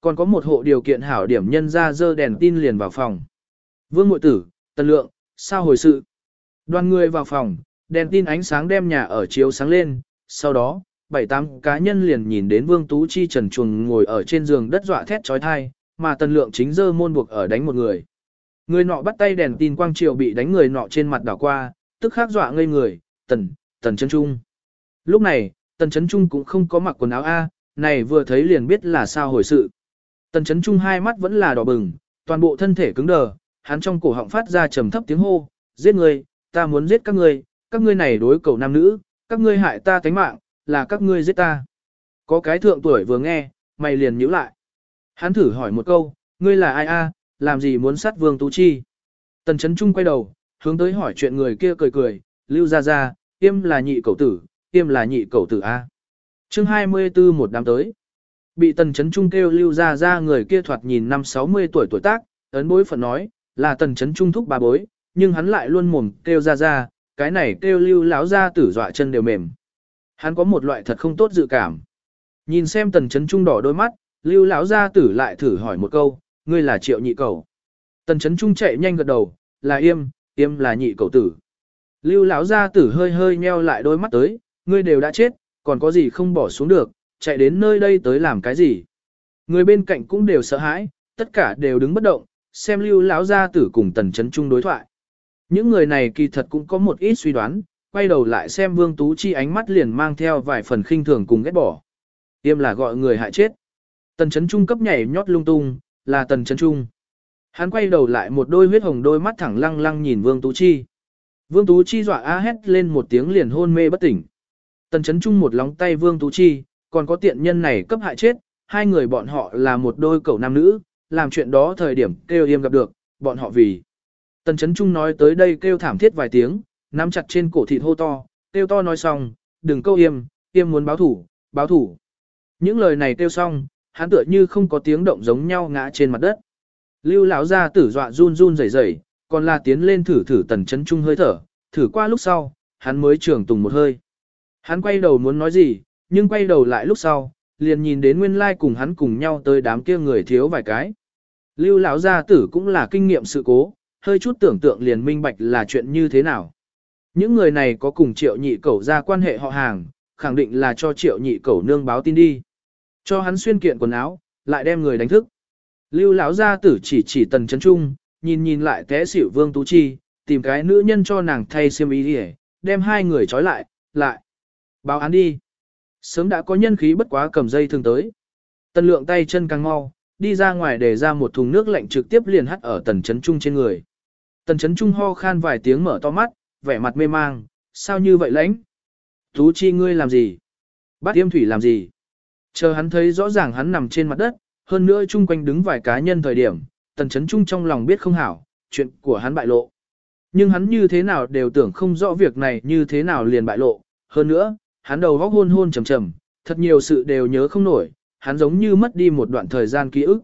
Còn có một hộ điều kiện hảo điểm nhân ra dơ đèn tin liền vào phòng. Vương Ngụy Tử, Tần Lượng, sao hồi sự? Đoàn người vào phòng, đèn tin ánh sáng đem nhà ở chiếu sáng lên, sau đó, bảy tám cá nhân liền nhìn đến Vương Tú Chi trần chuồng ngồi ở trên giường đất dọa thét trói thai, mà Tần Lượng chính dơ môn buộc ở đánh một người. Người nọ bắt tay đèn tin quang triều bị đánh người nọ trên mặt đảo qua, tức khắc dọa ngây người, Tần, Tần Trấn Trung. Lúc này, Tần Trấn Trung cũng không có mặc quần áo A, này vừa thấy liền biết là sao hồi sự. Tần Chấn Trung hai mắt vẫn là đỏ bừng, toàn bộ thân thể cứng đờ, hắn trong cổ họng phát ra trầm thấp tiếng hô, giết người, ta muốn giết các ngươi, các ngươi này đối cầu nam nữ, các ngươi hại ta tánh mạng, là các ngươi giết ta. Có cái thượng tuổi vừa nghe, mày liền nhíu lại. Hắn thử hỏi một câu, ngươi là ai a, làm gì muốn sát vương tú chi? Tần Chấn Trung quay đầu, hướng tới hỏi chuyện người kia cười cười, lưu ra ra, tiêm là nhị cậu tử, tiêm là nhị cậu tử a. Chương 24 một đám tới. Bị tần chấn trung kêu lưu ra ra người kia thoạt nhìn năm 60 tuổi tuổi tác, ấn bối phận nói, là tần chấn trung thúc bà bối, nhưng hắn lại luôn mồm kêu ra ra, cái này kêu lưu láo ra tử dọa chân đều mềm. Hắn có một loại thật không tốt dự cảm. Nhìn xem tần chấn trung đỏ đôi mắt, lưu lão gia tử lại thử hỏi một câu, ngươi là triệu nhị cầu. Tần chấn trung chạy nhanh gật đầu, là yêm, yêm là nhị cầu tử. Lưu lão gia tử hơi hơi nheo lại đôi mắt tới, ngươi đều đã chết, còn có gì không bỏ xuống được, chạy đến nơi đây tới làm cái gì. Người bên cạnh cũng đều sợ hãi, tất cả đều đứng bất động, xem lưu lão gia tử cùng tần chấn trung đối thoại. Những người này kỳ thật cũng có một ít suy đoán, quay đầu lại xem Vương Tú Chi ánh mắt liền mang theo vài phần khinh thường cùng ghét bỏ. Tiêm là gọi người hại chết. Tần chấn trung cấp nhảy nhót lung tung, là tần chấn trung. Hắn quay đầu lại một đôi huyết hồng đôi mắt thẳng lăng lăng nhìn Vương Tú Chi. Vương Tú Chi dọa a hét lên một tiếng liền hôn mê bất tỉnh. Tần chấn trung một lóng tay Vương Tú Chi, còn có tiện nhân này cấp hại chết, hai người bọn họ là một đôi cậu nam nữ, làm chuyện đó thời điểm kêu yêm gặp được, bọn họ vì. Tần chấn trung nói tới đây kêu thảm thiết vài tiếng, nắm chặt trên cổ thịt hô to, kêu to nói xong, đừng câu yêm, yêm muốn báo thủ, báo thủ. Những lời này kêu xong, hắn tựa như không có tiếng động giống nhau ngã trên mặt đất. Lưu lão ra tử dọa run run rẩy rẩy, còn là tiến lên thử thử tần chấn trung hơi thở, thử qua lúc sau, hắn mới trường tùng một hơi. Hắn quay đầu muốn nói gì, nhưng quay đầu lại lúc sau, liền nhìn đến nguyên lai cùng hắn cùng nhau tới đám kia người thiếu vài cái. Lưu lão gia tử cũng là kinh nghiệm sự cố, hơi chút tưởng tượng liền minh bạch là chuyện như thế nào. Những người này có cùng triệu nhị cẩu ra quan hệ họ hàng, khẳng định là cho triệu nhị cẩu nương báo tin đi. Cho hắn xuyên kiện quần áo, lại đem người đánh thức. Lưu lão gia tử chỉ chỉ tần chấn trung, nhìn nhìn lại té xỉu vương tú chi, tìm cái nữ nhân cho nàng thay xiêm y đi đem hai người trói lại, lại. Báo án đi. Sớm đã có nhân khí bất quá cầm dây thường tới. Tần lượng tay chân càng mau, đi ra ngoài để ra một thùng nước lạnh trực tiếp liền hắt ở tần chấn trung trên người. Tần chấn trung ho khan vài tiếng mở to mắt, vẻ mặt mê mang, sao như vậy lãnh? Tú chi ngươi làm gì? Bắt tiêm thủy làm gì? Chờ hắn thấy rõ ràng hắn nằm trên mặt đất, hơn nữa chung quanh đứng vài cá nhân thời điểm, tần chấn trung trong lòng biết không hảo, chuyện của hắn bại lộ. Nhưng hắn như thế nào đều tưởng không rõ việc này như thế nào liền bại lộ, hơn nữa, hắn đầu góc hôn hôn trầm trầm, thật nhiều sự đều nhớ không nổi, hắn giống như mất đi một đoạn thời gian ký ức.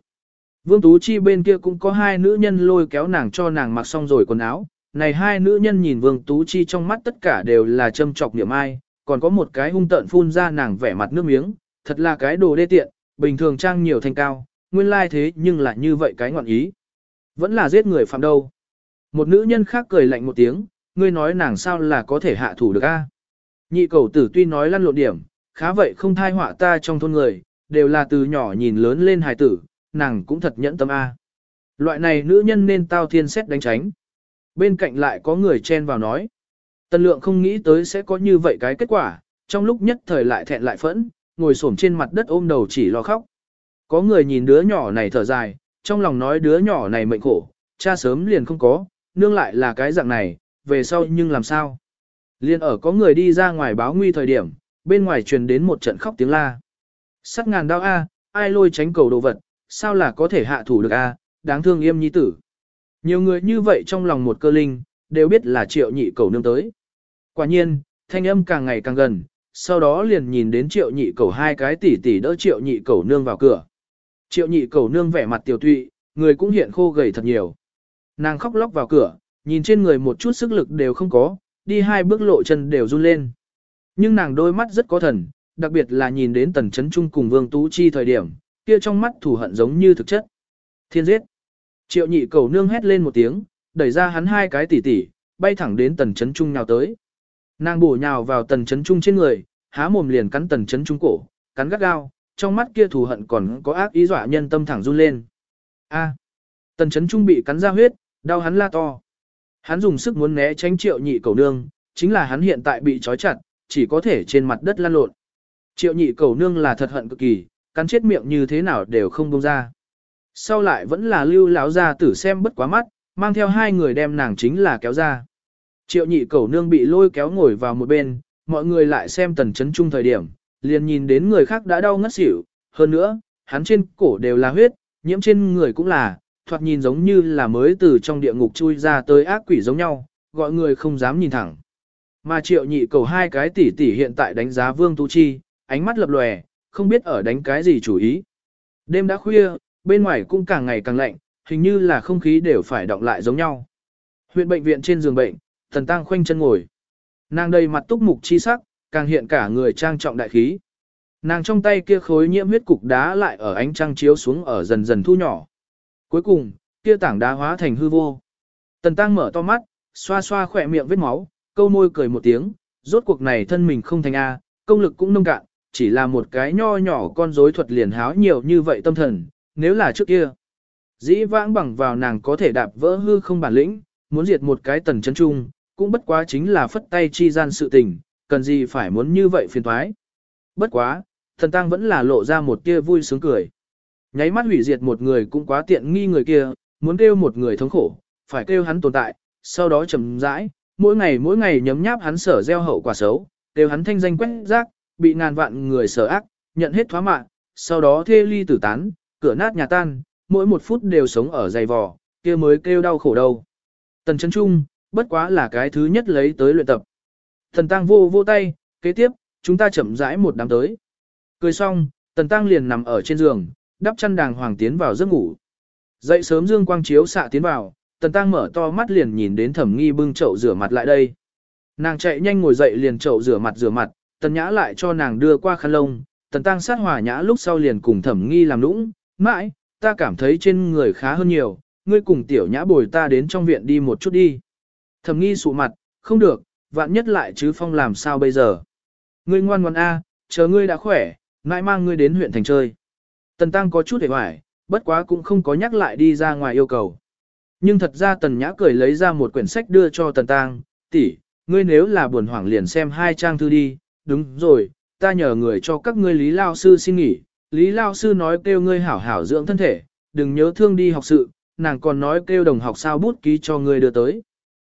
Vương Tú Chi bên kia cũng có hai nữ nhân lôi kéo nàng cho nàng mặc xong rồi quần áo, này hai nữ nhân nhìn Vương Tú Chi trong mắt tất cả đều là châm trọc niệm ai, còn có một cái hung tợn phun ra nàng vẻ mặt nước miếng, thật là cái đồ đê tiện, bình thường trang nhiều thanh cao, nguyên lai thế nhưng lại như vậy cái ngọn ý. Vẫn là giết người phạm đâu. Một nữ nhân khác cười lạnh một tiếng, ngươi nói nàng sao là có thể hạ thủ được a? Nhị cầu tử tuy nói lăn lộn điểm, khá vậy không thai họa ta trong thôn người, đều là từ nhỏ nhìn lớn lên hài tử, nàng cũng thật nhẫn tâm A. Loại này nữ nhân nên tao thiên xét đánh tránh. Bên cạnh lại có người chen vào nói. Tần lượng không nghĩ tới sẽ có như vậy cái kết quả, trong lúc nhất thời lại thẹn lại phẫn, ngồi xổm trên mặt đất ôm đầu chỉ lo khóc. Có người nhìn đứa nhỏ này thở dài, trong lòng nói đứa nhỏ này mệnh khổ, cha sớm liền không có, nương lại là cái dạng này, về sau nhưng làm sao? Liên ở có người đi ra ngoài báo nguy thời điểm, bên ngoài truyền đến một trận khóc tiếng la. Sắt ngàn đau A, ai lôi tránh cầu đồ vật, sao là có thể hạ thủ được A, đáng thương yêm nhi tử. Nhiều người như vậy trong lòng một cơ linh, đều biết là triệu nhị cầu nương tới. Quả nhiên, thanh âm càng ngày càng gần, sau đó liền nhìn đến triệu nhị cầu hai cái tỷ tỷ đỡ triệu nhị cầu nương vào cửa. Triệu nhị cầu nương vẻ mặt tiểu tụy, người cũng hiện khô gầy thật nhiều. Nàng khóc lóc vào cửa, nhìn trên người một chút sức lực đều không có, đi hai bước lộ chân đều run lên. Nhưng nàng đôi mắt rất có thần, đặc biệt là nhìn đến tần chấn trung cùng vương tú chi thời điểm, kia trong mắt thù hận giống như thực chất. Thiên giết. Triệu nhị cầu nương hét lên một tiếng, đẩy ra hắn hai cái tỉ tỉ, bay thẳng đến tần chấn trung nhào tới. Nàng bổ nhào vào tần chấn trung trên người, há mồm liền cắn tần chấn trung cổ, cắn gắt gao, trong mắt kia thù hận còn có ác ý dọa nhân tâm thẳng run lên. A. Tần chấn trung bị cắn ra huyết, đau hắn la to. Hắn dùng sức muốn né tránh triệu nhị cầu nương, chính là hắn hiện tại bị trói chặt, chỉ có thể trên mặt đất lăn lộn. Triệu nhị cầu nương là thật hận cực kỳ, cắn chết miệng như thế nào đều không buông ra. Sau lại vẫn là lưu láo ra tử xem bất quá mắt, mang theo hai người đem nàng chính là kéo ra. Triệu nhị cầu nương bị lôi kéo ngồi vào một bên, mọi người lại xem tần chấn trung thời điểm, liền nhìn đến người khác đã đau ngất xỉu, hơn nữa, hắn trên cổ đều là huyết, nhiễm trên người cũng là, thoạt nhìn giống như là mới từ trong địa ngục chui ra tới ác quỷ giống nhau, gọi người không dám nhìn thẳng. Mà triệu nhị cầu hai cái tỷ tỷ hiện tại đánh giá Vương Tu Chi, ánh mắt lập lòe, không biết ở đánh cái gì chủ ý. Đêm đã khuya, bên ngoài cũng càng ngày càng lạnh, hình như là không khí đều phải động lại giống nhau. Huyện bệnh viện trên giường bệnh, thần tăng khoanh chân ngồi. Nàng đầy mặt túc mục chi sắc, càng hiện cả người trang trọng đại khí. Nàng trong tay kia khối nhiễm huyết cục đá lại ở ánh trăng chiếu xuống ở dần dần thu nhỏ. Cuối cùng, kia tảng đá hóa thành hư vô. Tần tăng mở to mắt, xoa xoa khỏe miệng vết máu, câu môi cười một tiếng, rốt cuộc này thân mình không thành A, công lực cũng nông cạn, chỉ là một cái nho nhỏ con rối thuật liền háo nhiều như vậy tâm thần, nếu là trước kia. Dĩ vãng bằng vào nàng có thể đạp vỡ hư không bản lĩnh, muốn diệt một cái tần chân trung, cũng bất quá chính là phất tay chi gian sự tình, cần gì phải muốn như vậy phiền thoái. Bất quá, thần tăng vẫn là lộ ra một tia vui sướng cười. Nháy mắt hủy diệt một người cũng quá tiện nghi người kia, muốn kêu một người thống khổ, phải kêu hắn tồn tại, sau đó chậm rãi, mỗi ngày mỗi ngày nhấm nháp hắn sở gieo hậu quả xấu, kêu hắn thanh danh quét rác, bị ngàn vạn người sở ác, nhận hết thoá mạng, sau đó thê ly tử tán, cửa nát nhà tan, mỗi một phút đều sống ở dày vò, kia mới kêu đau khổ đâu. Tần chân trung, bất quá là cái thứ nhất lấy tới luyện tập. Thần tăng vô vô tay, kế tiếp, chúng ta chậm rãi một đám tới. Cười xong, tần tăng liền nằm ở trên giường, đắp chăn đàng hoàng tiến vào giấc ngủ. Dậy sớm dương quang chiếu xạ tiến vào, tần tăng mở to mắt liền nhìn đến thẩm nghi bưng chậu rửa mặt lại đây. Nàng chạy nhanh ngồi dậy liền chậu rửa mặt rửa mặt, tần nhã lại cho nàng đưa qua khăn lông, tần tăng sát hòa nhã lúc sau liền cùng thẩm nghi làm nũng, mãi, ta cảm thấy trên người khá hơn nhiều, ngươi cùng tiểu nhã bồi ta đến trong viện đi một chút đi. Thẩm nghi sụ mặt, không được, vạn nhất lại chứ phong làm sao bây giờ. Ngươi ngoan ngoan A, chờ ngươi đã khỏe, mãi mang ngươi đến huyện thành chơi. Tần tăng có chút hề hoài, bất quá cũng không có nhắc lại đi ra ngoài yêu cầu. Nhưng thật ra tần nhã cười lấy ra một quyển sách đưa cho tần tăng, tỷ, ngươi nếu là buồn hoảng liền xem hai trang thư đi, đúng rồi, ta nhờ người cho các ngươi lý lao sư xin nghỉ, lý lao sư nói kêu ngươi hảo hảo dưỡng thân thể, đừng nhớ thương đi học sự, nàng còn nói kêu đồng học sao bút ký cho ngươi đưa tới.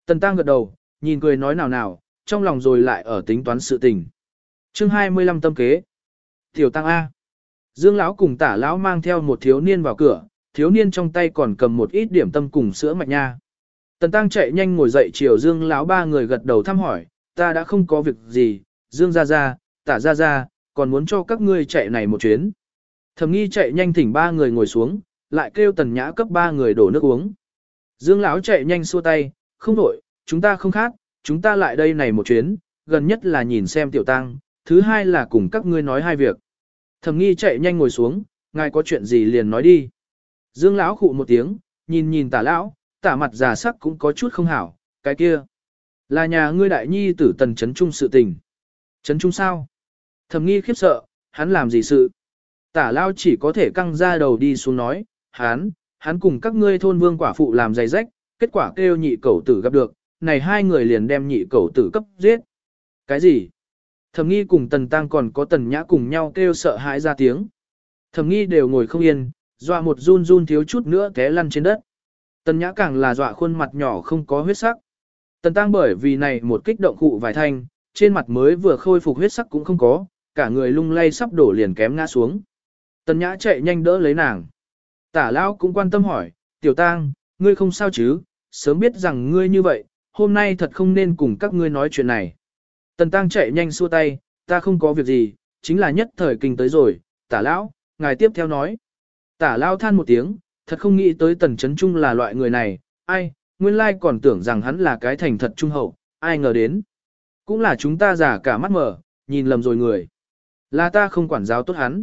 Tần tăng gật đầu, nhìn cười nói nào nào, trong lòng rồi lại ở tính toán sự tình. chương 25 tâm kế. Tiểu tăng A. Dương lão cùng tả lão mang theo một thiếu niên vào cửa, thiếu niên trong tay còn cầm một ít điểm tâm cùng sữa mạch nha. Tần tăng chạy nhanh ngồi dậy chiều Dương lão ba người gật đầu thăm hỏi, ta đã không có việc gì, Dương ra ra, tả ra ra, còn muốn cho các ngươi chạy này một chuyến. Thẩm nghi chạy nhanh thỉnh ba người ngồi xuống, lại kêu tần nhã cấp ba người đổ nước uống. Dương lão chạy nhanh xua tay, không đổi, chúng ta không khác, chúng ta lại đây này một chuyến, gần nhất là nhìn xem tiểu tăng, thứ hai là cùng các ngươi nói hai việc. Thẩm nghi chạy nhanh ngồi xuống, ngài có chuyện gì liền nói đi. Dương lão khụ một tiếng, nhìn nhìn tả lão, tả mặt già sắc cũng có chút không hảo, cái kia. Là nhà ngươi đại nhi tử tần chấn trung sự tình. Chấn trung sao? Thẩm nghi khiếp sợ, hắn làm gì sự? Tả lao chỉ có thể căng ra đầu đi xuống nói, hắn, hắn cùng các ngươi thôn vương quả phụ làm giày rách, kết quả kêu nhị cẩu tử gặp được, này hai người liền đem nhị cẩu tử cấp giết. Cái gì? Thẩm nghi cùng tần tăng còn có tần nhã cùng nhau kêu sợ hãi ra tiếng. Thẩm nghi đều ngồi không yên, dọa một run run thiếu chút nữa té lăn trên đất. Tần nhã càng là dọa khuôn mặt nhỏ không có huyết sắc. Tần tăng bởi vì này một kích động cụ vài thanh, trên mặt mới vừa khôi phục huyết sắc cũng không có, cả người lung lay sắp đổ liền kém ngã xuống. Tần nhã chạy nhanh đỡ lấy nàng. Tả lão cũng quan tâm hỏi, tiểu tang, ngươi không sao chứ, sớm biết rằng ngươi như vậy, hôm nay thật không nên cùng các ngươi nói chuyện này. Tần tăng chạy nhanh xua tay, ta không có việc gì, chính là nhất thời kinh tới rồi, tả lão, ngài tiếp theo nói. Tả lão than một tiếng, thật không nghĩ tới tần chấn trung là loại người này, ai, nguyên lai còn tưởng rằng hắn là cái thành thật trung hậu, ai ngờ đến. Cũng là chúng ta giả cả mắt mở, nhìn lầm rồi người. Là ta không quản giáo tốt hắn.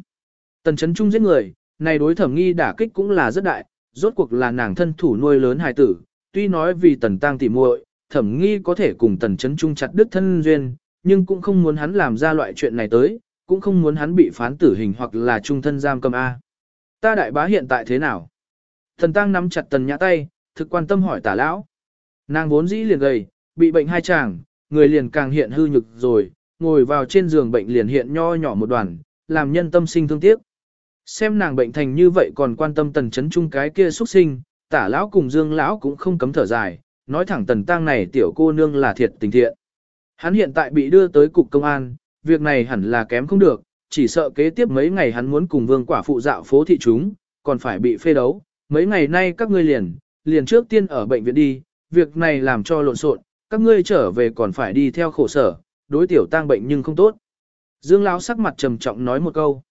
Tần chấn trung giết người, này đối thẩm nghi đả kích cũng là rất đại, rốt cuộc là nàng thân thủ nuôi lớn hài tử, tuy nói vì tần tăng tỉ muội, thẩm nghi có thể cùng tần chấn trung chặt đứt thân duyên, nhưng cũng không muốn hắn làm ra loại chuyện này tới, cũng không muốn hắn bị phán tử hình hoặc là trung thân giam cầm A. Ta đại bá hiện tại thế nào? Thần tăng nắm chặt tần nhã tay, thực quan tâm hỏi tả lão. Nàng vốn dĩ liền gầy, bị bệnh hai chàng, người liền càng hiện hư nhực rồi, ngồi vào trên giường bệnh liền hiện nho nhỏ một đoàn, làm nhân tâm sinh thương tiếc. Xem nàng bệnh thành như vậy còn quan tâm tần chấn chung cái kia xuất sinh, tả lão cùng dương lão cũng không cấm thở dài, nói thẳng tần tăng này tiểu cô nương là thiệt tình thiện. Hắn hiện tại bị đưa tới cục công an, việc này hẳn là kém không được, chỉ sợ kế tiếp mấy ngày hắn muốn cùng vương quả phụ dạo phố thị chúng, còn phải bị phê đấu. Mấy ngày nay các ngươi liền, liền trước tiên ở bệnh viện đi, việc này làm cho lộn xộn, các ngươi trở về còn phải đi theo khổ sở, đối tiểu tang bệnh nhưng không tốt. Dương lão sắc mặt trầm trọng nói một câu.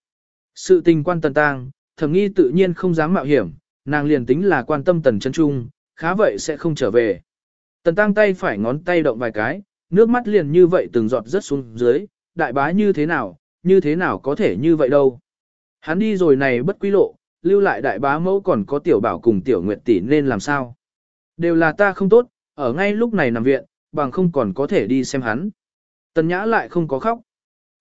Sự tình quan tần tang, thẩm nghi tự nhiên không dám mạo hiểm, nàng liền tính là quan tâm tần chân trung, khá vậy sẽ không trở về. Tần tang tay phải ngón tay động vài cái, nước mắt liền như vậy từng giọt rớt xuống dưới, đại bá như thế nào, như thế nào có thể như vậy đâu. Hắn đi rồi này bất quy lộ, lưu lại đại bá mẫu còn có tiểu bảo cùng tiểu nguyệt tỷ nên làm sao. Đều là ta không tốt, ở ngay lúc này nằm viện, bằng không còn có thể đi xem hắn. Tần nhã lại không có khóc.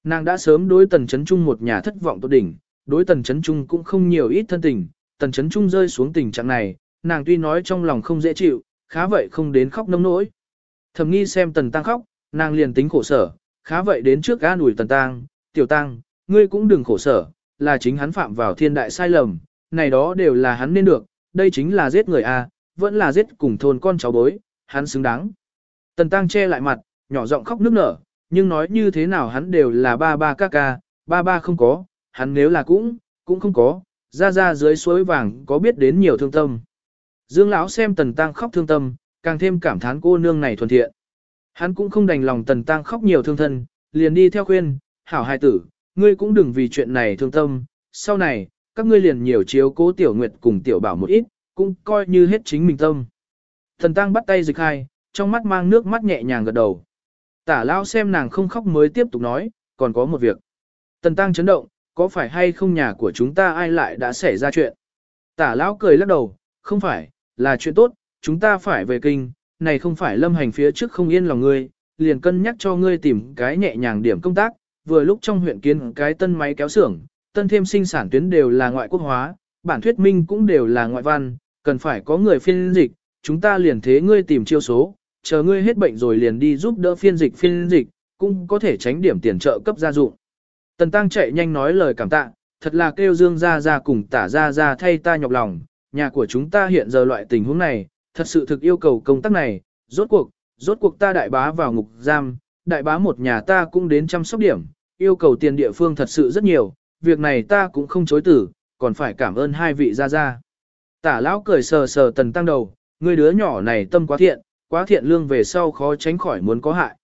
Nàng đã sớm đối tần chấn trung một nhà thất vọng tốt đỉnh, đối tần chấn trung cũng không nhiều ít thân tình, tần chấn trung rơi xuống tình trạng này, nàng tuy nói trong lòng không dễ chịu, khá vậy không đến khóc nông nỗi. Thẩm nghi xem tần tăng khóc, nàng liền tính khổ sở, khá vậy đến trước ga ủi tần tăng, tiểu tăng, ngươi cũng đừng khổ sở, là chính hắn phạm vào thiên đại sai lầm, này đó đều là hắn nên được, đây chính là giết người a, vẫn là giết cùng thôn con cháu bối, hắn xứng đáng. Tần tăng che lại mặt, nhỏ giọng khóc nức nở, nhưng nói như thế nào hắn đều là ba ba ca ca, ba ba không có, hắn nếu là cũng, cũng không có, ra ra dưới suối vàng có biết đến nhiều thương tâm. Dương lão xem tần tăng khóc thương tâm, càng thêm cảm thán cô nương này thuần thiện. Hắn cũng không đành lòng tần tăng khóc nhiều thương thân, liền đi theo khuyên, hảo hai tử, ngươi cũng đừng vì chuyện này thương tâm, sau này, các ngươi liền nhiều chiếu cố tiểu nguyệt cùng tiểu bảo một ít, cũng coi như hết chính mình tâm. Tần tăng bắt tay dịch hai, trong mắt mang nước mắt nhẹ nhàng gật đầu. Tả lao xem nàng không khóc mới tiếp tục nói, còn có một việc. Tần tăng chấn động, có phải hay không nhà của chúng ta ai lại đã xảy ra chuyện? Tả lão cười lắc đầu, không phải, là chuyện tốt, chúng ta phải về kinh, này không phải lâm hành phía trước không yên lòng ngươi, liền cân nhắc cho ngươi tìm cái nhẹ nhàng điểm công tác, vừa lúc trong huyện kiến cái tân máy kéo xưởng, tân thêm sinh sản tuyến đều là ngoại quốc hóa, bản thuyết minh cũng đều là ngoại văn, cần phải có người phiên dịch, chúng ta liền thế ngươi tìm chiêu số, chờ ngươi hết bệnh rồi liền đi giúp đỡ phiên dịch phiên dịch, cũng có thể tránh điểm tiền trợ cấp gia dụng. Tần Tăng chạy nhanh nói lời cảm tạ, thật là kêu Dương ra ra cùng tả ra ra thay ta nhọc lòng, nhà của chúng ta hiện giờ loại tình huống này, thật sự thực yêu cầu công tác này, rốt cuộc, rốt cuộc ta đại bá vào ngục giam, đại bá một nhà ta cũng đến chăm sóc điểm, yêu cầu tiền địa phương thật sự rất nhiều, việc này ta cũng không chối tử, còn phải cảm ơn hai vị gia gia. Tả lão cười sờ sờ tần tăng đầu, người đứa nhỏ này tâm quá thiện, quá thiện lương về sau khó tránh khỏi muốn có hại.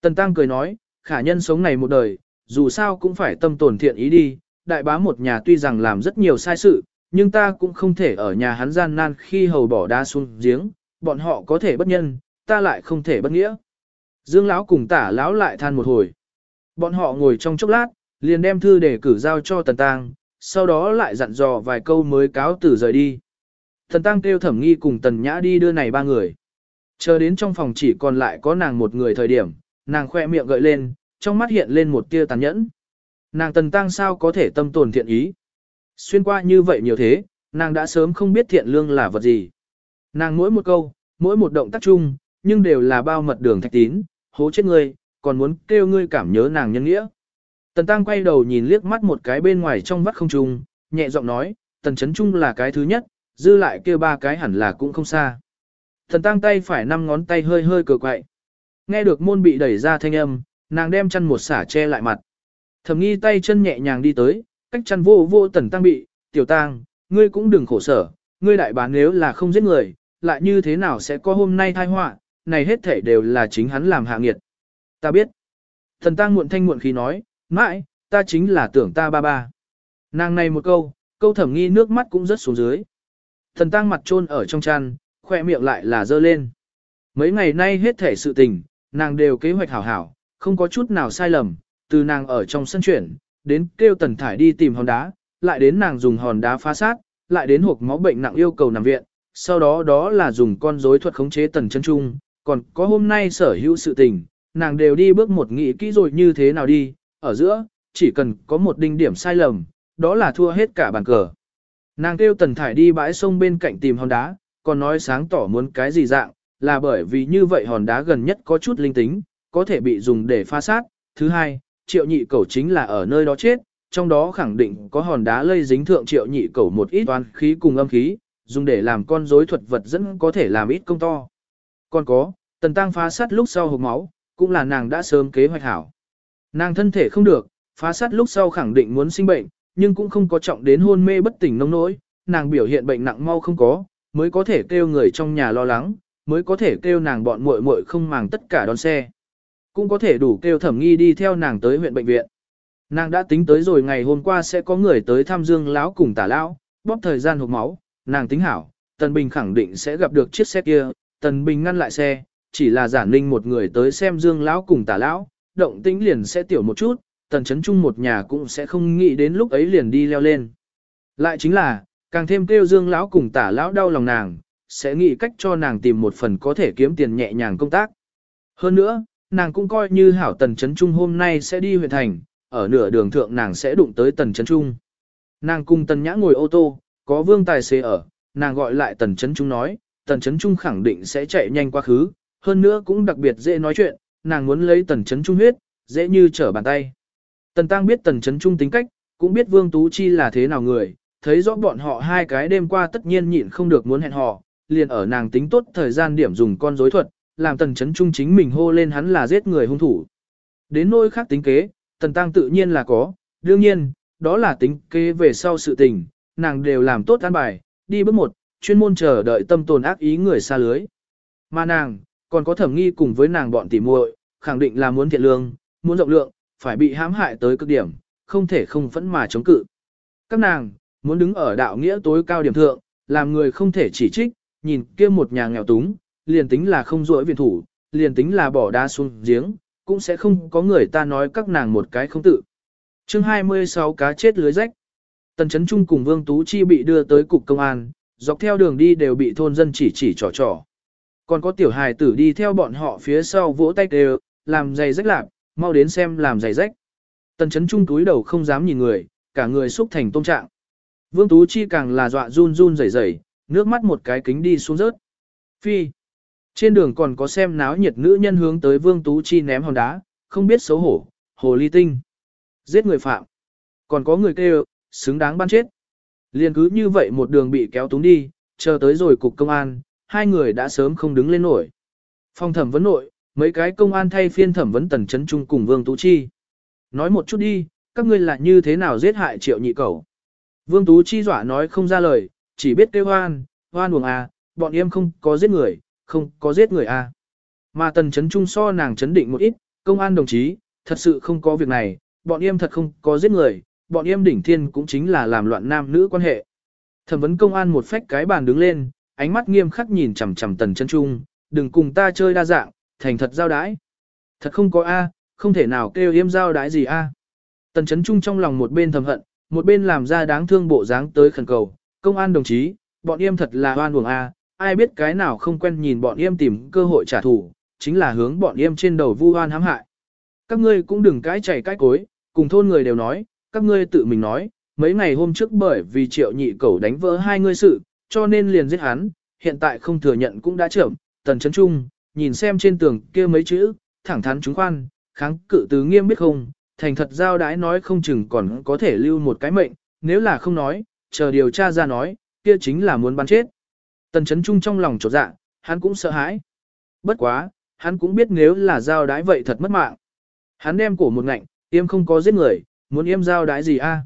Tần tăng cười nói, khả nhân sống này một đời, dù sao cũng phải tâm tồn thiện ý đi, đại bá một nhà tuy rằng làm rất nhiều sai sự, nhưng ta cũng không thể ở nhà hắn gian nan khi hầu bỏ đá xuống giếng, bọn họ có thể bất nhân, ta lại không thể bất nghĩa. Dương lão cùng tả lão lại than một hồi. Bọn họ ngồi trong chốc lát, liền đem thư để cử giao cho Tần Tăng, sau đó lại dặn dò vài câu mới cáo từ rời đi. Tần Tăng kêu thẩm nghi cùng Tần Nhã đi đưa này ba người. Chờ đến trong phòng chỉ còn lại có nàng một người thời điểm, nàng khoe miệng gợi lên, trong mắt hiện lên một tia tàn nhẫn. Nàng Tần Tăng sao có thể tâm tồn thiện ý. Xuyên qua như vậy nhiều thế, nàng đã sớm không biết thiện lương là vật gì. Nàng mỗi một câu, mỗi một động tác chung, nhưng đều là bao mật đường thạch tín, hố chết ngươi, còn muốn kêu ngươi cảm nhớ nàng nhân nghĩa. Tần Tăng quay đầu nhìn liếc mắt một cái bên ngoài trong vắt không trung, nhẹ giọng nói, Tần Chấn Trung là cái thứ nhất, dư lại kêu ba cái hẳn là cũng không xa. Tần Tăng tay phải năm ngón tay hơi hơi cờ quậy. Nghe được môn bị đẩy ra thanh âm, nàng đem chân một xả che lại mặt. Thẩm nghi tay chân nhẹ nhàng đi tới, cách chăn vô vô tần tăng bị, tiểu tang, ngươi cũng đừng khổ sở, ngươi đại bán nếu là không giết người, lại như thế nào sẽ có hôm nay tai họa, này hết thể đều là chính hắn làm hạ nghiệt. Ta biết. Thần tăng muộn thanh muộn khí nói, mãi, ta chính là tưởng ta ba ba. Nàng này một câu, câu thẩm nghi nước mắt cũng rất xuống dưới. Thần tăng mặt trôn ở trong chăn, khoe miệng lại là dơ lên. Mấy ngày nay hết thể sự tình, nàng đều kế hoạch hảo hảo, không có chút nào sai lầm, từ nàng ở trong sân chuyển, đến kêu tần thải đi tìm hòn đá, lại đến nàng dùng hòn đá phá sát, lại đến hộp máu bệnh nặng yêu cầu nằm viện, sau đó đó là dùng con rối thuật khống chế tần chân trung, còn có hôm nay sở hữu sự tình, nàng đều đi bước một nghĩ kỹ rồi như thế nào đi, ở giữa, chỉ cần có một đinh điểm sai lầm, đó là thua hết cả bàn cờ. Nàng kêu tần thải đi bãi sông bên cạnh tìm hòn đá, còn nói sáng tỏ muốn cái gì dạng, là bởi vì như vậy hòn đá gần nhất có chút linh tính, có thể bị dùng để pha sát. Thứ hai, triệu nhị cẩu chính là ở nơi đó chết, trong đó khẳng định có hòn đá lây dính thượng triệu nhị cẩu một ít toán khí cùng âm khí, dùng để làm con rối thuật vật dẫn có thể làm ít công to. Còn có, tần tăng phá sát lúc sau hộp máu, cũng là nàng đã sớm kế hoạch hảo. Nàng thân thể không được, phá sát lúc sau khẳng định muốn sinh bệnh, nhưng cũng không có trọng đến hôn mê bất tỉnh nông nỗi, nàng biểu hiện bệnh nặng mau không có, mới có thể kêu người trong nhà lo lắng, mới có thể kêu nàng bọn muội muội không màng tất cả đón xe. Cũng có thể đủ kêu thẩm nghi đi theo nàng tới huyện bệnh viện. Nàng đã tính tới rồi ngày hôm qua sẽ có người tới thăm Dương lão cùng tả lão, bóp thời gian hộp máu, nàng tính hảo, Tần Bình khẳng định sẽ gặp được chiếc xe kia, Tần Bình ngăn lại xe, chỉ là giản ninh một người tới xem Dương lão cùng tả lão, động tĩnh liền sẽ tiểu một chút, Tần Chấn Trung một nhà cũng sẽ không nghĩ đến lúc ấy liền đi leo lên. Lại chính là, càng thêm kêu Dương lão cùng tả lão đau lòng nàng, sẽ nghĩ cách cho nàng tìm một phần có thể kiếm tiền nhẹ nhàng công tác. Hơn nữa, nàng cũng coi như hảo Tần Chấn Trung hôm nay sẽ đi huyện thành, ở nửa đường thượng nàng sẽ đụng tới Tần Chấn Trung. Nàng cùng Tần Nhã ngồi ô tô, có vương tài xế ở, nàng gọi lại Tần Chấn Trung nói, Tần Chấn Trung khẳng định sẽ chạy nhanh qua khứ, hơn nữa cũng đặc biệt dễ nói chuyện, nàng muốn lấy Tần Chấn Trung huyết, dễ như trở bàn tay. Tần Tăng biết Tần Chấn Trung tính cách, cũng biết Vương Tú Chi là thế nào người, thấy rõ bọn họ hai cái đêm qua tất nhiên nhịn không được muốn hẹn hò, liền ở nàng tính tốt thời gian điểm dùng con rối thuật, làm Tần Chấn Trung chính mình hô lên hắn là giết người hung thủ. Đến nỗi khác tính kế, Tần Tăng tự nhiên là có, đương nhiên, đó là tính kế về sau sự tình, nàng đều làm tốt an bài, đi bước một, chuyên môn chờ đợi tâm tồn ác ý người xa lưới. Mà nàng, còn có thẩm nghi cùng với nàng bọn tỉ muội, khẳng định là muốn thiện lương, muốn rộng lượng, phải bị hãm hại tới cực điểm, không thể không phẫn mà chống cự. Các nàng, muốn đứng ở đạo nghĩa tối cao điểm thượng, làm người không thể chỉ trích, nhìn kia một nhà nghèo túng, liền tính là không rỗi viện thủ, liền tính là bỏ đá xuống giếng, cũng sẽ không có người ta nói các nàng một cái không tự. chương 26 cá chết lưới rách. Tần Chấn Trung cùng Vương Tú Chi bị đưa tới cục công an, dọc theo đường đi đều bị thôn dân chỉ chỉ trò trò. Còn có tiểu hài tử đi theo bọn họ phía sau vỗ tay đều, làm giày rách lạc, mau đến xem làm giày rách. Tần chấn trung túi đầu không dám nhìn người, cả người xúc thành tôm trạng. Vương Tú Chi càng là dọa run run rẩy rẩy, nước mắt một cái kính đi xuống rớt. Phi. Trên đường còn có xem náo nhiệt nữ nhân hướng tới Vương Tú Chi ném hòn đá, không biết xấu hổ, hồ ly tinh. Giết người phạm. Còn có người kêu, xứng đáng ban chết. Liên cứ như vậy một đường bị kéo túng đi, chờ tới rồi cục công an, hai người đã sớm không đứng lên nổi. Phòng thẩm vấn nội, mấy cái công an thay phiên thẩm vấn tần chấn trung cùng Vương Tú Chi. Nói một chút đi, các ngươi là như thế nào giết hại triệu nhị cầu. Vương Tú Chi dọa nói không ra lời, chỉ biết kêu hoan, hoan buồng à, bọn em không có giết người, không có giết người à. Mà tần chấn trung so nàng chấn định một ít, công an đồng chí, thật sự không có việc này, bọn em thật không có giết người, bọn em đỉnh thiên cũng chính là làm loạn nam nữ quan hệ. Thẩm vấn công an một phách cái bàn đứng lên, ánh mắt nghiêm khắc nhìn chằm chằm tần chân trung, đừng cùng ta chơi đa dạng, thành thật giao đái. Thật không có A, không thể nào kêu yêm giao đái gì A. Tần chấn trung trong lòng một bên thầm hận, một bên làm ra đáng thương bộ dáng tới khẩn cầu, công an đồng chí, bọn yêm thật là oan uổng A, ai biết cái nào không quen nhìn bọn yêm tìm cơ hội trả thù, chính là hướng bọn yêm trên đầu vu oan hãm hại. Các ngươi cũng đừng cái chảy cái cối, cùng thôn người đều nói, các ngươi tự mình nói, mấy ngày hôm trước bởi vì triệu nhị cẩu đánh vỡ hai ngươi sự, cho nên liền giết hắn, hiện tại không thừa nhận cũng đã trưởng, tần chấn trung, nhìn xem trên tường kia mấy chữ, thẳng thắn chúng khoan, kháng cự từ nghiêm biết không, thành thật giao đái nói không chừng còn có thể lưu một cái mệnh, nếu là không nói, chờ điều tra ra nói, kia chính là muốn bắn chết. Tần chấn trung trong lòng trột dạ, hắn cũng sợ hãi. Bất quá, hắn cũng biết nếu là giao đái vậy thật mất mạng. Hắn đem cổ một ngạnh, yêm không có giết người, muốn yêm giao đái gì a?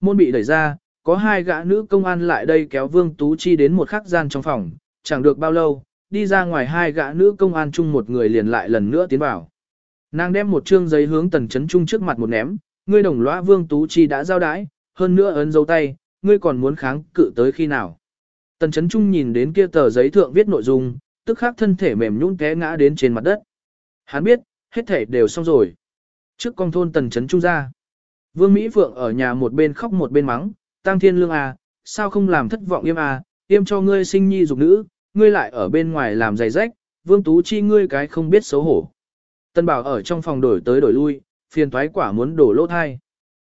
Môn bị đẩy ra, có hai gã nữ công an lại đây kéo Vương Tú Chi đến một khắc gian trong phòng, chẳng được bao lâu, đi ra ngoài hai gã nữ công an chung một người liền lại lần nữa tiến vào. Nàng đem một trương giấy hướng tần chấn trung trước mặt một ném, ngươi đồng lõa Vương Tú Chi đã giao đái, hơn nữa ấn dấu tay, ngươi còn muốn kháng cự tới khi nào. Tần chấn trung nhìn đến kia tờ giấy thượng viết nội dung, tức khắc thân thể mềm nhũn té ngã đến trên mặt đất. Hắn biết, hết thể đều xong rồi. Trước con thôn tần chấn trung ra. Vương Mỹ Phượng ở nhà một bên khóc một bên mắng, tăng thiên lương à, sao không làm thất vọng yêm à, yêm cho ngươi sinh nhi dục nữ, ngươi lại ở bên ngoài làm giày rách, vương tú chi ngươi cái không biết xấu hổ. Tân bảo ở trong phòng đổi tới đổi lui, phiền toái quả muốn đổ lỗ thai.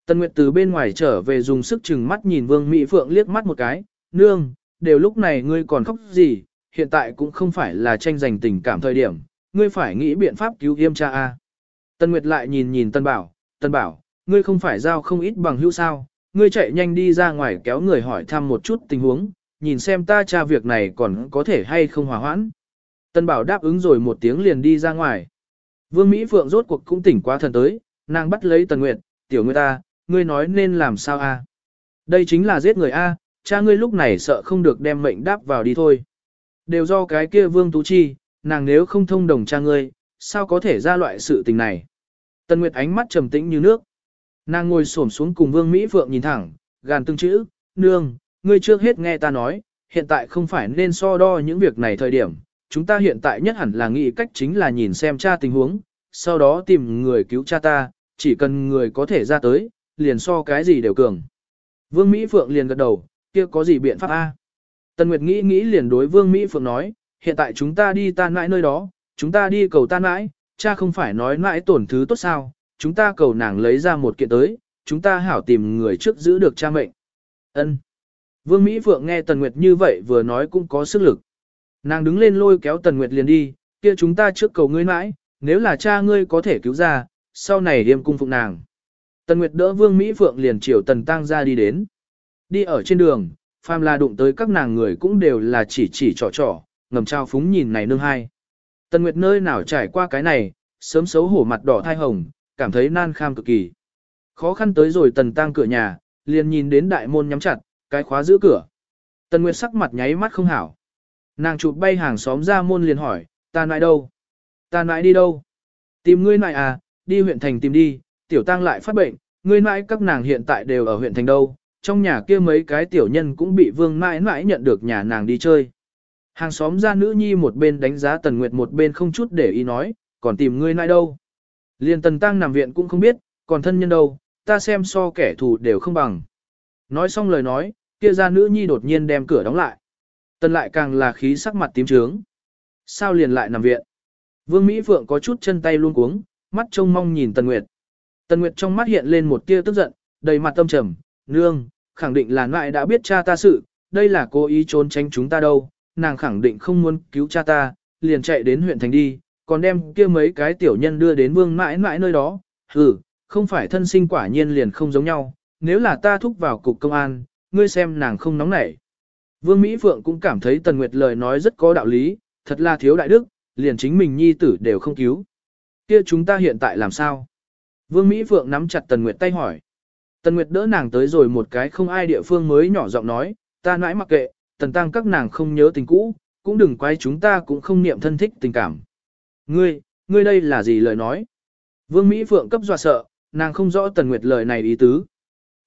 Tân Nguyệt từ bên ngoài trở về dùng sức chừng mắt nhìn Vương Mỹ Phượng liếc mắt một cái, nương, đều lúc này ngươi còn khóc gì, hiện tại cũng không phải là tranh giành tình cảm thời điểm, ngươi phải nghĩ biện pháp cứu yêm cha a. Tân Nguyệt lại nhìn nhìn Tân Bảo, Tân Bảo, ngươi không phải giao không ít bằng hữu sao, ngươi chạy nhanh đi ra ngoài kéo người hỏi thăm một chút tình huống, nhìn xem ta cha việc này còn có thể hay không hòa hoãn. Tân Bảo đáp ứng rồi một tiếng liền đi ra ngoài. Vương Mỹ Phượng rốt cuộc cũng tỉnh quá thần tới, nàng bắt lấy Tần Nguyệt, tiểu người ta, ngươi nói nên làm sao a? Đây chính là giết người a, cha ngươi lúc này sợ không được đem mệnh đáp vào đi thôi. Đều do cái kia Vương Tú Chi, nàng nếu không thông đồng cha ngươi, sao có thể ra loại sự tình này. Tần Nguyệt ánh mắt trầm tĩnh như nước. Nàng ngồi xổm xuống cùng Vương Mỹ Phượng nhìn thẳng, gàn từng chữ, nương, ngươi trước hết nghe ta nói, hiện tại không phải nên so đo những việc này thời điểm, chúng ta hiện tại nhất hẳn là nghĩ cách chính là nhìn xem cha tình huống, sau đó tìm người cứu cha ta, chỉ cần người có thể ra tới, liền so cái gì đều cường. Vương Mỹ Phượng liền gật đầu, kia có gì biện pháp A. Tần Nguyệt nghĩ nghĩ liền đối Vương Mỹ Phượng nói, hiện tại chúng ta đi tan mãi nơi đó, chúng ta đi cầu tan mãi, cha không phải nói mãi tổn thứ tốt sao, chúng ta cầu nàng lấy ra một kiện tới, chúng ta hảo tìm người trước giữ được cha mệnh. Ân. Vương Mỹ Phượng nghe Tần Nguyệt như vậy vừa nói cũng có sức lực. Nàng đứng lên lôi kéo Tần Nguyệt liền đi, kia chúng ta trước cầu ngươi mãi, nếu là cha ngươi có thể cứu ra, sau này điềm cung phụng nàng. Tần Nguyệt đỡ Vương Mỹ Phượng liền chiều Tần Tăng ra đi đến. Đi ở trên đường, phàm là đụng tới các nàng người cũng đều là chỉ chỉ trò trò, ngầm trao phúng nhìn này nương hai. Tần Nguyệt nơi nào trải qua cái này, sớm xấu hổ mặt đỏ thai hồng, cảm thấy nan kham cực kỳ. Khó khăn tới rồi Tần Tăng cửa nhà, liền nhìn đến đại môn nhắm chặt, cái khóa giữ cửa. Tần Nguyệt sắc mặt nháy mắt không hảo. Nàng chụp bay hàng xóm ra môn liền hỏi, ta nãi đâu? Ta nãi đi đâu? Tìm ngươi nãi à, đi huyện thành tìm đi, tiểu tăng lại phát bệnh, ngươi nãi các nàng hiện tại đều ở huyện thành đâu, trong nhà kia mấy cái tiểu nhân cũng bị vương mãi mãi nhận được nhà nàng đi chơi. Hàng xóm ra nữ nhi một bên đánh giá Tần Nguyệt một bên không chút để ý nói, còn tìm ngươi nại đâu. Liên Tần Tăng nằm viện cũng không biết, còn thân nhân đâu, ta xem so kẻ thù đều không bằng. Nói xong lời nói, kia ra nữ nhi đột nhiên đem cửa đóng lại. Tần lại càng là khí sắc mặt tím trướng. Sao liền lại nằm viện? Vương Mỹ Phượng có chút chân tay luôn cuống, mắt trông mong nhìn Tần Nguyệt. Tần Nguyệt trong mắt hiện lên một tia tức giận, đầy mặt tâm trầm, nương, khẳng định là nại đã biết cha ta sự, đây là cố ý trốn tránh chúng ta đâu, nàng khẳng định không muốn cứu cha ta, liền chạy đến huyện thành đi, còn đem kia mấy cái tiểu nhân đưa đến vương mãi mãi nơi đó, hừ, không phải thân sinh quả nhiên liền không giống nhau, nếu là ta thúc vào cục công an, ngươi xem nàng không nóng nảy. Vương Mỹ Phượng cũng cảm thấy Tần Nguyệt lời nói rất có đạo lý, thật là thiếu đại đức, liền chính mình nhi tử đều không cứu. Kia chúng ta hiện tại làm sao? Vương Mỹ Phượng nắm chặt Tần Nguyệt tay hỏi. Tần Nguyệt đỡ nàng tới rồi một cái không ai địa phương mới nhỏ giọng nói, ta nãi mặc kệ, tần tăng các nàng không nhớ tình cũ, cũng đừng quay chúng ta cũng không niệm thân thích tình cảm. Ngươi, ngươi đây là gì lời nói? Vương Mỹ Phượng cấp dọa sợ, nàng không rõ Tần Nguyệt lời này ý tứ.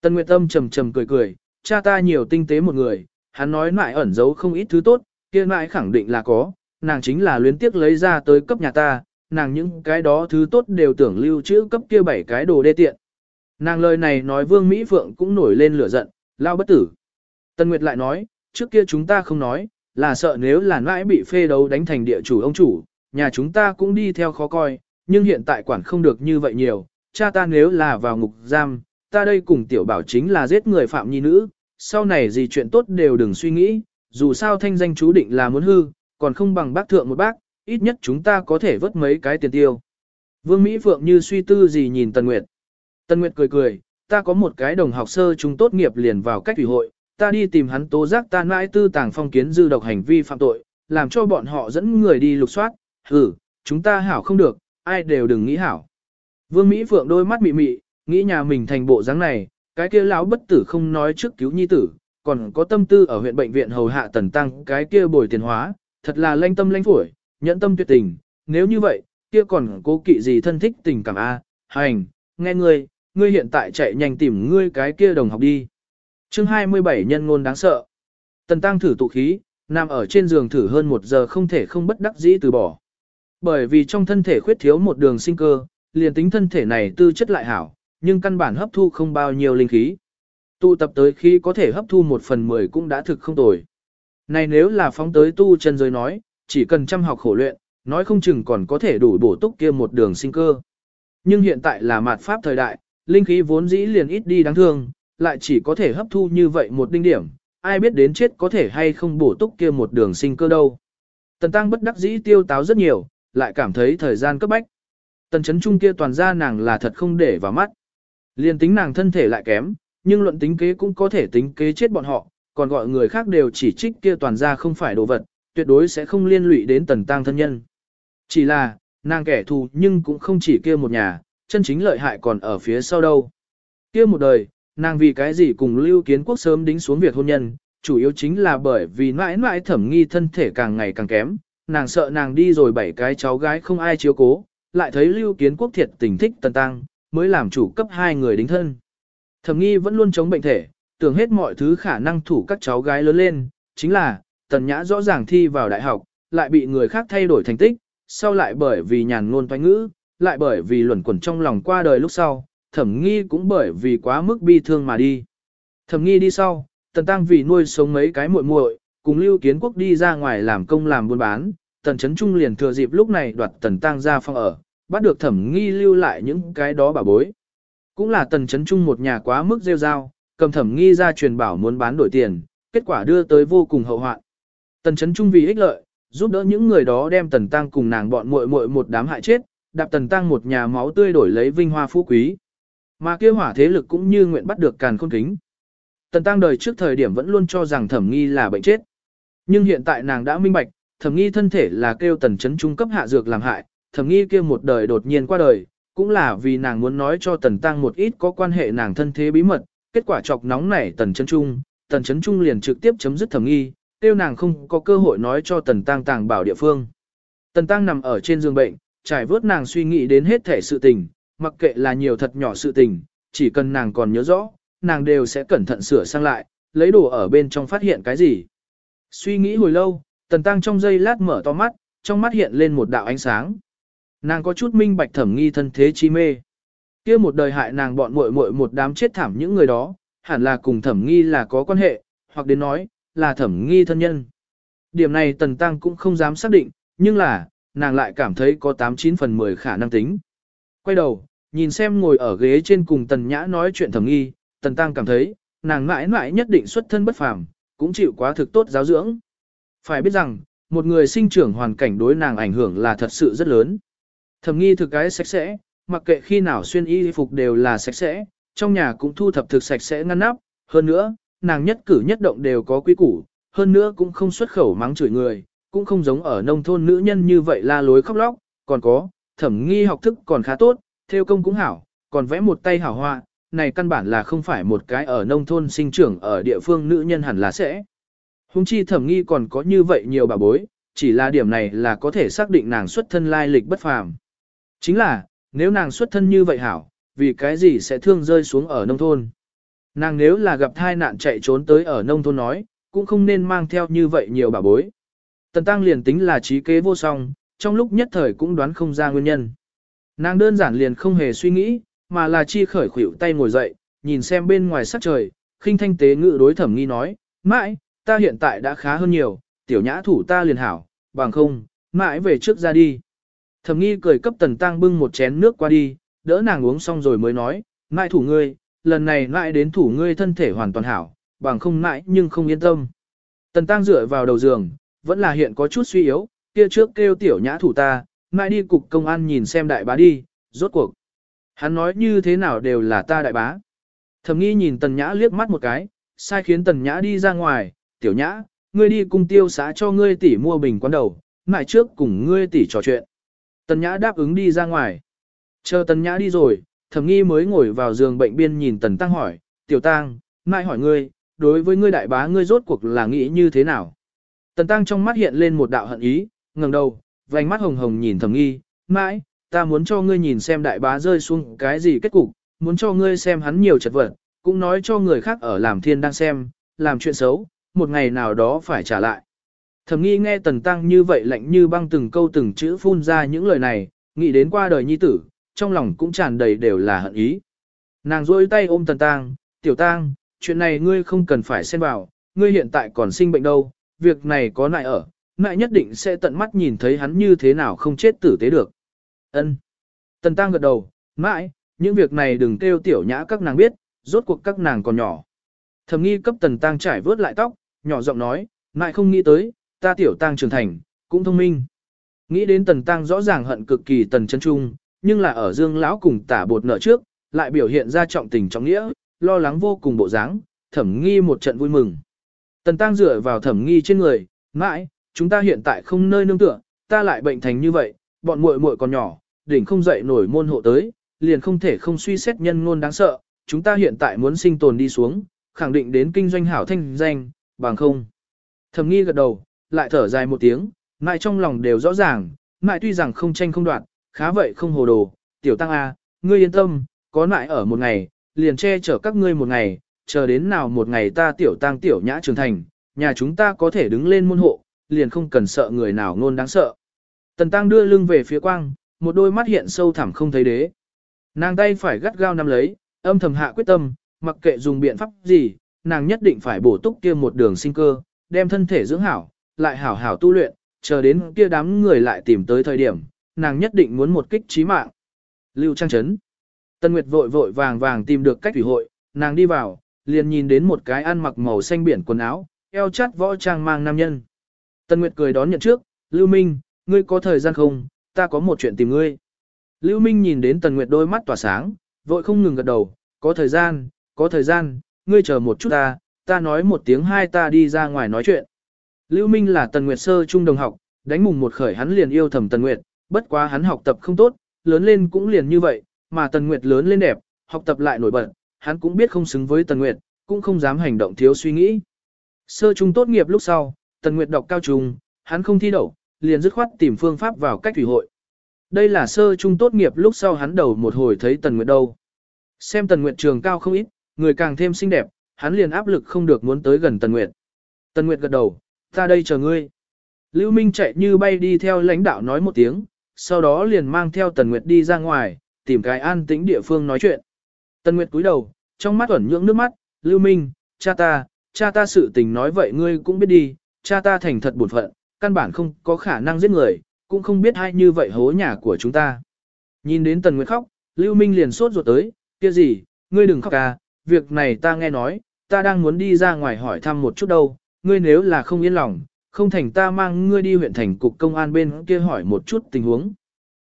Tần Nguyệt âm trầm trầm cười cười, cha ta nhiều tinh tế một người, hắn nói nãi ẩn giấu không ít thứ tốt, kia nãi khẳng định là có, nàng chính là luyến tiếc lấy ra tới cấp nhà ta, nàng những cái đó thứ tốt đều tưởng lưu trữ cấp kia bảy cái đồ đê tiện. Nàng lời này nói Vương Mỹ Phượng cũng nổi lên lửa giận, lao bất tử. Tân Nguyệt lại nói, trước kia chúng ta không nói, là sợ nếu là nãi bị phê đấu đánh thành địa chủ ông chủ, nhà chúng ta cũng đi theo khó coi, nhưng hiện tại quản không được như vậy nhiều, cha ta nếu là vào ngục giam, ta đây cùng tiểu bảo chính là giết người phạm nhi nữ, sau này gì chuyện tốt đều đừng suy nghĩ, dù sao thanh danh chú định là muốn hư, còn không bằng bác thượng một bác, ít nhất chúng ta có thể vớt mấy cái tiền tiêu. Vương Mỹ Phượng như suy tư gì nhìn Tần Nguyệt. Tân Nguyệt cười cười, ta có một cái đồng học sơ chúng tốt nghiệp liền vào cách ủy hội, ta đi tìm hắn tố giác ta mãi tư tàng phong kiến dư độc hành vi phạm tội, làm cho bọn họ dẫn người đi lục soát, hử, chúng ta hảo không được, ai đều đừng nghĩ hảo. Vương Mỹ Phượng đôi mắt mị mị, nghĩ nhà mình thành bộ dáng này, cái kia lão bất tử không nói trước cứu nhi tử, còn có tâm tư ở huyện bệnh viện hầu hạ tần tăng cái kia bồi tiền hóa, thật là lanh tâm lanh phổi, nhẫn tâm tuyệt tình, nếu như vậy, kia còn cố kỵ gì thân thích tình cảm a, hành, nghe ngươi, ngươi hiện tại chạy nhanh tìm ngươi cái kia đồng học đi. chương 27 nhân ngôn đáng sợ. Tần tăng thử tụ khí, nằm ở trên giường thử hơn một giờ không thể không bất đắc dĩ từ bỏ. Bởi vì trong thân thể khuyết thiếu một đường sinh cơ, liền tính thân thể này tư chất lại hảo, nhưng căn bản hấp thu không bao nhiêu linh khí. Tụ tập tới khi có thể hấp thu một phần mười cũng đã thực không tồi. Này nếu là phóng tới tu chân giới nói, chỉ cần chăm học khổ luyện, nói không chừng còn có thể đủ bổ túc kia một đường sinh cơ. Nhưng hiện tại là mạt pháp thời đại, linh khí vốn dĩ liền ít đi đáng thương, lại chỉ có thể hấp thu như vậy một đinh điểm, ai biết đến chết có thể hay không bổ túc kia một đường sinh cơ đâu. Tần tăng bất đắc dĩ tiêu táo rất nhiều, lại cảm thấy thời gian cấp bách. Tần chấn trung kia toàn ra nàng là thật không để vào mắt. Liên tính nàng thân thể lại kém, nhưng luận tính kế cũng có thể tính kế chết bọn họ, còn gọi người khác đều chỉ trích kia toàn ra không phải đồ vật, tuyệt đối sẽ không liên lụy đến tần tăng thân nhân. Chỉ là, nàng kẻ thù nhưng cũng không chỉ kia một nhà, chân chính lợi hại còn ở phía sau đâu. Kia một đời, nàng vì cái gì cùng lưu kiến quốc sớm đính xuống việc hôn nhân, chủ yếu chính là bởi vì mãi mãi thẩm nghi thân thể càng ngày càng kém, nàng sợ nàng đi rồi bảy cái cháu gái không ai chiếu cố, lại thấy lưu kiến quốc thiệt tình thích tần tăng, mới làm chủ cấp hai người đính thân. Thẩm nghi vẫn luôn chống bệnh thể, tưởng hết mọi thứ khả năng thủ các cháu gái lớn lên, chính là, tần nhã rõ ràng thi vào đại học, lại bị người khác thay đổi thành tích, sau lại bởi vì nhàn ngôn toanh ngữ, lại bởi vì luẩn quẩn trong lòng qua đời lúc sau, thẩm nghi cũng bởi vì quá mức bi thương mà đi. Thẩm nghi đi sau, tần tăng vì nuôi sống mấy cái muội muội, cùng lưu kiến quốc đi ra ngoài làm công làm buôn bán, tần chấn trung liền thừa dịp lúc này đoạt tần tăng ra phòng ở, bắt được thẩm nghi lưu lại những cái đó bà bối. Cũng là tần chấn trung một nhà quá mức rêu rao, cầm thẩm nghi ra truyền bảo muốn bán đổi tiền, kết quả đưa tới vô cùng hậu hoạn. Tần chấn trung vì ích lợi, giúp đỡ những người đó đem tần tăng cùng nàng bọn muội muội một đám hại chết, đạp tần tăng một nhà máu tươi đổi lấy vinh hoa phú quý. Mà kia hỏa thế lực cũng như nguyện bắt được càn khôn kính. Tần tăng đời trước thời điểm vẫn luôn cho rằng thẩm nghi là bệnh chết. Nhưng hiện tại nàng đã minh bạch, thẩm nghi thân thể là kêu tần chấn trung cấp hạ dược làm hại, thẩm nghi kia một đời đột nhiên qua đời, cũng là vì nàng muốn nói cho tần tăng một ít có quan hệ nàng thân thế bí mật, kết quả chọc nóng nảy tần chấn trung, tần chấn trung liền trực tiếp chấm dứt thẩm nghi, tiêu nàng không có cơ hội nói cho tần tăng tàng bảo địa phương. Tần tăng nằm ở trên giường bệnh, trải vớt nàng suy nghĩ đến hết thể sự tình, mặc kệ là nhiều thật nhỏ sự tình, chỉ cần nàng còn nhớ rõ, nàng đều sẽ cẩn thận sửa sang lại, lấy đồ ở bên trong phát hiện cái gì. Suy nghĩ hồi lâu, tần tăng trong giây lát mở to mắt, trong mắt hiện lên một đạo ánh sáng. Nàng có chút minh bạch thẩm nghi thân thế chi mê. kia một đời hại nàng bọn muội muội một đám chết thảm những người đó, hẳn là cùng thẩm nghi là có quan hệ, hoặc đến nói, là thẩm nghi thân nhân. Điểm này tần tăng cũng không dám xác định, nhưng là, nàng lại cảm thấy có 89 phần 10 khả năng tính. Quay đầu, nhìn xem ngồi ở ghế trên cùng tần nhã nói chuyện thẩm nghi, tần tăng cảm thấy, nàng mãi mãi nhất định xuất thân bất phàm, cũng chịu quá thực tốt giáo dưỡng. Phải biết rằng, một người sinh trưởng hoàn cảnh đối nàng ảnh hưởng là thật sự rất lớn. Thẩm nghi thực cái sạch sẽ, mặc kệ khi nào xuyên y phục đều là sạch sẽ, trong nhà cũng thu thập thực sạch sẽ ngăn nắp, hơn nữa, nàng nhất cử nhất động đều có quy củ, hơn nữa cũng không xuất khẩu mắng chửi người, cũng không giống ở nông thôn nữ nhân như vậy la lối khóc lóc, còn có, thẩm nghi học thức còn khá tốt, theo công cũng hảo, còn vẽ một tay hảo hoa, này căn bản là không phải một cái ở nông thôn sinh trưởng ở địa phương nữ nhân hẳn là sẽ. Hùng chi thẩm nghi còn có như vậy nhiều bà bối, chỉ là điểm này là có thể xác định nàng xuất thân lai lịch bất phàm. Chính là, nếu nàng xuất thân như vậy hảo, vì cái gì sẽ thương rơi xuống ở nông thôn. Nàng nếu là gặp thai nạn chạy trốn tới ở nông thôn nói, cũng không nên mang theo như vậy nhiều bà bối. Tần tăng liền tính là trí kế vô song, trong lúc nhất thời cũng đoán không ra nguyên nhân. Nàng đơn giản liền không hề suy nghĩ, mà là chi khởi khuỷu tay ngồi dậy, nhìn xem bên ngoài sắc trời, khinh thanh tế ngự đối thẩm nghi nói, mãi, ta hiện tại đã khá hơn nhiều, tiểu nhã thủ ta liền hảo, bằng không, mãi về trước ra đi. Thẩm nghi cười cấp tần tăng bưng một chén nước qua đi, đỡ nàng uống xong rồi mới nói, mãi thủ ngươi, lần này mãi đến thủ ngươi thân thể hoàn toàn hảo, bằng không mãi nhưng không yên tâm. Tần tăng dựa vào đầu giường, vẫn là hiện có chút suy yếu, kia trước kêu tiểu nhã thủ ta, mai đi cục công an nhìn xem đại bá đi, rốt cuộc. Hắn nói như thế nào đều là ta đại bá. Thẩm nghi nhìn tần nhã liếc mắt một cái, sai khiến tần nhã đi ra ngoài, tiểu nhã, ngươi đi cùng tiêu xã cho ngươi tỷ mua bình quán đầu, mãi trước cùng ngươi tỷ trò chuyện. Tần nhã đáp ứng đi ra ngoài. Chờ tần nhã đi rồi, thẩm nghi mới ngồi vào giường bệnh biên nhìn tần tăng hỏi, tiểu tăng, mai hỏi ngươi, đối với ngươi đại bá ngươi rốt cuộc là nghĩ như thế nào? Tần tăng trong mắt hiện lên một đạo hận ý, ngẩng đầu, vành mắt hồng hồng nhìn thẩm nghi, mãi, ta muốn cho ngươi nhìn xem đại bá rơi xuống cái gì kết cục, muốn cho ngươi xem hắn nhiều chật vật, cũng nói cho người khác ở làm thiên đang xem, làm chuyện xấu, một ngày nào đó phải trả lại. Thẩm nghi nghe tần tăng như vậy lạnh như băng từng câu từng chữ phun ra những lời này, nghĩ đến qua đời nhi tử, trong lòng cũng tràn đầy đều là hận ý. Nàng rôi tay ôm tần tăng, tiểu tăng, chuyện này ngươi không cần phải xen vào, ngươi hiện tại còn sinh bệnh đâu, việc này có nại ở, nại nhất định sẽ tận mắt nhìn thấy hắn như thế nào không chết tử tế được. Ân. Tần Tăng gật đầu, mãi, những việc này đừng kêu tiểu nhã các nàng biết, rốt cuộc các nàng còn nhỏ. Thẩm nghi cấp Tần Tăng trải vớt lại tóc, nhỏ giọng nói, mãi không nghĩ tới, ta tiểu Tăng trưởng thành, cũng thông minh. Nghĩ đến Tần Tăng rõ ràng hận cực kỳ Tần chân Trung, nhưng là ở Dương lão cùng tả bột nợ trước, lại biểu hiện ra trọng tình trọng nghĩa, lo lắng vô cùng bộ dáng, thẩm nghi một trận vui mừng. Tần Tăng dựa vào thẩm nghi trên người, mãi, chúng ta hiện tại không nơi nương tựa, ta lại bệnh thành như vậy, bọn muội muội còn nhỏ, đỉnh không dậy nổi môn hộ tới, liền không thể không suy xét nhân ngôn đáng sợ, chúng ta hiện tại muốn sinh tồn đi xuống, khẳng định đến kinh doanh hảo thanh danh, bằng không. Thẩm nghi gật đầu, lại thở dài một tiếng, mãi trong lòng đều rõ ràng, mãi tuy rằng không tranh không đoạt, khá vậy không hồ đồ, tiểu tăng A, à, ngươi yên tâm, có mãi ở một ngày, liền che chở các ngươi một ngày, chờ đến nào một ngày ta tiểu tăng tiểu nhã trưởng thành, nhà chúng ta có thể đứng lên môn hộ, liền không cần sợ người nào ngôn đáng sợ. Tần tăng đưa lưng về phía quang, một đôi mắt hiện sâu thẳm không thấy đế. Nàng tay phải gắt gao nắm lấy, âm thầm hạ quyết tâm, mặc kệ dùng biện pháp gì, nàng nhất định phải bổ túc kia một đường sinh cơ, đem thân thể dưỡng hảo, lại hảo hảo tu luyện, chờ đến kia đám người lại tìm tới thời điểm, nàng nhất định muốn một kích trí mạng. Lưu Trang Trấn Tân Nguyệt vội vội vàng vàng tìm được cách thủy hội, nàng đi vào, liền nhìn đến một cái ăn mặc màu xanh biển quần áo, eo chắt võ trang mang nam nhân. Tân Nguyệt cười đón nhận trước, Lưu Minh, ngươi có thời gian không, ta có một chuyện tìm ngươi. Lưu Minh nhìn đến Tần Nguyệt đôi mắt tỏa sáng, vội không ngừng gật đầu, có thời gian, có thời gian, ngươi chờ một chút ta, ta nói một tiếng hai ta đi ra ngoài nói chuyện. Lưu Minh là Tần Nguyệt sơ trung đồng học, đánh mùng một khởi hắn liền yêu thầm Tần Nguyệt, bất quá hắn học tập không tốt, lớn lên cũng liền như vậy, mà Tần Nguyệt lớn lên đẹp, học tập lại nổi bật, hắn cũng biết không xứng với Tần Nguyệt, cũng không dám hành động thiếu suy nghĩ. Sơ trung tốt nghiệp lúc sau, Tần Nguyệt đọc cao trung, hắn không thi đậu, liền dứt khoát tìm phương pháp vào cách thủy hội. Đây là sơ trung tốt nghiệp lúc sau hắn đầu một hồi thấy Tần Nguyệt đâu. Xem Tần Nguyệt trường cao không ít, người càng thêm xinh đẹp, hắn liền áp lực không được muốn tới gần Tần Nguyệt. Tần Nguyệt gật đầu, ta đây chờ ngươi. Lưu Minh chạy như bay đi theo lãnh đạo nói một tiếng, sau đó liền mang theo Tần Nguyệt đi ra ngoài, tìm cái an tĩnh địa phương nói chuyện. Tần Nguyệt cúi đầu, trong mắt ẩn nhưỡng nước mắt, Lưu Minh, cha ta, cha ta sự tình nói vậy ngươi cũng biết đi, cha ta thành thật buồn phận, căn bản không có khả năng giết người, cũng không biết hay như vậy hố nhà của chúng ta. Nhìn đến Tần Nguyệt khóc, Lưu Minh liền sốt ruột tới, kia gì, ngươi đừng khóc à, việc này ta nghe nói, ta đang muốn đi ra ngoài hỏi thăm một chút đâu, ngươi nếu là không yên lòng, không thành ta mang ngươi đi huyện thành cục công an bên kia hỏi một chút tình huống.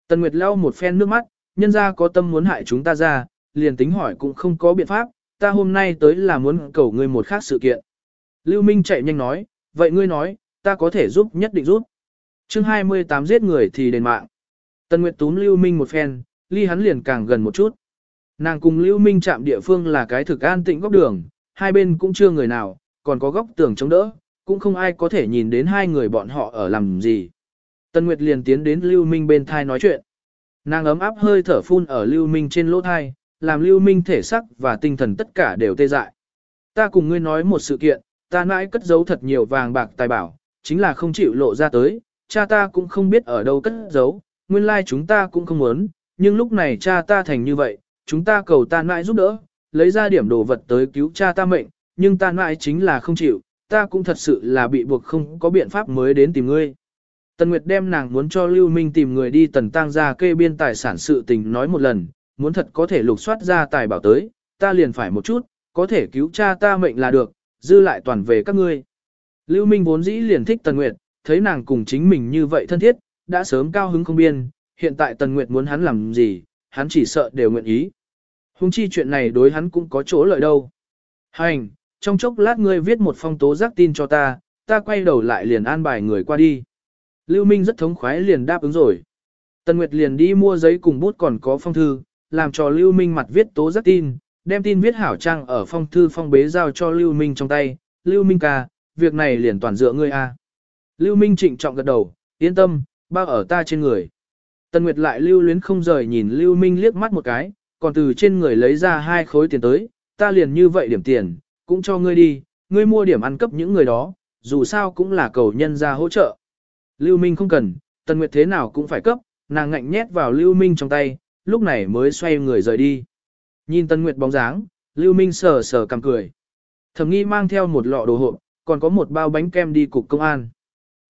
Tần Nguyệt lau một phen nước mắt, nhân ra có tâm muốn hại chúng ta ra, liền tính hỏi cũng không có biện pháp, ta hôm nay tới là muốn cầu ngươi một khác sự kiện. Lưu Minh chạy nhanh nói, vậy ngươi nói, ta có thể giúp nhất định giúp. chương 28 giết người thì đền mạng. Tần Nguyệt túm Lưu Minh một phen, ly hắn liền càng gần một chút. Nàng cùng Lưu Minh chạm địa phương là cái thực an tĩnh góc đường, hai bên cũng chưa người nào, còn có góc tường chống đỡ, cũng không ai có thể nhìn đến hai người bọn họ ở làm gì. Tần Nguyệt liền tiến đến Lưu Minh bên thai nói chuyện. Nàng ấm áp hơi thở phun ở Lưu Minh trên lỗ thai, làm Lưu Minh thể sắc và tinh thần tất cả đều tê dại. Ta cùng ngươi nói một sự kiện, ta nãi cất giấu thật nhiều vàng bạc tài bảo, chính là không chịu lộ ra tới, cha ta cũng không biết ở đâu cất giấu, nguyên lai chúng ta cũng không muốn, nhưng lúc này cha ta thành như vậy, chúng ta cầu ta nãi giúp đỡ, lấy ra điểm đồ vật tới cứu cha ta mệnh, nhưng ta nãi chính là không chịu, ta cũng thật sự là bị buộc không có biện pháp mới đến tìm ngươi. Tần Nguyệt đem nàng muốn cho Lưu Minh tìm người đi tần tang ra kê biên tài sản sự tình nói một lần, muốn thật có thể lục soát ra tài bảo tới, ta liền phải một chút, có thể cứu cha ta mệnh là được, dư lại toàn về các ngươi. Lưu Minh vốn dĩ liền thích Tần Nguyệt, thấy nàng cùng chính mình như vậy thân thiết, đã sớm cao hứng không biên, hiện tại Tần Nguyệt muốn hắn làm gì, hắn chỉ sợ đều nguyện ý. Hùng chi chuyện này đối hắn cũng có chỗ lợi đâu. Hành, trong chốc lát ngươi viết một phong tố giác tin cho ta, ta quay đầu lại liền an bài người qua đi. Lưu Minh rất thống khoái liền đáp ứng rồi. Tần Nguyệt liền đi mua giấy cùng bút còn có phong thư, làm cho Lưu Minh mặt viết tố giác tin, đem tin viết hảo trang ở phong thư phong bế giao cho Lưu Minh trong tay. Lưu Minh ca, việc này liền toàn dựa ngươi a. Lưu Minh trịnh trọng gật đầu, yên tâm, bao ở ta trên người. Tần Nguyệt lại lưu luyến không rời nhìn Lưu Minh liếc mắt một cái, còn từ trên người lấy ra hai khối tiền tới, ta liền như vậy điểm tiền, cũng cho ngươi đi, ngươi mua điểm ăn cấp những người đó, dù sao cũng là cầu nhân ra hỗ trợ. Lưu Minh không cần, Tần Nguyệt thế nào cũng phải cấp, nàng ngạnh nhét vào Lưu Minh trong tay, lúc này mới xoay người rời đi. Nhìn tân Nguyệt bóng dáng, Lưu Minh sờ sờ cầm cười. Thẩm nghi mang theo một lọ đồ hộp, còn có một bao bánh kem đi cục công an.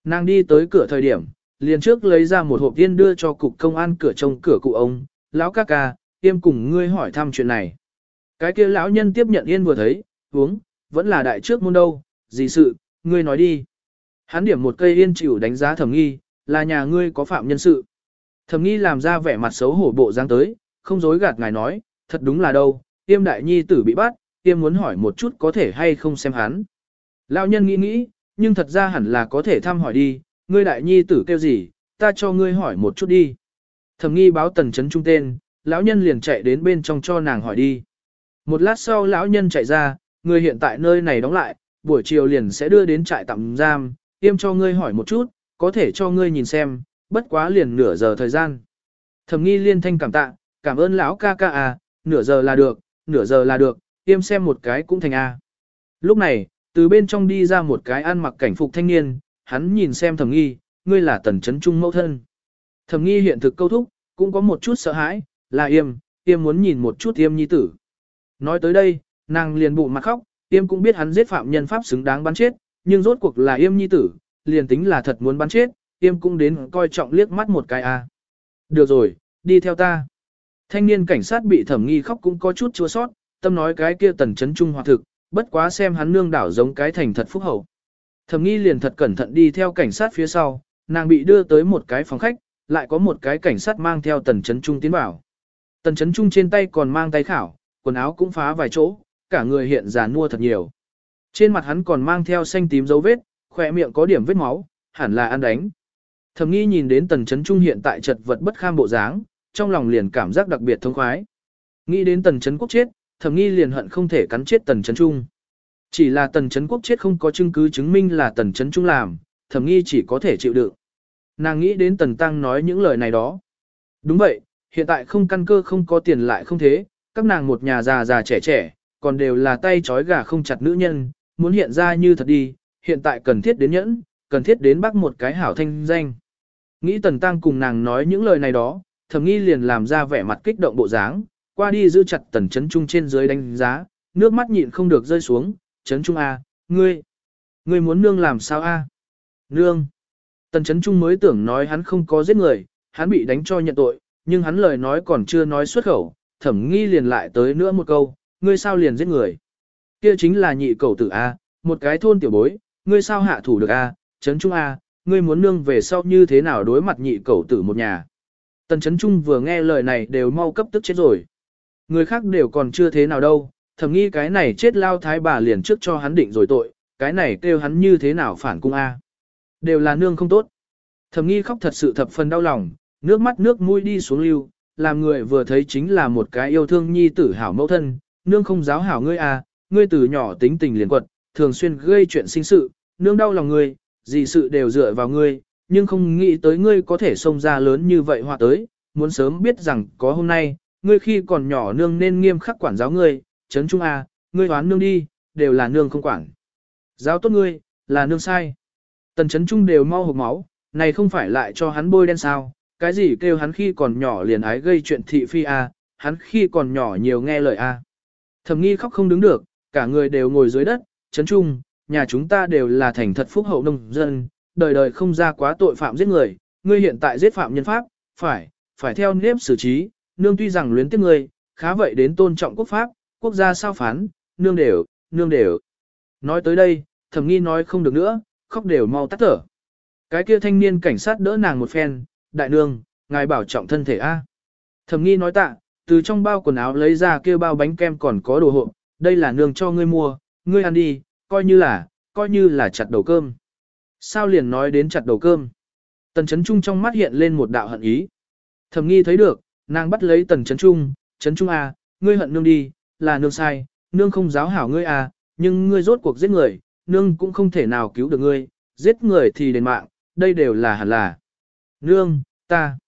Nàng đi tới cửa thời điểm, liền trước lấy ra một hộp tiên đưa cho cục công an cửa trông cửa cụ ông, lão ca ca, tiêm cùng ngươi hỏi thăm chuyện này. Cái kia lão nhân tiếp nhận yên vừa thấy, uống, vẫn là đại trước môn đâu, gì sự, ngươi nói đi. Hắn điểm một cây yên chịu đánh giá thẩm nghi, là nhà ngươi có phạm nhân sự. Thẩm nghi làm ra vẻ mặt xấu hổ bộ dáng tới, không dối gạt ngài nói, thật đúng là đâu, tiêm đại nhi tử bị bắt, tiêm muốn hỏi một chút có thể hay không xem hắn. Lão nhân nghĩ nghĩ, nhưng thật ra hẳn là có thể thăm hỏi đi, ngươi đại nhi tử kêu gì, ta cho ngươi hỏi một chút đi. Thẩm nghi báo tần chấn trung tên, lão nhân liền chạy đến bên trong cho nàng hỏi đi. Một lát sau lão nhân chạy ra, người hiện tại nơi này đóng lại, buổi chiều liền sẽ đưa đến trại tạm giam, tiêm cho ngươi hỏi một chút, có thể cho ngươi nhìn xem, bất quá liền nửa giờ thời gian. Thẩm nghi liên thanh cảm tạ, cảm ơn lão ca ca à, nửa giờ là được, nửa giờ là được, tiêm xem một cái cũng thành A. Lúc này, từ bên trong đi ra một cái ăn mặc cảnh phục thanh niên, hắn nhìn xem thẩm nghi, ngươi là tần chấn trung mẫu thân. Thẩm nghi hiện thực câu thúc, cũng có một chút sợ hãi, là yêm, yêm muốn nhìn một chút yêm nhi tử. Nói tới đây, nàng liền bụ mặt khóc, yêm cũng biết hắn giết phạm nhân pháp xứng đáng bắn chết, nhưng rốt cuộc là yêm nhi tử, liền tính là thật muốn bắn chết, tiêm cũng đến coi trọng liếc mắt một cái a. Được rồi, đi theo ta. Thanh niên cảnh sát bị thẩm nghi khóc cũng có chút chua sót, tâm nói cái kia tần chấn trung hòa thực, bất quá xem hắn nương đảo giống cái thành thật phúc hậu. Thẩm nghi liền thật cẩn thận đi theo cảnh sát phía sau, nàng bị đưa tới một cái phòng khách, lại có một cái cảnh sát mang theo tần chấn trung tiến vào. Tần chấn trung trên tay còn mang tay khảo, quần áo cũng phá vài chỗ, cả người hiện già nua thật nhiều. Trên mặt hắn còn mang theo xanh tím dấu vết, khỏe miệng có điểm vết máu, hẳn là ăn đánh. Thẩm nghi nhìn đến tần chấn trung hiện tại chật vật bất kham bộ dáng, trong lòng liền cảm giác đặc biệt thông khoái. Nghĩ đến tần chấn quốc chết, thẩm nghi liền hận không thể cắn chết tần chấn trung. Chỉ là tần chấn quốc chết không có chứng cứ chứng minh là tần chấn trung làm, thẩm nghi chỉ có thể chịu đựng. Nàng nghĩ đến tần tăng nói những lời này đó. Đúng vậy, hiện tại không căn cơ không có tiền lại không thế, các nàng một nhà già già trẻ trẻ, còn đều là tay trói gà không chặt nữ nhân, muốn hiện ra như thật đi, hiện tại cần thiết đến nhẫn, cần thiết đến bắc một cái hảo thanh danh. Nghĩ tần tăng cùng nàng nói những lời này đó, thẩm nghi liền làm ra vẻ mặt kích động bộ dáng, qua đi giữ chặt tần chấn trung trên dưới đánh giá, nước mắt nhịn không được rơi xuống, chấn trung A, ngươi, ngươi muốn nương làm sao A? Nương. Tần chấn trung mới tưởng nói hắn không có giết người, hắn bị đánh cho nhận tội, nhưng hắn lời nói còn chưa nói xuất khẩu, thẩm nghi liền lại tới nữa một câu, ngươi sao liền giết người? Kia chính là nhị cầu tử A, một cái thôn tiểu bối, ngươi sao hạ thủ được A, Trấn trung A, ngươi muốn nương về sau như thế nào đối mặt nhị cậu tử một nhà. Tần Trấn trung vừa nghe lời này đều mau cấp tức chết rồi. Người khác đều còn chưa thế nào đâu, thầm nghi cái này chết lao thái bà liền trước cho hắn định rồi tội, cái này kêu hắn như thế nào phản cung A. Đều là nương không tốt. Thầm nghi khóc thật sự thập phần đau lòng, nước mắt nước mũi đi xuống lưu, làm người vừa thấy chính là một cái yêu thương nhi tử hảo mẫu thân, nương không giáo hảo ngươi a, ngươi từ nhỏ tính tình liền quật, thường xuyên gây chuyện sinh sự, nương đau lòng ngươi, gì sự đều dựa vào ngươi, nhưng không nghĩ tới ngươi có thể xông ra lớn như vậy hòa tới, muốn sớm biết rằng có hôm nay, ngươi khi còn nhỏ nương nên nghiêm khắc quản giáo ngươi, chấn trung a, ngươi đoán nương đi, đều là nương không quản. Giáo tốt ngươi, là nương sai. Tần chấn trung đều mau hộp máu, này không phải lại cho hắn bôi đen sao, cái gì kêu hắn khi còn nhỏ liền ái gây chuyện thị phi a, hắn khi còn nhỏ nhiều nghe lời a. Thẩm nghi khóc không đứng được, cả người đều ngồi dưới đất, chấn trung, nhà chúng ta đều là thành thật phúc hậu nông dân, đời đời không ra quá tội phạm giết người, ngươi hiện tại giết phạm nhân pháp, phải, phải theo nếp xử trí, nương tuy rằng luyến tiếc ngươi, khá vậy đến tôn trọng quốc pháp, quốc gia sao phán, nương đều, nương đều. Nói tới đây, thẩm nghi nói không được nữa, khóc đều mau tắt thở. Cái kia thanh niên cảnh sát đỡ nàng một phen, đại nương, ngài bảo trọng thân thể a. Thẩm nghi nói tạ, từ trong bao quần áo lấy ra kia bao bánh kem còn có đồ hộp, đây là nương cho ngươi mua, ngươi ăn đi, coi như là, coi như là chặt đầu cơm. Sao liền nói đến chặt đầu cơm? Tần chấn trung trong mắt hiện lên một đạo hận ý. Thẩm nghi thấy được, nàng bắt lấy tần chấn trung, chấn trung a, ngươi hận nương đi, là nương sai, nương không giáo hảo ngươi a, nhưng ngươi rốt cuộc giết người, nương cũng không thể nào cứu được ngươi, giết người thì đền mạng, đây đều là hẳn là. Nương, ta,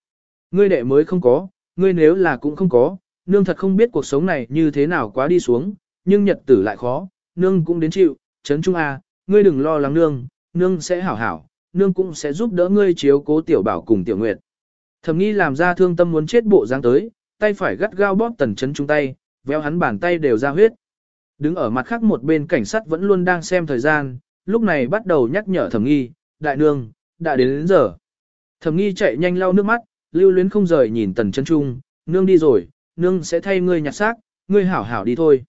ngươi đệ mới không có, ngươi nếu là cũng không có, nương thật không biết cuộc sống này như thế nào quá đi xuống, nhưng nhật tử lại khó, nương cũng đến chịu, Trấn trung a, ngươi đừng lo lắng nương, nương sẽ hảo hảo, nương cũng sẽ giúp đỡ ngươi chiếu cố tiểu bảo cùng tiểu nguyệt. Thẩm nghi làm ra thương tâm muốn chết bộ dáng tới, tay phải gắt gao bóp tần chấn trung tay, véo hắn bàn tay đều ra huyết. Đứng ở mặt khác một bên cảnh sát vẫn luôn đang xem thời gian, lúc này bắt đầu nhắc nhở thẩm nghi, đại nương, đã đến đến giờ. Thẩm nghi chạy nhanh lau nước mắt, lưu luyến không rời nhìn tần Trấn trung, nương đi rồi, nương sẽ thay ngươi nhặt xác, ngươi hảo hảo đi thôi.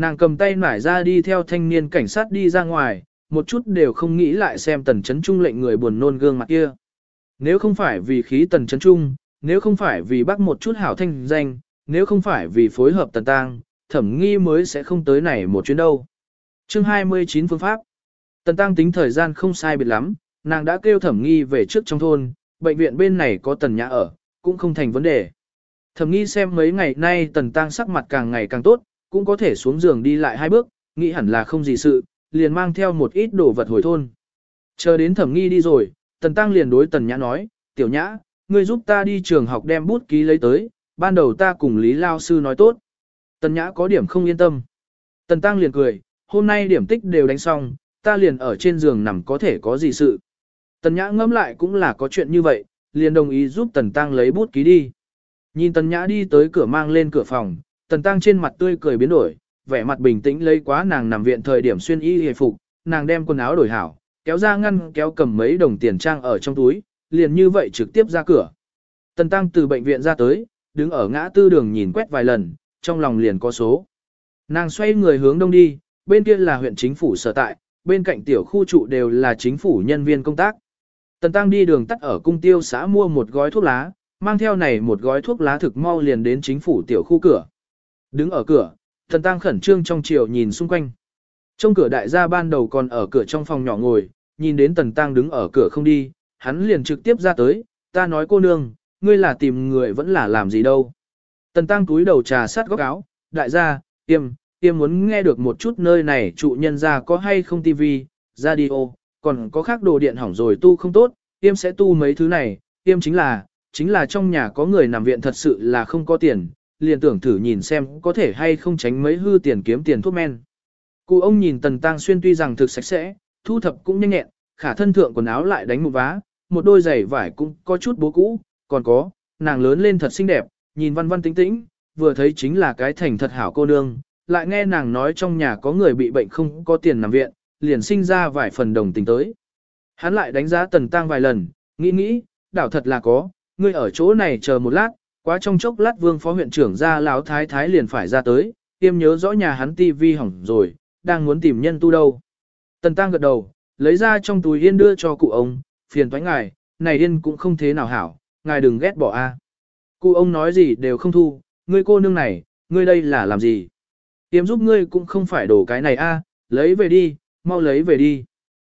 Nàng cầm tay nải ra đi theo thanh niên cảnh sát đi ra ngoài, một chút đều không nghĩ lại xem tần chấn trung lệnh người buồn nôn gương mặt kia. Nếu không phải vì khí tần chấn trung, nếu không phải vì bắt một chút hảo thanh danh, nếu không phải vì phối hợp tần tang, thẩm nghi mới sẽ không tới này một chuyến đâu. Chương 29 phương pháp. Tần tăng tính thời gian không sai biệt lắm, nàng đã kêu thẩm nghi về trước trong thôn, bệnh viện bên này có tần nhã ở, cũng không thành vấn đề. Thẩm nghi xem mấy ngày nay tần tăng sắc mặt càng ngày càng tốt, cũng có thể xuống giường đi lại hai bước, nghĩ hẳn là không gì sự, liền mang theo một ít đồ vật hồi thôn. Chờ đến thẩm nghi đi rồi, tần tăng liền đối tần nhã nói, tiểu nhã, ngươi giúp ta đi trường học đem bút ký lấy tới, ban đầu ta cùng Lý Lao Sư nói tốt. Tần nhã có điểm không yên tâm. Tần tăng liền cười, hôm nay điểm tích đều đánh xong, ta liền ở trên giường nằm có thể có gì sự. Tần nhã ngẫm lại cũng là có chuyện như vậy, liền đồng ý giúp tần tăng lấy bút ký đi. Nhìn tần nhã đi tới cửa mang lên cửa phòng, tần tăng trên mặt tươi cười biến đổi, vẻ mặt bình tĩnh lấy quá nàng nằm viện thời điểm xuyên y hề phục, nàng đem quần áo đổi hảo, kéo ra ngăn kéo cầm mấy đồng tiền trang ở trong túi, liền như vậy trực tiếp ra cửa. Tần tăng từ bệnh viện ra tới, đứng ở ngã tư đường nhìn quét vài lần, trong lòng liền có số. Nàng xoay người hướng đông đi, bên kia là huyện chính phủ sở tại, bên cạnh tiểu khu trụ đều là chính phủ nhân viên công tác. Tần Tăng đi đường tắt ở cung tiêu xã mua một gói thuốc lá, mang theo này một gói thuốc lá thực mau liền đến chính phủ tiểu khu cửa. Đứng ở cửa, thần Tăng khẩn trương trong chiều nhìn xung quanh. Trong cửa đại gia ban đầu còn ở cửa trong phòng nhỏ ngồi, nhìn đến Tần Tăng đứng ở cửa không đi, hắn liền trực tiếp ra tới, ta nói cô nương, ngươi là tìm người vẫn là làm gì đâu. Tần Tăng túi đầu trà sát góc áo, đại gia, tiêm, tiêm muốn nghe được một chút nơi này trụ nhân ra có hay không tivi, radio, còn có khác đồ điện hỏng rồi tu không tốt, tiêm sẽ tu mấy thứ này, tiêm chính là, chính là trong nhà có người nằm viện thật sự là không có tiền, liền tưởng thử nhìn xem có thể hay không tránh mấy hư tiền kiếm tiền thuốc men. Cụ ông nhìn Tần Tăng Xuyên tuy rằng thực sạch sẽ, thu thập cũng nhanh nhẹn, khả thân thượng quần áo lại đánh một vá, một đôi giày vải cũng có chút bố cũ, còn có, nàng lớn lên thật xinh đẹp, nhìn văn văn tĩnh tĩnh, vừa thấy chính là cái thành thật hảo cô nương, lại nghe nàng nói trong nhà có người bị bệnh không có tiền nằm viện, liền sinh ra vài phần đồng tình tới. Hắn lại đánh giá Tần Tăng vài lần, nghĩ nghĩ, đảo thật là có, ngươi ở chỗ này chờ một lát, quá trong chốc lát vương phó huyện trưởng ra lão thái thái liền phải ra tới, tiêm nhớ rõ nhà hắn tivi hỏng rồi, đang muốn tìm nhân tu đâu. Tần Tăng gật đầu, lấy ra trong túi yên đưa cho cụ ông, phiền toái ngài, này yên cũng không thế nào hảo, ngài đừng ghét bỏ a. Cụ ông nói gì đều không thu, ngươi cô nương này, ngươi đây là làm gì? Tiêm giúp ngươi cũng không phải đổ cái này a, lấy về đi, mau lấy về đi.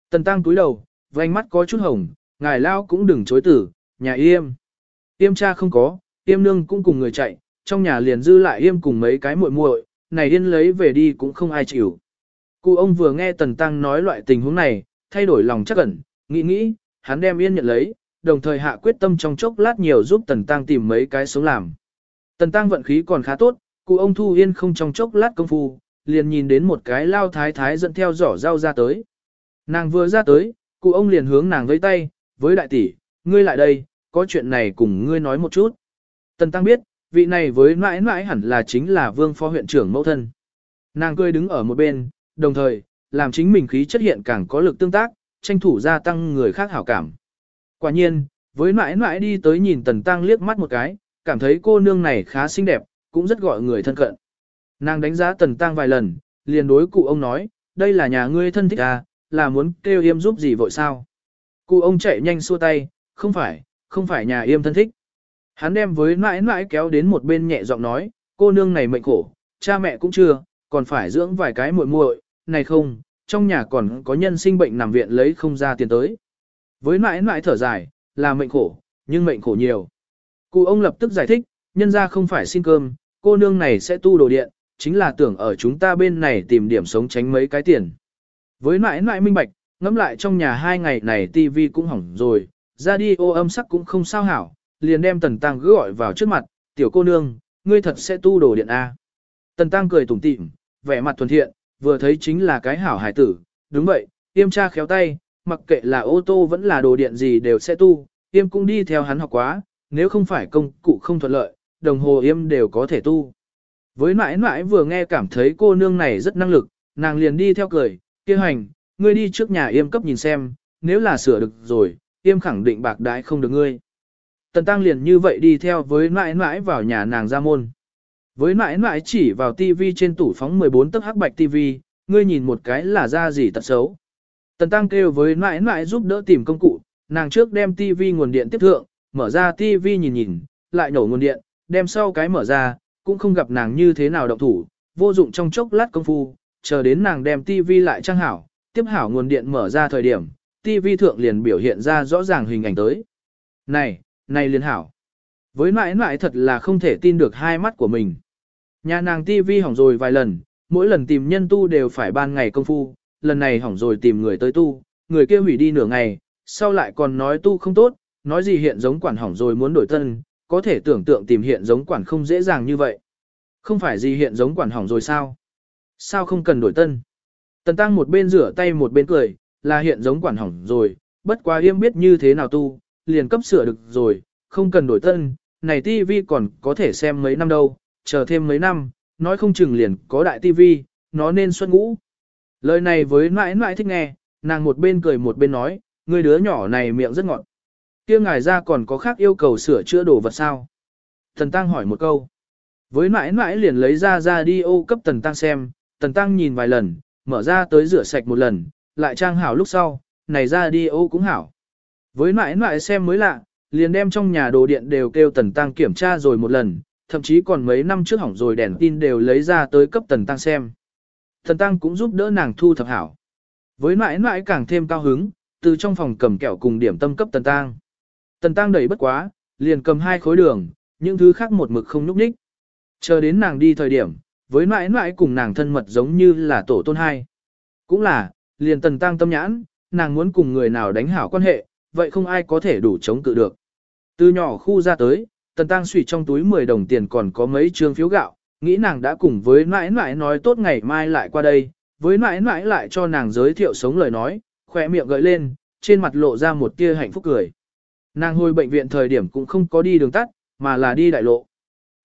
Tần tăng túi đầu, vành mắt có chút hồng, ngài lao cũng đừng chối tử, nhà yêm. Yêm cha không có, yêm nương cũng cùng người chạy, trong nhà liền dư lại yêm cùng mấy cái muội muội, này yên lấy về đi cũng không ai chịu. Cụ ông vừa nghe tần tăng nói loại tình huống này, thay đổi lòng chắc ẩn, nghĩ nghĩ, hắn đem yên nhận lấy, đồng thời hạ quyết tâm trong chốc lát nhiều giúp tần tăng tìm mấy cái sống làm. Tần tăng vận khí còn khá tốt, cụ ông thu yên không trong chốc lát công phu, liền nhìn đến một cái lao thái thái dẫn theo giỏ rau ra tới. Nàng vừa ra tới, cụ ông liền hướng nàng vẫy tay, với đại tỷ, ngươi lại đây, có chuyện này cùng ngươi nói một chút. Tần Tăng biết, vị này với mãi mãi hẳn là chính là vương phó huyện trưởng mẫu thân. Nàng cười đứng ở một bên, đồng thời, làm chính mình khí chất hiện càng có lực tương tác, tranh thủ gia tăng người khác hảo cảm. Quả nhiên, với mãi mãi đi tới nhìn Tần Tăng liếc mắt một cái, cảm thấy cô nương này khá xinh đẹp, cũng rất gọi người thân cận. Nàng đánh giá Tần Tăng vài lần, liền đối cụ ông nói, đây là nhà ngươi thân thích à, là muốn kêu yêm giúp gì vội sao. Cụ ông chạy nhanh xua tay, không phải, không phải nhà yêm thân thích. Hắn đem với mãi mãi kéo đến một bên nhẹ giọng nói, cô nương này mệnh khổ, cha mẹ cũng chưa, còn phải dưỡng vài cái muội muội, này không, trong nhà còn có nhân sinh bệnh nằm viện lấy không ra tiền tới. Với mãi mãi thở dài, là mệnh khổ, nhưng mệnh khổ nhiều. Cụ ông lập tức giải thích, nhân ra không phải xin cơm, cô nương này sẽ tu đồ điện, chính là tưởng ở chúng ta bên này tìm điểm sống tránh mấy cái tiền. Với mãi mãi minh bạch, ngẫm lại trong nhà hai ngày này tivi cũng hỏng rồi, radio âm sắc cũng không sao hảo, liền đem Tần Tăng gọi vào trước mặt, tiểu cô nương, ngươi thật sẽ tu đồ điện A. Tần Tăng cười tủm tỉm, vẻ mặt thuần thiện, vừa thấy chính là cái hảo hải tử, đúng vậy, tiêm cha khéo tay, mặc kệ là ô tô vẫn là đồ điện gì đều sẽ tu, tiêm cũng đi theo hắn học quá, nếu không phải công cụ không thuận lợi, đồng hồ yêm đều có thể tu. Với mãi mãi vừa nghe cảm thấy cô nương này rất năng lực, nàng liền đi theo cười, kia hành, ngươi đi trước nhà yêm cấp nhìn xem, nếu là sửa được rồi, yêm khẳng định bạc đái không được ngươi. Tần tăng liền như vậy đi theo với mãi mãi vào nhà nàng ra môn. Với mãi mãi chỉ vào tivi trên tủ phóng 14 tấc hắc bạch tivi, ngươi nhìn một cái là ra gì tật xấu. Tần tăng kêu với mãi mãi giúp đỡ tìm công cụ, nàng trước đem tivi nguồn điện tiếp thượng, mở ra tivi nhìn nhìn, lại nổ nguồn điện, đem sau cái mở ra, cũng không gặp nàng như thế nào động thủ, vô dụng trong chốc lát công phu, chờ đến nàng đem tivi lại trang hảo, tiếp hảo nguồn điện mở ra thời điểm, tivi thượng liền biểu hiện ra rõ ràng hình ảnh tới. Này, này liền hảo. Với mãi mãi thật là không thể tin được hai mắt của mình. Nhà nàng tivi hỏng rồi vài lần, mỗi lần tìm nhân tu đều phải ban ngày công phu, lần này hỏng rồi tìm người tới tu, người kia hủy đi nửa ngày, sau lại còn nói tu không tốt, nói gì hiện giống quản hỏng rồi muốn đổi tân, có thể tưởng tượng tìm hiện giống quản không dễ dàng như vậy. Không phải gì hiện giống quản hỏng rồi sao? Sao không cần đổi tân? Tần tăng một bên rửa tay một bên cười, là hiện giống quản hỏng rồi, bất quá yêm biết như thế nào tu, liền cấp sửa được rồi, không cần đổi tân, này tivi còn có thể xem mấy năm đâu, chờ thêm mấy năm, nói không chừng liền có đại tivi, nó nên xuất ngũ. Lời này với mãi mãi thích nghe, nàng một bên cười một bên nói, người đứa nhỏ này miệng rất ngọt. kia ngài ra còn có khác yêu cầu sửa chữa đồ vật sao? Thần Tăng hỏi một câu. Với mãi mãi liền lấy ra ra đi ô cấp Tần Tăng xem, Tần Tăng nhìn vài lần, mở ra tới rửa sạch một lần, lại trang hảo lúc sau, này ra đi ô cũng hảo. Với mãi mãi xem mới lạ, liền đem trong nhà đồ điện đều kêu Tần Tăng kiểm tra rồi một lần, thậm chí còn mấy năm trước hỏng rồi đèn tin đều lấy ra tới cấp Tần Tăng xem. Tần Tăng cũng giúp đỡ nàng thu thập hảo. Với mãi mãi càng thêm cao hứng, từ trong phòng cầm kẹo cùng điểm tâm cấp Tần Tăng. Tần Tăng đẩy bất quá, liền cầm hai khối đường, những thứ khác một mực không nhúc nhích. Chờ đến nàng đi thời điểm, với mãi mãi cùng nàng thân mật giống như là tổ tôn hai. Cũng là, liền Tần Tăng tâm nhãn, nàng muốn cùng người nào đánh hảo quan hệ, vậy không ai có thể đủ chống cự được. Từ nhỏ khu ra tới, Tần Tăng sủy trong túi 10 đồng tiền còn có mấy trương phiếu gạo, nghĩ nàng đã cùng với mãi mãi nói tốt ngày mai lại qua đây, với mãi mãi lại cho nàng giới thiệu sống lời nói, khỏe miệng gợi lên, trên mặt lộ ra một tia hạnh phúc cười. Nàng hồi bệnh viện thời điểm cũng không có đi đường tắt, mà là đi đại lộ.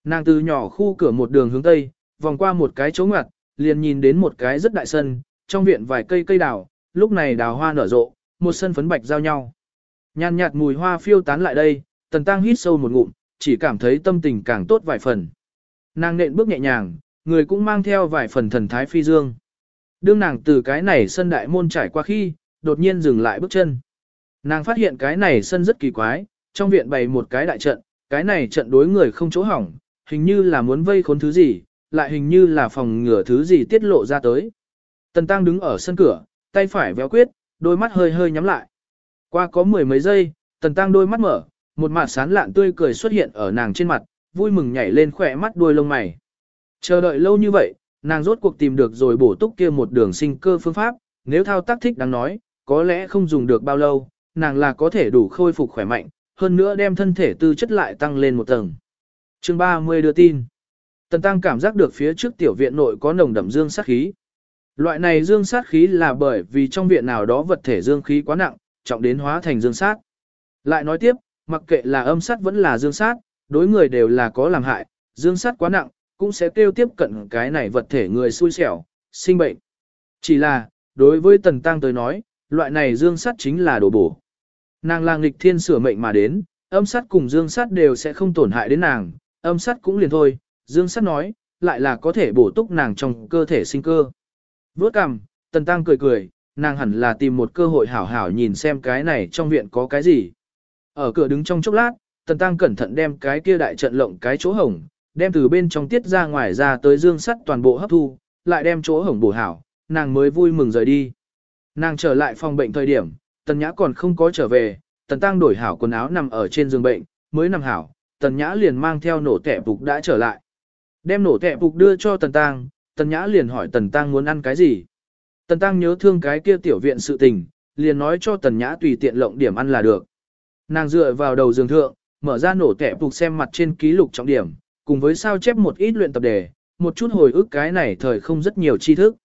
Nàng từ nhỏ khu cửa một đường hướng tây, vòng qua một cái chỗ ngoặt, liền nhìn đến một cái rất đại sân, trong viện vài cây cây đào, lúc này đào hoa nở rộ, một sân phấn bạch giao nhau. Nhàn nhạt mùi hoa phiêu tán lại đây, tần tăng hít sâu một ngụm, chỉ cảm thấy tâm tình càng tốt vài phần. Nàng nện bước nhẹ nhàng, người cũng mang theo vài phần thần thái phi dương. Đương nàng từ cái này sân đại môn trải qua khi, đột nhiên dừng lại bước chân. Nàng phát hiện cái này sân rất kỳ quái, trong viện bày một cái đại trận, cái này trận đối người không chỗ hỏng, hình như là muốn vây khốn thứ gì, lại hình như là phòng ngừa thứ gì tiết lộ ra tới. Tần Tăng đứng ở sân cửa, tay phải véo quyết, đôi mắt hơi hơi nhắm lại. Qua có mười mấy giây, Tần Tăng đôi mắt mở, một mặt sán lạn tươi cười xuất hiện ở nàng trên mặt, vui mừng nhảy lên khỏe mắt đuôi lông mày. Chờ đợi lâu như vậy, nàng rốt cuộc tìm được rồi bổ túc kia một đường sinh cơ phương pháp, nếu thao tác thích đáng nói, có lẽ không dùng được bao lâu, nàng là có thể đủ khôi phục khỏe mạnh, hơn nữa đem thân thể tư chất lại tăng lên một tầng. Chương 30 đưa tin. Tần Tăng cảm giác được phía trước tiểu viện nội có nồng đậm dương sát khí. Loại này dương sát khí là bởi vì trong viện nào đó vật thể dương khí quá nặng, trọng đến hóa thành dương sát. Lại nói tiếp, mặc kệ là âm sát vẫn là dương sát, đối người đều là có làm hại, dương sát quá nặng, cũng sẽ tiêu tiếp cận cái này vật thể người xui xẻo, sinh bệnh. Chỉ là, đối với Tần Tăng tới nói, loại này dương sát chính là đồ bổ. Nàng lang nghịch thiên sửa mệnh mà đến, âm sát cùng dương sát đều sẽ không tổn hại đến nàng, âm sát cũng liền thôi, dương sát nói, lại là có thể bổ túc nàng trong cơ thể sinh cơ. Vốt cằm, Tần Tăng cười cười, nàng hẳn là tìm một cơ hội hảo hảo nhìn xem cái này trong viện có cái gì. Ở cửa đứng trong chốc lát, Tần Tăng cẩn thận đem cái kia đại trận lộng cái chỗ hổng, đem từ bên trong tiết ra ngoài ra tới dương sắt toàn bộ hấp thu, lại đem chỗ hổng bổ hảo, nàng mới vui mừng rời đi. Nàng trở lại phòng bệnh thời điểm, Tần Nhã còn không có trở về, Tần Tăng đổi hảo quần áo nằm ở trên giường bệnh, mới nằm hảo, Tần Nhã liền mang theo nổ tẻ phục đã trở lại. Đem nổ tẻ phục đưa cho Tần Tăng, Tần Nhã liền hỏi Tần Tăng muốn ăn cái gì. Tần Tăng nhớ thương cái kia tiểu viện sự tình, liền nói cho Tần Nhã tùy tiện lộng điểm ăn là được. Nàng dựa vào đầu giường thượng, mở ra nổ tẻ phục xem mặt trên ký lục trọng điểm, cùng với sao chép một ít luyện tập đề, một chút hồi ức cái này thời không rất nhiều tri thức.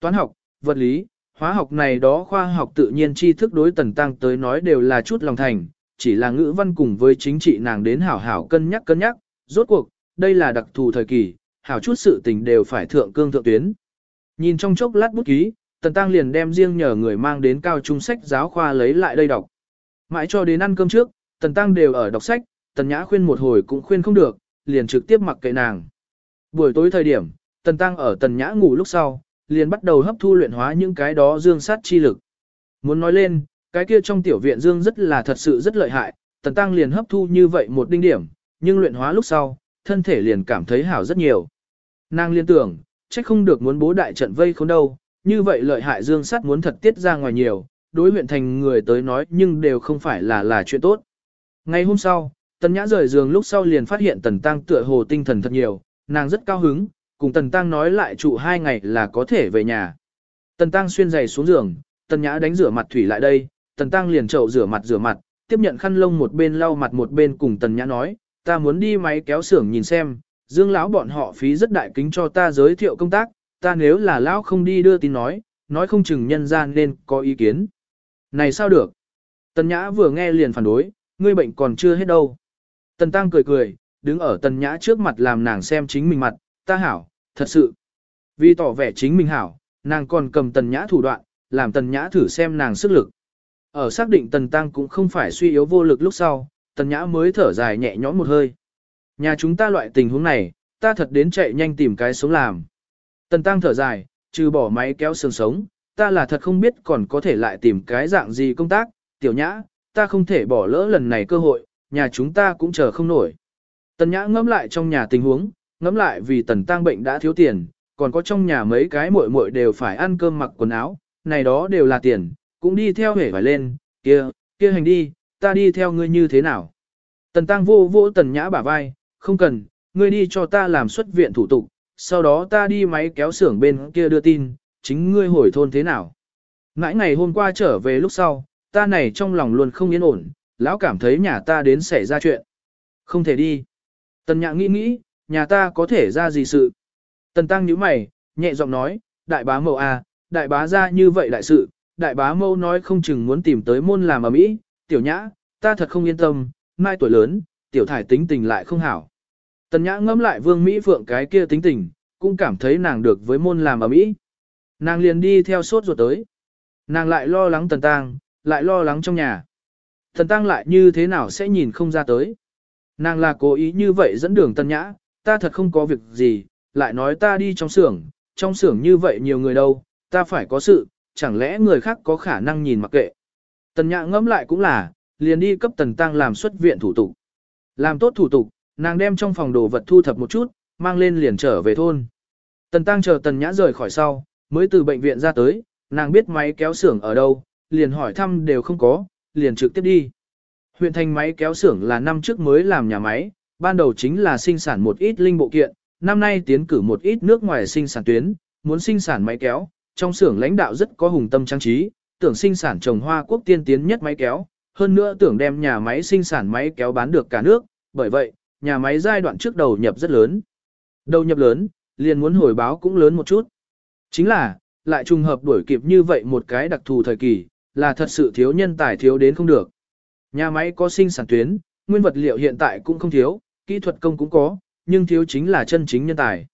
Toán học, vật lý, hóa học này đó khoa học tự nhiên tri thức đối Tần Tăng tới nói đều là chút lòng thành, chỉ là ngữ văn cùng với chính trị nàng đến hảo hảo cân nhắc cân nhắc, rốt cuộc, đây là đặc thù thời kỳ, hảo chút sự tình đều phải thượng cương thượng tuyến. Nhìn trong chốc lát bút ký, Tần Tăng liền đem riêng nhờ người mang đến cao trung sách giáo khoa lấy lại đây đọc. Mãi cho đến ăn cơm trước, Tần Tăng đều ở đọc sách, Tần Nhã khuyên một hồi cũng khuyên không được, liền trực tiếp mặc kệ nàng. Buổi tối thời điểm, Tần Tăng ở Tần Nhã ngủ lúc sau, liền bắt đầu hấp thu luyện hóa những cái đó dương sát chi lực. Muốn nói lên, cái kia trong tiểu viện dương rất là thật sự rất lợi hại, Tần Tăng liền hấp thu như vậy một đinh điểm, nhưng luyện hóa lúc sau, thân thể liền cảm thấy hảo rất nhiều. Nàng liên tưởng, chắc không được muốn bố đại trận vây khốn đâu, như vậy lợi hại dương sắt muốn thật tiết ra ngoài nhiều, đối huyện thành người tới nói nhưng đều không phải là là chuyện tốt. Ngày hôm sau, Tần Nhã rời giường lúc sau liền phát hiện Tần Tăng tựa hồ tinh thần thật nhiều, nàng rất cao hứng, cùng Tần Tăng nói lại trụ hai ngày là có thể về nhà. Tần Tăng xuyên giày xuống giường, Tần Nhã đánh rửa mặt thủy lại đây, Tần Tăng liền chậu rửa mặt rửa mặt, tiếp nhận khăn lông một bên lau mặt một bên cùng Tần Nhã nói, ta muốn đi máy kéo xưởng nhìn xem, Dương lão bọn họ phí rất đại kính cho ta giới thiệu công tác, ta nếu là lão không đi đưa tin nói, nói không chừng nhân gian nên có ý kiến. Này sao được? Tần Nhã vừa nghe liền phản đối, ngươi bệnh còn chưa hết đâu. Tần Tăng cười cười, đứng ở Tần Nhã trước mặt làm nàng xem chính mình mặt, ta hảo, thật sự. Vì tỏ vẻ chính mình hảo, nàng còn cầm Tần Nhã thủ đoạn, làm Tần Nhã thử xem nàng sức lực. Ở xác định Tần Tăng cũng không phải suy yếu vô lực lúc sau, Tần Nhã mới thở dài nhẹ nhõm một hơi. Nhà chúng ta loại tình huống này, ta thật đến chạy nhanh tìm cái sống làm. Tần Tăng thở dài, trừ bỏ máy kéo xương sống, ta là thật không biết còn có thể lại tìm cái dạng gì công tác, tiểu nhã, ta không thể bỏ lỡ lần này cơ hội, nhà chúng ta cũng chờ không nổi. Tần nhã ngẫm lại trong nhà tình huống, ngẫm lại vì tần tăng bệnh đã thiếu tiền, còn có trong nhà mấy cái muội muội đều phải ăn cơm mặc quần áo, này đó đều là tiền, cũng đi theo hể phải lên, kia, kia hành đi, ta đi theo ngươi như thế nào. Tần tăng vô vô tần nhã bả vai, không cần, ngươi đi cho ta làm xuất viện thủ tục, sau đó ta đi máy kéo xưởng bên kia đưa tin, chính ngươi hồi thôn thế nào. Ngãi ngày hôm qua trở về lúc sau, ta này trong lòng luôn không yên ổn, lão cảm thấy nhà ta đến xảy ra chuyện. Không thể đi. Tần nhã nghĩ nghĩ, nhà ta có thể ra gì sự. Tần tăng nhíu mày, nhẹ giọng nói, đại bá mẫu à, đại bá ra như vậy đại sự, đại bá mẫu nói không chừng muốn tìm tới môn làm ở mỹ, tiểu nhã, ta thật không yên tâm, mai tuổi lớn, tiểu thải tính tình lại không hảo. Tần nhã ngẫm lại vương Mỹ Phượng cái kia tính tình, cũng cảm thấy nàng được với môn làm ở mỹ. Nàng liền đi theo sốt ruột tới. Nàng lại lo lắng tần tang, lại lo lắng trong nhà. Tần tăng lại như thế nào sẽ nhìn không ra tới. Nàng là cố ý như vậy dẫn đường tân nhã, ta thật không có việc gì, lại nói ta đi trong xưởng, trong xưởng như vậy nhiều người đâu, ta phải có sự, chẳng lẽ người khác có khả năng nhìn mặc kệ. Tần nhã ngẫm lại cũng là, liền đi cấp tần tăng làm xuất viện thủ tục. Làm tốt thủ tục, nàng đem trong phòng đồ vật thu thập một chút, mang lên liền trở về thôn. Tần tăng chờ tần nhã rời khỏi sau, mới từ bệnh viện ra tới, nàng biết máy kéo xưởng ở đâu, liền hỏi thăm đều không có, liền trực tiếp đi. Huyện thành máy kéo xưởng là năm trước mới làm nhà máy, ban đầu chính là sinh sản một ít linh bộ kiện, năm nay tiến cử một ít nước ngoài sinh sản tuyến, muốn sinh sản máy kéo, trong xưởng lãnh đạo rất có hùng tâm trang trí, tưởng sinh sản trồng hoa quốc tiên tiến nhất máy kéo, hơn nữa tưởng đem nhà máy sinh sản máy kéo bán được cả nước, bởi vậy, nhà máy giai đoạn trước đầu nhập rất lớn. Đầu nhập lớn, liền muốn hồi báo cũng lớn một chút. Chính là, lại trùng hợp đuổi kịp như vậy một cái đặc thù thời kỳ, là thật sự thiếu nhân tài thiếu đến không được. Nhà máy có sinh sản tuyến, nguyên vật liệu hiện tại cũng không thiếu, kỹ thuật công cũng có, nhưng thiếu chính là chân chính nhân tài.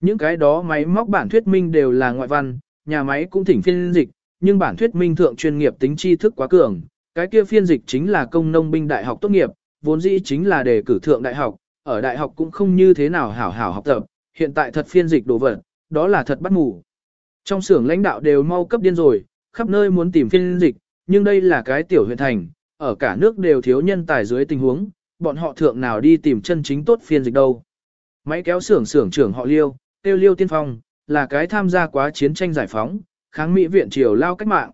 Những cái đó máy móc bản thuyết minh đều là ngoại văn, nhà máy cũng thỉnh phiên dịch, nhưng bản thuyết minh thượng chuyên nghiệp tính tri thức quá cường, cái kia phiên dịch chính là công nông binh đại học tốt nghiệp, vốn dĩ chính là đề cử thượng đại học, ở đại học cũng không như thế nào hảo hảo học tập, hiện tại thật phiên dịch đồ vật, đó là thật bắt ngủ. Trong xưởng lãnh đạo đều mau cấp điên rồi, khắp nơi muốn tìm phiên dịch, nhưng đây là cái tiểu huyện thành, ở cả nước đều thiếu nhân tài dưới tình huống, bọn họ thượng nào đi tìm chân chính tốt phiên dịch đâu. Máy kéo xưởng xưởng trưởng họ Liêu, tiêu Liêu Tiên Phong, là cái tham gia quá chiến tranh giải phóng, kháng Mỹ viện triều lao cách mạng.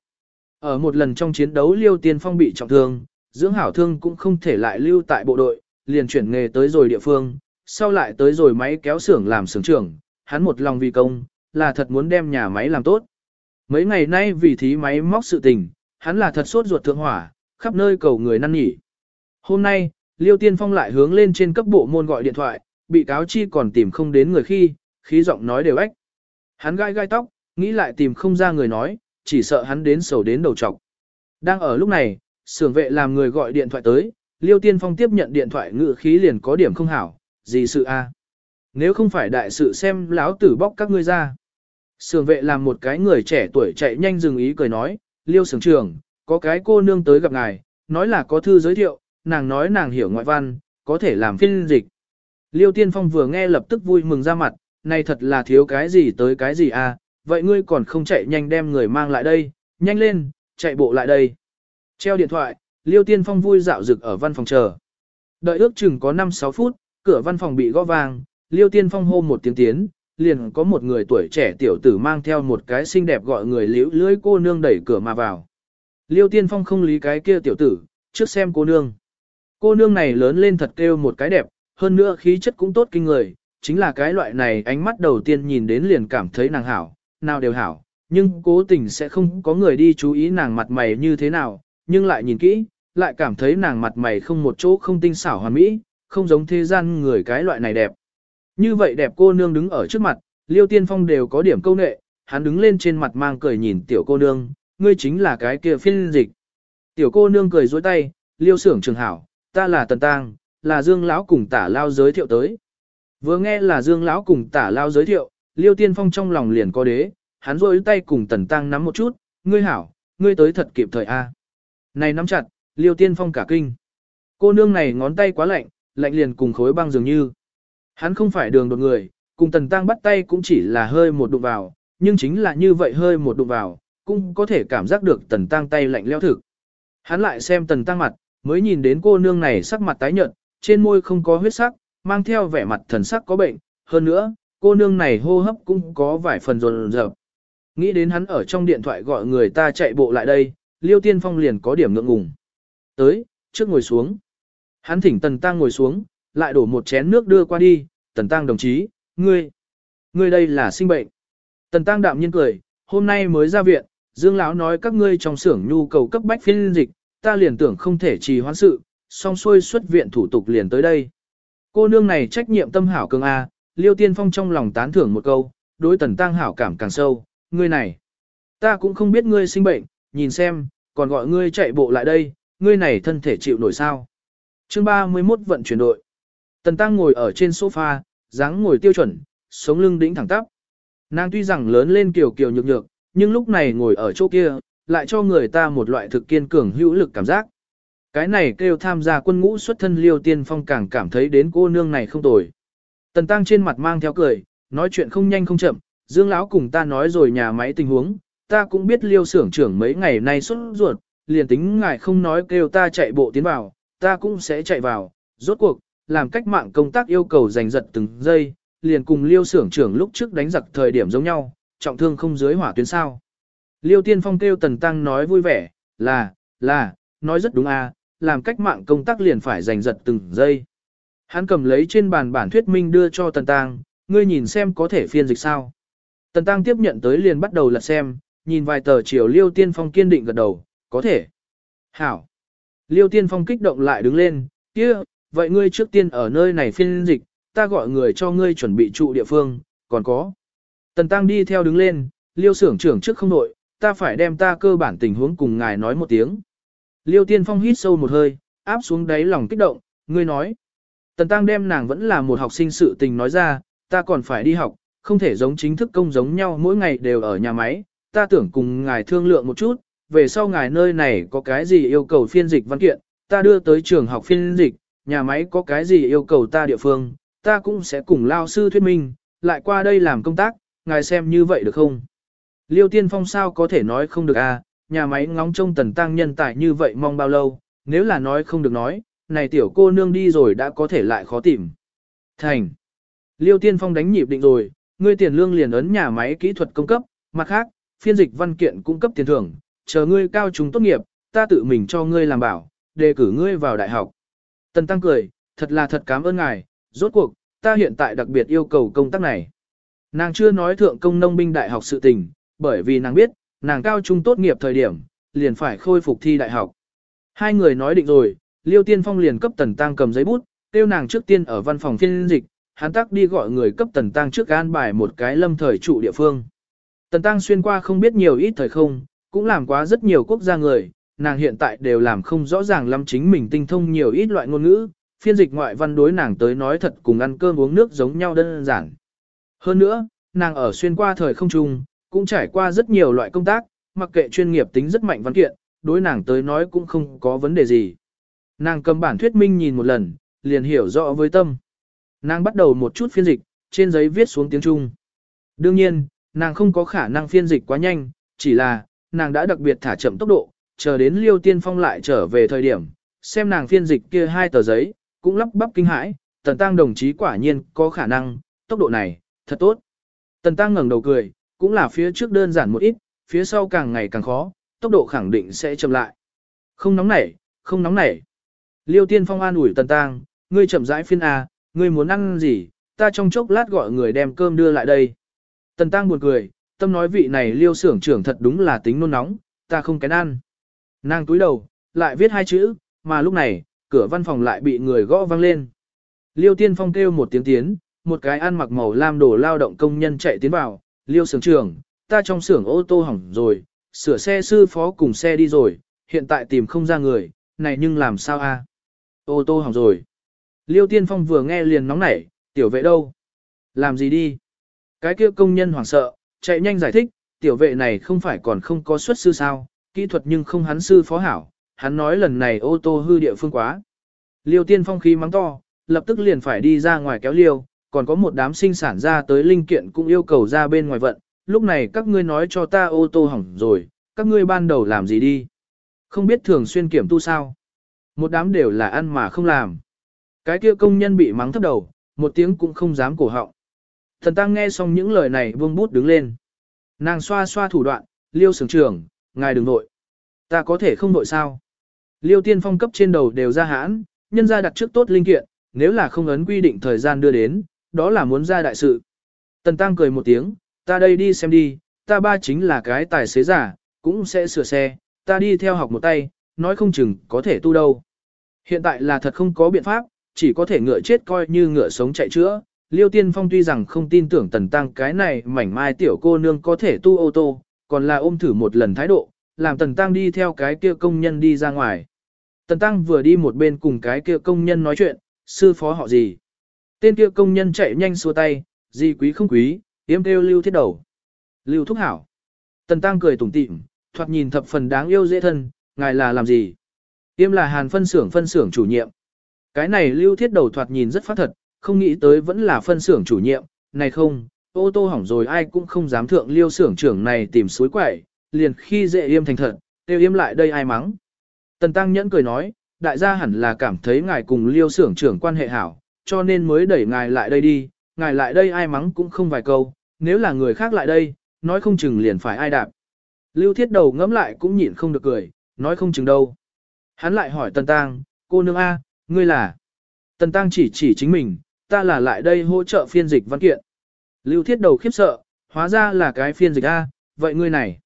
Ở một lần trong chiến đấu Liêu Tiên Phong bị trọng thương, dưỡng hảo thương cũng không thể lại lưu tại bộ đội, liền chuyển nghề tới rồi địa phương, sau lại tới rồi máy kéo xưởng làm xưởng trưởng, hắn một lòng vì công, là thật muốn đem nhà máy làm tốt. Mấy ngày nay vì thí máy móc sự tình, hắn là thật sốt ruột thượng hỏa, khắp nơi cầu người năn nỉ. Hôm nay, Liêu Tiên Phong lại hướng lên trên cấp bộ môn gọi điện thoại, bị cáo chi còn tìm không đến người khi, khí giọng nói đều ếch. Hắn gai gai tóc, nghĩ lại tìm không ra người nói, chỉ sợ hắn đến sầu đến đầu trọc. Đang ở lúc này, sưởng vệ làm người gọi điện thoại tới, Liêu Tiên Phong tiếp nhận điện thoại ngự khí liền có điểm không hảo, gì sự a? Nếu không phải đại sự xem láo tử bóc các ngươi ra. Sưởng vệ làm một cái người trẻ tuổi chạy nhanh dừng ý cười nói, liêu sưởng trưởng, có cái cô nương tới gặp ngài, nói là có thư giới thiệu, nàng nói nàng hiểu ngoại văn, có thể làm phiên dịch. Liêu tiên phong vừa nghe lập tức vui mừng ra mặt, này thật là thiếu cái gì tới cái gì à, vậy ngươi còn không chạy nhanh đem người mang lại đây, nhanh lên, chạy bộ lại đây. Treo điện thoại, Liêu Tiên Phong vui dạo rực ở văn phòng chờ. Đợi ước chừng có 5-6 phút, cửa văn phòng bị gõ vang, Liêu Tiên Phong hô một tiếng tiến, liền có một người tuổi trẻ tiểu tử mang theo một cái xinh đẹp gọi người liễu lưỡi cô nương đẩy cửa mà vào. Liêu Tiên Phong không lý cái kia tiểu tử, trước xem cô nương. Cô nương này lớn lên thật kêu một cái đẹp, hơn nữa khí chất cũng tốt kinh người, chính là cái loại này ánh mắt đầu tiên nhìn đến liền cảm thấy nàng hảo, nào đều hảo, nhưng cố tình sẽ không có người đi chú ý nàng mặt mày như thế nào, nhưng lại nhìn kỹ, lại cảm thấy nàng mặt mày không một chỗ không tinh xảo hoàn mỹ, không giống thế gian người cái loại này đẹp. Như vậy đẹp cô nương đứng ở trước mặt, Liêu Tiên Phong đều có điểm câu nệ, hắn đứng lên trên mặt mang cười nhìn tiểu cô nương, ngươi chính là cái kia phiên dịch. Tiểu cô nương cười dối tay, Liêu Sưởng Trường Hảo, ta là Tần Tang, là Dương Lão cùng tả lao giới thiệu tới. Vừa nghe là Dương Lão cùng tả lao giới thiệu, Liêu Tiên Phong trong lòng liền có đế, hắn rôi tay cùng Tần Tăng nắm một chút, ngươi hảo, ngươi tới thật kịp thời A. Này nắm chặt, Liêu Tiên Phong cả kinh. Cô nương này ngón tay quá lạnh, lạnh liền cùng khối băng dường như. Hắn không phải đường đột người, cùng Tần Tăng bắt tay cũng chỉ là hơi một đụng vào, nhưng chính là như vậy hơi một đụng vào, cũng có thể cảm giác được Tần Tăng tay lạnh leo thực. Hắn lại xem Tần Tăng mặt, mới nhìn đến cô nương này sắc mặt tái nhợt, trên môi không có huyết sắc, mang theo vẻ mặt thần sắc có bệnh, hơn nữa, cô nương này hô hấp cũng có vài phần rồn rợp. Nghĩ đến hắn ở trong điện thoại gọi người ta chạy bộ lại đây, Liêu Tiên Phong liền có điểm ngượng ngùng. Tới, trước ngồi xuống. Hắn thỉnh Tần Tăng ngồi xuống, lại đổ một chén nước đưa qua đi, Tần Tăng đồng chí, ngươi, ngươi đây là sinh bệnh. Tần Tăng đạm nhiên cười, hôm nay mới ra viện, Dương Lão nói các ngươi trong xưởng nhu cầu cấp bách phiên dịch, ta liền tưởng không thể trì hoãn sự, xong xuôi xuất viện thủ tục liền tới đây. Cô nương này trách nhiệm tâm hảo cường A, Liêu Tiên Phong trong lòng tán thưởng một câu, đối Tần Tăng hảo cảm càng sâu, ngươi này, ta cũng không biết ngươi sinh bệnh, nhìn xem, còn gọi ngươi chạy bộ lại đây, ngươi này thân thể chịu nổi sao. chương 31 vận chuyển đội. Tần Tăng ngồi ở trên sofa, dáng ngồi tiêu chuẩn, sống lưng đĩnh thẳng tắp. Nàng tuy rằng lớn lên kiều kiều nhược nhược, nhưng lúc này ngồi ở chỗ kia, lại cho người ta một loại thực kiên cường hữu lực cảm giác. Cái này kêu tham gia quân ngũ xuất thân liêu tiên phong càng cảm thấy đến cô nương này không tồi. Tần Tăng trên mặt mang theo cười, nói chuyện không nhanh không chậm, Dương Lão cùng ta nói rồi nhà máy tình huống, ta cũng biết liêu xưởng trưởng mấy ngày nay xuất ruột, liền tính ngài không nói kêu ta chạy bộ tiến vào, ta cũng sẽ chạy vào, rốt cuộc, làm cách mạng công tác yêu cầu giành giật từng giây, liền cùng liêu xưởng trưởng lúc trước đánh giặc thời điểm giống nhau, trọng thương không dưới hỏa tuyến sao. Liêu tiên phong kêu tần tăng nói vui vẻ, là, là, nói rất đúng à, làm cách mạng công tác liền phải giành giật từng giây. Hắn cầm lấy trên bàn bản thuyết minh đưa cho tần tăng, ngươi nhìn xem có thể phiên dịch sao. Tần tăng tiếp nhận tới liền bắt đầu lật xem, nhìn vài tờ chiều liêu tiên phong kiên định gật đầu, có thể. Hảo. Liêu tiên phong kích động lại đứng lên, kia, vậy ngươi trước tiên ở nơi này phiên dịch, ta gọi người cho ngươi chuẩn bị trụ địa phương, còn có. Tần tăng đi theo đứng lên, liêu xưởng trưởng trước không nội, ta phải đem ta cơ bản tình huống cùng ngài nói một tiếng. Liêu tiên phong hít sâu một hơi, áp xuống đáy lòng kích động, ngươi nói. Tần tăng đem nàng vẫn là một học sinh sự tình nói ra, ta còn phải đi học, không thể giống chính thức công giống nhau mỗi ngày đều ở nhà máy, ta tưởng cùng ngài thương lượng một chút, về sau ngài nơi này có cái gì yêu cầu phiên dịch văn kiện, ta đưa tới trường học phiên dịch, nhà máy có cái gì yêu cầu ta địa phương, ta cũng sẽ cùng lao sư thuyết minh, lại qua đây làm công tác, ngài xem như vậy được không? Liêu tiên phong sao có thể nói không được à, nhà máy ngóng trông tần tăng nhân tài như vậy mong bao lâu, nếu là nói không được nói, này tiểu cô nương đi rồi đã có thể lại khó tìm. Thành. Liêu tiên phong đánh nhịp định rồi, ngươi tiền lương liền ấn nhà máy kỹ thuật công cấp, mặt khác, phiên dịch văn kiện cung cấp tiền thưởng, chờ ngươi cao trung tốt nghiệp, ta tự mình cho ngươi làm bảo, đề cử ngươi vào đại học. Tần Tăng cười, thật là thật cảm ơn ngài, rốt cuộc, ta hiện tại đặc biệt yêu cầu công tác này. Nàng chưa nói thượng công nông binh đại học sự tình, bởi vì nàng biết, nàng cao trung tốt nghiệp thời điểm, liền phải khôi phục thi đại học. Hai người nói định rồi, Liêu Tiên Phong liền cấp Tần Tăng cầm giấy bút, tiêu nàng trước tiên ở văn phòng phiên dịch, hắn tắc đi gọi người cấp Tần Tăng trước an bài một cái lâm thời trụ địa phương. Tần Tăng xuyên qua không biết nhiều ít thời không, cũng làm quá rất nhiều quốc gia người, nàng hiện tại đều làm không rõ ràng lắm chính mình tinh thông nhiều ít loại ngôn ngữ, Phiên dịch ngoại văn đối nàng tới nói thật cùng ăn cơm uống nước giống nhau đơn giản. Hơn nữa, nàng ở xuyên qua thời không trung, cũng trải qua rất nhiều loại công tác, mặc kệ chuyên nghiệp tính rất mạnh văn kiện, đối nàng tới nói cũng không có vấn đề gì. Nàng cầm bản thuyết minh nhìn một lần, liền hiểu rõ với tâm. Nàng bắt đầu một chút phiên dịch, trên giấy viết xuống tiếng Trung. Đương nhiên, nàng không có khả năng phiên dịch quá nhanh, chỉ là, nàng đã đặc biệt thả chậm tốc độ, chờ đến Liêu Tiên Phong lại trở về thời điểm, xem nàng phiên dịch kia hai tờ giấy, cũng lắp bắp kinh hãi, Tần Tăng đồng chí quả nhiên có khả năng, tốc độ này, thật tốt. Tần Tăng ngẩng đầu cười, cũng là phía trước đơn giản một ít, phía sau càng ngày càng khó, tốc độ khẳng định sẽ chậm lại. Không nóng nảy, không nóng nảy. Liêu Tiên Phong an ủi Tần Tăng, ngươi chậm rãi phiên A, ngươi muốn ăn gì, ta trong chốc lát gọi người đem cơm đưa lại đây. Tần Tăng buồn cười, tâm nói vị này liêu Sưởng trưởng thật đúng là tính nôn nóng, ta không kén ăn. Nàng túi đầu, lại viết hai chữ, mà lúc này, cửa văn phòng lại bị người gõ vang lên. Liêu Tiên Phong kêu một tiếng tiến, một cái ăn mặc màu lam đồ lao động công nhân chạy tiến vào, Liêu Sưởng trưởng, ta trong xưởng ô tô hỏng rồi, sửa xe sư phó cùng xe đi rồi, hiện tại tìm không ra người, này nhưng làm sao a? Ô tô hỏng rồi. Liêu Tiên Phong vừa nghe liền nóng nảy, tiểu vệ đâu? Làm gì đi? Cái kia công nhân hoảng sợ, chạy nhanh giải thích, tiểu vệ này không phải còn không có xuất sư sao, kỹ thuật nhưng không hắn sư phó hảo, hắn nói lần này ô tô hư địa phương quá. Liêu tiên phong khí mắng to, lập tức liền phải đi ra ngoài kéo liêu, còn có một đám sinh sản ra tới linh kiện cũng yêu cầu ra bên ngoài vận, lúc này các ngươi nói cho ta ô tô hỏng rồi, các ngươi ban đầu làm gì đi? Không biết thường xuyên kiểm tu sao? Một đám đều là ăn mà không làm. Cái kia công nhân bị mắng thấp đầu, một tiếng cũng không dám cổ họng. Thần tăng nghe xong những lời này vương bút đứng lên. Nàng xoa xoa thủ đoạn, liêu sưởng trưởng, ngài đừng nội. Ta có thể không nội sao? Liêu tiên phong cấp trên đầu đều ra hãn, nhân ra đặt trước tốt linh kiện, nếu là không ấn quy định thời gian đưa đến, đó là muốn ra đại sự. Tần tăng cười một tiếng, ta đây đi xem đi, ta ba chính là cái tài xế giả, cũng sẽ sửa xe, ta đi theo học một tay, nói không chừng có thể tu đâu. Hiện tại là thật không có biện pháp, chỉ có thể ngựa chết coi như ngựa sống chạy chữa, Liêu Tiên Phong tuy rằng không tin tưởng Tần Tăng cái này mảnh mai tiểu cô nương có thể tu ô tô, còn là ôm thử một lần thái độ, làm Tần Tăng đi theo cái kia công nhân đi ra ngoài. Tần Tăng vừa đi một bên cùng cái kia công nhân nói chuyện, sư phó họ gì. Tên kia công nhân chạy nhanh xua tay, gì quý không quý, yếm kêu lưu thiết đầu. Lưu thúc hảo. Tần Tăng cười tủm tỉm, thoạt nhìn thập phần đáng yêu dễ thân, ngài là làm gì? Yêm là hàn phân xưởng phân xưởng chủ nhiệm. Cái này lưu thiết đầu thoạt nhìn rất phát thật, không nghĩ tới vẫn là phân xưởng chủ nhiệm, này không, ô tô hỏng rồi ai cũng không dám thượng liêu xưởng trưởng này tìm suối quậy, liền khi dễ im thành thật, tiêu yêm lại đây ai mắng. Tần Tăng Nhẫn cười nói, đại gia hẳn là cảm thấy ngài cùng liêu xưởng trưởng quan hệ hảo, cho nên mới đẩy ngài lại đây đi, ngài lại đây ai mắng cũng không vài câu, nếu là người khác lại đây, nói không chừng liền phải ai đạp. Lưu thiết đầu ngẫm lại cũng nhịn không được cười, nói không chừng đâu. Hắn lại hỏi Tần Tăng, cô nương A, ngươi là? Tần Tăng chỉ chỉ chính mình, ta là lại đây hỗ trợ phiên dịch văn kiện. Lưu thiết đầu khiếp sợ, hóa ra là cái phiên dịch A, vậy ngươi này.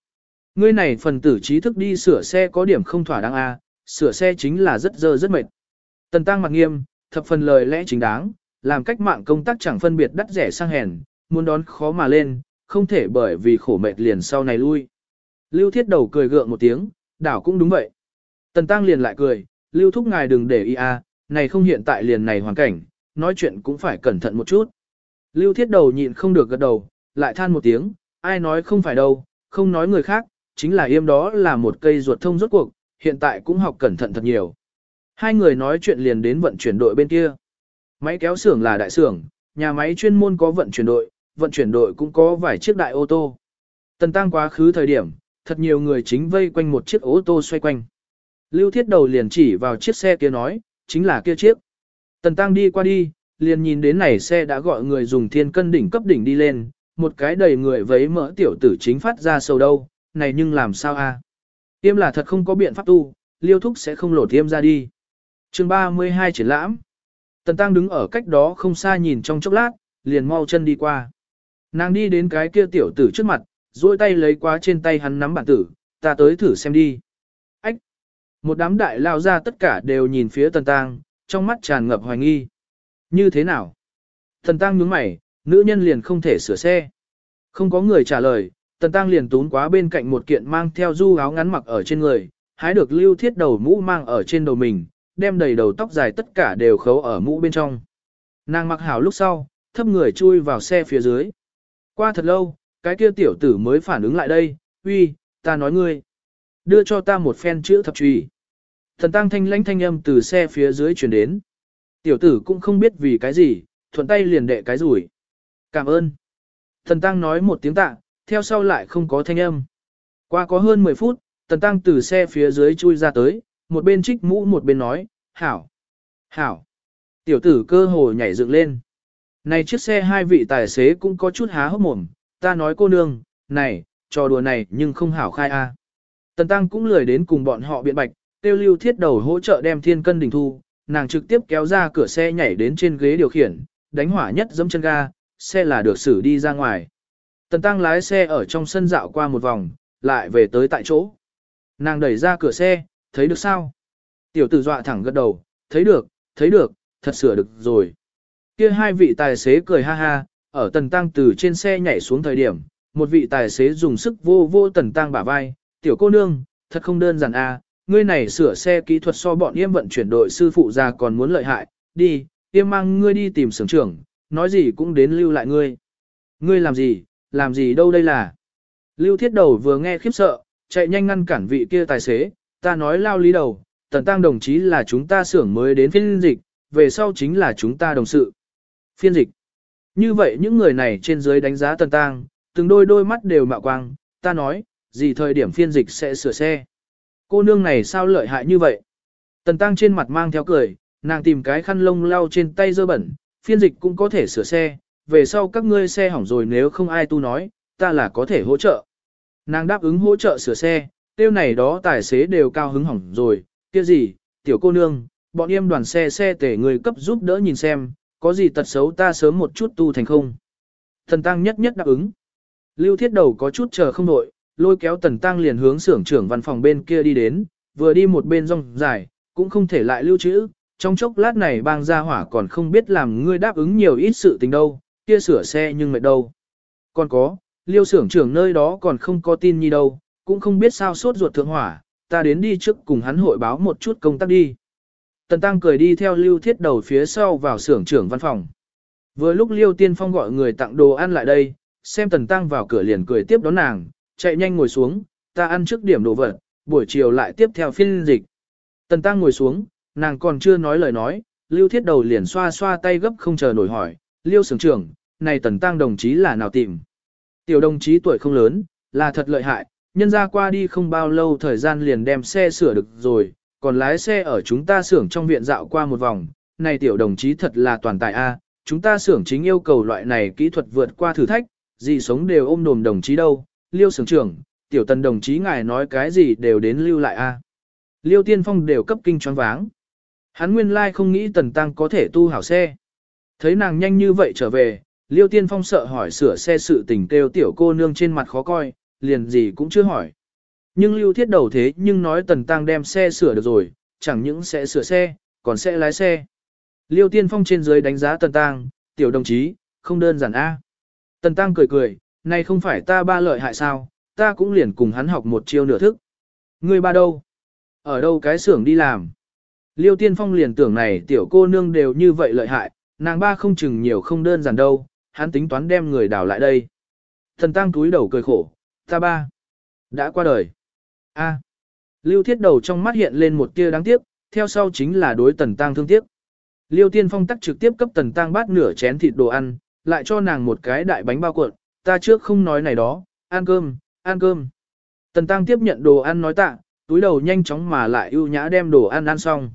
Ngươi này phần tử trí thức đi sửa xe có điểm không thỏa đáng A, sửa xe chính là rất dơ rất mệt. Tần tăng mặt nghiêm, thập phần lời lẽ chính đáng, làm cách mạng công tác chẳng phân biệt đắt rẻ sang hèn, muốn đón khó mà lên, không thể bởi vì khổ mệt liền sau này lui. Lưu thiết đầu cười gượng một tiếng, đảo cũng đúng vậy. Tần tăng liền lại cười, lưu thúc ngài đừng để ý a, này không hiện tại liền này hoàn cảnh, nói chuyện cũng phải cẩn thận một chút. Lưu thiết đầu nhịn không được gật đầu, lại than một tiếng, ai nói không phải đâu, không nói người khác, chính là yêm đó là một cây ruột thông rốt cuộc, hiện tại cũng học cẩn thận thật nhiều. Hai người nói chuyện liền đến vận chuyển đội bên kia. Máy kéo xưởng là đại xưởng, nhà máy chuyên môn có vận chuyển đội, vận chuyển đội cũng có vài chiếc đại ô tô. Tần tăng quá khứ thời điểm, thật nhiều người chính vây quanh một chiếc ô tô xoay quanh. Lưu thiết đầu liền chỉ vào chiếc xe kia nói, chính là kia chiếc. Tần Tăng đi qua đi, liền nhìn đến này xe đã gọi người dùng thiên cân đỉnh cấp đỉnh đi lên, một cái đầy người vấy mỡ tiểu tử chính phát ra sầu đâu, này nhưng làm sao a? Tiêm là thật không có biện pháp tu, liêu thúc sẽ không lộ tiêm ra đi. chương 32 triển lãm. Tần Tăng đứng ở cách đó không xa nhìn trong chốc lát, liền mau chân đi qua. Nàng đi đến cái kia tiểu tử trước mặt, duỗi tay lấy quá trên tay hắn nắm bản tử, ta tới thử xem đi. Ách! Một đám đại lao ra tất cả đều nhìn phía Tần Tăng, trong mắt tràn ngập hoài nghi. Như thế nào? Thần Tăng nhướng mày, nữ nhân liền không thể sửa xe. Không có người trả lời, Tần Tăng liền tún quá bên cạnh một kiện mang theo du áo ngắn mặc ở trên người, hái được lưu thiết đầu mũ mang ở trên đầu mình, đem đầy đầu tóc dài tất cả đều khấu ở mũ bên trong. Nàng mặc hảo lúc sau, thấp người chui vào xe phía dưới. Qua thật lâu, cái kia tiểu tử mới phản ứng lại đây, uy, ta nói ngươi. Đưa cho ta một phen chữ thập trùy. Thần tăng thanh lãnh thanh âm từ xe phía dưới chuyển đến. Tiểu tử cũng không biết vì cái gì, thuận tay liền đệ cái rủi. Cảm ơn. Thần tăng nói một tiếng tạ, theo sau lại không có thanh âm. Qua có hơn 10 phút, Tần Tăng từ xe phía dưới chui ra tới, một bên trích mũ một bên nói, hảo, hảo. Tiểu tử cơ hồ nhảy dựng lên. Này chiếc xe hai vị tài xế cũng có chút há hốc mồm, ta nói cô nương, này, trò đùa này nhưng không hảo khai a. Tần Tăng cũng lười đến cùng bọn họ biện bạch, tiêu lưu thiết đầu hỗ trợ đem thiên cân đỉnh thu, nàng trực tiếp kéo ra cửa xe nhảy đến trên ghế điều khiển, đánh hỏa nhất giẫm chân ga, xe là được xử đi ra ngoài. Tần Tăng lái xe ở trong sân dạo qua một vòng, lại về tới tại chỗ. Nàng đẩy ra cửa xe, thấy được sao? Tiểu tử dọa thẳng gật đầu, thấy được, thấy được, thật sửa được rồi. Kia hai vị tài xế cười ha ha, ở tần tăng từ trên xe nhảy xuống thời điểm, một vị tài xế dùng sức vô vô tần tăng bả vai, tiểu cô nương, thật không đơn giản a, à, ngươi này sửa xe kỹ thuật so bọn yêm vận chuyển đội sư phụ ra còn muốn lợi hại, đi, yêm mang ngươi đi tìm sưởng trưởng, nói gì cũng đến lưu lại ngươi. Ngươi làm gì, làm gì đâu đây là. Lưu thiết đầu vừa nghe khiếp sợ, chạy nhanh ngăn cản vị kia tài xế, ta nói lao lý đầu, tần tăng đồng chí là chúng ta xưởng mới đến phiên dịch, về sau chính là chúng ta đồng sự. Phiên dịch. Như vậy những người này trên dưới đánh giá tần tăng, từng đôi đôi mắt đều mạo quang, ta nói, gì thời điểm phiên dịch sẽ sửa xe. Cô nương này sao lợi hại như vậy? Tần tăng trên mặt mang theo cười, nàng tìm cái khăn lông lau trên tay dơ bẩn, phiên dịch cũng có thể sửa xe, về sau các ngươi xe hỏng rồi nếu không ai tu nói, ta là có thể hỗ trợ. Nàng đáp ứng hỗ trợ sửa xe, tiêu này đó tài xế đều cao hứng hỏng rồi, kia gì, tiểu cô nương, bọn em đoàn xe xe tể người cấp giúp đỡ nhìn xem, có gì tật xấu ta sớm một chút tu thành không. Thần Tăng nhất nhất đáp ứng. Lưu thiết đầu có chút chờ không nổi lôi kéo Tần Tăng liền hướng xưởng trưởng văn phòng bên kia đi đến, vừa đi một bên rong dài, cũng không thể lại lưu trữ, trong chốc lát này bang gia hỏa còn không biết làm ngươi đáp ứng nhiều ít sự tình đâu, kia sửa xe nhưng mệt đâu. Còn có, liêu xưởng trưởng nơi đó còn không có tin nhi đâu, cũng không biết sao sốt ruột thượng hỏa, ta đến đi trước cùng hắn hội báo một chút công tác đi. Tần Tăng cười đi theo lưu thiết đầu phía sau vào xưởng trưởng văn phòng. Vừa lúc liêu tiên phong gọi người tặng đồ ăn lại đây, xem Tần Tăng vào cửa liền cười tiếp đón nàng, chạy nhanh ngồi xuống, ta ăn trước điểm đồ vật, buổi chiều lại tiếp theo phiên dịch. Tần Tăng ngồi xuống, nàng còn chưa nói lời nói, lưu thiết đầu liền xoa xoa tay gấp không chờ nổi hỏi, Lưu Sưởng trưởng, này Tần Tăng đồng chí là nào tìm. Tiểu đồng chí tuổi không lớn, là thật lợi hại, nhân ra qua đi không bao lâu thời gian liền đem xe sửa được rồi, còn lái xe ở chúng ta xưởng trong viện dạo qua một vòng, này tiểu đồng chí thật là toàn tài A, chúng ta xưởng chính yêu cầu loại này kỹ thuật vượt qua thử thách, gì sống đều ôm đồm đồng chí đâu, liêu sưởng trưởng, tiểu tần đồng chí ngài nói cái gì đều đến lưu lại A. Liêu tiên phong đều cấp kinh choáng váng. Hắn nguyên lai không nghĩ tần tăng có thể tu hảo xe. Thấy nàng nhanh như vậy trở về, Liêu Tiên Phong sợ hỏi sửa xe sự tình kêu tiểu cô nương trên mặt khó coi, liền gì cũng chưa hỏi. Nhưng Lưu Thiết đầu thế nhưng nói Tần Tăng đem xe sửa được rồi, chẳng những sẽ sửa xe, còn sẽ lái xe. Liêu Tiên Phong trên dưới đánh giá Tần Tăng, tiểu đồng chí, không đơn giản a. Tần Tăng cười cười, này không phải ta ba lợi hại sao, ta cũng liền cùng hắn học một chiêu nửa thức. Ngươi ba đâu? Ở đâu cái xưởng đi làm? Liêu Tiên Phong liền tưởng này tiểu cô nương đều như vậy lợi hại, nàng ba không chừng nhiều không đơn giản đâu, hắn tính toán đem người đào lại đây. Thần tăng túi đầu cười khổ, ta ba, đã qua đời. A. Lưu thiết đầu trong mắt hiện lên một tia đáng tiếc, theo sau chính là đối tần tăng thương tiếc. Liêu tiên phong tắc trực tiếp cấp tần tăng bát nửa chén thịt đồ ăn, lại cho nàng một cái đại bánh bao cuộn, ta trước không nói này đó, ăn cơm, ăn cơm. Tần tăng tiếp nhận đồ ăn nói tạ, túi đầu nhanh chóng mà lại ưu nhã đem đồ ăn ăn xong.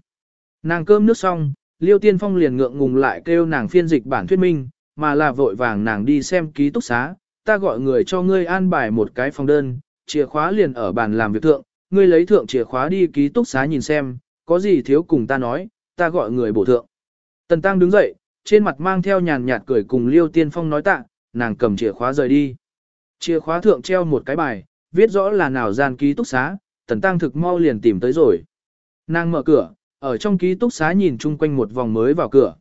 Nàng cơm nước xong, Liêu Tiên Phong liền ngượng ngùng lại kêu nàng phiên dịch bản thuyết minh, mà là vội vàng nàng đi xem ký túc xá, ta gọi người cho ngươi an bài một cái phòng đơn, chìa khóa liền ở bàn làm việc thượng, ngươi lấy thượng chìa khóa đi ký túc xá nhìn xem, có gì thiếu cùng ta nói, ta gọi người bổ thượng. Tần Tăng đứng dậy, trên mặt mang theo nhàn nhạt cười cùng Liêu Tiên Phong nói tạ, nàng cầm chìa khóa rời đi. Chìa khóa thượng treo một cái bài, viết rõ là nào gian ký túc xá, Tần Tăng thực mau liền tìm tới rồi. Nàng mở cửa, ở trong ký túc xá nhìn chung quanh một vòng mới vào cửa.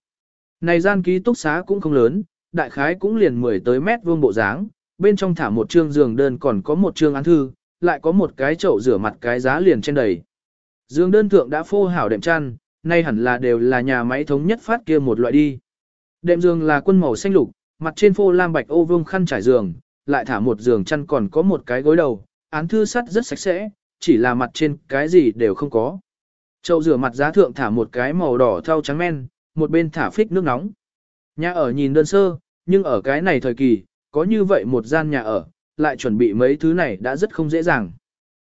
Này gian ký túc xá cũng không lớn, đại khái cũng liền 10 tới mét vuông bộ dáng, bên trong thả một trương giường đơn còn có một trương án thư, lại có một cái chậu rửa mặt cái giá liền trên đầy. Giường đơn thượng đã phô hảo đệm chăn, nay hẳn là đều là nhà máy thống nhất phát kia một loại đi. Đệm giường là quân màu xanh lục, mặt trên phô lam bạch ô vương khăn trải giường, lại thả một giường chăn còn có một cái gối đầu, án thư sắt rất sạch sẽ, chỉ là mặt trên cái gì đều không có. Chậu rửa mặt giá thượng thả một cái màu đỏ thau trắng men, một bên thả phích nước nóng. Nhà ở nhìn đơn sơ, nhưng ở cái này thời kỳ, có như vậy một gian nhà ở, lại chuẩn bị mấy thứ này đã rất không dễ dàng.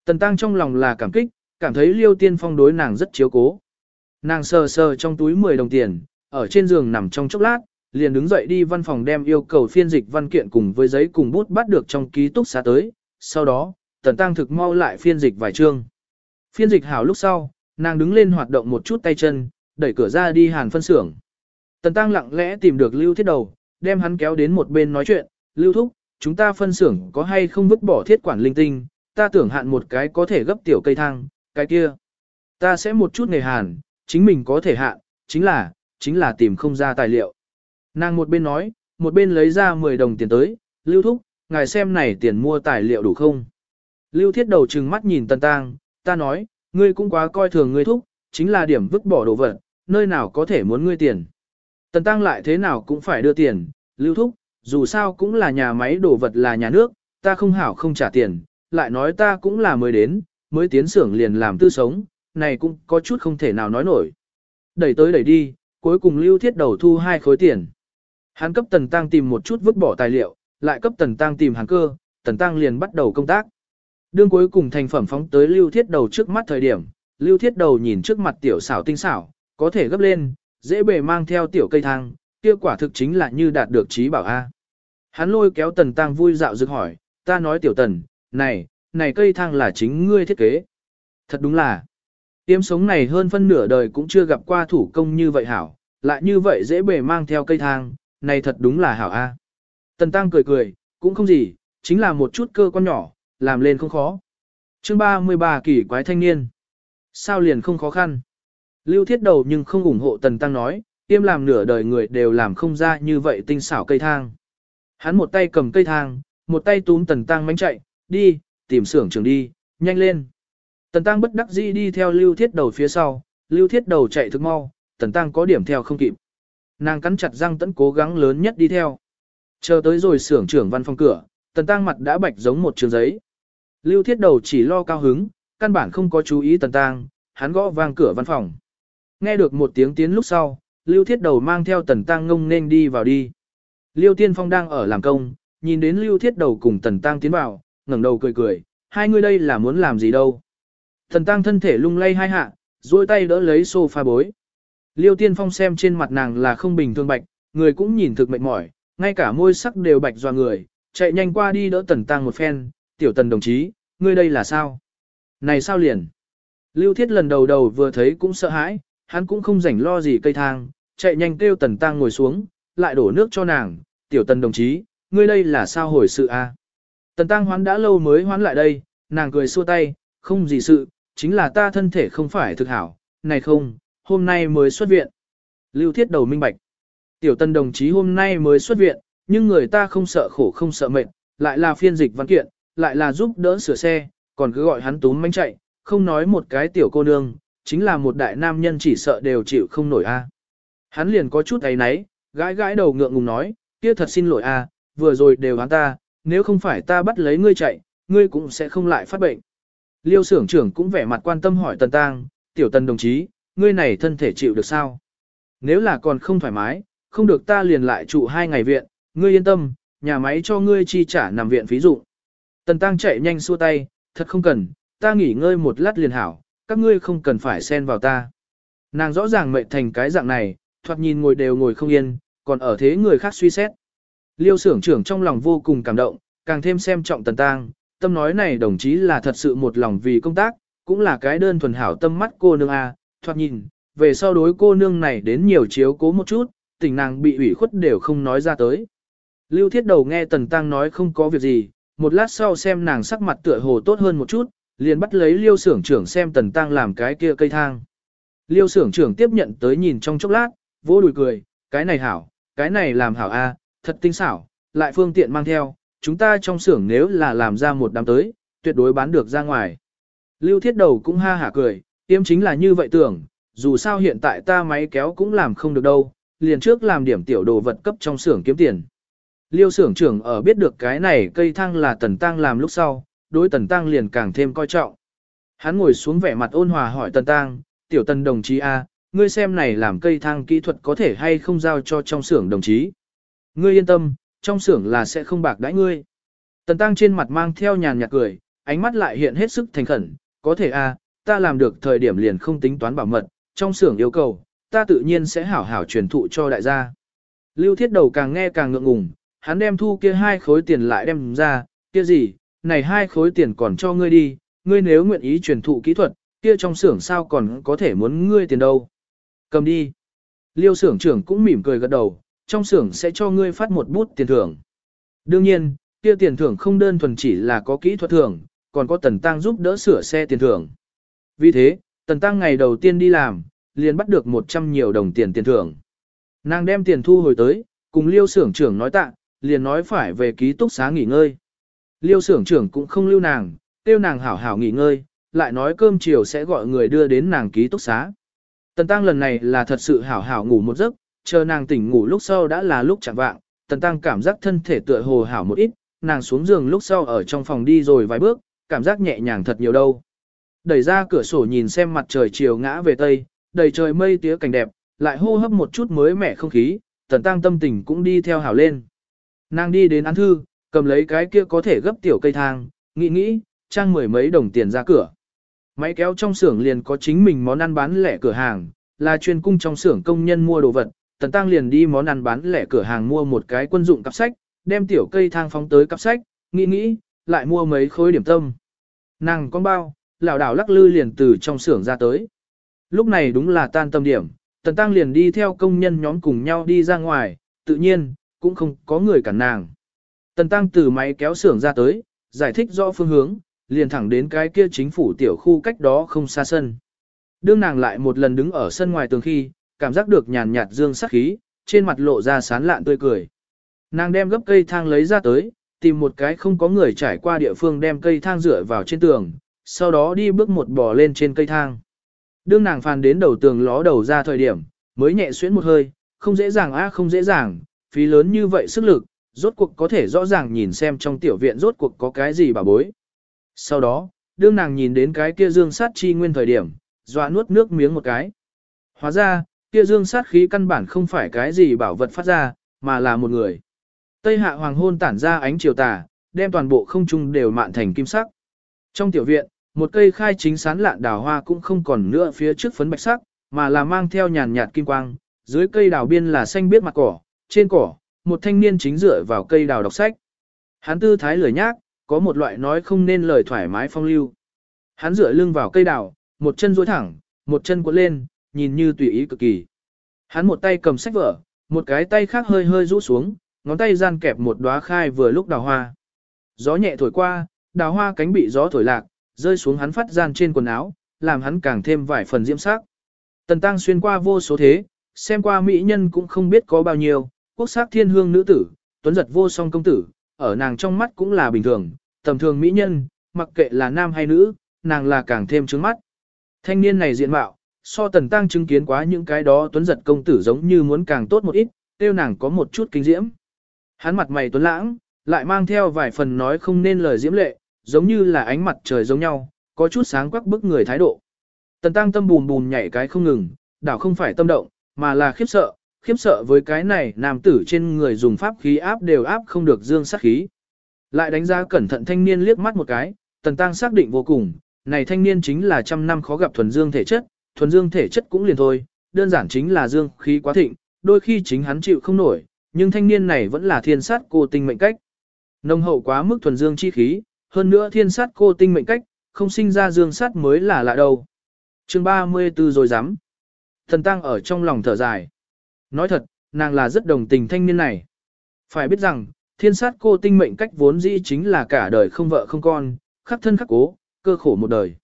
Tần Tăng trong lòng là cảm kích, cảm thấy Liêu Tiên Phong đối nàng rất chiếu cố. Nàng sờ sờ trong túi 10 đồng tiền, ở trên giường nằm trong chốc lát, liền đứng dậy đi văn phòng đem yêu cầu phiên dịch văn kiện cùng với giấy cùng bút bắt được trong ký túc xá tới. Sau đó, Tần Tăng thực mau lại phiên dịch vài chương. Phiên dịch hảo lúc sau, nàng đứng lên hoạt động một chút tay chân, đẩy cửa ra đi hàn phân xưởng. Tần Tăng lặng lẽ tìm được Lưu Thiết Đầu, đem hắn kéo đến một bên nói chuyện, Lưu Thúc, chúng ta phân xưởng có hay không vứt bỏ thiết quản linh tinh, ta tưởng hạn một cái có thể gấp tiểu cây thang, cái kia. Ta sẽ một chút nghề hàn, chính mình có thể hạn, chính là, chính là tìm không ra tài liệu. Nàng một bên nói, một bên lấy ra 10 đồng tiền tới, Lưu Thúc, ngài xem này tiền mua tài liệu đủ không? Lưu Thiết đầu trừng mắt nhìn Tần Tăng, ta nói, ngươi cũng quá coi thường ngươi thúc, chính là điểm vứt bỏ đồ vật, nơi nào có thể muốn ngươi tiền. Tần Tăng lại thế nào cũng phải đưa tiền, Lưu Thúc, dù sao cũng là nhà máy đồ vật là nhà nước, ta không hảo không trả tiền, lại nói ta cũng là mới đến, mới tiến xưởng liền làm tư sống, này cũng có chút không thể nào nói nổi. Đẩy tới đẩy đi, cuối cùng Lưu Thiết đầu thu hai khối tiền. Hắn cấp Tần Tăng tìm một chút vứt bỏ tài liệu, lại cấp Tần Tăng tìm hàng cơ, Tần Tăng liền bắt đầu công tác. Đương cuối cùng thành phẩm phóng tới Lưu Thiết đầu trước mắt thời điểm, Lưu Thiết đầu nhìn trước mặt tiểu xảo tinh xảo, có thể gấp lên, dễ bề mang theo tiểu cây thang, kia quả thực chính là như đạt được trí bảo A. Hắn lôi kéo Tần Tăng vui dạo dựng hỏi, ta nói tiểu Tần, này, này cây thang là chính ngươi thiết kế. Thật đúng là, tiêm sống này hơn phân nửa đời cũng chưa gặp qua thủ công như vậy hảo, lại như vậy dễ bề mang theo cây thang, này thật đúng là hảo A. À. Tần Tăng cười cười, cũng không gì, chính là một chút cơ quan nhỏ, làm lên không khó. chương 33 kỳ quái thanh niên. Sao liền không khó khăn? Lưu thiết đầu nhưng không ủng hộ Tần Tăng nói, tiêm làm nửa đời người đều làm không ra như vậy tinh xảo cây thang. Hắn một tay cầm cây thang, một tay túm Tần Tăng mánh chạy, đi, tìm xưởng trường đi, nhanh lên. Tần Tăng bất đắc dĩ đi theo lưu thiết đầu phía sau, lưu thiết đầu chạy thực mau, Tần Tăng có điểm theo không kịp. Nàng cắn chặt răng tẫn cố gắng lớn nhất đi theo. Chờ tới rồi xưởng trưởng văn phòng cửa, Tần Tăng mặt đã bạch giống một trường giấy. Lưu thiết đầu chỉ lo cao hứng, căn bản không có chú ý Tần Tăng, hắn gõ vang cửa văn phòng. Nghe được một tiếng tiến lúc sau, Lưu thiết đầu mang theo Tần Tăng ngông nên đi vào đi. Lưu Tiên Phong đang ở làm công, nhìn đến Lưu thiết đầu cùng Tần Tăng tiến vào, ngẩng đầu cười cười, hai người đây là muốn làm gì đâu. Tần Tăng thân thể lung lay hai hạ, duỗi tay đỡ lấy sofa bối. Liêu Tiên Phong xem trên mặt nàng là không bình thường bạch, người cũng nhìn thực mệt mỏi, ngay cả môi sắc đều bạch doa người, chạy nhanh qua đi đỡ Tần Tăng một phen, tiểu tần đồng chí, ngươi đây là sao? Này sao liền? Lưu Thiết lần đầu đầu vừa thấy cũng sợ hãi, hắn cũng không rảnh lo gì cây thang, chạy nhanh kêu Tần Tăng ngồi xuống, lại đổ nước cho nàng, tiểu tần đồng chí, ngươi đây là sao hồi sự a? Tần Tăng hoán đã lâu mới hoán lại đây, nàng cười xua tay, không gì sự, chính là ta thân thể không phải thực hảo, này không, hôm nay mới xuất viện. Lưu Thiết đầu minh bạch. Tiểu tần đồng chí hôm nay mới xuất viện, nhưng người ta không sợ khổ không sợ mệt, lại là phiên dịch văn kiện, lại là giúp đỡ sửa xe, còn cứ gọi hắn túm manh chạy, không nói một cái tiểu cô nương, chính là một đại nam nhân chỉ sợ đều chịu không nổi a. Hắn liền có chút ấy náy, gãi gãi đầu ngượng ngùng nói, kia thật xin lỗi a, vừa rồi đều hắn ta, nếu không phải ta bắt lấy ngươi chạy, ngươi cũng sẽ không lại phát bệnh. Liêu xưởng trưởng cũng vẻ mặt quan tâm hỏi Tần Tăng, tiểu tần đồng chí, ngươi này thân thể chịu được sao? Nếu là còn không thoải mái, không được ta liền lại trụ hai ngày viện, ngươi yên tâm, nhà máy cho ngươi chi trả nằm viện phí dụ. Tần Tăng chạy nhanh xua tay, thật không cần, ta nghỉ ngơi một lát liền hảo, các ngươi không cần phải xen vào ta. Nàng rõ ràng mệnh thành cái dạng này, thoạt nhìn ngồi đều ngồi không yên, còn ở thế người khác suy xét. Liêu Sưởng trưởng trong lòng vô cùng cảm động, càng thêm xem trọng Tần Tăng, tâm nói này đồng chí là thật sự một lòng vì công tác, cũng là cái đơn thuần hảo tâm mắt cô nương A, thoạt nhìn, về sau đối cô nương này đến nhiều chiếu cố một chút, tình nàng bị ủy khuất đều không nói ra tới. Lưu thiết đầu nghe Tần Tăng nói không có việc gì, một lát sau xem nàng sắc mặt tựa hồ tốt hơn một chút, liền bắt lấy liêu xưởng trưởng xem Tần Tăng làm cái kia cây thang. Liêu xưởng trưởng tiếp nhận tới nhìn trong chốc lát, vỗ đùi cười, cái này hảo, cái này làm hảo A, thật tinh xảo, lại phương tiện mang theo, chúng ta trong xưởng nếu là làm ra một đám tới, tuyệt đối bán được ra ngoài. Lưu thiết đầu cũng ha hả cười, tiêm chính là như vậy tưởng, dù sao hiện tại ta máy kéo cũng làm không được đâu, liền trước làm điểm tiểu đồ vật cấp trong xưởng kiếm tiền. Liêu xưởng trưởng ở biết được cái này cây thang là tần tăng làm lúc sau, đối tần tăng liền càng thêm coi trọng. Hắn ngồi xuống vẻ mặt ôn hòa hỏi tần tăng, tiểu tần đồng chí A, ngươi xem này làm cây thang kỹ thuật có thể hay không giao cho trong xưởng đồng chí. Ngươi yên tâm, trong xưởng là sẽ không bạc đãi ngươi. Tần tăng trên mặt mang theo nhàn nhạt cười, ánh mắt lại hiện hết sức thành khẩn, có thể A, ta làm được thời điểm liền không tính toán bảo mật, trong xưởng yêu cầu, ta tự nhiên sẽ hảo hảo truyền thụ cho đại gia. Lưu thiết đầu càng nghe càng ngượng ngùng, hắn đem thu kia hai khối tiền lại đem ra, kia gì, này hai khối tiền còn cho ngươi đi, ngươi nếu nguyện ý truyền thụ kỹ thuật, kia trong xưởng sao còn có thể muốn ngươi tiền đâu. Cầm đi. Liêu xưởng trưởng cũng mỉm cười gật đầu, trong xưởng sẽ cho ngươi phát một bút tiền thưởng. Đương nhiên, kia tiền thưởng không đơn thuần chỉ là có kỹ thuật thưởng, còn có tần tăng giúp đỡ sửa xe tiền thưởng. Vì thế, tần tăng ngày đầu tiên đi làm, liền bắt được 100 nhiều đồng tiền tiền thưởng. Nàng đem tiền thu hồi tới, cùng liêu xưởng trưởng nói tạ, liền nói phải về ký túc xá nghỉ ngơi. Liêu xưởng trưởng cũng không lưu nàng, tiêu nàng hảo hảo nghỉ ngơi, lại nói cơm chiều sẽ gọi người đưa đến nàng ký túc xá. Tần Tăng lần này là thật sự hảo hảo ngủ một giấc, chờ nàng tỉnh ngủ lúc sau đã là lúc chẳng vạng, Tần Tăng cảm giác thân thể tựa hồ hảo một ít, nàng xuống giường lúc sau ở trong phòng đi rồi vài bước, cảm giác nhẹ nhàng thật nhiều đâu. Đẩy ra cửa sổ nhìn xem mặt trời chiều ngã về tây, đầy trời mây tía cảnh đẹp, lại hô hấp một chút mới mẻ không khí, Tần Tăng tâm tình cũng đi theo hảo lên. Nàng đi đến án thư, cầm lấy cái kia có thể gấp tiểu cây thang, nghĩ nghĩ, trang mười mấy đồng tiền ra cửa. Máy kéo trong xưởng liền có chính mình món ăn bán lẻ cửa hàng, là chuyên cung trong xưởng công nhân mua đồ vật, Tần Tăng liền đi món ăn bán lẻ cửa hàng mua một cái quân dụng cặp sách, đem tiểu cây thang phóng tới cặp sách, nghĩ nghĩ, lại mua mấy khối điểm tâm. Nàng con bao, lảo đảo lắc lư liền từ trong xưởng ra tới. Lúc này đúng là tan tâm điểm, Tần Tăng liền đi theo công nhân nhóm cùng nhau đi ra ngoài, tự nhiên, cũng không có người cản nàng. Tần Tăng từ máy kéo xưởng ra tới, giải thích rõ phương hướng, liền thẳng đến cái kia chính phủ tiểu khu cách đó không xa sân. Đương nàng lại một lần đứng ở sân ngoài tường khi, cảm giác được nhàn nhạt dương sắc khí, trên mặt lộ ra sán lạn tươi cười. Nàng đem gấp cây thang lấy ra tới, tìm một cái không có người trải qua địa phương đem cây thang dựa vào trên tường, sau đó đi bước một bò lên trên cây thang. Đương nàng phàn đến đầu tường ló đầu ra thời điểm, mới nhẹ xuyến một hơi, không dễ dàng á không dễ dàng, phí lớn như vậy sức lực, rốt cuộc có thể rõ ràng nhìn xem trong tiểu viện rốt cuộc có cái gì bà bối. Sau đó, đương nàng nhìn đến cái kia dương sát chi nguyên thời điểm, dọa nuốt nước miếng một cái. Hóa ra, kia dương sát khí căn bản không phải cái gì bảo vật phát ra, mà là một người. Tây hạ hoàng hôn tản ra ánh chiều tà, đem toàn bộ không trung đều mạn thành kim sắc. Trong tiểu viện, một cây khai chính sán lạn đào hoa cũng không còn nữa phía trước phấn bạch sắc, mà là mang theo nhàn nhạt kim quang, dưới cây đào biên là xanh biết mặt cỏ, trên cỏ, một thanh niên chính dựa vào cây đào đọc sách. Hắn tư thái lười nhác, có một loại nói không nên lời thoải mái phong lưu. Hắn dựa lưng vào cây đào, một chân duỗi thẳng, một chân cuộn lên, nhìn như tùy ý cực kỳ. Hắn một tay cầm sách vở, một cái tay khác hơi hơi rũ xuống, ngón tay gian kẹp một đóa khai vừa lúc đào hoa. Gió nhẹ thổi qua, đào hoa cánh bị gió thổi lạc, rơi xuống hắn phát gian trên quần áo, làm hắn càng thêm vài phần diễm sắc. Tần Tăng xuyên qua vô số thế, xem qua mỹ nhân cũng không biết có bao nhiêu, quốc sắc thiên hương nữ tử, tuấn giật vô song công tử, ở nàng trong mắt cũng là bình thường, tầm thường mỹ nhân, mặc kệ là nam hay nữ, nàng là càng thêm trứng mắt. Thanh niên này diện mạo, so tần tăng chứng kiến quá những cái đó tuấn giật công tử giống như muốn càng tốt một ít, tiêu nàng có một chút kinh diễm. Hắn mặt mày tuấn lãng, lại mang theo vài phần nói không nên lời diễm lệ, giống như là ánh mặt trời giống nhau, có chút sáng quắc bức người thái độ. Tần tăng tâm bùn bùn nhảy cái không ngừng, đảo không phải tâm động, mà là khiếp sợ, khiếp sợ với cái này nam tử trên người dùng pháp khí áp đều áp không được dương sát khí. Lại đánh giá cẩn thận thanh niên liếc mắt một cái, tần tăng xác định vô cùng, này thanh niên chính là trăm năm khó gặp thuần dương thể chất, thuần dương thể chất cũng liền thôi, đơn giản chính là dương khí quá thịnh, đôi khi chính hắn chịu không nổi, nhưng thanh niên này vẫn là thiên sát cô tinh mệnh cách. Nông hậu quá mức thuần dương chi khí, hơn nữa thiên sát cô tinh mệnh cách, không sinh ra dương sát mới là lạ đâu. Chương 34 rồi dám. Thần tăng ở trong lòng thở dài. Nói thật, nàng là rất đồng tình thanh niên này. Phải biết rằng, thiên sát cô tinh mệnh cách vốn dĩ chính là cả đời không vợ không con, khắc thân khắc cố, cơ khổ một đời.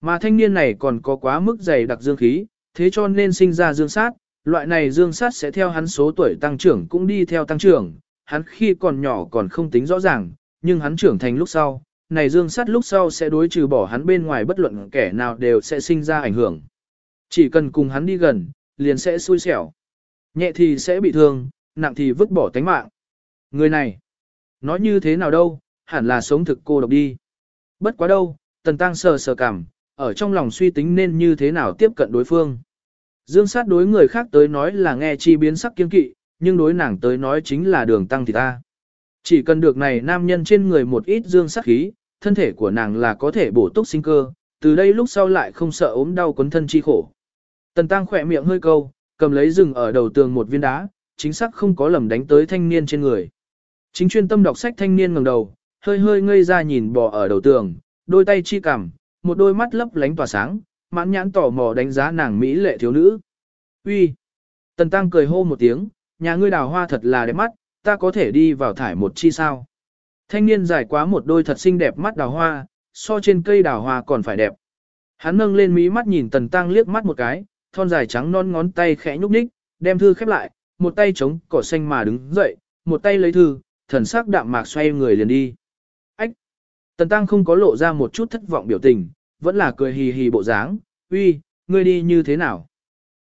Mà thanh niên này còn có quá mức dày đặc dương khí, thế cho nên sinh ra dương sát, loại này dương sát sẽ theo hắn số tuổi tăng trưởng cũng đi theo tăng trưởng, hắn khi còn nhỏ còn không tính rõ ràng, nhưng hắn trưởng thành lúc sau, này dương sát lúc sau sẽ đối trừ bỏ hắn bên ngoài bất luận kẻ nào đều sẽ sinh ra ảnh hưởng. Chỉ cần cùng hắn đi gần, liền sẽ xui xẻo. Nhẹ thì sẽ bị thương, nặng thì vứt bỏ tánh mạng. Người này, nói như thế nào đâu, hẳn là sống thực cô độc đi. Bất quá đâu, tần tăng sờ sờ cảm, ở trong lòng suy tính nên như thế nào tiếp cận đối phương. Dương sát đối người khác tới nói là nghe chi biến sắc kiên kỵ, nhưng đối nàng tới nói chính là đường tăng thì ta. Chỉ cần được này nam nhân trên người một ít dương sắc khí, thân thể của nàng là có thể bổ túc sinh cơ, từ đây lúc sau lại không sợ ốm đau quấn thân chi khổ. Tần tăng khỏe miệng hơi câu, cầm lấy rừng ở đầu tường một viên đá, chính xác không có lầm đánh tới thanh niên trên người. Chính chuyên tâm đọc sách thanh niên ngẩng đầu, hơi hơi ngây ra nhìn bò ở đầu tường, đôi tay chi cằm, một đôi mắt lấp lánh tỏa sáng, mãn nhãn tỏ mò đánh giá nàng mỹ lệ thiếu nữ. Uy, Tần Tăng cười hô một tiếng, nhà ngươi đào hoa thật là đẹp mắt, ta có thể đi vào thải một chi sao. Thanh niên dài quá một đôi thật xinh đẹp mắt đào hoa, so trên cây đào hoa còn phải đẹp. Hắn nâng lên mí mắt nhìn Tần Tăng liếc mắt một cái, thon dài trắng non ngón tay khẽ nhúc nhích, đem thư khép lại, một tay chống cỏ xanh mà đứng dậy, một tay lấy thư, thần sắc đạm mạc xoay người liền đi. Ách! Tần Tăng không có lộ ra một chút thất vọng biểu tình, vẫn là cười hì hì bộ dáng, uy, ngươi đi như thế nào?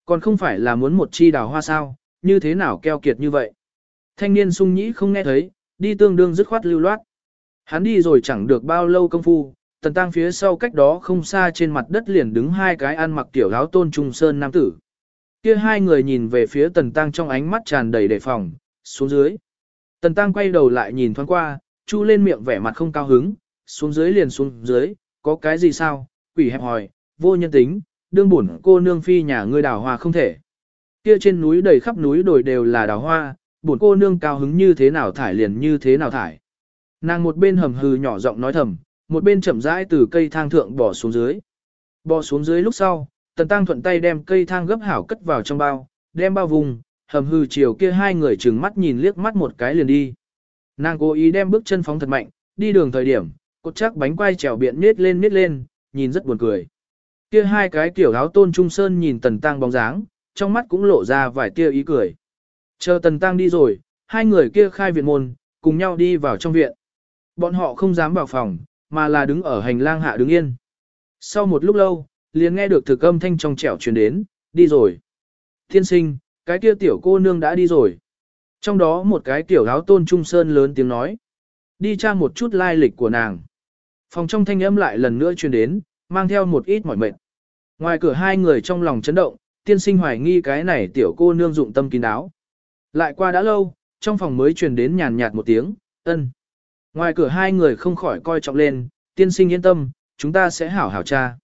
Còn không phải là muốn một chi đào hoa sao, như thế nào keo kiệt như vậy? Thanh niên sung nhĩ không nghe thấy, đi tương đương dứt khoát lưu loát. Hắn đi rồi chẳng được bao lâu công phu, tần tăng phía sau cách đó không xa trên mặt đất liền đứng hai cái ăn mặc tiểu áo tôn trung sơn nam tử. Kia hai người nhìn về phía tần tăng trong ánh mắt tràn đầy đề phòng, xuống dưới. Tần tăng quay đầu lại nhìn thoáng qua, chu lên miệng vẻ mặt không cao hứng, xuống dưới liền xuống dưới, có cái gì sao, quỷ hẹp hỏi, vô nhân tính, đương bổn cô nương phi nhà ngươi đào hoa không thể. Kia trên núi đầy khắp núi đồi đều là đào hoa, bổn cô nương cao hứng như thế nào thải liền như thế nào thải. Nàng một bên hầm hừ nhỏ giọng nói thầm, một bên chậm rãi từ cây thang thượng bỏ xuống dưới. Bỏ xuống dưới lúc sau, tần tăng thuận tay đem cây thang gấp hảo cất vào trong bao, đem bao vùng, hầm hừ chiều kia hai người trừng mắt nhìn liếc mắt một cái liền đi. Nàng cố ý đem bước chân phóng thật mạnh, đi đường thời điểm, cột chắc bánh quai trèo biện nết lên nết lên, nhìn rất buồn cười. Kia hai cái tiểu áo tôn trung sơn nhìn tần tăng bóng dáng, trong mắt cũng lộ ra vài tia ý cười. Chờ tần tăng đi rồi, hai người kia khai viện môn, cùng nhau đi vào trong viện. Bọn họ không dám vào phòng, mà là đứng ở hành lang hạ đứng yên. Sau một lúc lâu, liền nghe được thực âm thanh trong trẻo truyền đến, đi rồi. Thiên sinh, cái kia tiểu cô nương đã đi rồi. Trong đó một cái tiểu áo tôn trung sơn lớn tiếng nói. Đi tra một chút lai lịch của nàng. Phòng trong thanh âm lại lần nữa truyền đến, mang theo một ít mỏi mệt. Ngoài cửa hai người trong lòng chấn động, tiên sinh hoài nghi cái này tiểu cô nương dụng tâm kín đáo. Lại qua đã lâu, trong phòng mới truyền đến nhàn nhạt một tiếng, ân. Ngoài cửa hai người không khỏi coi trọng lên, tiên sinh yên tâm, chúng ta sẽ hảo hảo tra.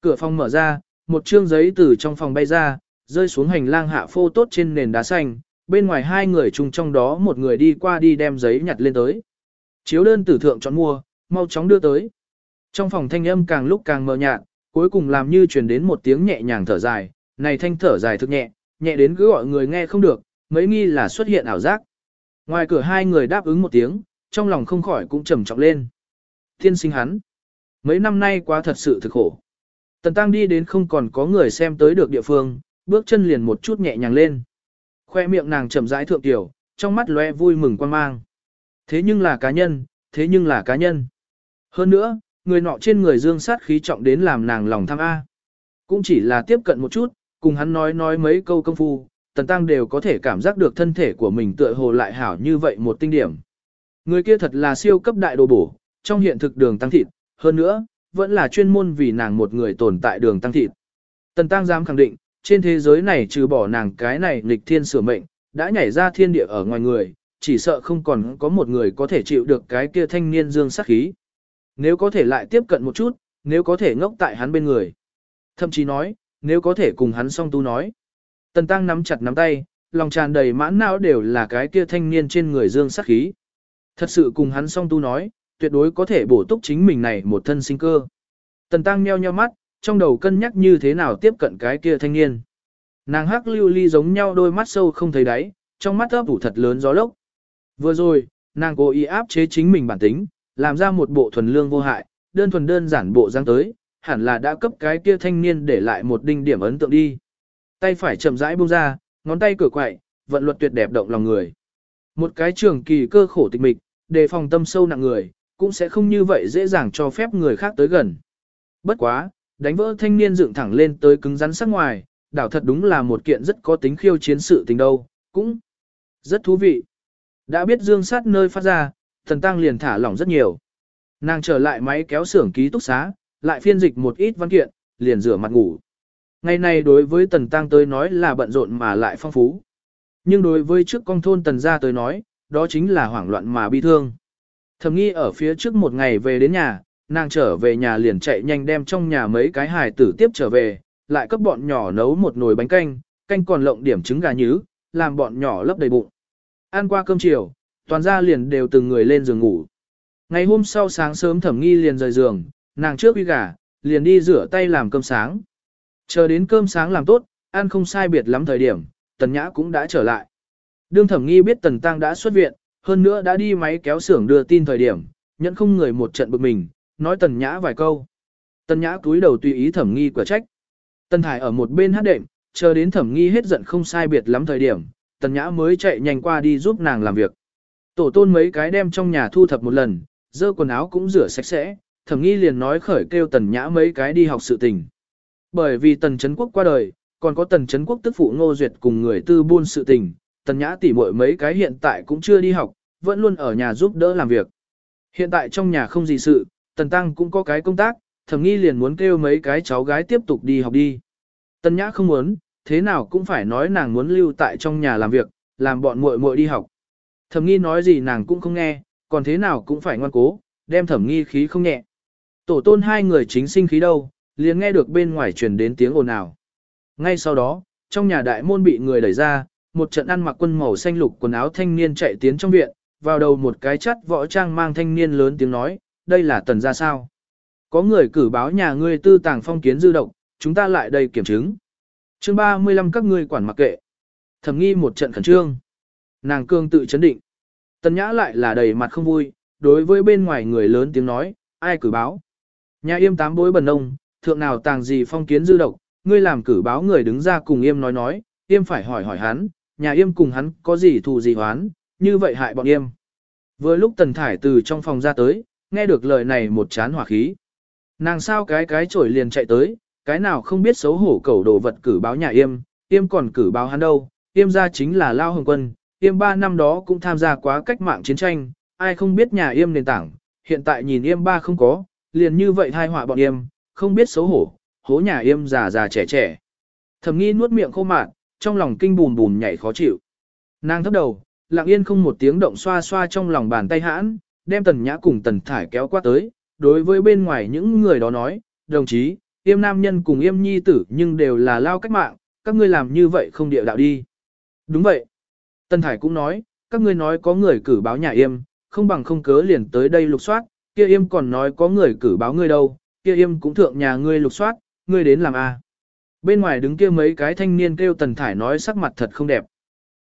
Cửa phòng mở ra, một chương giấy từ trong phòng bay ra, rơi xuống hành lang hạ phô tốt trên nền đá xanh, bên ngoài hai người chung trong đó một người đi qua đi đem giấy nhặt lên tới. Chiếu đơn tử thượng chọn mua, mau chóng đưa tới. Trong phòng thanh âm càng lúc càng mờ nhạt, cuối cùng làm như truyền đến một tiếng nhẹ nhàng thở dài, này thanh thở dài thực nhẹ, nhẹ đến cứ gọi người nghe không được, mấy nghi là xuất hiện ảo giác. Ngoài cửa hai người đáp ứng một tiếng, trong lòng không khỏi cũng trầm trọng lên. Thiên sinh hắn, mấy năm nay quá thật sự thực khổ. Tần Tăng đi đến không còn có người xem tới được địa phương, bước chân liền một chút nhẹ nhàng lên. Khoe miệng nàng chậm rãi thượng tiểu, trong mắt lóe vui mừng quan mang. Thế nhưng là cá nhân, thế nhưng là cá nhân. Hơn nữa, người nọ trên người dương sát khí trọng đến làm nàng lòng tham A. Cũng chỉ là tiếp cận một chút, cùng hắn nói nói mấy câu công phu, tần tăng đều có thể cảm giác được thân thể của mình tựa hồ lại hảo như vậy một tinh điểm. Người kia thật là siêu cấp đại đồ bổ, trong hiện thực đường tăng thịt, hơn nữa, vẫn là chuyên môn vì nàng một người tồn tại đường tăng thịt. Tần tăng dám khẳng định, trên thế giới này trừ bỏ nàng cái này nghịch thiên sửa mệnh, đã nhảy ra thiên địa ở ngoài người, chỉ sợ không còn có một người có thể chịu được cái kia thanh niên dương sắc khí. Nếu có thể lại tiếp cận một chút, nếu có thể ngốc tại hắn bên người. Thậm chí nói, nếu có thể cùng hắn song tu nói. Tần Tăng nắm chặt nắm tay, lòng tràn đầy mãn não đều là cái kia thanh niên trên người dương sát khí. Thật sự cùng hắn song tu nói, tuyệt đối có thể bổ túc chính mình này một thân sinh cơ. Tần Tăng nheo nheo mắt, trong đầu cân nhắc như thế nào tiếp cận cái kia thanh niên. Nàng hắc lưu ly giống nhau đôi mắt sâu không thấy đáy, trong mắt ấp ủ thật lớn gió lốc. Vừa rồi, nàng cố ý áp chế chính mình bản tính, làm ra một bộ thuần lương vô hại, đơn thuần đơn giản bộ dáng tới, hẳn là đã cấp cái kia thanh niên để lại một đinh điểm ấn tượng đi. Tay phải chậm rãi buông ra, ngón tay cửa quậy, vận luật tuyệt đẹp động lòng người. Một cái trường kỳ cơ khổ tịch mịch, đề phòng tâm sâu nặng người, cũng sẽ không như vậy dễ dàng cho phép người khác tới gần. Bất quá, Đánh vỡ thanh niên dựng thẳng lên tới cứng rắn sắc ngoài, đảo thật đúng là một kiện rất có tính khiêu chiến sự tình đâu, cũng rất thú vị. Đã biết dương sát nơi phát ra, thần tăng liền thả lỏng rất nhiều. Nàng trở lại máy kéo xưởng ký túc xá, lại phiên dịch một ít văn kiện, liền rửa mặt ngủ. Ngày này đối với tần tăng tới nói là bận rộn mà lại phong phú. Nhưng đối với trước con thôn tần gia tới nói, đó chính là hoảng loạn mà bi thương. Thầm nghi ở phía trước một ngày về đến nhà, nàng trở về nhà liền chạy nhanh đem trong nhà mấy cái hài tử tiếp trở về, lại cấp bọn nhỏ nấu một nồi bánh canh, canh còn lộng điểm trứng gà nhứ, làm bọn nhỏ lấp đầy bụng. Ăn qua cơm chiều, toàn gia liền đều từng người lên giường ngủ. Ngày hôm sau sáng sớm thẩm nghi liền rời giường, nàng trước uy gà, liền đi rửa tay làm cơm sáng. Chờ đến cơm sáng làm tốt, ăn không sai biệt lắm thời điểm, tần nhã cũng đã trở lại. Đương thẩm nghi biết tần tăng đã xuất viện, hơn nữa đã đi máy kéo xưởng đưa tin thời điểm, nhận không người một trận bực mình, nói tần nhã vài câu. Tần nhã cúi đầu tùy ý thẩm nghi quả trách. Tần thải ở một bên hát đệm, chờ đến thẩm nghi hết giận không sai biệt lắm thời điểm, tần nhã mới chạy nhanh qua đi giúp nàng làm việc. Tổ tôn mấy cái đem trong nhà thu thập một lần, dơ quần áo cũng rửa sạch sẽ, thẩm nghi liền nói khởi kêu tần nhã mấy cái đi học sự tình. Bởi vì tần chấn quốc qua đời, còn có tần chấn quốc tức phụ ngô duyệt cùng người tư buôn sự tình, tần nhã tỉ muội mấy cái hiện tại cũng chưa đi học, vẫn luôn ở nhà giúp đỡ làm việc. Hiện tại trong nhà không gì sự, tần tăng cũng có cái công tác, thẩm nghi liền muốn kêu mấy cái cháu gái tiếp tục đi học đi. Tần nhã không muốn, thế nào cũng phải nói nàng muốn lưu tại trong nhà làm việc, làm bọn muội muội đi học. Thẩm nghi nói gì nàng cũng không nghe, còn thế nào cũng phải ngoan cố, đem thẩm nghi khí không nhẹ. Tổ tôn hai người chính sinh khí đâu, liền nghe được bên ngoài truyền đến tiếng ồn ào. Ngay sau đó, trong nhà đại môn bị người đẩy ra, một trận ăn mặc quân màu xanh lục quần áo thanh niên chạy tiến trong viện, vào đầu một cái chắt võ trang mang thanh niên lớn tiếng nói, đây là tần ra sao. Có người cử báo nhà ngươi tư tàng phong kiến dư động, chúng ta lại đây kiểm chứng. chương 35 các ngươi quản mặc kệ. Thẩm nghi một trận khẩn trương. Nàng cương tự chấn định. Tần nhã lại là đầy mặt không vui, đối với bên ngoài người lớn tiếng nói, ai cử báo. Nhà yêm tám bối bần ông, thượng nào tàng gì phong kiến dư độc, ngươi làm cử báo người đứng ra cùng yêm nói nói, yêm phải hỏi hỏi hắn, nhà yêm cùng hắn có gì thù gì hoán, như vậy hại bọn yêm. Vừa lúc tần thải từ trong phòng ra tới, nghe được lời này một chán hỏa khí. Nàng sao cái cái chổi liền chạy tới, cái nào không biết xấu hổ cầu đồ vật cử báo nhà yêm, yêm còn cử báo hắn đâu, yêm ra chính là Lao Hồng Quân, yêm ba năm đó cũng tham gia quá cách mạng chiến tranh, ai không biết nhà yêm nền tảng, hiện tại nhìn yêm ba không có, liền như vậy thai họa bọn yêm, không biết xấu hổ, hố nhà yêm già già trẻ trẻ. Thẩm nghi nuốt miệng khô mạn, trong lòng kinh bùn bùn nhảy khó chịu. Nàng thấp đầu, lặng yên không một tiếng động xoa xoa trong lòng bàn tay hãn, đem tần nhã cùng tần thải kéo qua tới, đối với bên ngoài những người đó nói, đồng chí, yêm nam nhân cùng yêm nhi tử nhưng đều là lao cách mạng, các ngươi làm như vậy không địa đạo đi. Đúng vậy. Tần thải cũng nói, các ngươi nói có người cử báo nhà yêm, không bằng không cớ liền tới đây lục soát, kia yêm còn nói có người cử báo ngươi đâu, kia yêm cũng thượng nhà ngươi lục soát, ngươi đến làm a. Bên ngoài đứng kia mấy cái thanh niên kêu tần thải nói sắc mặt thật không đẹp.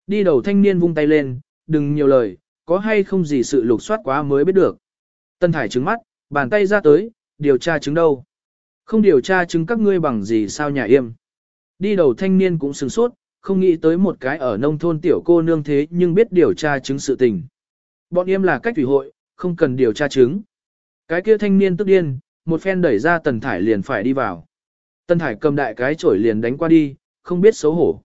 Đi đầu thanh niên vung tay lên, đừng nhiều lời, có hay không gì sự lục soát quá mới biết được. Tần thải trứng mắt, bàn tay ra tới, điều tra chứng đâu. Không điều tra chứng các ngươi bằng gì sao nhà yêm. Đi đầu thanh niên cũng sừng sốt, không nghĩ tới một cái ở nông thôn tiểu cô nương thế nhưng biết điều tra chứng sự tình. Bọn em là cách thủy hội, không cần điều tra chứng. Cái kia thanh niên tức điên, một phen đẩy ra tần thải liền phải đi vào. Tần thải cầm đại cái chổi liền đánh qua đi, không biết xấu hổ.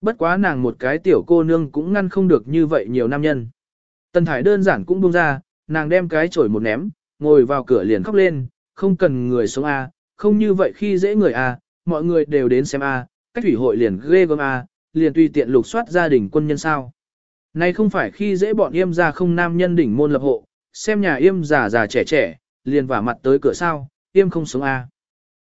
Bất quá nàng một cái tiểu cô nương cũng ngăn không được như vậy nhiều nam nhân. Tần thải đơn giản cũng buông ra, nàng đem cái chổi một ném, ngồi vào cửa liền khóc lên, không cần người sống A, không như vậy khi dễ người A, mọi người đều đến xem A, cách thủy hội liền ghê gớm A, liền tùy tiện lục soát gia đình quân nhân sao. Này không phải khi dễ bọn yêm ra không nam nhân đỉnh môn lập hộ, xem nhà yêm già già trẻ trẻ, liền vả mặt tới cửa sao, yêm không sống a.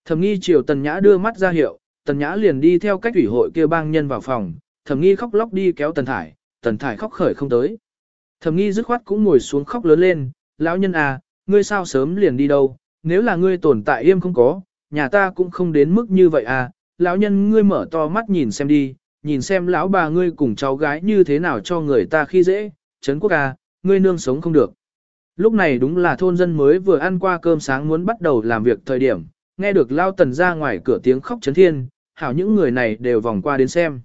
Thẩm nghi chiều tần nhã đưa mắt ra hiệu, tần nhã liền đi theo cách ủy hội kia bang nhân vào phòng, thẩm nghi khóc lóc đi kéo tần thải, tần thải khóc khởi không tới. Thẩm nghi dứt khoát cũng ngồi xuống khóc lớn lên, lão nhân à, ngươi sao sớm liền đi đâu, nếu là ngươi tồn tại yêm không có, nhà ta cũng không đến mức như vậy à, lão nhân ngươi mở to mắt nhìn xem đi, nhìn xem lão bà ngươi cùng cháu gái như thế nào cho người ta khi dễ, Trấn quốc à, ngươi nương sống không được. Lúc này đúng là thôn dân mới vừa ăn qua cơm sáng muốn bắt đầu làm việc thời điểm, nghe được lao tần ra ngoài cửa tiếng khóc chấn thiên, hảo những người này đều vòng qua đến xem.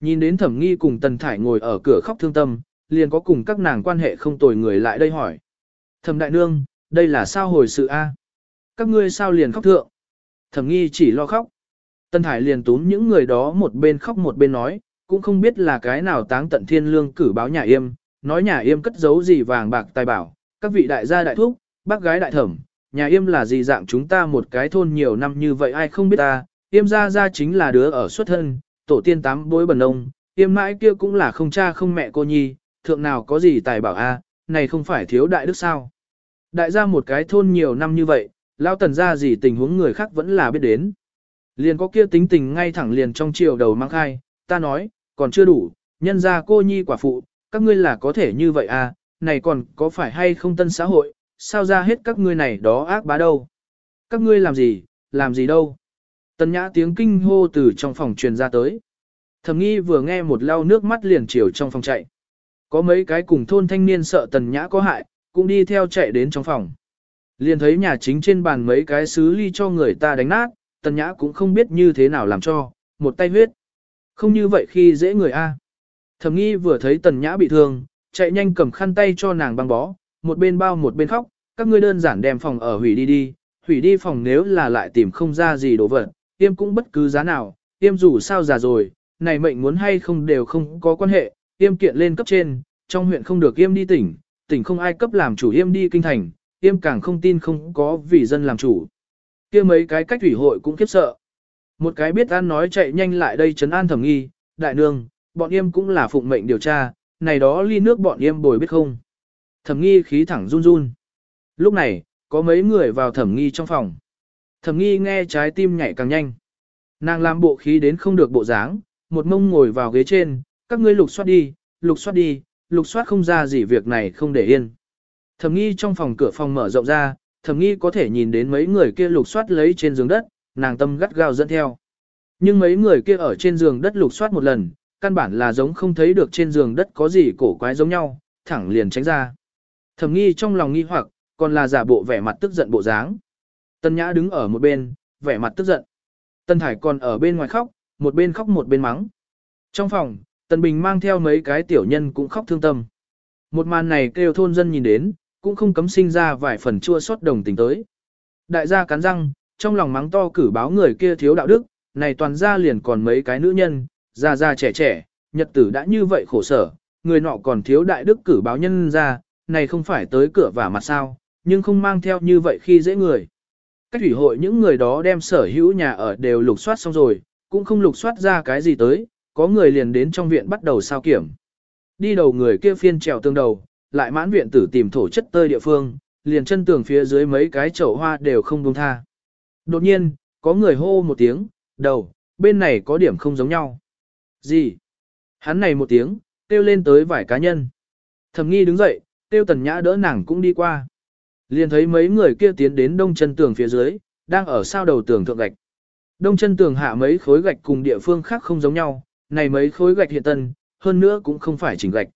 Nhìn đến thẩm nghi cùng tần thải ngồi ở cửa khóc thương tâm, liền có cùng các nàng quan hệ không tồi người lại đây hỏi. Thẩm đại nương, đây là sao hồi sự a? Các ngươi sao liền khóc thượng? Thẩm nghi chỉ lo khóc. Tân Thải liền túm những người đó một bên khóc một bên nói, cũng không biết là cái nào táng tận thiên lương cử báo nhà yêm, nói nhà yêm cất giấu gì vàng bạc tài bảo, các vị đại gia đại thúc, bác gái đại thẩm, nhà yêm là gì dạng chúng ta một cái thôn nhiều năm như vậy ai không biết ta, yêm ra ra chính là đứa ở xuất thân, tổ tiên tám bối bần ông, yêm mãi kia cũng là không cha không mẹ cô nhi, thượng nào có gì tài bảo a, này không phải thiếu đại đức sao. Đại gia một cái thôn nhiều năm như vậy, lao tần ra gì tình huống người khác vẫn là biết đến. Liền có kia tính tình ngay thẳng liền trong chiều đầu mang khai, ta nói, còn chưa đủ, nhân ra cô nhi quả phụ, các ngươi là có thể như vậy à, này còn có phải hay không tân xã hội, sao ra hết các ngươi này đó ác bá đâu. Các ngươi làm gì, làm gì đâu. Tần nhã tiếng kinh hô từ trong phòng truyền ra tới. Thẩm nghi vừa nghe một lau nước mắt liền chiều trong phòng chạy. Có mấy cái cùng thôn thanh niên sợ tần nhã có hại, cũng đi theo chạy đến trong phòng. Liền thấy nhà chính trên bàn mấy cái xứ ly cho người ta đánh nát, tần nhã cũng không biết như thế nào làm cho, một tay huyết. Không như vậy khi dễ người A. Thẩm nghi vừa thấy tần nhã bị thương, chạy nhanh cầm khăn tay cho nàng băng bó, một bên bao một bên khóc, các ngươi đơn giản đem phòng ở hủy đi đi, hủy đi phòng nếu là lại tìm không ra gì đồ vật, tiêm cũng bất cứ giá nào, tiêm dù sao già rồi, này mệnh muốn hay không đều không có quan hệ, tiêm kiện lên cấp trên, trong huyện không được tiêm đi tỉnh, tỉnh không ai cấp làm chủ tiêm đi kinh thành, tiêm càng không tin không có vì dân làm chủ. kia mấy cái cách thủy hội cũng khiếp sợ. Một cái biết an nói chạy nhanh lại đây chấn an thẩm nghi, đại nương, bọn em cũng là phụng mệnh điều tra, này đó ly nước bọn yêm bồi biết không. Thẩm nghi khí thẳng run run. Lúc này, có mấy người vào thẩm nghi trong phòng. Thẩm nghi nghe trái tim nhảy càng nhanh. Nàng làm bộ khí đến không được bộ dáng, một mông ngồi vào ghế trên, các ngươi lục soát đi, lục soát đi, lục soát không ra gì việc này không để yên. Thẩm nghi trong phòng cửa phòng mở rộng ra, thẩm nghi có thể nhìn đến mấy người kia lục soát lấy trên giường đất, nàng tâm gắt gao dẫn theo. Nhưng mấy người kia ở trên giường đất lục soát một lần, căn bản là giống không thấy được trên giường đất có gì cổ quái giống nhau, thẳng liền tránh ra. Thẩm nghi trong lòng nghi hoặc, còn là giả bộ vẻ mặt tức giận bộ dáng. Tân Nhã đứng ở một bên, vẻ mặt tức giận. Tân Thải còn ở bên ngoài khóc, một bên khóc một bên mắng. Trong phòng, Tân Bình mang theo mấy cái tiểu nhân cũng khóc thương tâm. Một màn này kêu thôn dân nhìn đến, cũng không cấm sinh ra vài phần chua xót đồng tình tới. Đại gia cắn răng, trong lòng mắng to cử báo người kia thiếu đạo đức, này toàn ra liền còn mấy cái nữ nhân, già già trẻ trẻ, nhật tử đã như vậy khổ sở, người nọ còn thiếu đại đức cử báo nhân ra, này không phải tới cửa và mặt sao, nhưng không mang theo như vậy khi dễ người. Cách ủy hội những người đó đem sở hữu nhà ở đều lục soát xong rồi, cũng không lục soát ra cái gì tới, có người liền đến trong viện bắt đầu sao kiểm. Đi đầu người kia phiên trèo tương đầu, lại mãn viện tử tìm thổ chất tơi địa phương, liền chân tường phía dưới mấy cái chậu hoa đều không buông tha. Đột nhiên, có người hô một tiếng, đầu, bên này có điểm không giống nhau. Gì? Hắn này một tiếng, kêu lên tới vài cá nhân. Thẩm nghi đứng dậy, kêu tần nhã đỡ nàng cũng đi qua. Liền thấy mấy người kia tiến đến đông chân tường phía dưới, đang ở sao đầu tường thượng gạch. Đông chân tường hạ mấy khối gạch cùng địa phương khác không giống nhau, này mấy khối gạch hiện tân, hơn nữa cũng không phải chỉnh gạch.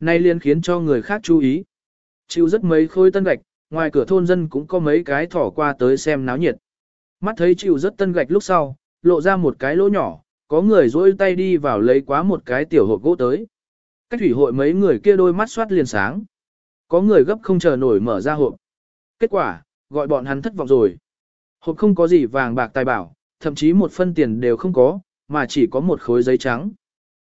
Này liền khiến cho người khác chú ý. Chịu rất mấy khối tân gạch, ngoài cửa thôn dân cũng có mấy cái thỏ qua tới xem náo nhiệt. Mắt thấy chịu rất tân gạch lúc sau, lộ ra một cái lỗ nhỏ, có người dỗi tay đi vào lấy quá một cái tiểu hộp gỗ tới. Cách thủy hội mấy người kia đôi mắt soát liền sáng. Có người gấp không chờ nổi mở ra hộp. Kết quả, gọi bọn hắn thất vọng rồi. Hộp không có gì vàng bạc tài bảo, thậm chí một phân tiền đều không có, mà chỉ có một khối giấy trắng.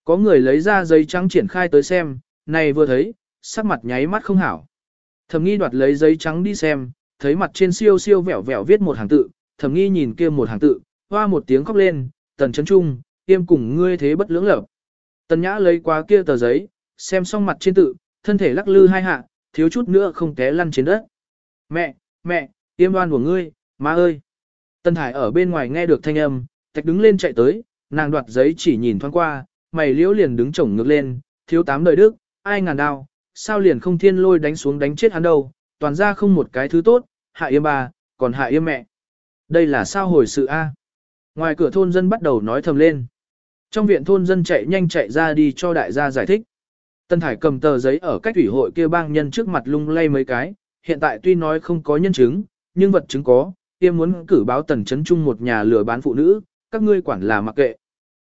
Có người lấy ra giấy trắng triển khai tới xem, này vừa thấy, sắc mặt nháy mắt không hảo. Thẩm nghi đoạt lấy giấy trắng đi xem, thấy mặt trên siêu siêu vẹo vẹo viết một hàng tự, thẩm nghi nhìn kia một hàng tự, hoa một tiếng khóc lên, tần chấn trung, tiêm cùng ngươi thế bất lưỡng lập. Tần nhã lấy qua kia tờ giấy, xem xong mặt trên tự, thân thể lắc lư hai hạ, thiếu chút nữa không té lăn trên đất. Mẹ, mẹ, tiêm đoan của ngươi, má ơi. Tần Thải ở bên ngoài nghe được thanh âm, tạch đứng lên chạy tới, nàng đoạt giấy chỉ nhìn thoáng qua, mày liễu liền đứng chổng ngược lên, thiếu tám đời đức, ai ngàn đao, sao liền không thiên lôi đánh xuống đánh chết hắn đâu, toàn ra không một cái thứ tốt, hạ yêm bà, còn hạ yêm mẹ. Đây là sao hồi sự a? Ngoài cửa thôn dân bắt đầu nói thầm lên. Trong viện thôn dân chạy nhanh chạy ra đi cho đại gia giải thích. Tân Thải cầm tờ giấy ở cách thủy hội kia bang nhân trước mặt lung lay mấy cái, hiện tại tuy nói không có nhân chứng, nhưng vật chứng có, tiêm muốn cử báo tần chấn chung một nhà lừa bán phụ nữ, các ngươi quản là mặc kệ.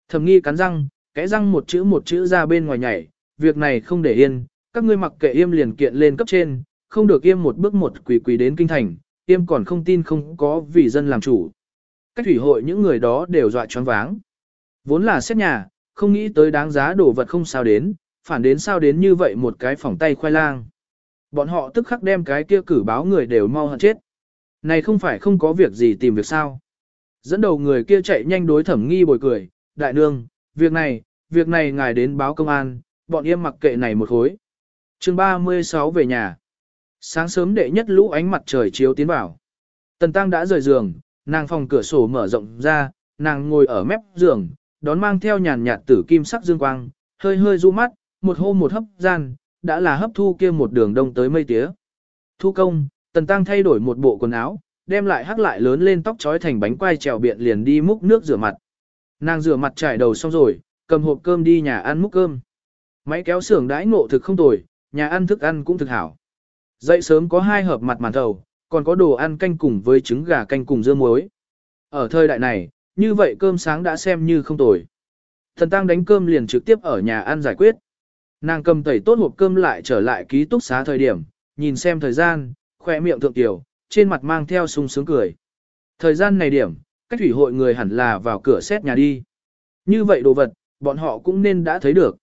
Thẩm nghi cắn răng, kẽ răng một chữ một chữ ra bên ngoài nhảy, việc này không để yên, các ngươi mặc kệ yêm liền kiện lên cấp trên, không được yêm một bước một quỳ quỳ đến kinh thành, yêm còn không tin không có vì dân làm chủ. cách thủy hội những người đó đều dọa choáng váng. Vốn là xét nhà, không nghĩ tới đáng giá đồ vật không sao đến, phản đến sao đến như vậy một cái phòng tay khoai lang. Bọn họ tức khắc đem cái kia cử báo người đều mau hận chết. Này không phải không có việc gì tìm việc sao. Dẫn đầu người kia chạy nhanh đối thẩm nghi bồi cười, đại nương, việc này, việc này ngài đến báo công an, bọn em mặc kệ này một hối. chương 36 về nhà. Sáng sớm đệ nhất lũ ánh mặt trời chiếu tiến vào. Tần Tăng đã rời giường, nàng phòng cửa sổ mở rộng ra, nàng ngồi ở mép giường, đón mang theo nhàn nhạt tử kim sắc dương quang, hơi hơi du mắt, một hô một hấp gian, đã là hấp thu kia một đường đông tới mây tía. Thu công, Tần Tăng thay đổi một bộ quần áo, đem lại hắc lại lớn lên tóc trói thành bánh quai trèo biện liền đi múc nước rửa mặt. Nàng rửa mặt trải đầu xong rồi, cầm hộp cơm đi nhà ăn múc cơm. Máy kéo xưởng đãi ngộ thực không tồi, nhà ăn thức ăn cũng thực hảo. Dậy sớm có hai hộp mặt màn thầu, còn có đồ ăn canh cùng với trứng gà canh cùng dưa muối. Ở thời đại này, như vậy cơm sáng đã xem như không tồi. Thần Tăng đánh cơm liền trực tiếp ở nhà ăn giải quyết. Nàng cầm tẩy tốt hộp cơm lại trở lại ký túc xá thời điểm, nhìn xem thời gian, khỏe miệng thượng tiểu, trên mặt mang theo sung sướng cười. Thời gian này điểm, cách thủy hội người hẳn là vào cửa xét nhà đi. Như vậy đồ vật, bọn họ cũng nên đã thấy được.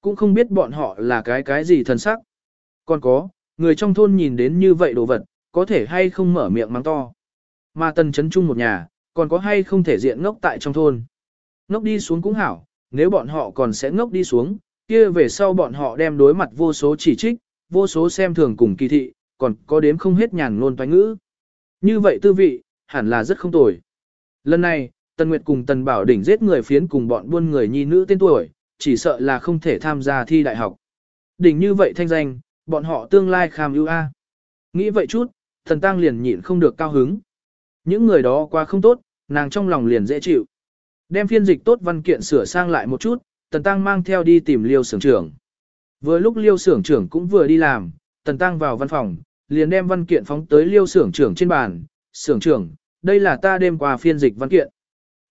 Cũng không biết bọn họ là cái cái gì thần sắc. Còn có, người trong thôn nhìn đến như vậy đồ vật, có thể hay không mở miệng mắng to. Mà tần chấn chung một nhà, còn có hay không thể diện ngốc tại trong thôn. Ngốc đi xuống cũng hảo, nếu bọn họ còn sẽ ngốc đi xuống, kia về sau bọn họ đem đối mặt vô số chỉ trích, vô số xem thường cùng kỳ thị, còn có đếm không hết nhàn ngôn toán ngữ. Như vậy tư vị, hẳn là rất không tồi. Lần này, Tần Nguyệt cùng Tần Bảo Đỉnh giết người phiến cùng bọn buôn người nhi nữ tên tuổi, chỉ sợ là không thể tham gia thi đại học. Đỉnh như vậy thanh danh, bọn họ tương lai kham ưu a. Nghĩ vậy chút, thần tăng liền nhịn không được cao hứng. Những người đó quá không tốt, nàng trong lòng liền dễ chịu. Đem phiên dịch tốt văn kiện sửa sang lại một chút, tần tăng mang theo đi tìm liêu sưởng trưởng. Vừa lúc liêu sưởng trưởng cũng vừa đi làm, tần tăng vào văn phòng, liền đem văn kiện phóng tới liêu sưởng trưởng trên bàn. Sưởng trưởng, đây là ta đem qua phiên dịch văn kiện.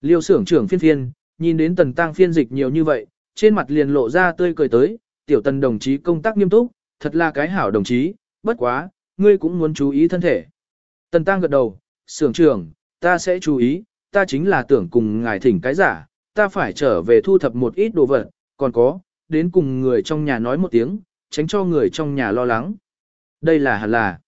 Liêu sưởng trưởng phiên phiên, nhìn đến tần tăng phiên dịch nhiều như vậy, trên mặt liền lộ ra tươi cười tới, tiểu tần đồng chí công tác nghiêm túc, thật là cái hảo đồng chí, bất quá, ngươi cũng muốn chú ý thân thể. Tần tăng gật đầu, sưởng trưởng, ta sẽ chú ý, ta chính là tưởng cùng ngài thỉnh cái giả, ta phải trở về thu thập một ít đồ vật, còn có, đến cùng người trong nhà nói một tiếng, tránh cho người trong nhà lo lắng. Đây là hẳn là.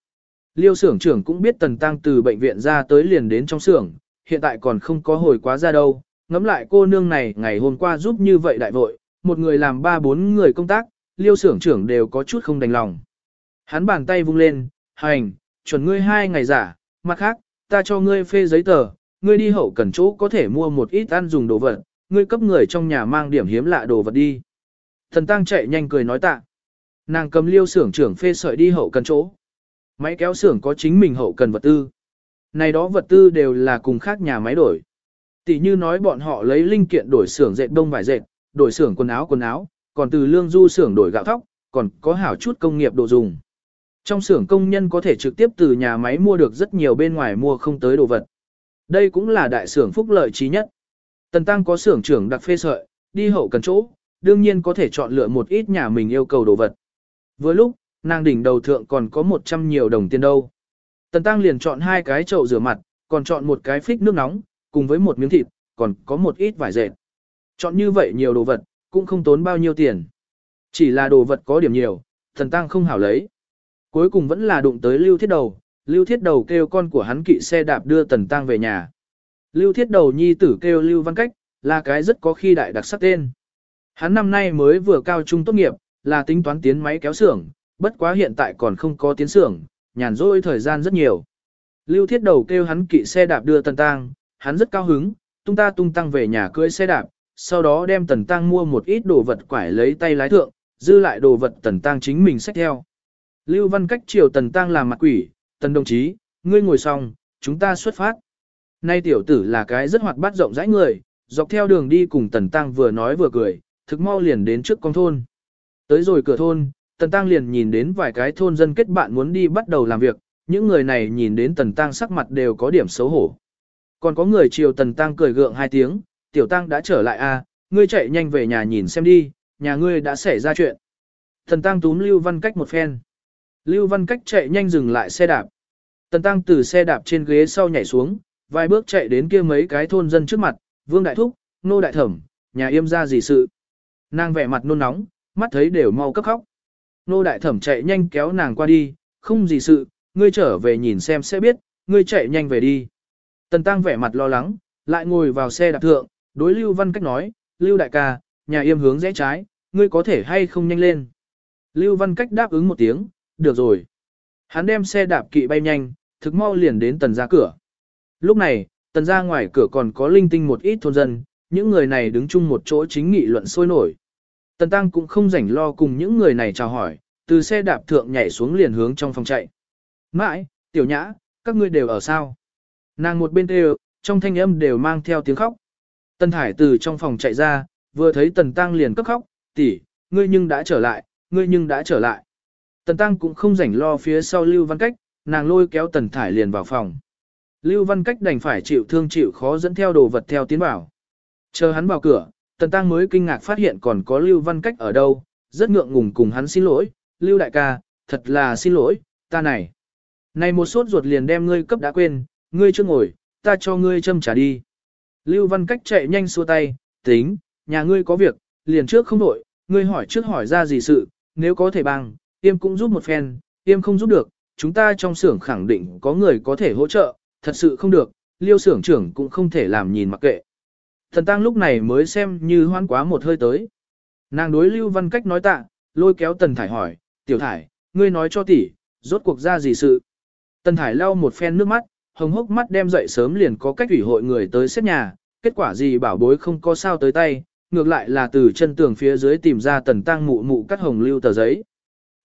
Liêu xưởng trưởng cũng biết tần tăng từ bệnh viện ra tới liền đến trong xưởng, hiện tại còn không có hồi quá ra đâu. Ngắm lại cô nương này ngày hôm qua giúp như vậy đại vội, một người làm ba bốn người công tác, liêu xưởng trưởng đều có chút không đành lòng. Hắn bàn tay vung lên, hành, chuẩn ngươi hai ngày giả, mặt khác, ta cho ngươi phê giấy tờ, ngươi đi hậu cần chỗ có thể mua một ít ăn dùng đồ vật, ngươi cấp người trong nhà mang điểm hiếm lạ đồ vật đi. Thần tăng chạy nhanh cười nói tạ. Nàng cầm liêu xưởng trưởng phê sợi đi hậu cần chỗ. Máy kéo xưởng có chính mình hậu cần vật tư. Này đó vật tư đều là cùng khác nhà máy đổi. Tỷ như nói bọn họ lấy linh kiện đổi xưởng dệt đông vải dệt, đổi xưởng quần áo quần áo, còn từ lương du xưởng đổi gạo thóc, còn có hảo chút công nghiệp đồ dùng. Trong xưởng công nhân có thể trực tiếp từ nhà máy mua được rất nhiều bên ngoài mua không tới đồ vật. Đây cũng là đại xưởng phúc lợi trí nhất. Tần Tăng có xưởng trưởng đặc phê sợi, đi hậu cần chỗ, đương nhiên có thể chọn lựa một ít nhà mình yêu cầu đồ vật. Với lúc, nàng đỉnh đầu thượng còn có 100 nhiều đồng tiền đâu. Tần Tăng liền chọn hai cái chậu rửa mặt, còn chọn một cái phích nước nóng, cùng với một miếng thịt, còn có một ít vải dệt. Chọn như vậy nhiều đồ vật, cũng không tốn bao nhiêu tiền. Chỉ là đồ vật có điểm nhiều, thần Tăng không hảo lấy. Cuối cùng vẫn là đụng tới lưu thiết đầu, lưu thiết đầu kêu con của hắn kỵ xe đạp đưa tần Tăng về nhà. Lưu thiết đầu nhi tử kêu lưu văn cách, là cái rất có khi đại đặc sắc tên. Hắn năm nay mới vừa cao trung tốt nghiệp, là tính toán tiến máy kéo xưởng, bất quá hiện tại còn không có tiến xưởng, nhàn rỗi thời gian rất nhiều. Lưu thiết đầu kêu hắn kỵ xe đạp đưa tần tăng, hắn rất cao hứng, tung ta tung tăng về nhà cưỡi xe đạp, sau đó đem tần tăng mua một ít đồ vật quải lấy tay lái thượng, dư lại đồ vật tần tăng chính mình xách theo. Lưu văn cách chiều tần tăng làm mặt quỷ, tần đồng chí, ngươi ngồi xong, chúng ta xuất phát. Nay tiểu tử là cái rất hoạt bát rộng rãi người, dọc theo đường đi cùng tần tăng vừa nói vừa cười, thực mau liền đến trước con thôn. Tới rồi cửa thôn, Tần Tăng liền nhìn đến vài cái thôn dân kết bạn muốn đi bắt đầu làm việc, những người này nhìn đến Tần Tăng sắc mặt đều có điểm xấu hổ. Còn có người chiều Tần Tăng cười gượng hai tiếng, Tiểu Tăng đã trở lại a, à, ngươi chạy nhanh về nhà nhìn xem đi, nhà ngươi đã xảy ra chuyện. Tần Tăng túm Lưu Văn Cách một phen. Lưu Văn Cách chạy nhanh dừng lại xe đạp. Tần Tăng từ xe đạp trên ghế sau nhảy xuống, vài bước chạy đến kia mấy cái thôn dân trước mặt, vương đại thúc, nô đại thẩm, nhà yêm ra gì sự. Nàng vẻ mặt nôn nóng, mắt thấy đều mau cấp khóc. Nô đại thẩm chạy nhanh kéo nàng qua đi, không gì sự, ngươi trở về nhìn xem sẽ biết, ngươi chạy nhanh về đi. Tần tăng vẻ mặt lo lắng, lại ngồi vào xe đạp thượng, đối Lưu Văn Cách nói, Lưu đại ca, nhà yêm hướng rẽ trái, ngươi có thể hay không nhanh lên. Lưu Văn Cách đáp ứng một tiếng, được rồi. Hắn đem xe đạp kỵ bay nhanh, thực mau liền đến tần ra cửa. Lúc này, tần ra ngoài cửa còn có linh tinh một ít thôn dân, những người này đứng chung một chỗ chính nghị luận sôi nổi. Tần Tăng cũng không rảnh lo cùng những người này chào hỏi, từ xe đạp thượng nhảy xuống liền hướng trong phòng chạy. Mãi, tiểu nhã, các ngươi đều ở sao? Nàng một bên đều, trong thanh âm đều mang theo tiếng khóc. Tần Thải từ trong phòng chạy ra, vừa thấy Tần Tăng liền cấp khóc, tỷ, ngươi nhưng đã trở lại, ngươi nhưng đã trở lại. Tần Tăng cũng không rảnh lo phía sau Lưu Văn Cách, nàng lôi kéo Tần Thải liền vào phòng. Lưu Văn Cách đành phải chịu thương chịu khó dẫn theo đồ vật theo tiến vào. Chờ hắn vào cửa, Tần Tăng mới kinh ngạc phát hiện còn có Lưu Văn Cách ở đâu, rất ngượng ngùng cùng hắn xin lỗi, Lưu đại ca, thật là xin lỗi, ta này. Này một sốt ruột liền đem ngươi cấp đã quên, ngươi chưa ngồi, ta cho ngươi châm trả đi. Lưu Văn Cách chạy nhanh xua tay, tính, nhà ngươi có việc, liền trước không đổi, ngươi hỏi trước hỏi ra gì sự, nếu có thể bằng, tiêm cũng giúp một phen, tiêm không giúp được, chúng ta trong xưởng khẳng định có người có thể hỗ trợ, thật sự không được, liêu xưởng trưởng cũng không thể làm nhìn mặc kệ. Thần tăng lúc này mới xem như hoan quá một hơi tới. Nàng đối lưu văn cách nói tạ, lôi kéo tần thải hỏi, tiểu thải, ngươi nói cho tỷ, rốt cuộc ra gì sự. Tần thải lau một phen nước mắt, hồng hốc mắt đem dậy sớm liền có cách ủy hội người tới xếp nhà, kết quả gì bảo bối không có sao tới tay, ngược lại là từ chân tường phía dưới tìm ra tần tăng mụ mụ cắt hồng lưu tờ giấy.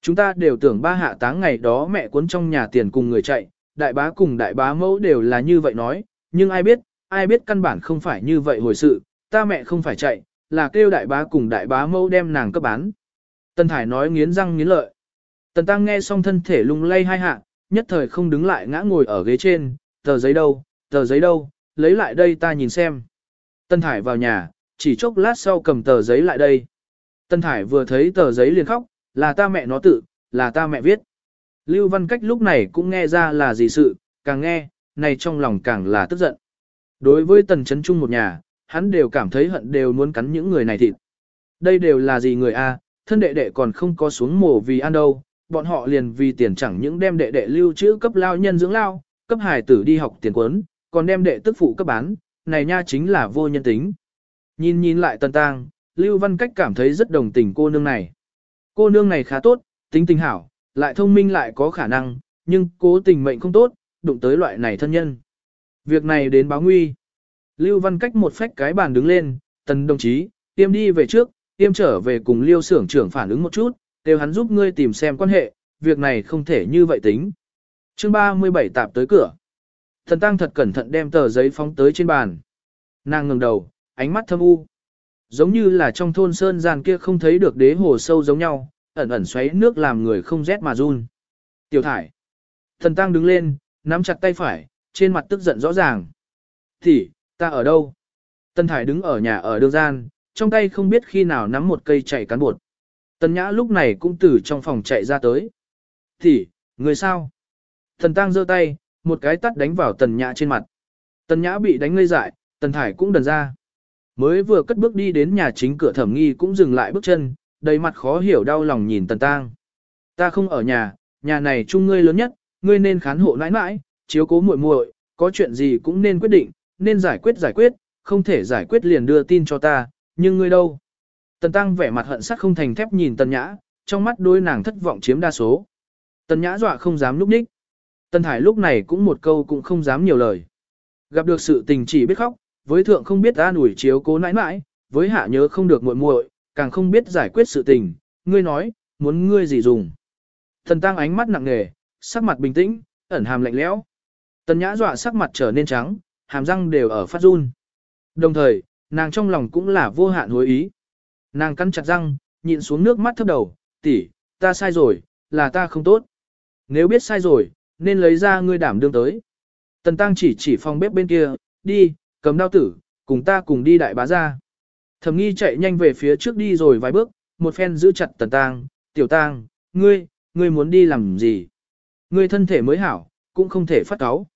Chúng ta đều tưởng ba hạ táng ngày đó mẹ cuốn trong nhà tiền cùng người chạy, đại bá cùng đại bá mẫu đều là như vậy nói, nhưng ai biết, ai biết căn bản không phải như vậy hồi sự, ta mẹ không phải chạy, là kêu đại bá cùng đại bá mẫu đem nàng cấp bán. Tần Thải nói nghiến răng nghiến lợi. Tần Tăng nghe xong thân thể lung lay hai hạ, nhất thời không đứng lại ngã ngồi ở ghế trên, tờ giấy đâu, tờ giấy đâu, lấy lại đây ta nhìn xem. Tần Thải vào nhà, chỉ chốc lát sau cầm tờ giấy lại đây. Tần Thải vừa thấy tờ giấy liền khóc, là ta mẹ nó tự, là ta mẹ viết. Lưu Văn Cách lúc này cũng nghe ra là gì sự, càng nghe, này trong lòng càng là tức giận. Đối với tần chấn trung một nhà, hắn đều cảm thấy hận đều muốn cắn những người này thịt. Đây đều là gì người a? thân đệ đệ còn không có xuống mổ vì ăn đâu, bọn họ liền vì tiền chẳng những đem đệ đệ lưu trữ cấp lao nhân dưỡng lao, cấp hài tử đi học tiền quấn, còn đem đệ tức phụ cấp bán, này nha chính là vô nhân tính. Nhìn nhìn lại tần tang, Lưu Văn Cách cảm thấy rất đồng tình cô nương này. Cô nương này khá tốt, tính tình hảo, lại thông minh lại có khả năng, nhưng cố tình mệnh không tốt, đụng tới loại này thân nhân. Việc này đến báo nguy. Lưu Văn Cách một phách cái bàn đứng lên, tần đồng chí, tiêm đi về trước, tiêm trở về cùng Liêu xưởng trưởng phản ứng một chút, đều hắn giúp ngươi tìm xem quan hệ, việc này không thể như vậy tính. chương 37 tạp tới cửa. Thần Tăng thật cẩn thận đem tờ giấy phóng tới trên bàn. Nàng ngừng đầu, ánh mắt thâm u. Giống như là trong thôn sơn gian kia không thấy được đế hồ sâu giống nhau, ẩn ẩn xoáy nước làm người không rét mà run. Tiểu thải. Thần Tăng đứng lên, nắm chặt tay phải, trên mặt tức giận rõ ràng. Thì, ta ở đâu? Tân Thải đứng ở nhà ở đường gian, trong tay không biết khi nào nắm một cây chạy cán bột. Tân Nhã lúc này cũng từ trong phòng chạy ra tới. Thì, người sao? Thần Tăng giơ tay, một cái tắt đánh vào Tần Nhã trên mặt. Tần Nhã bị đánh ngây dại, Tần Thải cũng đần ra. Mới vừa cất bước đi đến nhà chính cửa thẩm nghi cũng dừng lại bước chân, đầy mặt khó hiểu đau lòng nhìn Tần tang Ta không ở nhà, nhà này chung ngươi lớn nhất, ngươi nên khán hộ nãi nãi, chiếu cố muội muội, có chuyện gì cũng nên quyết định, nên giải quyết giải quyết, không thể giải quyết liền đưa tin cho ta, nhưng ngươi đâu? Tần Tăng vẻ mặt hận sắc không thành thép nhìn Tần Nhã, trong mắt đôi nàng thất vọng chiếm đa số. Tần Nhã dọa không dám lúc ních. Tần hải lúc này cũng một câu cũng không dám nhiều lời. Gặp được sự tình chỉ biết khóc, với thượng không biết ta ủi chiếu cố nãi nãi, với hạ nhớ không được muội muội, càng không biết giải quyết sự tình, ngươi nói, muốn ngươi gì dùng. Thần Tăng ánh mắt nặng nề, sắc mặt bình tĩnh, ẩn hàm lạnh lẽo. Tần Nhã dọa sắc mặt trở nên trắng, hàm răng đều ở phát run. Đồng thời, nàng trong lòng cũng là vô hạn hối ý. Nàng cắn chặt răng, nhịn xuống nước mắt thấp đầu, tỷ, ta sai rồi, là ta không tốt. Nếu biết sai rồi, nên lấy ra ngươi đảm đương tới. Tần Tăng chỉ chỉ phòng bếp bên kia, đi, cầm đao tử, cùng ta cùng đi đại bá ra. Thẩm nghi chạy nhanh về phía trước đi rồi vài bước, một phen giữ chặt Tần tang. tiểu tang, ngươi, ngươi muốn đi làm gì? Ngươi thân thể mới hảo, cũng không thể phát cáo.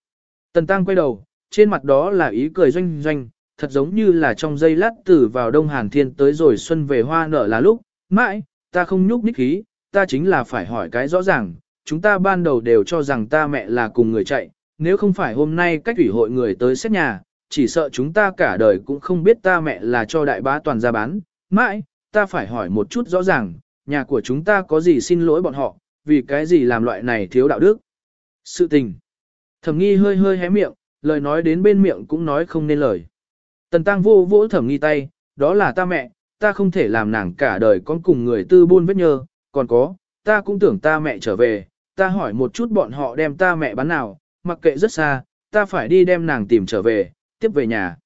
Tần tang quay đầu, trên mặt đó là ý cười doanh doanh, thật giống như là trong giây lát tử vào đông hàn thiên tới rồi xuân về hoa nở là lúc, mãi, ta không nhúc nhích khí, ta chính là phải hỏi cái rõ ràng, chúng ta ban đầu đều cho rằng ta mẹ là cùng người chạy, nếu không phải hôm nay cách ủy hội người tới xét nhà, chỉ sợ chúng ta cả đời cũng không biết ta mẹ là cho đại bá toàn ra bán, mãi, ta phải hỏi một chút rõ ràng, nhà của chúng ta có gì xin lỗi bọn họ, vì cái gì làm loại này thiếu đạo đức. Sự tình. Thẩm nghi hơi hơi hé miệng, lời nói đến bên miệng cũng nói không nên lời. Tần tăng vô vỗ thẩm nghi tay, đó là ta mẹ, ta không thể làm nàng cả đời con cùng người tư buôn vết nhơ, còn có, ta cũng tưởng ta mẹ trở về, ta hỏi một chút bọn họ đem ta mẹ bán nào, mặc kệ rất xa, ta phải đi đem nàng tìm trở về, tiếp về nhà.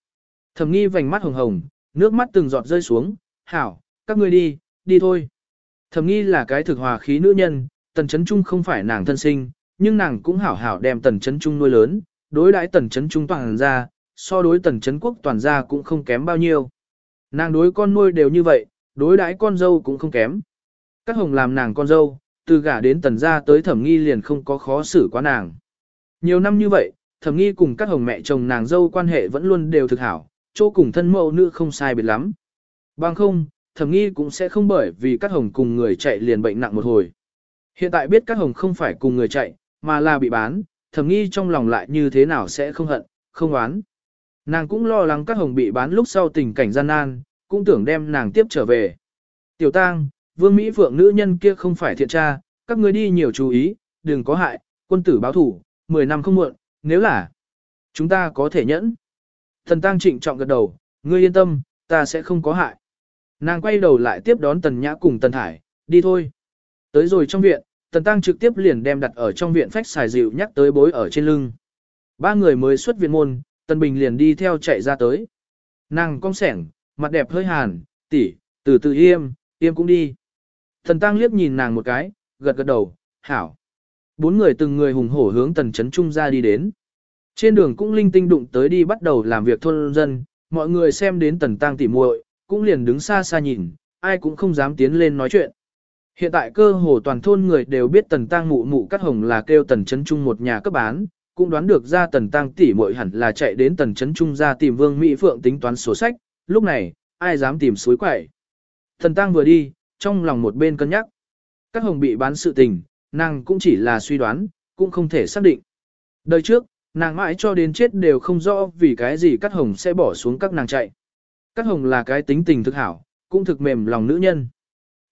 Thẩm nghi vành mắt hồng hồng, nước mắt từng giọt rơi xuống, hảo, các ngươi đi, đi thôi. Thẩm nghi là cái thực hòa khí nữ nhân, tần chấn trung không phải nàng thân sinh, nhưng nàng cũng hảo hảo đem tần chấn trung nuôi lớn, đối đãi tần chấn trung toàn ra, so đối tần chấn quốc toàn ra cũng không kém bao nhiêu. Nàng đối con nuôi đều như vậy, đối đãi con dâu cũng không kém. Các hồng làm nàng con dâu, từ gả đến tần gia tới thẩm nghi liền không có khó xử quá nàng. Nhiều năm như vậy, thẩm nghi cùng các hồng mẹ chồng nàng dâu quan hệ vẫn luôn đều thực hảo, chỗ cùng thân mẫu nữ không sai biệt lắm. Bằng không, thẩm nghi cũng sẽ không bởi vì các hồng cùng người chạy liền bệnh nặng một hồi. Hiện tại biết các hồng không phải cùng người chạy, mà là bị bán, thẩm nghi trong lòng lại như thế nào sẽ không hận, không oán. Nàng cũng lo lắng các hồng bị bán lúc sau tình cảnh gian nan, cũng tưởng đem nàng tiếp trở về. Tiểu tang, vương Mỹ Phượng nữ nhân kia không phải thiện tra, các ngươi đi nhiều chú ý, đừng có hại, quân tử báo thủ, 10 năm không muộn, nếu là chúng ta có thể nhẫn. Thần tăng trịnh trọng gật đầu, ngươi yên tâm, ta sẽ không có hại. Nàng quay đầu lại tiếp đón tần nhã cùng tần thải, đi thôi. Tới rồi trong viện, tần tăng trực tiếp liền đem đặt ở trong viện phách xài dịu nhắc tới bối ở trên lưng. Ba người mới xuất viện môn, tần bình liền đi theo chạy ra tới. Nàng cong sẻng, mặt đẹp hơi hàn, tỉ, từ từ yêm, yêm cũng đi. thần tăng liếc nhìn nàng một cái, gật gật đầu, hảo. Bốn người từng người hùng hổ hướng tần chấn trung ra đi đến. Trên đường cũng linh tinh đụng tới đi bắt đầu làm việc thôn dân, mọi người xem đến tần tăng tỉ muội, cũng liền đứng xa xa nhìn, ai cũng không dám tiến lên nói chuyện. Hiện tại cơ hồ toàn thôn người đều biết tần tăng mụ mụ cắt hồng là kêu tần chấn trung một nhà cấp bán, cũng đoán được ra tần tăng tỷ muội hẳn là chạy đến tần chấn trung ra tìm vương Mỹ Phượng tính toán sổ sách, lúc này, ai dám tìm suối quậy. Tần tăng vừa đi, trong lòng một bên cân nhắc. Các hồng bị bán sự tình, nàng cũng chỉ là suy đoán, cũng không thể xác định. Đời trước, nàng mãi cho đến chết đều không rõ vì cái gì Cát hồng sẽ bỏ xuống các nàng chạy. Cát hồng là cái tính tình thực hảo, cũng thực mềm lòng nữ nhân.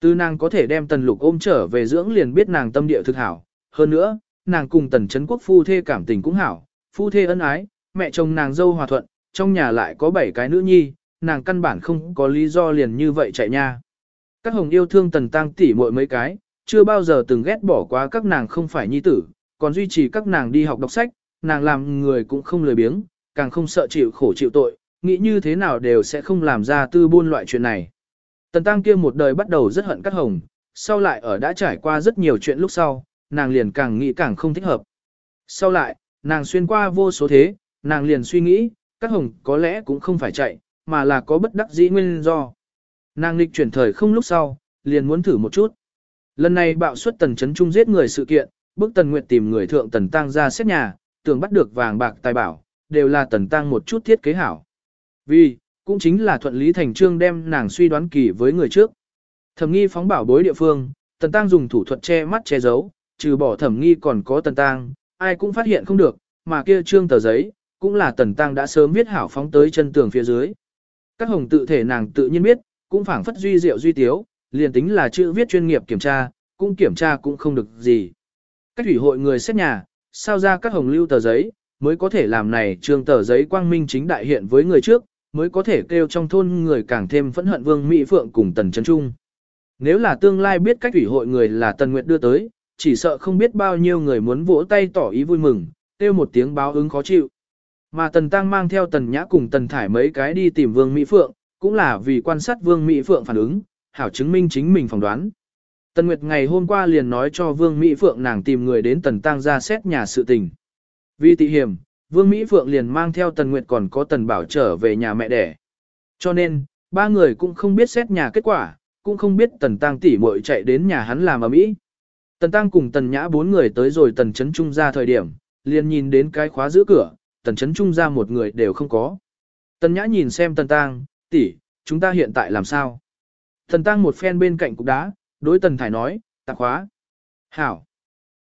Từ nàng có thể đem tần lục ôm trở về dưỡng liền biết nàng tâm địa thực hảo. Hơn nữa, nàng cùng tần Trấn quốc phu thê cảm tình cũng hảo, phu thê ân ái, mẹ chồng nàng dâu hòa thuận, trong nhà lại có bảy cái nữ nhi, nàng căn bản không có lý do liền như vậy chạy nha. Các hồng yêu thương tần tăng tỷ muội mấy cái, chưa bao giờ từng ghét bỏ quá các nàng không phải nhi tử, còn duy trì các nàng đi học đọc sách, nàng làm người cũng không lười biếng, càng không sợ chịu khổ chịu tội, nghĩ như thế nào đều sẽ không làm ra tư buôn loại chuyện này. Tần tăng kia một đời bắt đầu rất hận Cát Hồng, sau lại ở đã trải qua rất nhiều chuyện lúc sau, nàng liền càng nghĩ càng không thích hợp. Sau lại, nàng xuyên qua vô số thế, nàng liền suy nghĩ, Cát Hồng có lẽ cũng không phải chạy, mà là có bất đắc dĩ nguyên do. Nàng lịch chuyển thời không lúc sau, liền muốn thử một chút. Lần này bạo suất tần chấn trung giết người sự kiện, bức tần nguyệt tìm người thượng tần tăng ra xét nhà, tưởng bắt được vàng bạc tài bảo, đều là tần tăng một chút thiết kế hảo. Vì, cũng chính là thuận lý thành trương đem nàng suy đoán kỳ với người trước. Thẩm nghi phóng bảo bối địa phương, tần tăng dùng thủ thuật che mắt che giấu, trừ bỏ thẩm nghi còn có tần tăng, ai cũng phát hiện không được, mà kia trương tờ giấy, cũng là tần tăng đã sớm viết hảo phóng tới chân tường phía dưới. Các hồng tự thể nàng tự nhiên biết, cũng phảng phất duy diệu duy tiếu, liền tính là chữ viết chuyên nghiệp kiểm tra, cũng kiểm tra cũng không được gì. Cách ủy hội người xét nhà, sao ra các hồng lưu tờ giấy, mới có thể làm này trường tờ giấy quang minh chính đại hiện với người trước, mới có thể kêu trong thôn người càng thêm phẫn hận Vương Mỹ Phượng cùng Tần Trấn Trung. Nếu là tương lai biết cách ủy hội người là Tần Nguyệt đưa tới, chỉ sợ không biết bao nhiêu người muốn vỗ tay tỏ ý vui mừng, kêu một tiếng báo ứng khó chịu. Mà Tần Tăng mang theo Tần Nhã cùng Tần Thải mấy cái đi tìm Vương Mỹ Phượng, cũng là vì quan sát Vương Mỹ Phượng phản ứng, hảo chứng minh chính mình phỏng đoán. Tần Nguyệt ngày hôm qua liền nói cho Vương Mỹ Phượng nàng tìm người đến Tần Tăng ra xét nhà sự tình. Vì tị hiểm, Vương Mỹ Phượng liền mang theo Tần Nguyệt còn có Tần Bảo trở về nhà mẹ đẻ. Cho nên, ba người cũng không biết xét nhà kết quả, cũng không biết Tần Tăng tỷ muội chạy đến nhà hắn làm ở mỹ. Tần Tăng cùng Tần Nhã bốn người tới rồi Tần Trấn Trung ra thời điểm, liền nhìn đến cái khóa giữ cửa, tần chấn trung ra một người đều không có. Tần nhã nhìn xem tần tang, tỷ, chúng ta hiện tại làm sao? Tần tang một phen bên cạnh cục đá, đối tần thải nói, tạp khóa. Hảo.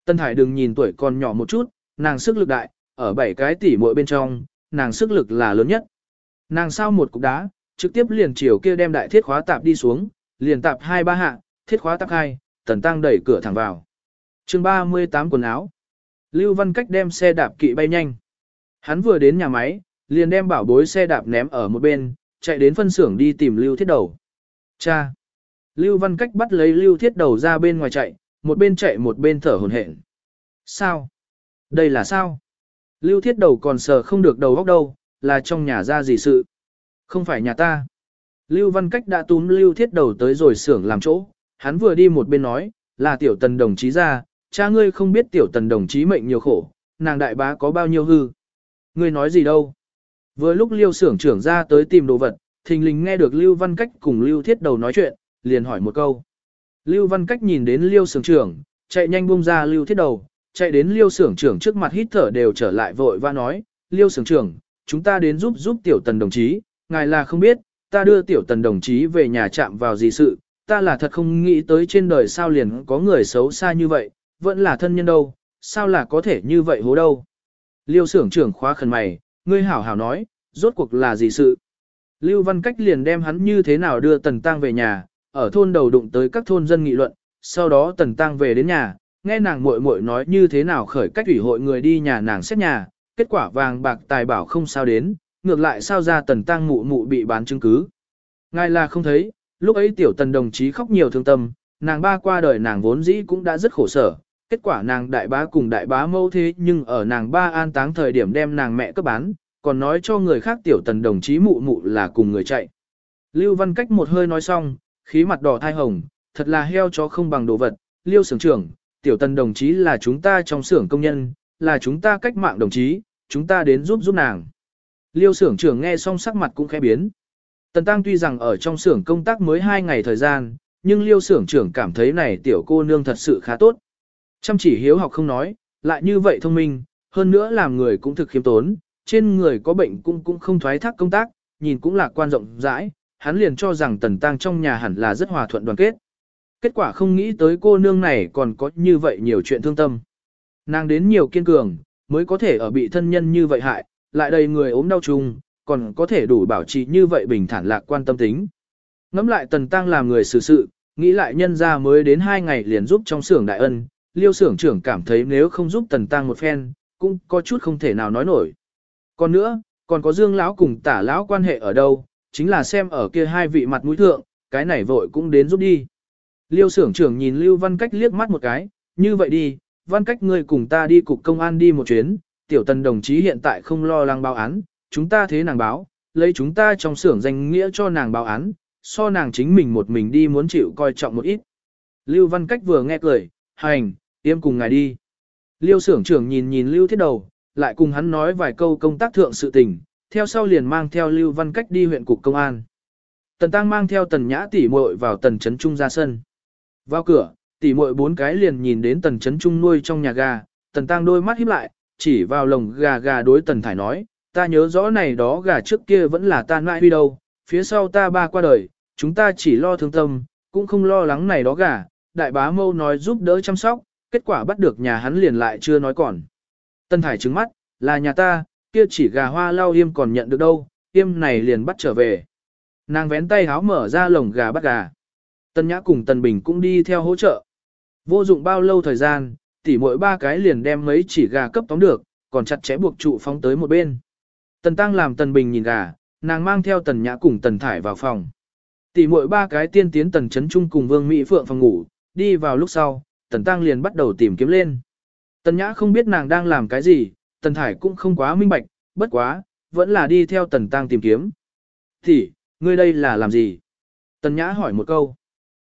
Tần thải đừng nhìn tuổi còn nhỏ một chút, nàng sức lực đại, ở bảy cái tỷ mỗi bên trong, nàng sức lực là lớn nhất. Nàng sao một cục đá, trực tiếp liền chiều kia đem đại thiết khóa tạp đi xuống, liền tạp hai ba hạ, thiết khóa tạp hai, tần tăng đẩy cửa thẳng vào. chương 38 quần áo. Lưu Văn Cách đem xe đạp kỵ bay nhanh. Hắn vừa đến nhà máy, liền đem bảo bối xe đạp ném ở một bên, chạy đến phân xưởng đi tìm Lưu Thiết Đầu. Cha! Lưu Văn Cách bắt lấy Lưu Thiết Đầu ra bên ngoài chạy, một bên chạy một bên thở hổn hển. Sao? Đây là sao? Lưu Thiết Đầu còn sờ không được đầu góc đâu, là trong nhà ra gì sự? Không phải nhà ta. Lưu Văn Cách đã túm Lưu Thiết Đầu tới rồi xưởng làm chỗ, hắn vừa đi một bên nói, là tiểu tần đồng chí ra, cha ngươi không biết tiểu tần đồng chí mệnh nhiều khổ, nàng đại bá có bao nhiêu hư. Ngươi nói gì đâu? Vừa lúc Lưu xưởng trưởng ra tới tìm đồ vật, thình lình nghe được Lưu Văn Cách cùng Lưu Thiết Đầu nói chuyện, liền hỏi một câu. Lưu Văn Cách nhìn đến Lưu Sưởng trưởng, chạy nhanh buông ra Lưu Thiết Đầu, chạy đến Lưu Sưởng trưởng trước mặt hít thở đều trở lại vội và nói, Lưu Sưởng trưởng, chúng ta đến giúp giúp tiểu tần đồng chí, ngài là không biết, ta đưa tiểu tần đồng chí về nhà chạm vào gì sự, ta là thật không nghĩ tới trên đời sao liền có người xấu xa như vậy, vẫn là thân nhân đâu, sao là có thể như vậy hố đâu. Liêu Sưởng trưởng khóa khẩn mày, ngươi hảo hảo nói, rốt cuộc là gì sự. Lưu Văn Cách liền đem hắn như thế nào đưa Tần Tăng về nhà, ở thôn đầu đụng tới các thôn dân nghị luận, sau đó Tần Tăng về đến nhà, nghe nàng muội muội nói như thế nào khởi cách ủy hội người đi nhà nàng xét nhà, kết quả vàng bạc tài bảo không sao đến, ngược lại sao ra Tần Tăng mụ mụ bị bán chứng cứ. Ngài là không thấy, lúc ấy tiểu tần đồng chí khóc nhiều thương tâm, nàng ba qua đời nàng vốn dĩ cũng đã rất khổ sở, kết quả nàng đại bá cùng đại bá mâu thế nhưng ở nàng ba an táng thời điểm đem nàng mẹ cấp bán, còn nói cho người khác tiểu tần đồng chí mụ mụ là cùng người chạy. Lưu Văn Cách một hơi nói xong, khí mặt đỏ thai hồng, thật là heo chó không bằng đồ vật, Liêu sưởng trưởng, tiểu tần đồng chí là chúng ta trong xưởng công nhân, là chúng ta cách mạng đồng chí, chúng ta đến giúp giúp nàng. Liêu sưởng trưởng nghe xong sắc mặt cũng khẽ biến. Tần Tăng tuy rằng ở trong xưởng công tác mới 2 ngày thời gian, nhưng liêu xưởng trưởng cảm thấy này tiểu cô nương thật sự khá tốt. Chăm chỉ hiếu học không nói, lại như vậy thông minh, hơn nữa làm người cũng thực khiêm tốn, trên người có bệnh cũng cũng không thoái thác công tác, nhìn cũng là quan rộng rãi, hắn liền cho rằng Tần Tăng trong nhà hẳn là rất hòa thuận đoàn kết. Kết quả không nghĩ tới cô nương này còn có như vậy nhiều chuyện thương tâm. Nàng đến nhiều kiên cường, mới có thể ở bị thân nhân như vậy hại, lại đầy người ốm đau chung, còn có thể đủ bảo trì như vậy bình thản lạc quan tâm tính. Ngắm lại Tần Tăng làm người xử sự, nghĩ lại nhân ra mới đến hai ngày liền giúp trong xưởng đại ân, liêu xưởng trưởng cảm thấy nếu không giúp Tần Tăng một phen, cũng có chút không thể nào nói nổi. Còn nữa, còn có Dương lão cùng tả lão quan hệ ở đâu, chính là xem ở kia hai vị mặt mũi thượng, cái này vội cũng đến giúp đi. Liêu xưởng trưởng nhìn Lưu Văn Cách liếc mắt một cái, như vậy đi, Văn Cách ngươi cùng ta đi cục công an đi một chuyến, tiểu tần đồng chí hiện tại không lo lắng báo án, chúng ta thế nàng báo, lấy chúng ta trong xưởng danh nghĩa cho nàng báo án, so nàng chính mình một mình đi muốn chịu coi trọng một ít. Lưu Văn Cách vừa nghe cười, hành, tiêm cùng ngài đi. Lưu xưởng trưởng nhìn nhìn Lưu thiết đầu, lại cùng hắn nói vài câu công tác thượng sự tình, theo sau liền mang theo Lưu Văn Cách đi huyện cục công an. Tần Tăng mang theo Tần Nhã tỷ muội vào Tần Trấn Trung ra sân. Vào cửa, tỷ muội bốn cái liền nhìn đến Tần Trấn Trung nuôi trong nhà gà, Tần Tăng đôi mắt híp lại, chỉ vào lồng gà gà đối Tần Thải nói, ta nhớ rõ này đó gà trước kia vẫn là ta nãi huy đâu, phía sau ta ba qua đời, chúng ta chỉ lo thương tâm, cũng không lo lắng này đó gà, đại bá mâu nói giúp đỡ chăm sóc, kết quả bắt được nhà hắn liền lại chưa nói còn. Tân Thải trứng mắt, là nhà ta, kia chỉ gà hoa lao yêm còn nhận được đâu, yêm này liền bắt trở về. Nàng vén tay háo mở ra lồng gà bắt gà. Tân Nhã cùng Tân Bình cũng đi theo hỗ trợ. Vô dụng bao lâu thời gian, tỉ mỗi ba cái liền đem mấy chỉ gà cấp tóm được, còn chặt chẽ buộc trụ phóng tới một bên. Tần Tăng làm Tần Bình nhìn gà, nàng mang theo Tần Nhã cùng Tần Thải vào phòng. Tỷ muội ba cái tiên tiến Tần Chấn Trung cùng Vương Mỹ Phượng phòng ngủ, đi vào lúc sau, Tần Tăng liền bắt đầu tìm kiếm lên. Tần Nhã không biết nàng đang làm cái gì, Tần Thải cũng không quá minh bạch, bất quá, vẫn là đi theo Tần Tăng tìm kiếm. Thì, ngươi đây là làm gì? Tần Nhã hỏi một câu.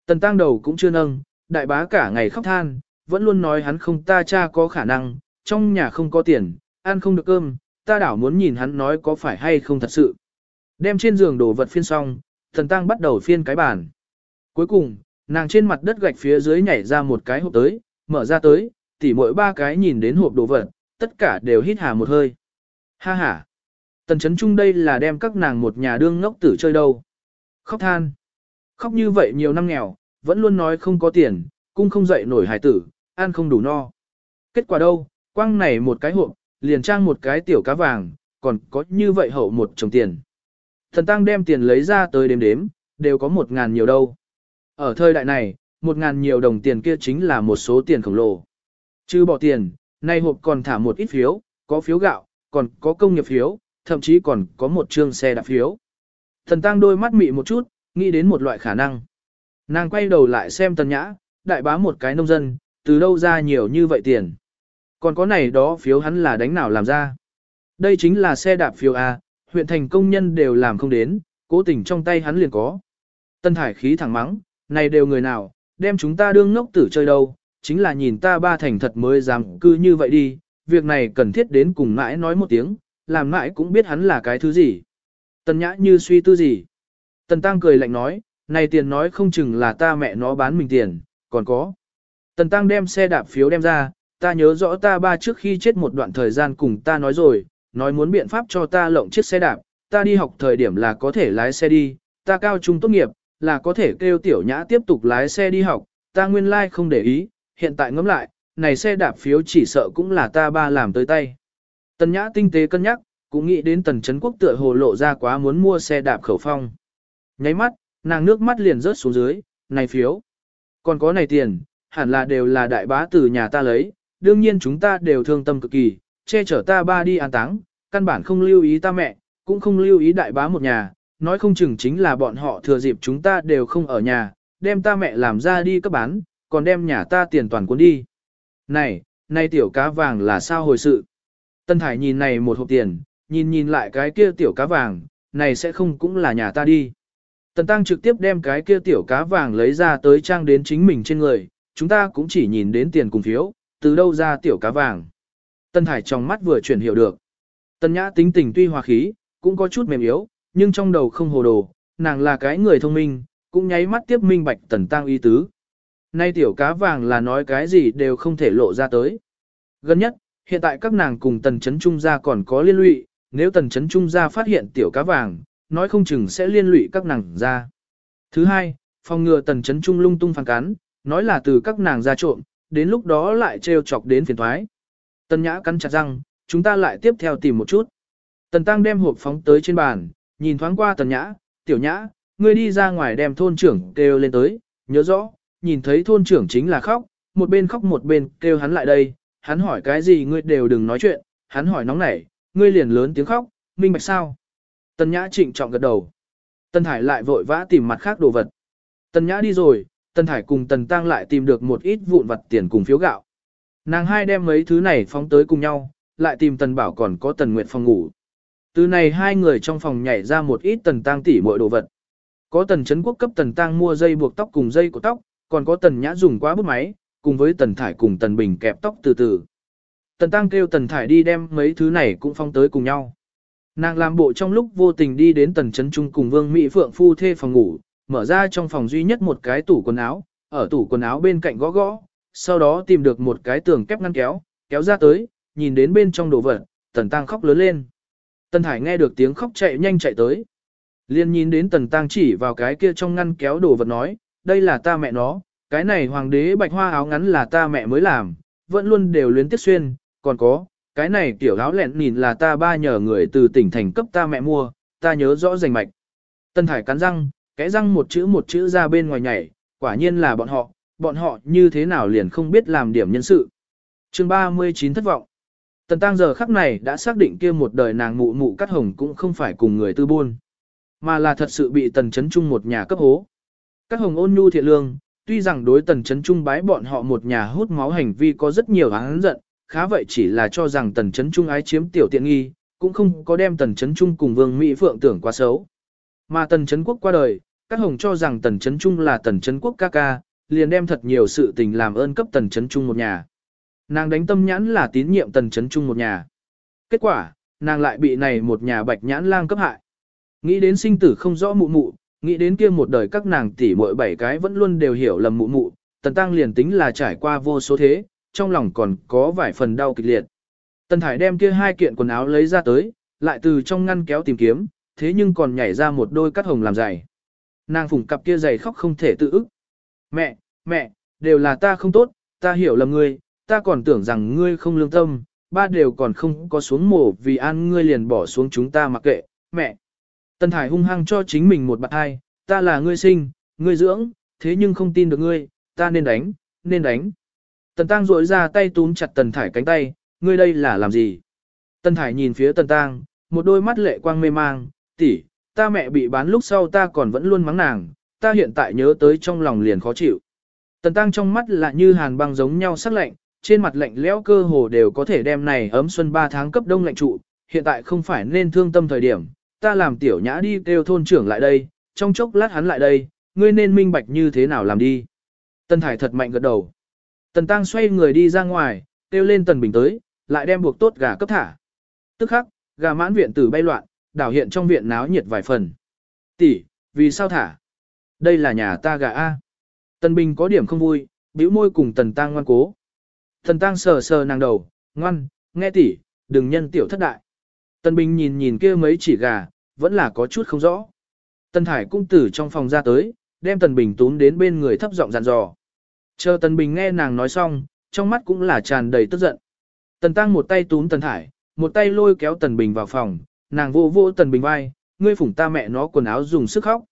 Tần Tăng đầu cũng chưa nâng, đại bá cả ngày khóc than, vẫn luôn nói hắn không ta cha có khả năng, trong nhà không có tiền, ăn không được cơm, ta đảo muốn nhìn hắn nói có phải hay không thật sự. Đem trên giường đồ vật phiên xong, Tần tăng bắt đầu phiên cái bàn. Cuối cùng, nàng trên mặt đất gạch phía dưới nhảy ra một cái hộp tới, mở ra tới, tỉ mỗi ba cái nhìn đến hộp đồ vật, tất cả đều hít hà một hơi. Ha ha. Tần chấn trung đây là đem các nàng một nhà đương ngốc tử chơi đâu. Khóc than. Khóc như vậy nhiều năm nghèo, vẫn luôn nói không có tiền, cung không dậy nổi hải tử, ăn không đủ no. Kết quả đâu, quăng này một cái hộp, liền trang một cái tiểu cá vàng, còn có như vậy hậu một chồng tiền. Thần Tăng đem tiền lấy ra tới đếm đếm, đều có một ngàn nhiều đâu. Ở thời đại này, một ngàn nhiều đồng tiền kia chính là một số tiền khổng lồ. Chứ bỏ tiền, nay hộp còn thả một ít phiếu, có phiếu gạo, còn có công nghiệp phiếu, thậm chí còn có một chương xe đạp phiếu. Thần Tăng đôi mắt mị một chút, nghĩ đến một loại khả năng. Nàng quay đầu lại xem Tần Nhã, đại bá một cái nông dân, từ đâu ra nhiều như vậy tiền. Còn có này đó phiếu hắn là đánh nào làm ra. Đây chính là xe đạp phiếu A, huyện thành công nhân đều làm không đến, cố tình trong tay hắn liền có. Tân thải khí thẳng mắng, này đều người nào, đem chúng ta đương ngốc tử chơi đâu, chính là nhìn ta ba thành thật mới dám cư như vậy đi, việc này cần thiết đến cùng mãi nói một tiếng, làm mãi cũng biết hắn là cái thứ gì. Tần nhã như suy tư gì. Tần tăng cười lạnh nói, này tiền nói không chừng là ta mẹ nó bán mình tiền, còn có. Tần tăng đem xe đạp phiếu đem ra, ta nhớ rõ ta ba trước khi chết một đoạn thời gian cùng ta nói rồi, nói muốn biện pháp cho ta lộng chiếc xe đạp, ta đi học thời điểm là có thể lái xe đi, ta cao trung tốt nghiệp, là có thể kêu tiểu nhã tiếp tục lái xe đi học, ta nguyên lai like không để ý, hiện tại ngẫm lại, này xe đạp phiếu chỉ sợ cũng là ta ba làm tới tay. Tần nhã tinh tế cân nhắc, cũng nghĩ đến tần chấn quốc tựa hồ lộ ra quá muốn mua xe đạp khẩu phong. Nháy mắt, nàng nước mắt liền rớt xuống dưới, này phiếu. Còn có này tiền, hẳn là đều là đại bá từ nhà ta lấy, đương nhiên chúng ta đều thương tâm cực kỳ, che chở ta ba đi an táng, căn bản không lưu ý ta mẹ, cũng không lưu ý đại bá một nhà, nói không chừng chính là bọn họ thừa dịp chúng ta đều không ở nhà, đem ta mẹ làm ra đi cấp bán, còn đem nhà ta tiền toàn cuốn đi. Này, này tiểu cá vàng là sao hồi sự? Tân Thải nhìn này một hộp tiền, nhìn nhìn lại cái kia tiểu cá vàng, này sẽ không cũng là nhà ta đi. Tần Tăng trực tiếp đem cái kia tiểu cá vàng lấy ra tới trang đến chính mình trên người, chúng ta cũng chỉ nhìn đến tiền cùng phiếu, từ đâu ra tiểu cá vàng. Tân Thải trong mắt vừa chuyển hiểu được. Tân Nhã tính tình tuy hòa khí, cũng có chút mềm yếu, nhưng trong đầu không hồ đồ, nàng là cái người thông minh, cũng nháy mắt tiếp minh bạch Tần Tăng ý tứ. Nay tiểu cá vàng là nói cái gì đều không thể lộ ra tới. Gần nhất, hiện tại các nàng cùng Tần Chấn Trung gia còn có liên lụy, nếu Tần Chấn Trung gia phát hiện tiểu cá vàng, nói không chừng sẽ liên lụy các nàng ra. Thứ hai, phòng ngừa Tần Chấn Trung lung tung phản cán, nói là từ các nàng ra trộm, đến lúc đó lại trêu chọc đến phiền thoái. Tần Nhã cắn chặt răng, chúng ta lại tiếp theo tìm một chút. Tần Tăng đem hộp phóng tới trên bàn, nhìn thoáng qua Tần Nhã, tiểu Nhã, ngươi đi ra ngoài đem thôn trưởng kêu lên tới, nhớ rõ, nhìn thấy thôn trưởng chính là khóc, một bên khóc một bên kêu hắn lại đây, hắn hỏi cái gì ngươi đều đừng nói chuyện, hắn hỏi nóng nảy, ngươi liền lớn tiếng khóc, minh bạch sao. Tần Nhã trịnh trọng gật đầu. Tần Thải lại vội vã tìm mặt khác đồ vật. Tần Nhã đi rồi, Tần Thải cùng Tần Tăng lại tìm được một ít vụn vặt tiền cùng phiếu gạo. Nàng hai đem mấy thứ này phóng tới cùng nhau, lại tìm Tần Bảo còn có Tần Nguyệt phòng ngủ. Từ này hai người trong phòng nhảy ra một ít Tần Tăng tỉ mọi đồ vật. Có Tần Trấn Quốc cấp Tần Tăng mua dây buộc tóc cùng dây của tóc, còn có Tần Nhã dùng quá bút máy, cùng với Tần Thải cùng Tần Bình kẹp tóc từ từ. Tần Tăng kêu Tần Thải đi đem mấy thứ này cũng phong tới cùng nhau. Nàng làm bộ trong lúc vô tình đi đến Tần Trấn Trung cùng Vương Mỹ Phượng phu thê phòng ngủ, mở ra trong phòng duy nhất một cái tủ quần áo, ở tủ quần áo bên cạnh gõ gõ, sau đó tìm được một cái tường kép ngăn kéo, kéo ra tới, nhìn đến bên trong đồ vật, Tần Tăng khóc lớn lên. Tần Thải nghe được tiếng khóc chạy nhanh chạy tới. Liên nhìn đến Tần Tăng chỉ vào cái kia trong ngăn kéo đồ vật nói, đây là ta mẹ nó, cái này hoàng đế bạch hoa áo ngắn là ta mẹ mới làm, vẫn luôn đều luyến tiếc xuyên, còn có, cái này tiểu áo lẹn nhìn là ta ba nhờ người từ tỉnh thành cấp ta mẹ mua, ta nhớ rõ rành mạch. Tân Thải cắn răng, cái răng một chữ một chữ ra bên ngoài nhảy, quả nhiên là bọn họ, bọn họ như thế nào liền không biết làm điểm nhân sự. chương 39 thất vọng. Tần Tăng giờ khắc này đã xác định kia một đời nàng mụ mụ cắt hồng cũng không phải cùng người tư buôn, mà là thật sự bị tần chấn trung một nhà cấp hố các hồng ôn nhu thiện lương, tuy rằng đối tần chấn trung bái bọn họ một nhà hút máu hành vi có rất nhiều án giận, khá vậy chỉ là cho rằng tần chấn trung ái chiếm tiểu tiện nghi, cũng không có đem tần chấn trung cùng vương Mỹ Phượng tưởng quá xấu. Mà tần chấn quốc qua đời, các hồng cho rằng tần chấn trung là tần chấn quốc ca ca, liền đem thật nhiều sự tình làm ơn cấp tần chấn trung một nhà. Nàng đánh tâm nhãn là tín nhiệm tần chấn trung một nhà. Kết quả, nàng lại bị này một nhà bạch nhãn lang cấp hại. Nghĩ đến sinh tử không rõ mụ mụ, nghĩ đến kia một đời các nàng tỷ muội bảy cái vẫn luôn đều hiểu lầm mụ mụ, tần tăng liền tính là trải qua vô số thế, trong lòng còn có vài phần đau kịch liệt. Tần Thải đem kia hai kiện quần áo lấy ra tới, lại từ trong ngăn kéo tìm kiếm, thế nhưng còn nhảy ra một đôi cắt hồng làm giày. Nàng phủng cặp kia giày khóc không thể tự ức. Mẹ, mẹ, đều là ta không tốt, ta hiểu lầm ngươi, ta còn tưởng rằng ngươi không lương tâm, ba đều còn không có xuống mổ vì an ngươi liền bỏ xuống chúng ta mặc kệ, mẹ. Tần Thải hung hăng cho chính mình một bạn hai, ta là ngươi sinh, ngươi dưỡng, thế nhưng không tin được ngươi, ta nên đánh, nên đánh. Tần Tăng rỗi ra tay túm chặt Tần Thải cánh tay, ngươi đây là làm gì? Tần Thải nhìn phía Tần Tăng, một đôi mắt lệ quang mê mang, tỷ, ta mẹ bị bán lúc sau ta còn vẫn luôn mắng nàng, ta hiện tại nhớ tới trong lòng liền khó chịu. Tần Tăng trong mắt là như hàn băng giống nhau sắc lạnh, trên mặt lạnh lẽo cơ hồ đều có thể đem này ấm xuân 3 tháng cấp đông lạnh trụ, hiện tại không phải nên thương tâm thời điểm, ta làm tiểu nhã đi kêu thôn trưởng lại đây, trong chốc lát hắn lại đây, ngươi nên minh bạch như thế nào làm đi. Tần Thải thật mạnh gật đầu. Tần Tăng xoay người đi ra ngoài, kêu lên Tần Bình tới, lại đem buộc tốt gà cấp thả. Tức khắc, gà mãn viện tử bay loạn, đảo hiện trong viện náo nhiệt vài phần. Tỷ, vì sao thả? Đây là nhà ta gà A. Tần Bình có điểm không vui, bĩu môi cùng Tần Tăng ngoan cố. Tần Tăng sờ sờ nàng đầu, ngoan, nghe tỷ, đừng nhân tiểu thất đại. Tần Bình nhìn nhìn kia mấy chỉ gà, vẫn là có chút không rõ. Tần Thải cung tử trong phòng ra tới, đem Tần Bình túm đến bên người thấp giọng dặn dò. Chờ Tần Bình nghe nàng nói xong, trong mắt cũng là tràn đầy tức giận. Tần Tăng một tay túm Tần Thải, một tay lôi kéo Tần Bình vào phòng, nàng vô vô Tần Bình vai, ngươi phủng ta mẹ nó quần áo dùng sức khóc.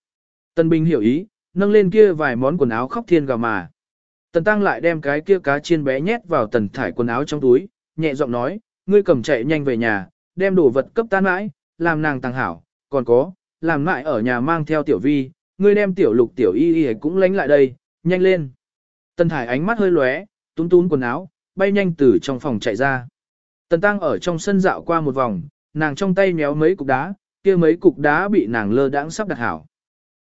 Tần Bình hiểu ý, nâng lên kia vài món quần áo khóc thiên gào mà. Tần Tăng lại đem cái kia cá chiên bé nhét vào Tần Thải quần áo trong túi, nhẹ giọng nói, ngươi cầm chạy nhanh về nhà, đem đồ vật cấp tan mãi, làm nàng tàng hảo, còn có, làm mãi ở nhà mang theo tiểu vi, ngươi đem tiểu lục tiểu y y cũng lánh lại đây, nhanh lên. Tần Thải ánh mắt hơi lóe, tún tún quần áo, bay nhanh từ trong phòng chạy ra. Tần Tăng ở trong sân dạo qua một vòng, nàng trong tay méo mấy cục đá, kia mấy cục đá bị nàng lơ đãng sắp đặt hảo.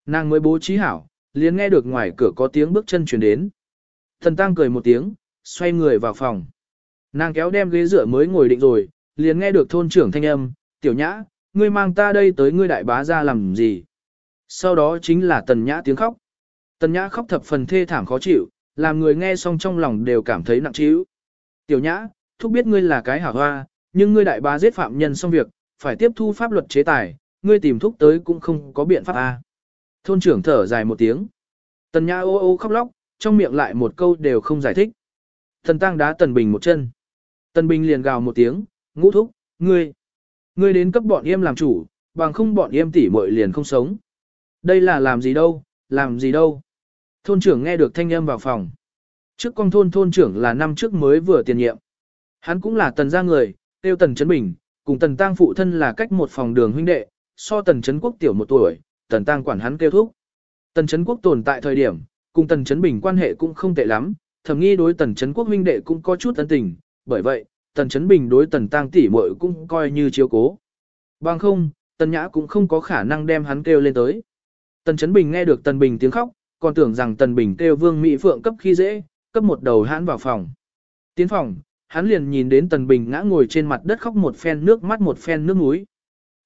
Nàng mới bố trí hảo, liền nghe được ngoài cửa có tiếng bước chân chuyển đến. Tần Tăng cười một tiếng, xoay người vào phòng. Nàng kéo đem ghế dựa mới ngồi định rồi, liền nghe được thôn trưởng thanh âm, tiểu nhã, ngươi mang ta đây tới ngươi đại bá ra làm gì. Sau đó chính là tần nhã tiếng khóc. Tần nhã khóc thập phần thê thảm khó chịu, làm người nghe xong trong lòng đều cảm thấy nặng trĩu. Tiểu nhã, thúc biết ngươi là cái hảo hoa, nhưng ngươi đại bá giết phạm nhân xong việc, phải tiếp thu pháp luật chế tài, ngươi tìm thúc tới cũng không có biện pháp a. À. Thôn trưởng thở dài một tiếng. Tần nhã ô ô khóc lóc, trong miệng lại một câu đều không giải thích. Thần tăng đá tần bình một chân. Tần bình liền gào một tiếng, ngũ thúc, ngươi. Ngươi đến cấp bọn em làm chủ, bằng không bọn em tỉ muội liền không sống. Đây là làm gì đâu, làm gì đâu. Thôn trưởng nghe được thanh âm vào phòng. Trước con thôn thôn trưởng là năm trước mới vừa tiền nhiệm. Hắn cũng là tần gia người, tiêu tần chấn Bình, cùng tần tăng phụ thân là cách một phòng đường huynh đệ, so tần chấn Quốc tiểu một tuổi, tần tăng quản hắn kêu thúc. Tần chấn Quốc tồn tại thời điểm, cùng tần chấn Bình quan hệ cũng không tệ lắm, thầm nghi đối tần chấn Quốc huynh đệ cũng có chút ân tình, bởi vậy, tần Chấn Bình đối tần tăng tỷ muội cũng coi như chiếu cố. Bằng không, tần nhã cũng không có khả năng đem hắn kêu lên tới. Tần Chấn Bình nghe được tần Bình tiếng khóc, còn tưởng rằng tần Bình kêu vương Mỹ Phượng cấp khi dễ, cấp một đầu hãn vào phòng. Tiến phòng, hắn liền nhìn đến tần Bình ngã ngồi trên mặt đất khóc một phen nước mắt một phen nước mũi.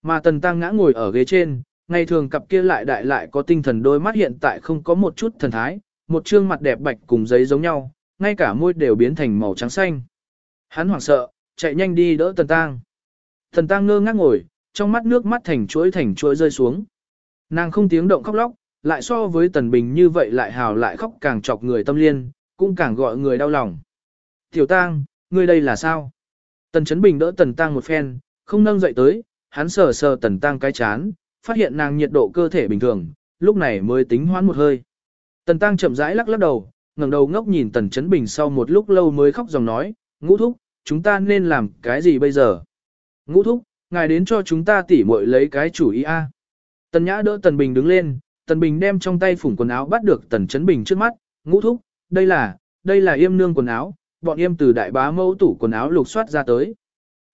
Mà tần tăng ngã ngồi ở ghế trên, ngày thường cặp kia lại đại lại có tinh thần đôi mắt hiện tại không có một chút thần thái, một trương mặt đẹp bạch cùng giấy giống nhau, ngay cả môi đều biến thành màu trắng xanh. Hắn hoảng sợ, chạy nhanh đi đỡ Tần Tăng. Tần Tăng ngơ ngác ngồi, trong mắt nước mắt thành chuỗi thành chuỗi rơi xuống. Nàng không tiếng động khóc lóc, lại so với Tần Bình như vậy lại hào lại khóc càng chọc người tâm liên, cũng càng gọi người đau lòng. Tiểu Tăng, ngươi đây là sao? Tần Chấn Bình đỡ Tần Tăng một phen, không nâng dậy tới, hắn sờ sờ Tần Tăng cái chán, phát hiện nàng nhiệt độ cơ thể bình thường, lúc này mới tính hoãn một hơi. Tần Tăng chậm rãi lắc lắc đầu, ngẩng đầu ngốc nhìn Tần Chấn Bình sau một lúc lâu mới khóc dòng nói, ngũ thúc, chúng ta nên làm cái gì bây giờ? Ngũ thúc, ngài đến cho chúng ta tỉ muội lấy cái chủ ý a. Tần Nhã đỡ Tần Bình đứng lên, Tần Bình đem trong tay phủng quần áo bắt được Tần Chấn Bình trước mắt, ngũ thúc, đây là, đây là yêm nương quần áo, bọn yêm từ đại bá mẫu tủ quần áo lục soát ra tới.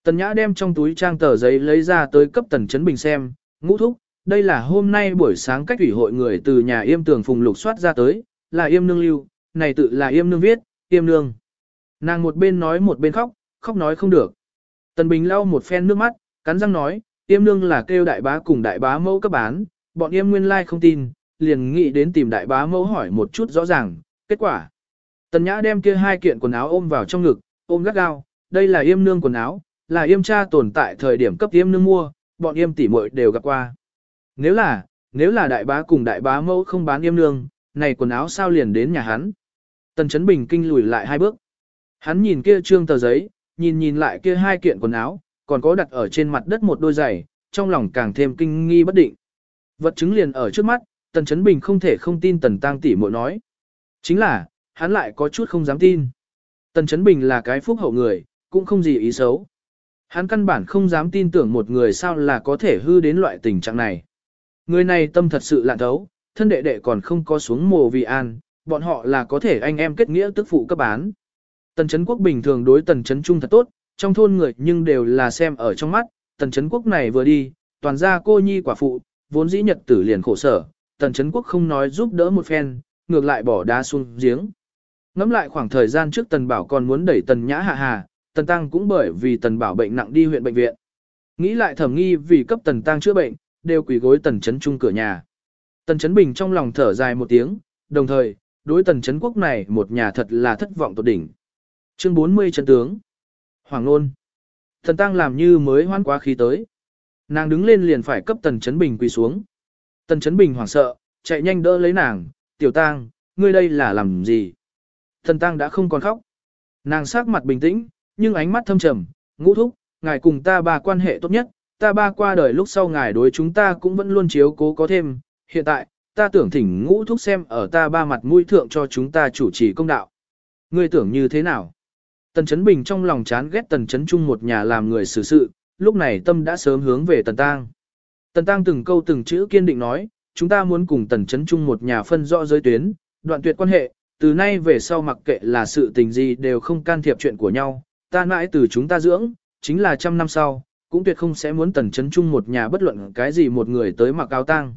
Tần Nhã đem trong túi trang tờ giấy lấy ra tới cấp Tần Chấn Bình xem, ngũ thúc, đây là hôm nay buổi sáng cách ủy hội người từ nhà yêm tường phùng lục soát ra tới, là yêm nương lưu, này tự là yêm nương viết, yêm nương. Nàng một bên nói một bên khóc, khóc nói không được. Tần Bình lau một phen nước mắt, cắn răng nói, tiêm nương là kêu đại bá cùng đại bá mẫu cấp bán, bọn em nguyên lai like không tin, liền nghĩ đến tìm đại bá mẫu hỏi một chút rõ ràng, kết quả. Tần Nhã đem kia hai kiện quần áo ôm vào trong ngực, ôm gắt gao, đây là yêm nương quần áo, là yêm cha tồn tại thời điểm cấp yêm nương mua, bọn yêm tỷ muội đều gặp qua. Nếu là, nếu là đại bá cùng đại bá mẫu không bán yêm nương, này quần áo sao liền đến nhà hắn. Tần Trấn Bình kinh lùi lại hai bước. Hắn nhìn kia trương tờ giấy, nhìn nhìn lại kia hai kiện quần áo, còn có đặt ở trên mặt đất một đôi giày, trong lòng càng thêm kinh nghi bất định. Vật chứng liền ở trước mắt, Tần Chấn Bình không thể không tin Tần Tăng tỷ muội nói. Chính là, hắn lại có chút không dám tin. Tần Chấn Bình là cái phúc hậu người, cũng không gì ý xấu. Hắn căn bản không dám tin tưởng một người sao là có thể hư đến loại tình trạng này. Người này tâm thật sự lạ thấu, thân đệ đệ còn không có xuống mồ vì an, bọn họ là có thể anh em kết nghĩa tức phụ cấp bán. Tần Chấn Quốc bình thường đối Tần Chấn Trung thật tốt, trong thôn người nhưng đều là xem ở trong mắt, Tần Chấn Quốc này vừa đi, toàn ra cô nhi quả phụ, vốn dĩ nhật tử liền khổ sở, Tần Chấn Quốc không nói giúp đỡ một phen, ngược lại bỏ đá xuống giếng. Ngắm lại khoảng thời gian trước Tần Bảo còn muốn đẩy Tần Nhã hạ hà, Tần Tăng cũng bởi vì Tần Bảo bệnh nặng đi huyện bệnh viện. Nghĩ lại thẩm nghi vì cấp Tần Tăng chữa bệnh, đều quỳ gối Tần Chấn Trung cửa nhà. Tần Chấn Bình trong lòng thở dài một tiếng, đồng thời, đối Tần Chấn Quốc này một nhà thật là thất vọng tột đỉnh. Chương 40 chân tướng. Hoàng Nôn. thần Tăng làm như mới hoan quá khí tới. Nàng đứng lên liền phải cấp Tần Chấn Bình quỳ xuống. Tần Chấn Bình hoảng sợ, chạy nhanh đỡ lấy nàng, tiểu tang, ngươi đây là làm gì? thần Tăng đã không còn khóc. Nàng sắc mặt bình tĩnh, nhưng ánh mắt thâm trầm, ngũ thúc, ngài cùng ta ba quan hệ tốt nhất, ta ba qua đời lúc sau ngài đối chúng ta cũng vẫn luôn chiếu cố có thêm, hiện tại, ta tưởng thỉnh ngũ thúc xem ở ta ba mặt mũi thượng cho chúng ta chủ trì công đạo. Ngươi tưởng như thế nào? Tần Chấn Bình trong lòng chán ghét Tần Chấn Trung một nhà làm người xử sự, lúc này tâm đã sớm hướng về Tần Tăng. Tần Tăng từng câu từng chữ kiên định nói, chúng ta muốn cùng Tần Chấn Trung một nhà phân rõ giới tuyến, đoạn tuyệt quan hệ, từ nay về sau mặc kệ là sự tình gì đều không can thiệp chuyện của nhau, ta mãi từ chúng ta dưỡng, chính là trăm năm sau, cũng tuyệt không sẽ muốn Tần Chấn Trung một nhà bất luận cái gì một người tới mặc áo tang.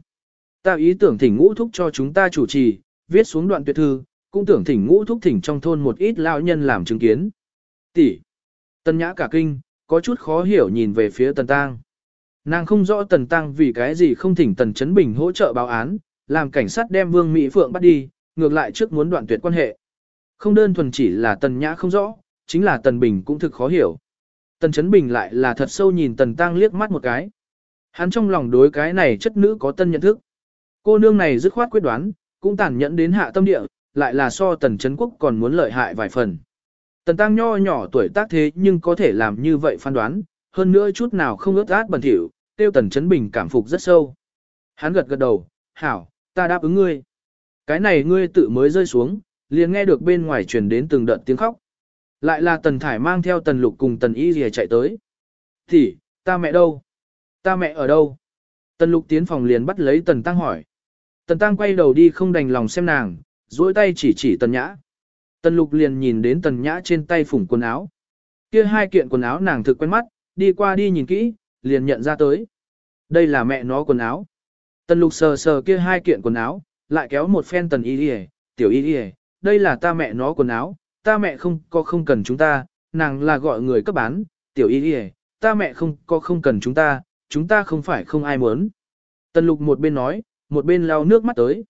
Ta ý tưởng thỉnh ngũ thúc cho chúng ta chủ trì, viết xuống đoạn tuyệt thư, cũng tưởng thỉnh ngũ thúc thỉnh trong thôn một ít lão nhân làm chứng kiến. Tỷ. Tần Nhã cả kinh, có chút khó hiểu nhìn về phía Tần Tăng. Nàng không rõ Tần Tăng vì cái gì không thỉnh Tần Chấn Bình hỗ trợ báo án, làm cảnh sát đem Vương Mỹ Phượng bắt đi, ngược lại trước muốn đoạn tuyệt quan hệ. Không đơn thuần chỉ là Tần Nhã không rõ, chính là Tần Bình cũng thực khó hiểu. Tần Chấn Bình lại là thật sâu nhìn Tần Tăng liếc mắt một cái. Hắn trong lòng đối cái này chất nữ có tân nhận thức. Cô nương này dứt khoát quyết đoán, cũng tàn nhẫn đến hạ tâm địa, lại là so Tần Chấn Quốc còn muốn lợi hại vài phần. Tần Tăng nho nhỏ tuổi tác thế nhưng có thể làm như vậy phán đoán, hơn nữa chút nào không ướt át bẩn thỉu, tiêu Tần Chấn Bình cảm phục rất sâu. Hắn gật gật đầu, hảo, ta đáp ứng ngươi. Cái này ngươi tự mới rơi xuống, liền nghe được bên ngoài truyền đến từng đợt tiếng khóc. Lại là Tần Thải mang theo Tần Lục cùng Tần Y rìa chạy tới. Thì, ta mẹ đâu? Ta mẹ ở đâu? Tần Lục tiến phòng liền bắt lấy Tần Tăng hỏi. Tần Tăng quay đầu đi không đành lòng xem nàng, duỗi tay chỉ chỉ Tần Nhã. Tần Lục liền nhìn đến Tần Nhã trên tay phủng quần áo. Kia hai kiện quần áo nàng thực quen mắt, đi qua đi nhìn kỹ, liền nhận ra tới. Đây là mẹ nó quần áo. Tần Lục sờ sờ kia hai kiện quần áo, lại kéo một phen Tần Y đi tiểu Y đi đây là ta mẹ nó quần áo, ta mẹ không có không cần chúng ta, nàng là gọi người cấp bán, tiểu y đi ta mẹ không có không cần chúng ta, chúng ta không phải không ai muốn. Tần lục một bên nói, một bên lau nước mắt tới.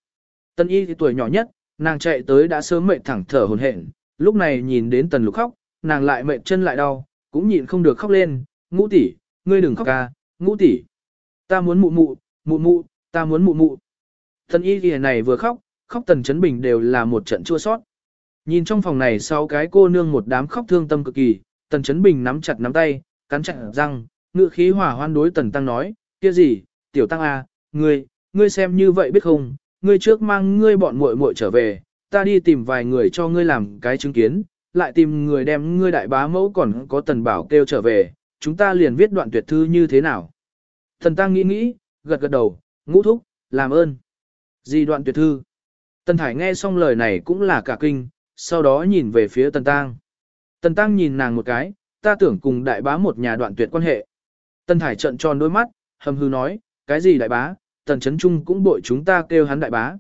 Tần y thì tuổi nhỏ nhất, nàng chạy tới đã sớm mệt thẳng thở hồn hển, lúc này nhìn đến tần lục khóc, nàng lại mệt chân lại đau, cũng nhịn không được khóc lên, ngũ tỷ, ngươi đừng khóc ca, ngũ tỷ. Ta muốn mụ mụ, mụ mụ, ta muốn mụ mụ. Tần y ghi này vừa khóc, khóc tần chấn bình đều là một trận chua sót. Nhìn trong phòng này sau cái cô nương một đám khóc thương tâm cực kỳ, Tần Chấn Bình nắm chặt nắm tay, cắn chặt răng, ngự khí hỏa hoan đối Tần Tăng nói, kia gì, tiểu Tăng à, ngươi, ngươi xem như vậy biết không, ngươi trước mang ngươi bọn muội muội trở về, ta đi tìm vài người cho ngươi làm cái chứng kiến, lại tìm người đem ngươi đại bá mẫu còn có Tần Bảo kêu trở về, chúng ta liền viết đoạn tuyệt thư như thế nào. Thần Tăng nghĩ nghĩ, gật gật đầu, ngũ thúc, làm ơn. Gì đoạn tuyệt thư? Tần Thải nghe xong lời này cũng là cả kinh, sau đó nhìn về phía Tần Tăng. Tần Tăng nhìn nàng một cái, ta tưởng cùng đại bá một nhà đoạn tuyệt quan hệ. Tần Thải trận tròn đôi mắt, hầm hư nói, cái gì đại bá, Tần Chấn Trung cũng bội chúng ta kêu hắn đại bá.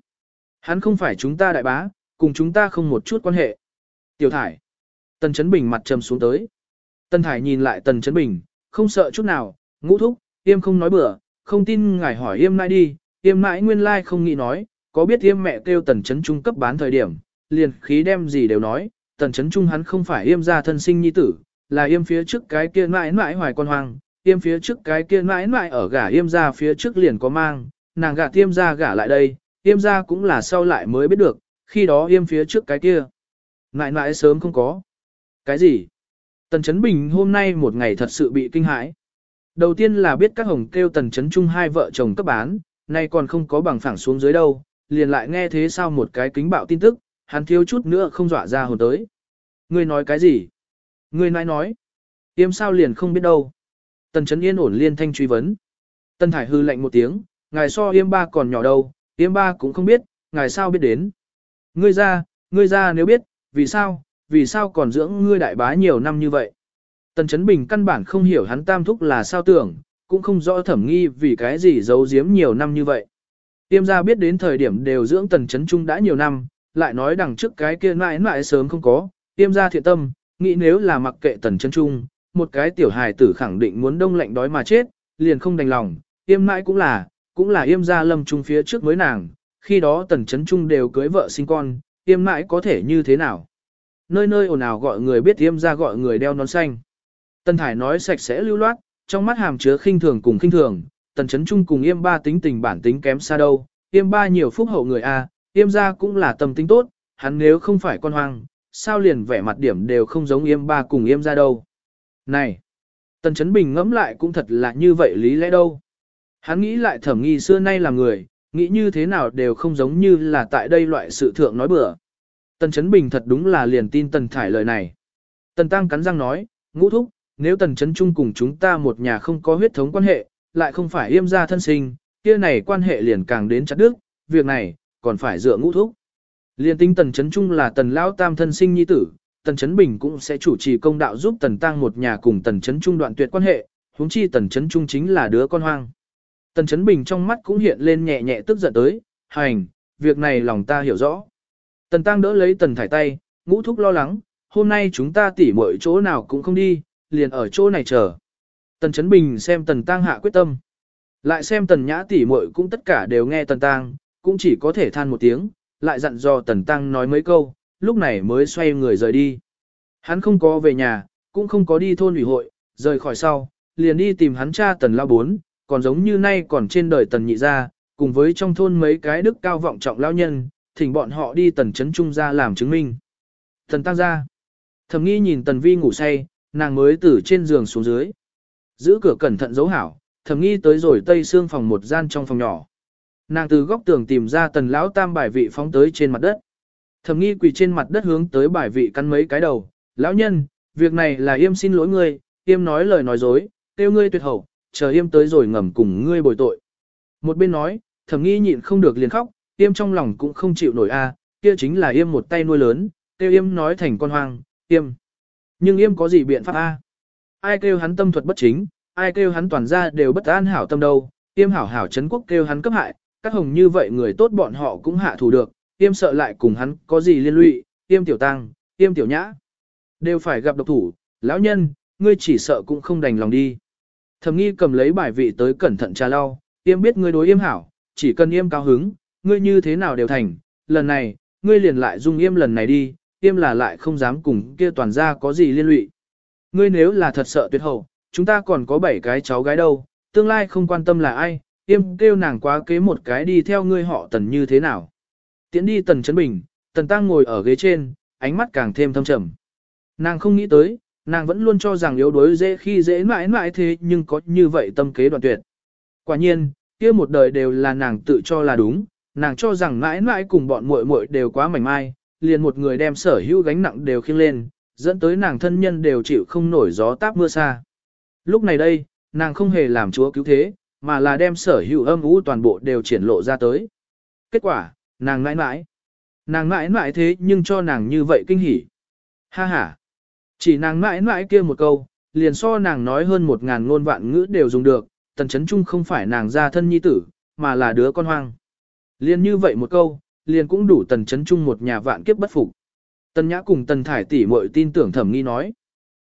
Hắn không phải chúng ta đại bá, cùng chúng ta không một chút quan hệ. Tiểu Thải. Tần Chấn Bình mặt trầm xuống tới. Tần Thải nhìn lại Tần Chấn Bình, không sợ chút nào, ngũ thúc, yêm không nói bừa, không tin ngài hỏi yêm nãi đi, yêm nãi nguyên lai không nghĩ nói, có biết yêm mẹ kêu Tần Chấn Trung cấp bán thời điểm, liền khí đem gì đều nói, tần chấn trung hắn không phải yêm gia thân sinh nhi tử, là yêm phía trước cái kia mãi mãi hoài con hoang, yêm phía trước cái kia mãi mãi ở gả yêm ra phía trước liền có mang, nàng gả tiêm ra gả lại đây, tiêm ra cũng là sau lại mới biết được, khi đó yêm phía trước cái kia. ngại ngại sớm không có. Cái gì? Tần Chấn Bình hôm nay một ngày thật sự bị kinh hãi. Đầu tiên là biết các hồng kêu Tần Chấn Trung hai vợ chồng cấp bán, nay còn không có bằng phẳng xuống dưới đâu, liền lại nghe thế sao một cái kính bạo tin tức, hắn thiếu chút nữa không dọa ra hồn tới. Ngươi nói cái gì? Ngươi nói nói. Yêm sao liền không biết đâu. Tần chấn yên ổn liên thanh truy vấn. Tần thải hư lạnh một tiếng, ngài so yêm ba còn nhỏ đâu, yêm ba cũng không biết, ngài sao biết đến. Ngươi ra, ngươi ra nếu biết, vì sao, vì sao còn dưỡng ngươi đại bá nhiều năm như vậy. Tần chấn bình căn bản không hiểu hắn tam thúc là sao tưởng, cũng không rõ thẩm nghi vì cái gì giấu giếm nhiều năm như vậy. Tiêm ra biết đến thời điểm đều dưỡng tần chấn trung đã nhiều năm, lại nói đằng trước cái kia mãi mãi sớm không có, tiêm ra thiện tâm, nghĩ nếu là mặc kệ tần chấn trung, một cái tiểu hài tử khẳng định muốn đông lạnh đói mà chết, liền không đành lòng, tiêm mãi cũng là, cũng là yêm gia lâm trung phía trước mới nàng, khi đó tần chấn trung đều cưới vợ sinh con, yêm mãi có thể như thế nào. Nơi nơi ồn ào gọi người biết yêm gia gọi người đeo nón xanh. Tần Thải nói sạch sẽ lưu loát, trong mắt hàm chứa khinh thường cùng khinh thường, tần chấn trung cùng yêm ba tính tình bản tính kém xa đâu, yêm ba nhiều phúc hậu người a, yêm gia cũng là tâm tính tốt, hắn nếu không phải con hoang, sao liền vẻ mặt điểm đều không giống yêm ba cùng yêm gia đâu. Này, tần chấn bình ngẫm lại cũng thật là như vậy lý lẽ đâu. Hắn nghĩ lại thẩm nghi xưa nay là người, nghĩ như thế nào đều không giống như là tại đây loại sự thượng nói bừa. Tần chấn bình thật đúng là liền tin tần thải lời này. Tần tăng cắn răng nói, ngũ thúc, nếu tần chấn trung cùng chúng ta một nhà không có huyết thống quan hệ, lại không phải yêm gia thân sinh, kia này quan hệ liền càng đến chặt đức, việc này, còn phải dựa ngũ thúc. Liên tinh tần chấn trung là tần lão tam thân sinh nhi tử, tần chấn bình cũng sẽ chủ trì công đạo giúp tần tăng một nhà cùng tần chấn trung đoạn tuyệt quan hệ, huống chi tần chấn trung chính là đứa con hoang. Tần chấn bình trong mắt cũng hiện lên nhẹ nhẹ tức giận tới, hành, việc này lòng ta hiểu rõ. Tần tăng đỡ lấy tần thải tay, ngũ thúc lo lắng, hôm nay chúng ta tỉ mọi chỗ nào cũng không đi, liền ở chỗ này chờ. Tần Chấn Bình xem Tần Tăng hạ quyết tâm. Lại xem Tần Nhã tỷ muội cũng tất cả đều nghe Tần Tăng, cũng chỉ có thể than một tiếng, lại dặn dò Tần Tăng nói mấy câu, lúc này mới xoay người rời đi. Hắn không có về nhà, cũng không có đi thôn ủy hội, rời khỏi sau, liền đi tìm hắn cha Tần Lao Bốn, còn giống như nay còn trên đời Tần Nhị Gia, cùng với trong thôn mấy cái đức cao vọng trọng lao nhân, thỉnh bọn họ đi Tần Chấn Trung ra làm chứng minh. Tần Tăng ra. Thầm nghi nhìn Tần Vi ngủ say, nàng mới từ trên giường xuống dưới. Giữ cửa cẩn thận giấu hảo, thầm nghi tới rồi tây xương phòng một gian trong phòng nhỏ. Nàng từ góc tường tìm ra tần lão tam bài vị phóng tới trên mặt đất. Thầm nghi quỳ trên mặt đất hướng tới bài vị cắn mấy cái đầu. Lão nhân, việc này là yêm xin lỗi ngươi, yêm nói lời nói dối, tiêu ngươi tuyệt hậu, chờ yêm tới rồi ngầm cùng ngươi bồi tội. Một bên nói, thầm nghi nhịn không được liền khóc, yêm trong lòng cũng không chịu nổi a, kia chính là yêm một tay nuôi lớn, tiêu yêm nói thành con hoang, yêm. Nhưng yêm có gì biện pháp a? Ai kêu hắn tâm thuật bất chính, ai kêu hắn toàn ra đều bất an hảo tâm đâu, yêm hảo hảo chấn quốc kêu hắn cấp hại, các hồng như vậy người tốt bọn họ cũng hạ thủ được, yêm sợ lại cùng hắn có gì liên lụy, yêm tiểu tăng, yêm tiểu nhã. Đều phải gặp độc thủ, lão nhân, ngươi chỉ sợ cũng không đành lòng đi. Thẩm nghi cầm lấy bài vị tới cẩn thận trà lau, yêm biết ngươi đối yêm hảo, chỉ cần yêm cao hứng, ngươi như thế nào đều thành, lần này, ngươi liền lại dung yêm lần này đi, yêm là lại không dám cùng kia toàn ra có gì liên lụy. Ngươi nếu là thật sợ tuyệt hậu, chúng ta còn có bảy cái cháu gái đâu, tương lai không quan tâm là ai, yêm kêu nàng quá kế một cái đi theo ngươi họ tần như thế nào. Tiến đi tần chấn bình, tần tăng ngồi ở ghế trên, ánh mắt càng thêm thâm trầm. Nàng không nghĩ tới, nàng vẫn luôn cho rằng yếu đuối dễ khi dễ mãi mãi thế nhưng có như vậy tâm kế đoạn tuyệt. Quả nhiên, kia một đời đều là nàng tự cho là đúng, nàng cho rằng mãi mãi cùng bọn muội muội đều quá mảnh mai, liền một người đem sở hữu gánh nặng đều khiêng lên, dẫn tới nàng thân nhân đều chịu không nổi gió táp mưa xa. Lúc này đây, nàng không hề làm chúa cứu thế, mà là đem sở hữu âm ú toàn bộ đều triển lộ ra tới. Kết quả, nàng mãi mãi. Nàng mãi mãi thế nhưng cho nàng như vậy kinh hỉ. Ha ha. Chỉ nàng mãi mãi kia một câu, liền so nàng nói hơn một ngàn ngôn vạn ngữ đều dùng được, tần chấn trung không phải nàng gia thân nhi tử, mà là đứa con hoang. Liền như vậy một câu, liền cũng đủ tần chấn trung một nhà vạn kiếp bất phục. Tần Nhã cùng Tần Thải tỷ muội tin tưởng thẩm nghi nói.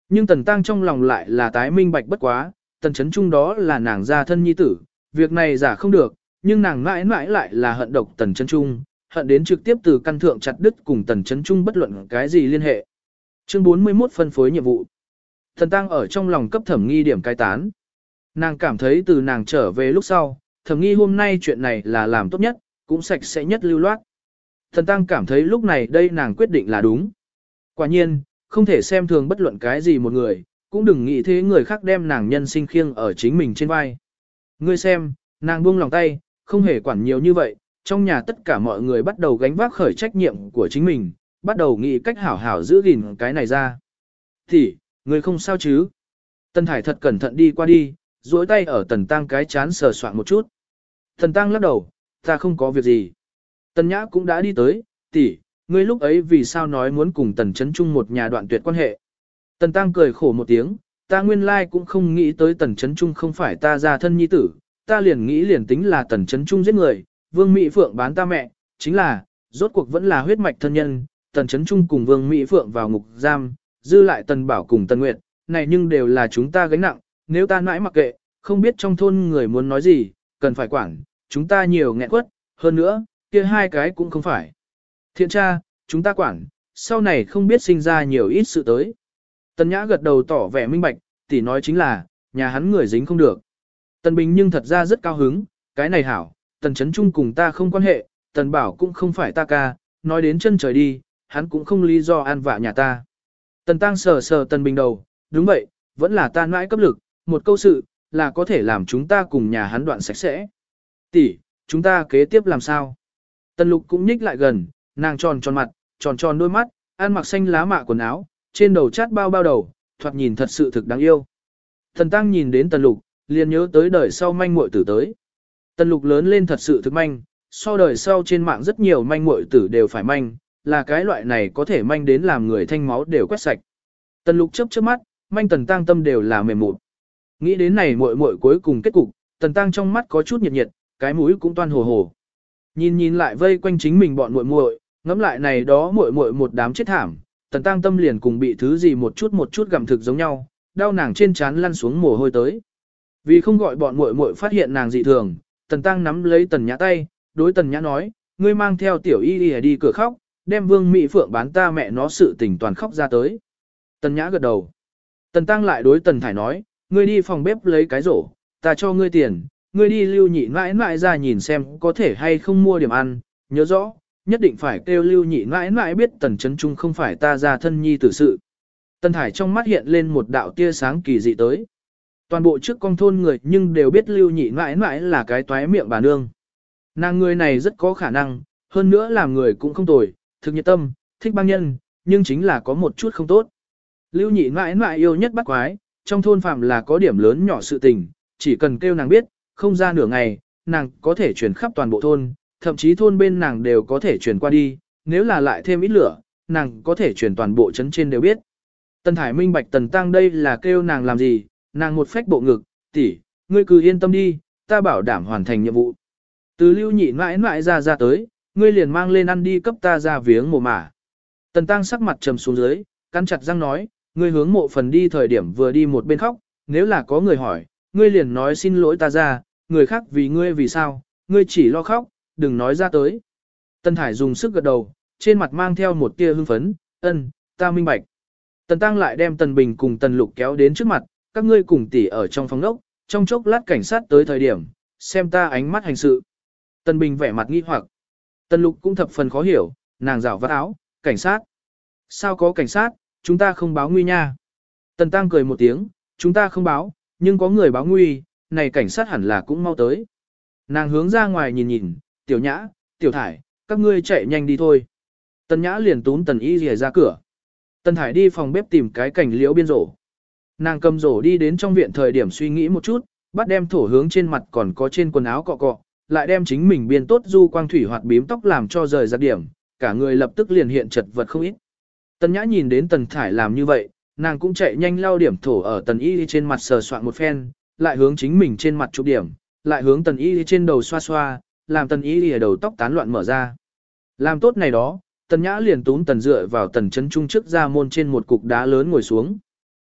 Nhưng Tần Tăng trong lòng lại là tái minh bạch bất quá, Tần Chấn Trung đó là nàng gia thân nhi tử, việc này giả không được, nhưng nàng mãi mãi lại là hận độc Tần Chấn Trung, hận đến trực tiếp từ căn thượng chặt đứt cùng Tần Chấn Trung bất luận cái gì liên hệ. Chương 41 phân phối nhiệm vụ. Thần tăng ở trong lòng cấp thẩm nghi điểm cai tán. Nàng cảm thấy từ nàng trở về lúc sau, thẩm nghi hôm nay chuyện này là làm tốt nhất, cũng sạch sẽ nhất lưu loát. Thần tăng cảm thấy lúc này đây nàng quyết định là đúng. Quả nhiên, không thể xem thường bất luận cái gì một người, cũng đừng nghĩ thế người khác đem nàng nhân sinh khiêng ở chính mình trên vai. Ngươi xem, nàng buông lòng tay, không hề quản nhiều như vậy, trong nhà tất cả mọi người bắt đầu gánh vác khởi trách nhiệm của chính mình, bắt đầu nghĩ cách hảo hảo giữ gìn cái này ra. Thì, người không sao chứ? Tần Thải thật cẩn thận đi qua đi, duỗi tay ở Tần Tăng cái chán sờ soạn một chút. Tần Tăng lắc đầu, ta không có việc gì. Tần Nhã cũng đã đi tới, tỷ, ngươi lúc ấy vì sao nói muốn cùng Tần Trấn Trung một nhà đoạn tuyệt quan hệ. Tần Tăng cười khổ một tiếng, ta nguyên lai cũng không nghĩ tới Tần Trấn Trung không phải ta ra thân nhi tử, ta liền nghĩ liền tính là Tần Trấn Trung giết người, Vương Mỹ Phượng bán ta mẹ, chính là, rốt cuộc vẫn là huyết mạch thân nhân, Tần Chấn Trung cùng Vương Mỹ Phượng vào ngục giam, dư lại Tần Bảo cùng Tần Nguyệt, này nhưng đều là chúng ta gánh nặng, nếu ta mãi mặc kệ, không biết trong thôn người muốn nói gì, cần phải quản, chúng ta nhiều nghẹn quất, hơn nữa, kia hai cái cũng không phải. Thiện tra, chúng ta quản, sau này không biết sinh ra nhiều ít sự tới. Tần Nhã gật đầu tỏ vẻ minh bạch, tỷ nói chính là, nhà hắn người dính không được. Tần Bình nhưng thật ra rất cao hứng, cái này hảo, Tần Chấn Trung cùng ta không quan hệ, Tần Bảo cũng không phải ta ca, nói đến chân trời đi, hắn cũng không lý do an vạ nhà ta. Tần Tăng sờ sờ Tần Bình đầu, đúng vậy, vẫn là ta mãi cấp lực, một câu sự, là có thể làm chúng ta cùng nhà hắn đoạn sạch sẽ. Tỷ, chúng ta kế tiếp làm sao? Tần Lục cũng nhích lại gần, nàng tròn tròn mặt, tròn tròn đôi mắt, ăn mặc xanh lá mạ quần áo, trên đầu chát bao bao đầu, thoạt nhìn thật sự thực đáng yêu. Thần Tăng nhìn đến Tần Lục, liền nhớ tới đời sau manh muội tử tới. Tần Lục lớn lên thật sự thực manh, so đời sau trên mạng rất nhiều manh muội tử đều phải manh, là cái loại này có thể manh đến làm người thanh máu đều quét sạch. Tần Lục chớp chớp mắt, manh Tần Tăng tâm đều là mềm mụn. Nghĩ đến này muội muội cuối cùng kết cục, Tần Tăng trong mắt có chút nhiệt nhiệt, cái mũi cũng toan hồ hồ. Nhìn nhìn lại vây quanh chính mình bọn muội muội, ngẫm lại này đó muội muội một đám chết thảm, Tần Tăng tâm liền cùng bị thứ gì một chút một chút gặm thực giống nhau, đau nàng trên trán lăn xuống mồ hôi tới. Vì không gọi bọn muội muội phát hiện nàng dị thường, Tần Tăng nắm lấy Tần Nhã tay, đối Tần Nhã nói, ngươi mang theo tiểu y đi, đi cửa khóc, đem Vương Mỹ Phượng bán ta mẹ nó sự tình toàn khóc ra tới. Tần Nhã gật đầu. Tần Tăng lại đối Tần Thải nói, ngươi đi phòng bếp lấy cái rổ, ta cho ngươi tiền, ngươi đi lưu nhị mãi mãi ra nhìn xem có thể hay không mua điểm ăn, nhớ rõ, nhất định phải kêu lưu nhị mãi mãi biết tần chấn trung không phải ta ra thân nhi tử sự. Tần Thải trong mắt hiện lên một đạo tia sáng kỳ dị tới. Toàn bộ trước con thôn người nhưng đều biết lưu nhị mãi mãi là cái toái miệng bà nương. Nàng người này rất có khả năng, hơn nữa làm người cũng không tồi, thực nhiệt tâm, thích băng nhân, nhưng chính là có một chút không tốt. Lưu nhị mãi mãi yêu nhất bắt quái, trong thôn phạm là có điểm lớn nhỏ sự tình, chỉ cần kêu nàng biết, không ra nửa ngày, nàng có thể truyền khắp toàn bộ thôn, thậm chí thôn bên nàng đều có thể truyền qua đi, nếu là lại thêm ít lửa, nàng có thể truyền toàn bộ chấn trên đều biết. Tần Thải minh bạch Tần Tăng đây là kêu nàng làm gì, nàng một phách bộ ngực, tỷ, ngươi cứ yên tâm đi, ta bảo đảm hoàn thành nhiệm vụ. Từ lưu nhị mãi mãi ra ra tới, ngươi liền mang lên ăn đi cấp ta ra viếng mồ mả. Tần Tăng sắc mặt trầm xuống dưới, cắn chặt răng nói, ngươi hướng mộ phần đi thời điểm vừa đi một bên khóc, nếu là có người hỏi, ngươi liền nói xin lỗi ta ra, người khác vì ngươi vì sao, ngươi chỉ lo khóc, đừng nói ra tới. Tần Thải dùng sức gật đầu, trên mặt mang theo một tia hưng phấn, ân, ta minh bạch. Tần Tăng lại đem Tần Bình cùng Tần Lục kéo đến trước mặt, các ngươi cùng tỉ ở trong phòng ốc, trong chốc lát cảnh sát tới thời điểm, xem ta ánh mắt hành sự. Tần Bình vẻ mặt nghi hoặc. Tần Lục cũng thập phần khó hiểu, nàng rảo vắt áo, cảnh sát. Sao có cảnh sát, chúng ta không báo nguy nha. Tần Tăng cười một tiếng, chúng ta không báo, nhưng có người báo nguy, này cảnh sát hẳn là cũng mau tới. Nàng hướng ra ngoài nhìn nhìn, tiểu nhã, tiểu thải, các ngươi chạy nhanh đi thôi. Tần nhã liền túm tần y rìa ra cửa. Tần thải đi phòng bếp tìm cái cảnh liễu biên rổ. Nàng cầm rổ đi đến trong viện thời điểm suy nghĩ một chút, bắt đem thổ hướng trên mặt còn có trên quần áo cọ cọ, lại đem chính mình biên tốt du quang thủy hoạt bím tóc làm cho rời ra điểm, cả người lập tức liền hiện chật vật không ít. Tần nhã nhìn đến tần thải làm như vậy, nàng cũng chạy nhanh lao điểm thổ ở tần y trên mặt sờ soạn một phen, lại hướng chính mình trên mặt chụp điểm, lại hướng tần y trên đầu xoa xoa, làm tần y ở đầu tóc tán loạn mở ra. Làm tốt này đó, tần nhã liền túm tần dựa vào tần Trấn trung trước ra môn trên một cục đá lớn ngồi xuống.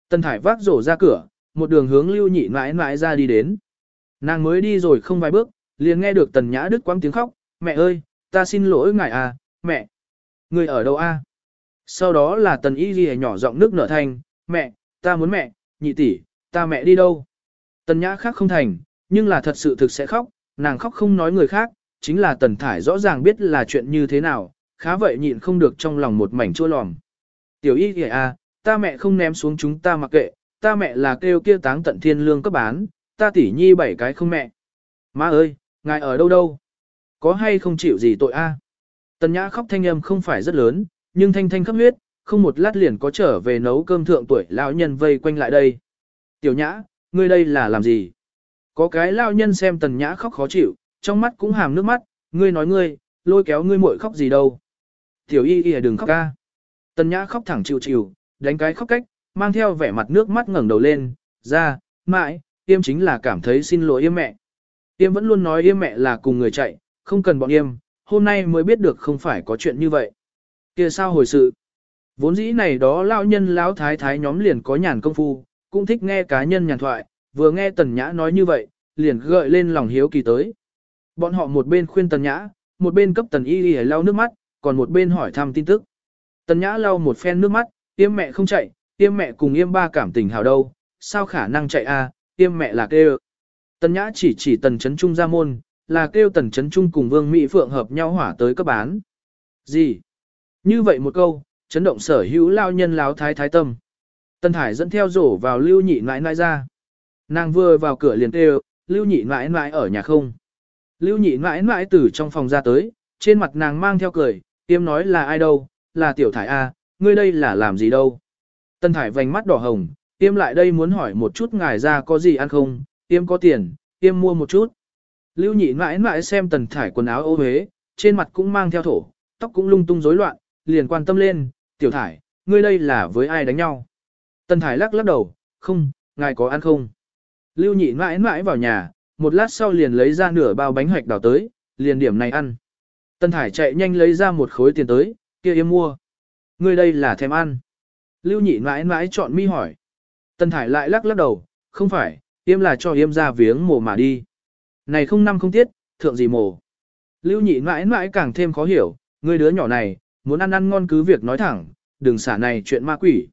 Tần thải vác rổ ra cửa, một đường hướng lưu nhị mãi mãi ra đi đến. Nàng mới đi rồi không vài bước, liền nghe được tần nhã đứt quãng tiếng khóc, mẹ ơi, ta xin lỗi ngài à, mẹ. Người ở đâu a? Sau đó là tần y ghi nhỏ giọng nước nở thành mẹ, ta muốn mẹ, nhị tỷ, ta mẹ đi đâu? Tần nhã khác không thành, nhưng là thật sự thực sẽ khóc, nàng khóc không nói người khác, chính là tần thải rõ ràng biết là chuyện như thế nào, khá vậy nhịn không được trong lòng một mảnh chua lòm. Tiểu y ghi à, ta mẹ không ném xuống chúng ta mặc kệ, ta mẹ là kêu kia táng tận thiên lương cấp bán, ta tỷ nhi bảy cái không mẹ. Má ơi, ngài ở đâu đâu? Có hay không chịu gì tội a? Tần nhã khóc thanh âm không phải rất lớn, nhưng thanh thanh khắp huyết, không một lát liền có trở về nấu cơm thượng tuổi lão nhân vây quanh lại đây. Tiểu nhã, ngươi đây là làm gì? Có cái lão nhân xem tần nhã khóc khó chịu, trong mắt cũng hàm nước mắt, ngươi nói ngươi, lôi kéo ngươi muội khóc gì đâu. Tiểu y y đừng khóc ca. Tần nhã khóc thẳng chịu chịu, đánh cái khóc cách, mang theo vẻ mặt nước mắt ngẩng đầu lên, ra, mãi, yêm chính là cảm thấy xin lỗi yêm mẹ. Yêm vẫn luôn nói yêm mẹ là cùng người chạy, không cần bọn yêm, hôm nay mới biết được không phải có chuyện như vậy. kia sao hồi sự? Vốn dĩ này đó lão nhân lão thái thái nhóm liền có nhàn công phu, cũng thích nghe cá nhân nhàn thoại, vừa nghe tần nhã nói như vậy, liền gợi lên lòng hiếu kỳ tới. Bọn họ một bên khuyên tần nhã, một bên cấp tần y y lau nước mắt, còn một bên hỏi thăm tin tức. Tần nhã lau một phen nước mắt, yêm mẹ không chạy, yêm mẹ cùng yêm ba cảm tình hào đâu, sao khả năng chạy a? À, yêm mẹ là kêu. Tần nhã chỉ chỉ tần chấn trung ra môn, là kêu tần chấn trung cùng vương Mỹ Phượng hợp nhau hỏa tới cấp bán. Gì? Như vậy một câu, chấn động sở hữu lao nhân láo thái thái tâm. Tần Thải dẫn theo rổ vào lưu nhị nãi nãi ra. Nàng vừa vào cửa liền kêu, lưu nhị nãi nãi ở nhà không. Lưu nhị nãi nãi từ trong phòng ra tới, trên mặt nàng mang theo cười, tiêm nói là ai đâu, là tiểu thải A, ngươi đây là làm gì đâu. Tân thải vành mắt đỏ hồng, tiêm lại đây muốn hỏi một chút ngài ra có gì ăn không, tiêm có tiền, tiêm mua một chút. Lưu nhị mãi mãi xem tần thải quần áo ô huế, trên mặt cũng mang theo thổ, tóc cũng lung tung rối loạn, liền quan tâm lên, tiểu thải, ngươi đây là với ai đánh nhau. Tần thải lắc lắc đầu, không, ngài có ăn không. Lưu nhị mãi mãi vào nhà, một lát sau liền lấy ra nửa bao bánh hoạch đào tới, liền điểm này ăn. Tần thải chạy nhanh lấy ra một khối tiền tới, kia yếm mua. Ngươi đây là thèm ăn. Lưu nhị mãi mãi chọn mi hỏi. Tần thải lại lắc lắc đầu, không phải, Tiêm là cho yêm ra viếng mồ mà đi. Này không năm không tiết, thượng gì mồ. Lưu nhị mãi mãi càng thêm khó hiểu, ngươi đứa nhỏ này, muốn ăn ăn ngon cứ việc nói thẳng, đừng xả này chuyện ma quỷ.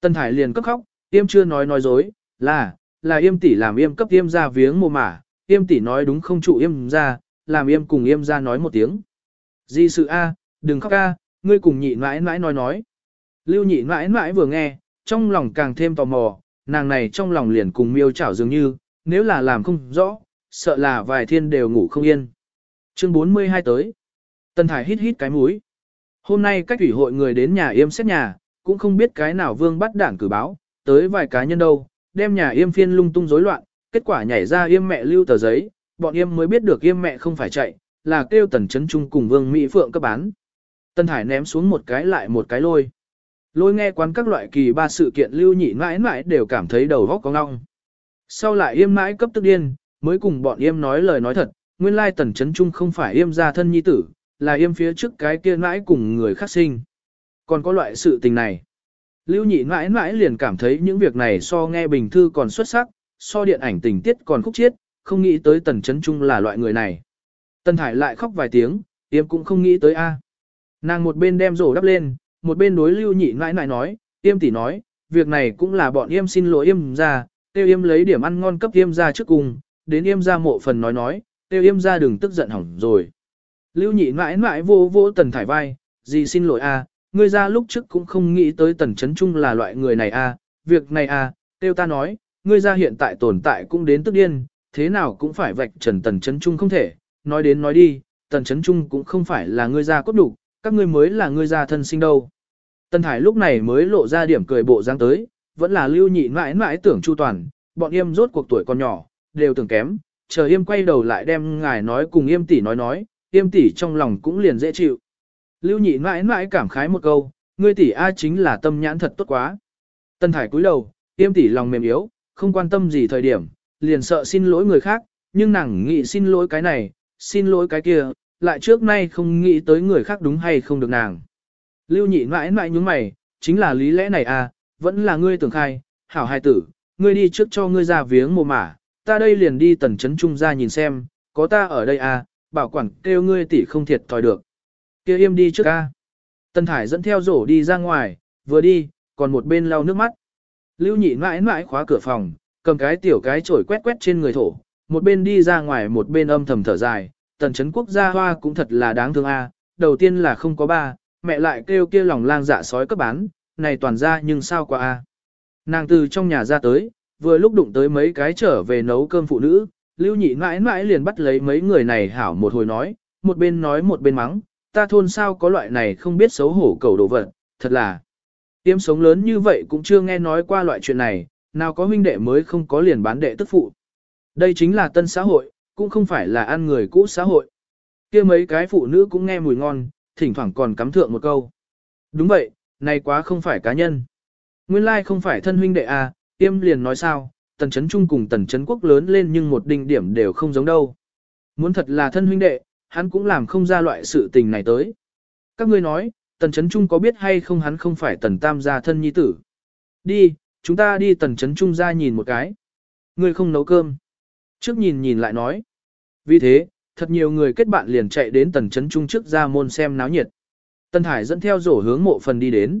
Tân Thải liền cấp khóc, yêm chưa nói nói dối, là, là yêm tỷ làm yêm cấp yêm ra viếng mồ mà. yêm tỷ nói đúng không trụ yêm ra, làm yêm cùng yêm ra nói một tiếng. Di sự a, đừng khóc a, ngươi cùng nhị mãi mãi nói nói. Lưu nhị mãi mãi vừa nghe, trong lòng càng thêm tò mò, nàng này trong lòng liền cùng miêu chảo dường như, nếu là làm không rõ, sợ là vài thiên đều ngủ không yên. Chương 42 tới. Tân Thải hít hít cái mũi. Hôm nay cách ủy hội người đến nhà yêm xét nhà, cũng không biết cái nào vương bắt đảng cử báo, tới vài cá nhân đâu, đem nhà yêm phiên lung tung rối loạn, kết quả nhảy ra yêm mẹ lưu tờ giấy, bọn yêm mới biết được yêm mẹ không phải chạy, là kêu tần chấn trung cùng vương Mỹ Phượng cấp bán. Tân Thải ném xuống một cái lại một cái lôi. Lôi nghe quán các loại kỳ ba sự kiện lưu nhị mãi mãi đều cảm thấy đầu góc có ngong. Sau lại yêm mãi cấp tức điên, mới cùng bọn yêm nói lời nói thật, nguyên lai tần chấn trung không phải yêm gia thân nhi tử, là yêm phía trước cái kia mãi cùng người khác sinh. Còn có loại sự tình này. Lưu nhị mãi mãi liền cảm thấy những việc này so nghe bình thư còn xuất sắc, so điện ảnh tình tiết còn khúc chiết, không nghĩ tới tần chấn trung là loại người này. Tần thải lại khóc vài tiếng, yêm cũng không nghĩ tới a. Nàng một bên đem rổ đắp lên, một bên đối lưu nhị mãi mãi nói, yêm tỷ nói, việc này cũng là bọn yêm xin lỗi yêm ra, tiêu yêm lấy điểm ăn ngon cấp yêm ra trước cùng, đến yêm ra mộ phần nói nói, tiêu yêm ra đừng tức giận hỏng rồi. Lưu nhị mãi mãi vô vô tần thải vai, gì xin lỗi a, ngươi ra lúc trước cũng không nghĩ tới tần chấn trung là loại người này a, việc này a, tiêu ta nói, ngươi ra hiện tại tồn tại cũng đến tức điên, thế nào cũng phải vạch trần tần chấn trung không thể, nói đến nói đi, tần chấn trung cũng không phải là ngươi ra cốt đủ, các ngươi mới là ngươi gia thân sinh đâu. Tần thải lúc này mới lộ ra điểm cười bộ dáng tới, vẫn là lưu nhị mãi mãi tưởng chu toàn, bọn em rốt cuộc tuổi còn nhỏ, đều tưởng kém, chờ yêm quay đầu lại đem ngài nói cùng yêm tỷ nói nói, yêm tỷ trong lòng cũng liền dễ chịu. Lưu nhị mãi mãi cảm khái một câu, ngươi tỷ A chính là tâm nhãn thật tốt quá. Tân thải cúi đầu, yêm tỷ lòng mềm yếu, không quan tâm gì thời điểm, liền sợ xin lỗi người khác, nhưng nàng nghĩ xin lỗi cái này, xin lỗi cái kia, lại trước nay không nghĩ tới người khác đúng hay không được nàng. Lưu nhị mãi mãi nhúng mày, chính là lý lẽ này à, vẫn là ngươi tưởng khai, hảo hài tử, ngươi đi trước cho ngươi ra viếng mồ mả, ta đây liền đi tần chấn trung ra nhìn xem, có ta ở đây à, bảo quản kêu ngươi tỷ không thiệt thòi được. kia im đi trước a. Tần Thải dẫn theo rổ đi ra ngoài, vừa đi, còn một bên lau nước mắt. Lưu nhị mãi mãi khóa cửa phòng, cầm cái tiểu cái chổi quét quét trên người thổ, một bên đi ra ngoài một bên âm thầm thở dài, tần chấn quốc gia hoa cũng thật là đáng thương a. đầu tiên là không có ba, mẹ lại kêu kia lòng lang dạ sói cấp bán, này toàn ra nhưng sao qua a. Nàng từ trong nhà ra tới, vừa lúc đụng tới mấy cái trở về nấu cơm phụ nữ, lưu nhị mãi mãi liền bắt lấy mấy người này hảo một hồi nói, một bên nói một bên mắng, ta thôn sao có loại này không biết xấu hổ cầu đồ vật, thật là. Tiêm sống lớn như vậy cũng chưa nghe nói qua loại chuyện này, nào có huynh đệ mới không có liền bán đệ tức phụ. Đây chính là tân xã hội, cũng không phải là ăn người cũ xã hội. kia mấy cái phụ nữ cũng nghe mùi ngon, thỉnh thoảng còn cắm thượng một câu. Đúng vậy, này quá không phải cá nhân. Nguyên lai like không phải thân huynh đệ à, tiêm liền nói sao, tần chấn trung cùng tần chấn quốc lớn lên nhưng một đỉnh điểm đều không giống đâu. Muốn thật là thân huynh đệ, hắn cũng làm không ra loại sự tình này tới. Các ngươi nói, tần chấn trung có biết hay không hắn không phải tần tam gia thân nhi tử. Đi, chúng ta đi tần chấn trung ra nhìn một cái. Ngươi không nấu cơm. Trước nhìn nhìn lại nói. Vì thế, thật nhiều người kết bạn liền chạy đến tần chấn trung trước ra môn xem náo nhiệt. Tần hải dẫn theo rổ hướng mộ phần đi đến.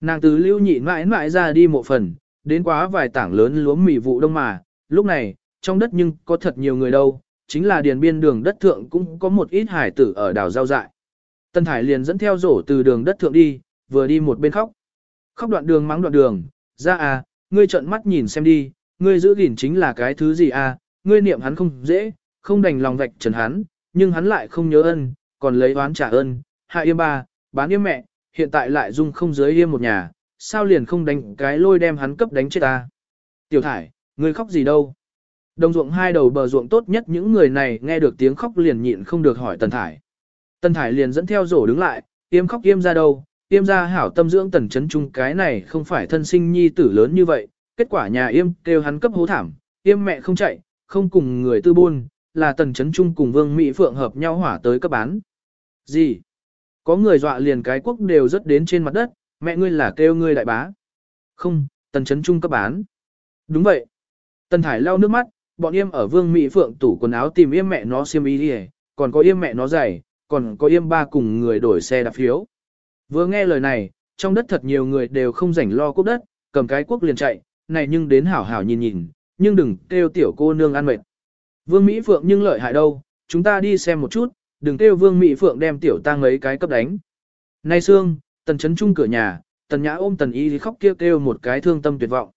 Nàng từ lưu nhị mãi mãi ra đi mộ phần, đến quá vài tảng lớn lúa mì vụ đông mà, lúc này, trong đất nhưng có thật nhiều người đâu, chính là điền biên đường đất thượng cũng có một ít hải tử ở đảo giao dại. Tân hải liền dẫn theo rổ từ đường đất thượng đi, vừa đi một bên khóc. Khóc đoạn đường mắng đoạn đường, ra à, ngươi trợn mắt nhìn xem đi, ngươi giữ gìn chính là cái thứ gì à, ngươi niệm hắn không dễ, không đành lòng vạch trần hắn, nhưng hắn lại không nhớ ân, còn lấy oán trả ơn, hạ yêm ba, bán yêm mẹ, hiện tại lại dung không dưới yêm một nhà, sao liền không đánh cái lôi đem hắn cấp đánh chết ta. Tiểu thải, ngươi khóc gì đâu? Đồng ruộng hai đầu bờ ruộng tốt nhất những người này nghe được tiếng khóc liền nhịn không được hỏi Tần Thải. Tần Thải liền dẫn theo rổ đứng lại, Yêm khóc Yêm ra đâu, Yêm ra hảo tâm dưỡng tần chấn trung cái này không phải thân sinh nhi tử lớn như vậy, kết quả nhà yêm kêu hắn cấp hố thảm, yêm mẹ không chạy, không cùng người tư buôn, là tần chấn trung cùng vương Mỹ Phượng hợp nhau hỏa tới cấp bán. Gì? Có người dọa liền cái quốc đều rất đến trên mặt đất, mẹ ngươi là kêu ngươi đại bá. Không, tần chấn trung cấp bán. Đúng vậy. Tần Thải lau nước mắt, bọn em ở vương Mỹ Phượng tủ quần áo tìm em mẹ nó xiêm y đi còn có em mẹ nó giày, còn có em ba cùng người đổi xe đạp phiếu. Vừa nghe lời này, trong đất thật nhiều người đều không rảnh lo quốc đất, cầm cái quốc liền chạy, này nhưng đến hảo hảo nhìn nhìn, nhưng đừng kêu tiểu cô nương ăn mệt. Vương Mỹ Phượng nhưng lợi hại đâu, chúng ta đi xem một chút, đừng kêu Vương Mỹ Phượng đem tiểu tang mấy cái cấp đánh. Nay Sương, tần chấn trung cửa nhà, tần nhã ôm tần y khóc kêu kêu một cái thương tâm tuyệt vọng.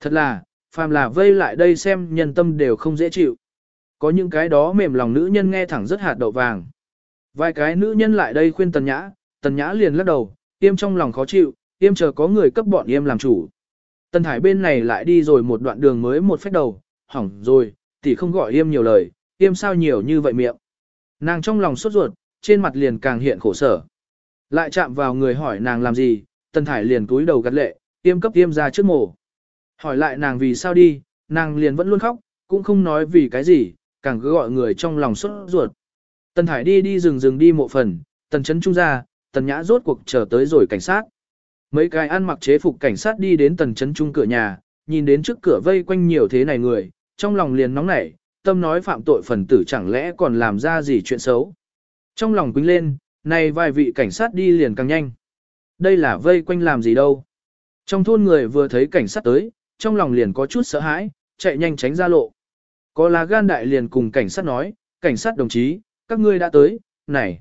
Thật là, phàm là vây lại đây xem nhân tâm đều không dễ chịu. Có những cái đó mềm lòng nữ nhân nghe thẳng rất hạt đậu vàng. Vài cái nữ nhân lại đây khuyên tần nhã, tần nhã liền lắc đầu, tiêm trong lòng khó chịu, tiêm chờ có người cấp bọn em làm chủ. Tần thải bên này lại đi rồi một đoạn đường mới một phép đầu, hỏng rồi, tỷ không gọi yêm nhiều lời, yêm sao nhiều như vậy miệng. Nàng trong lòng sốt ruột, trên mặt liền càng hiện khổ sở. Lại chạm vào người hỏi nàng làm gì, tần thải liền túi đầu gắt lệ, tiêm cấp tiêm ra trước mổ. Hỏi lại nàng vì sao đi, nàng liền vẫn luôn khóc, cũng không nói vì cái gì, càng cứ gọi người trong lòng sốt ruột. Tần thải đi đi rừng rừng đi mộ phần, tần chấn trung ra, tần nhã rốt cuộc chờ tới rồi cảnh sát. Mấy cái ăn mặc chế phục cảnh sát đi đến tần chấn trung cửa nhà, nhìn đến trước cửa vây quanh nhiều thế này người, trong lòng liền nóng nảy, tâm nói phạm tội phần tử chẳng lẽ còn làm ra gì chuyện xấu. Trong lòng quýnh lên, này vài vị cảnh sát đi liền càng nhanh. Đây là vây quanh làm gì đâu. Trong thôn người vừa thấy cảnh sát tới, trong lòng liền có chút sợ hãi, chạy nhanh tránh ra lộ. Có lá gan đại liền cùng cảnh sát nói, cảnh sát đồng chí, các ngươi đã tới, này.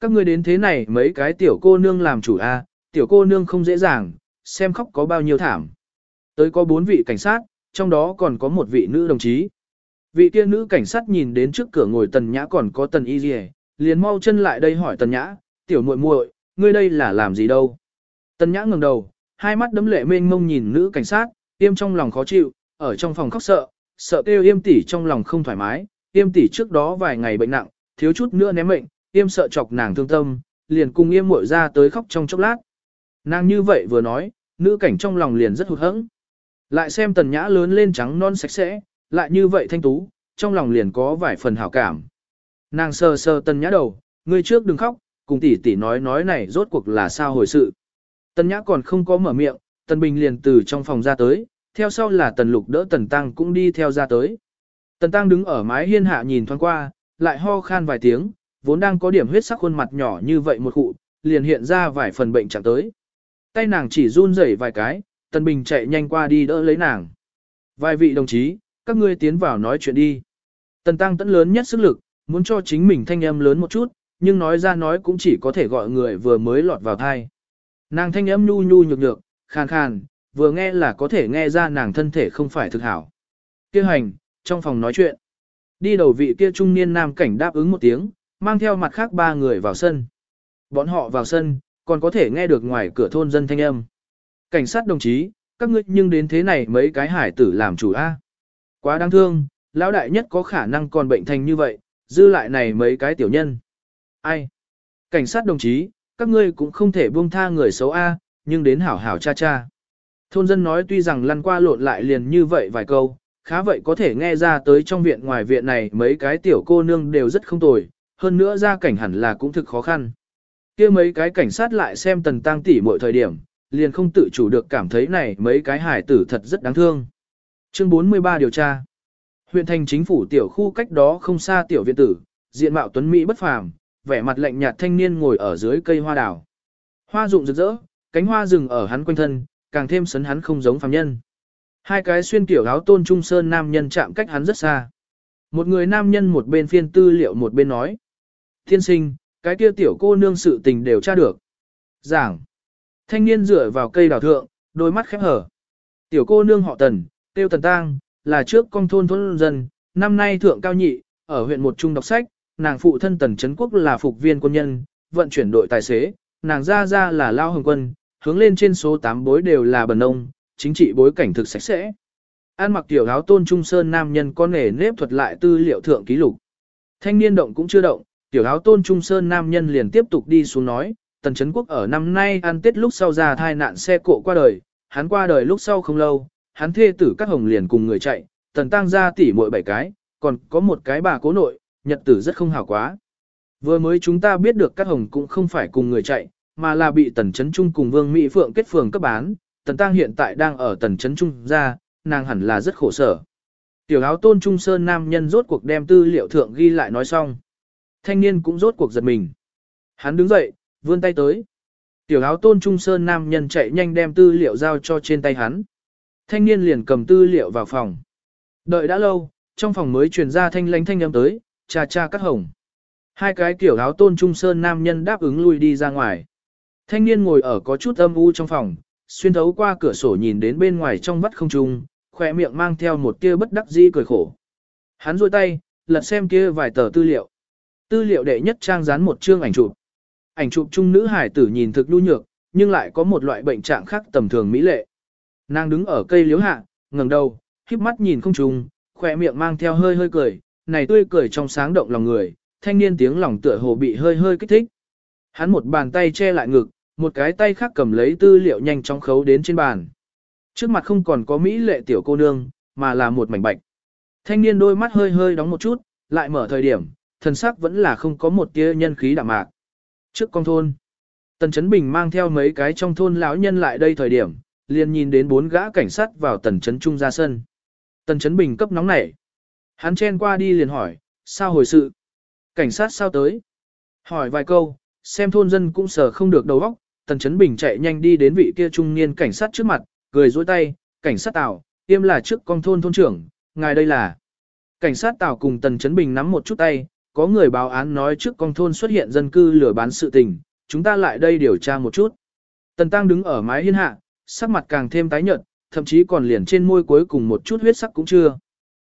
Các ngươi đến thế này mấy cái tiểu cô nương làm chủ a, tiểu cô nương không dễ dàng, xem khóc có bao nhiêu thảm. Tới có bốn vị cảnh sát, trong đó còn có một vị nữ đồng chí. Vị kia nữ cảnh sát nhìn đến trước cửa ngồi tần nhã còn có tần y gì liền mau chân lại đây hỏi tần nhã, tiểu muội muội, ngươi đây là làm gì đâu. Tần nhã ngẩng đầu, hai mắt đấm lệ mênh mông nhìn nữ cảnh sát, tiêm trong lòng khó chịu, ở trong phòng khóc sợ, sợ kêu yêm tỷ trong lòng không thoải mái, yêm tỷ trước đó vài ngày bệnh nặng, thiếu chút nữa ném mệnh, yêm sợ chọc nàng thương tâm, liền cùng yêm muội ra tới khóc trong chốc lát. Nàng như vậy vừa nói, nữ cảnh trong lòng liền rất hụt hẫng. Lại xem tần nhã lớn lên trắng non sạch sẽ, lại như vậy thanh tú, trong lòng liền có vài phần hảo cảm. Nàng sờ sờ tần nhã đầu, ngươi trước đừng khóc, cùng tỷ tỷ nói nói này rốt cuộc là sao hồi sự. Tần nhã còn không có mở miệng, tần bình liền từ trong phòng ra tới, theo sau là tần lục đỡ tần tăng cũng đi theo ra tới. Tần tăng đứng ở mái hiên hạ nhìn thoáng qua, lại ho khan vài tiếng, vốn đang có điểm huyết sắc khuôn mặt nhỏ như vậy một cụ, liền hiện ra vài phần bệnh chẳng tới. Tay nàng chỉ run rẩy vài cái, Tần Bình chạy nhanh qua đi đỡ lấy nàng. Vài vị đồng chí, các ngươi tiến vào nói chuyện đi. Tần Tăng tẫn lớn nhất sức lực, muốn cho chính mình thanh âm lớn một chút, nhưng nói ra nói cũng chỉ có thể gọi người vừa mới lọt vào thai. Nàng thanh âm nhu nhu nhược nhược, khàn khàn, vừa nghe là có thể nghe ra nàng thân thể không phải thực hảo. Kêu hành, trong phòng nói chuyện. Đi đầu vị kia trung niên nam cảnh đáp ứng một tiếng, mang theo mặt khác ba người vào sân. Bọn họ vào sân, còn có thể nghe được ngoài cửa thôn dân thanh âm. Cảnh sát đồng chí, các ngươi nhưng đến thế này mấy cái hải tử làm chủ A. Quá đáng thương, lão đại nhất có khả năng còn bệnh thành như vậy, dư lại này mấy cái tiểu nhân. Ai? Cảnh sát đồng chí, các ngươi cũng không thể buông tha người xấu A, nhưng đến hảo hảo cha cha. Thôn dân nói tuy rằng lăn qua lộn lại liền như vậy vài câu, khá vậy có thể nghe ra tới trong viện ngoài viện này mấy cái tiểu cô nương đều rất không tồi, hơn nữa ra cảnh hẳn là cũng thực khó khăn. kia mấy cái cảnh sát lại xem tần tăng tỷ mọi thời điểm, liền không tự chủ được cảm thấy này mấy cái hải tử thật rất đáng thương. Chương 43 điều tra Huyện thành chính phủ tiểu khu cách đó không xa tiểu viện tử, diện mạo tuấn Mỹ bất phàm, vẻ mặt lạnh nhạt thanh niên ngồi ở dưới cây hoa đào. Hoa rụng rực rỡ, cánh hoa rừng ở hắn quanh thân, càng thêm sấn hắn không giống phàm nhân. Hai cái xuyên tiểu áo tôn trung sơn nam nhân chạm cách hắn rất xa. Một người nam nhân một bên phiên tư liệu một bên nói. Thiên sinh, cái kia tiểu cô nương sự tình đều tra được. Giảng. Thanh niên dựa vào cây đào thượng, đôi mắt khép hở. Tiểu cô nương họ tần, tiêu tần tang, là trước con thôn thôn dân, năm nay thượng cao nhị, ở huyện một trung đọc sách, nàng phụ thân tần Trấn quốc là phục viên quân nhân, vận chuyển đội tài xế, nàng ra ra là lao hồng quân, hướng lên trên số 8 bối đều là bần ông. chính trị bối cảnh thực sạch sẽ. An mặc tiểu áo tôn trung sơn nam nhân con nghề nếp thuật lại tư liệu thượng ký lục. Thanh niên động cũng chưa động, tiểu áo tôn trung sơn nam nhân liền tiếp tục đi xuống nói, tần Trấn quốc ở năm nay ăn tết lúc sau ra thai nạn xe cộ qua đời, hắn qua đời lúc sau không lâu, hắn thê tử các hồng liền cùng người chạy, tần tăng ra tỉ muội bảy cái, còn có một cái bà cố nội, nhật tử rất không hảo quá. Vừa mới chúng ta biết được các hồng cũng không phải cùng người chạy, mà là bị tần Trấn trung cùng vương Mỹ Phượng kết phường cấp bán, tần tăng hiện tại đang ở tần Trấn trung ra, nàng hẳn là rất khổ sở. Tiểu áo tôn trung sơn nam nhân rốt cuộc đem tư liệu thượng ghi lại nói xong. Thanh niên cũng rốt cuộc giật mình. Hắn đứng dậy, vươn tay tới. Tiểu áo tôn trung sơn nam nhân chạy nhanh đem tư liệu giao cho trên tay hắn. Thanh niên liền cầm tư liệu vào phòng. Đợi đã lâu, trong phòng mới truyền ra thanh lánh thanh âm tới, cha cha cắt hồng. Hai cái kiểu áo tôn trung sơn nam nhân đáp ứng lui đi ra ngoài. Thanh niên ngồi ở có chút âm u trong phòng, xuyên thấu qua cửa sổ nhìn đến bên ngoài trong vắt không trung, khỏe miệng mang theo một tia bất đắc dĩ cười khổ. Hắn rôi tay, lật xem kia vài tờ tư liệu. Tư liệu đệ nhất trang dán một chương ảnh chụp. Ảnh chụp trung nữ hải tử nhìn thực nhu nhược, nhưng lại có một loại bệnh trạng khác tầm thường mỹ lệ. Nàng đứng ở cây liếu hạ, ngẩng đầu, híp mắt nhìn không trùng, khỏe miệng mang theo hơi hơi cười, này tươi cười trong sáng động lòng người, thanh niên tiếng lòng tựa hồ bị hơi hơi kích thích. Hắn một bàn tay che lại ngực, một cái tay khác cầm lấy tư liệu nhanh chóng khấu đến trên bàn. Trước mặt không còn có mỹ lệ tiểu cô nương, mà là một mảnh bạch. Thanh niên đôi mắt hơi hơi đóng một chút, lại mở thời điểm, thần sắc vẫn là không có một tia nhân khí đạm mạc. Trước con thôn, Tần Chấn Bình mang theo mấy cái trong thôn lão nhân lại đây thời điểm, liền nhìn đến bốn gã cảnh sát vào Tần Chấn Trung ra sân. Tần Chấn Bình cấp nóng nảy. Hắn chen qua đi liền hỏi, sao hồi sự? Cảnh sát sao tới? Hỏi vài câu, xem thôn dân cũng sờ không được đầu óc, Tần Chấn Bình chạy nhanh đi đến vị kia trung niên cảnh sát trước mặt, cười dối tay, cảnh sát Tào, tiêm là trước con thôn thôn trưởng, ngài đây là. Cảnh sát Tào cùng Tần Chấn Bình nắm một chút tay, có người báo án nói trước con thôn xuất hiện dân cư lừa bán sự tình, chúng ta lại đây điều tra một chút. Tần Tăng đứng ở mái hiên hạ, sắc mặt càng thêm tái nhợt, thậm chí còn liền trên môi cuối cùng một chút huyết sắc cũng chưa.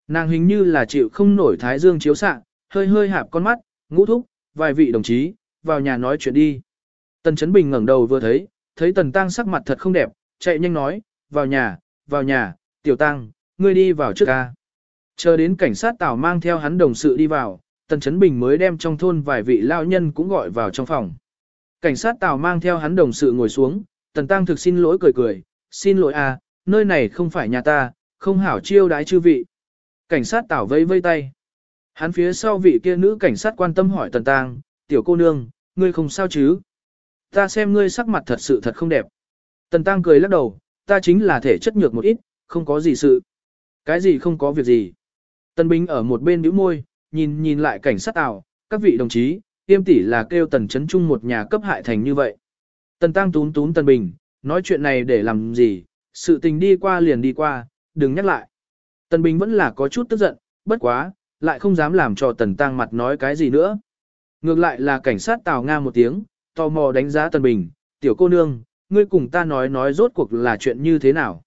Nàng hình như là chịu không nổi thái dương chiếu xạ, hơi hơi hạp con mắt, ngũ thúc, vài vị đồng chí, vào nhà nói chuyện đi. Tần Chấn Bình ngẩng đầu vừa thấy, thấy Tần Tăng sắc mặt thật không đẹp, chạy nhanh nói, vào nhà, vào nhà, tiểu Tăng, ngươi đi vào trước ca. Chờ đến cảnh sát tảo mang theo hắn đồng sự đi vào, Tần Chấn Bình mới đem trong thôn vài vị lao nhân cũng gọi vào trong phòng. Cảnh sát Tào mang theo hắn đồng sự ngồi xuống, Tần Tăng thực xin lỗi cười cười, xin lỗi à, nơi này không phải nhà ta, không hảo chiêu đái chư vị. Cảnh sát Tào vây vây tay. Hắn phía sau vị kia nữ cảnh sát quan tâm hỏi Tần Tăng, tiểu cô nương, ngươi không sao chứ? Ta xem ngươi sắc mặt thật sự thật không đẹp. Tần Tăng cười lắc đầu, ta chính là thể chất nhược một ít, không có gì sự. Cái gì không có việc gì. Tần Bình ở một bên bĩu môi, nhìn nhìn lại cảnh sát ảo, các vị đồng chí, tiêm tỷ là kêu Tần Chấn Trung một nhà cấp hại thành như vậy. Tần Tăng tún tún Tần Bình, nói chuyện này để làm gì, sự tình đi qua liền đi qua, đừng nhắc lại. Tần Bình vẫn là có chút tức giận, bất quá, lại không dám làm cho Tần Tăng mặt nói cái gì nữa. Ngược lại là cảnh sát Tào Nga một tiếng, tò mò đánh giá Tần Bình, tiểu cô nương, ngươi cùng ta nói nói rốt cuộc là chuyện như thế nào.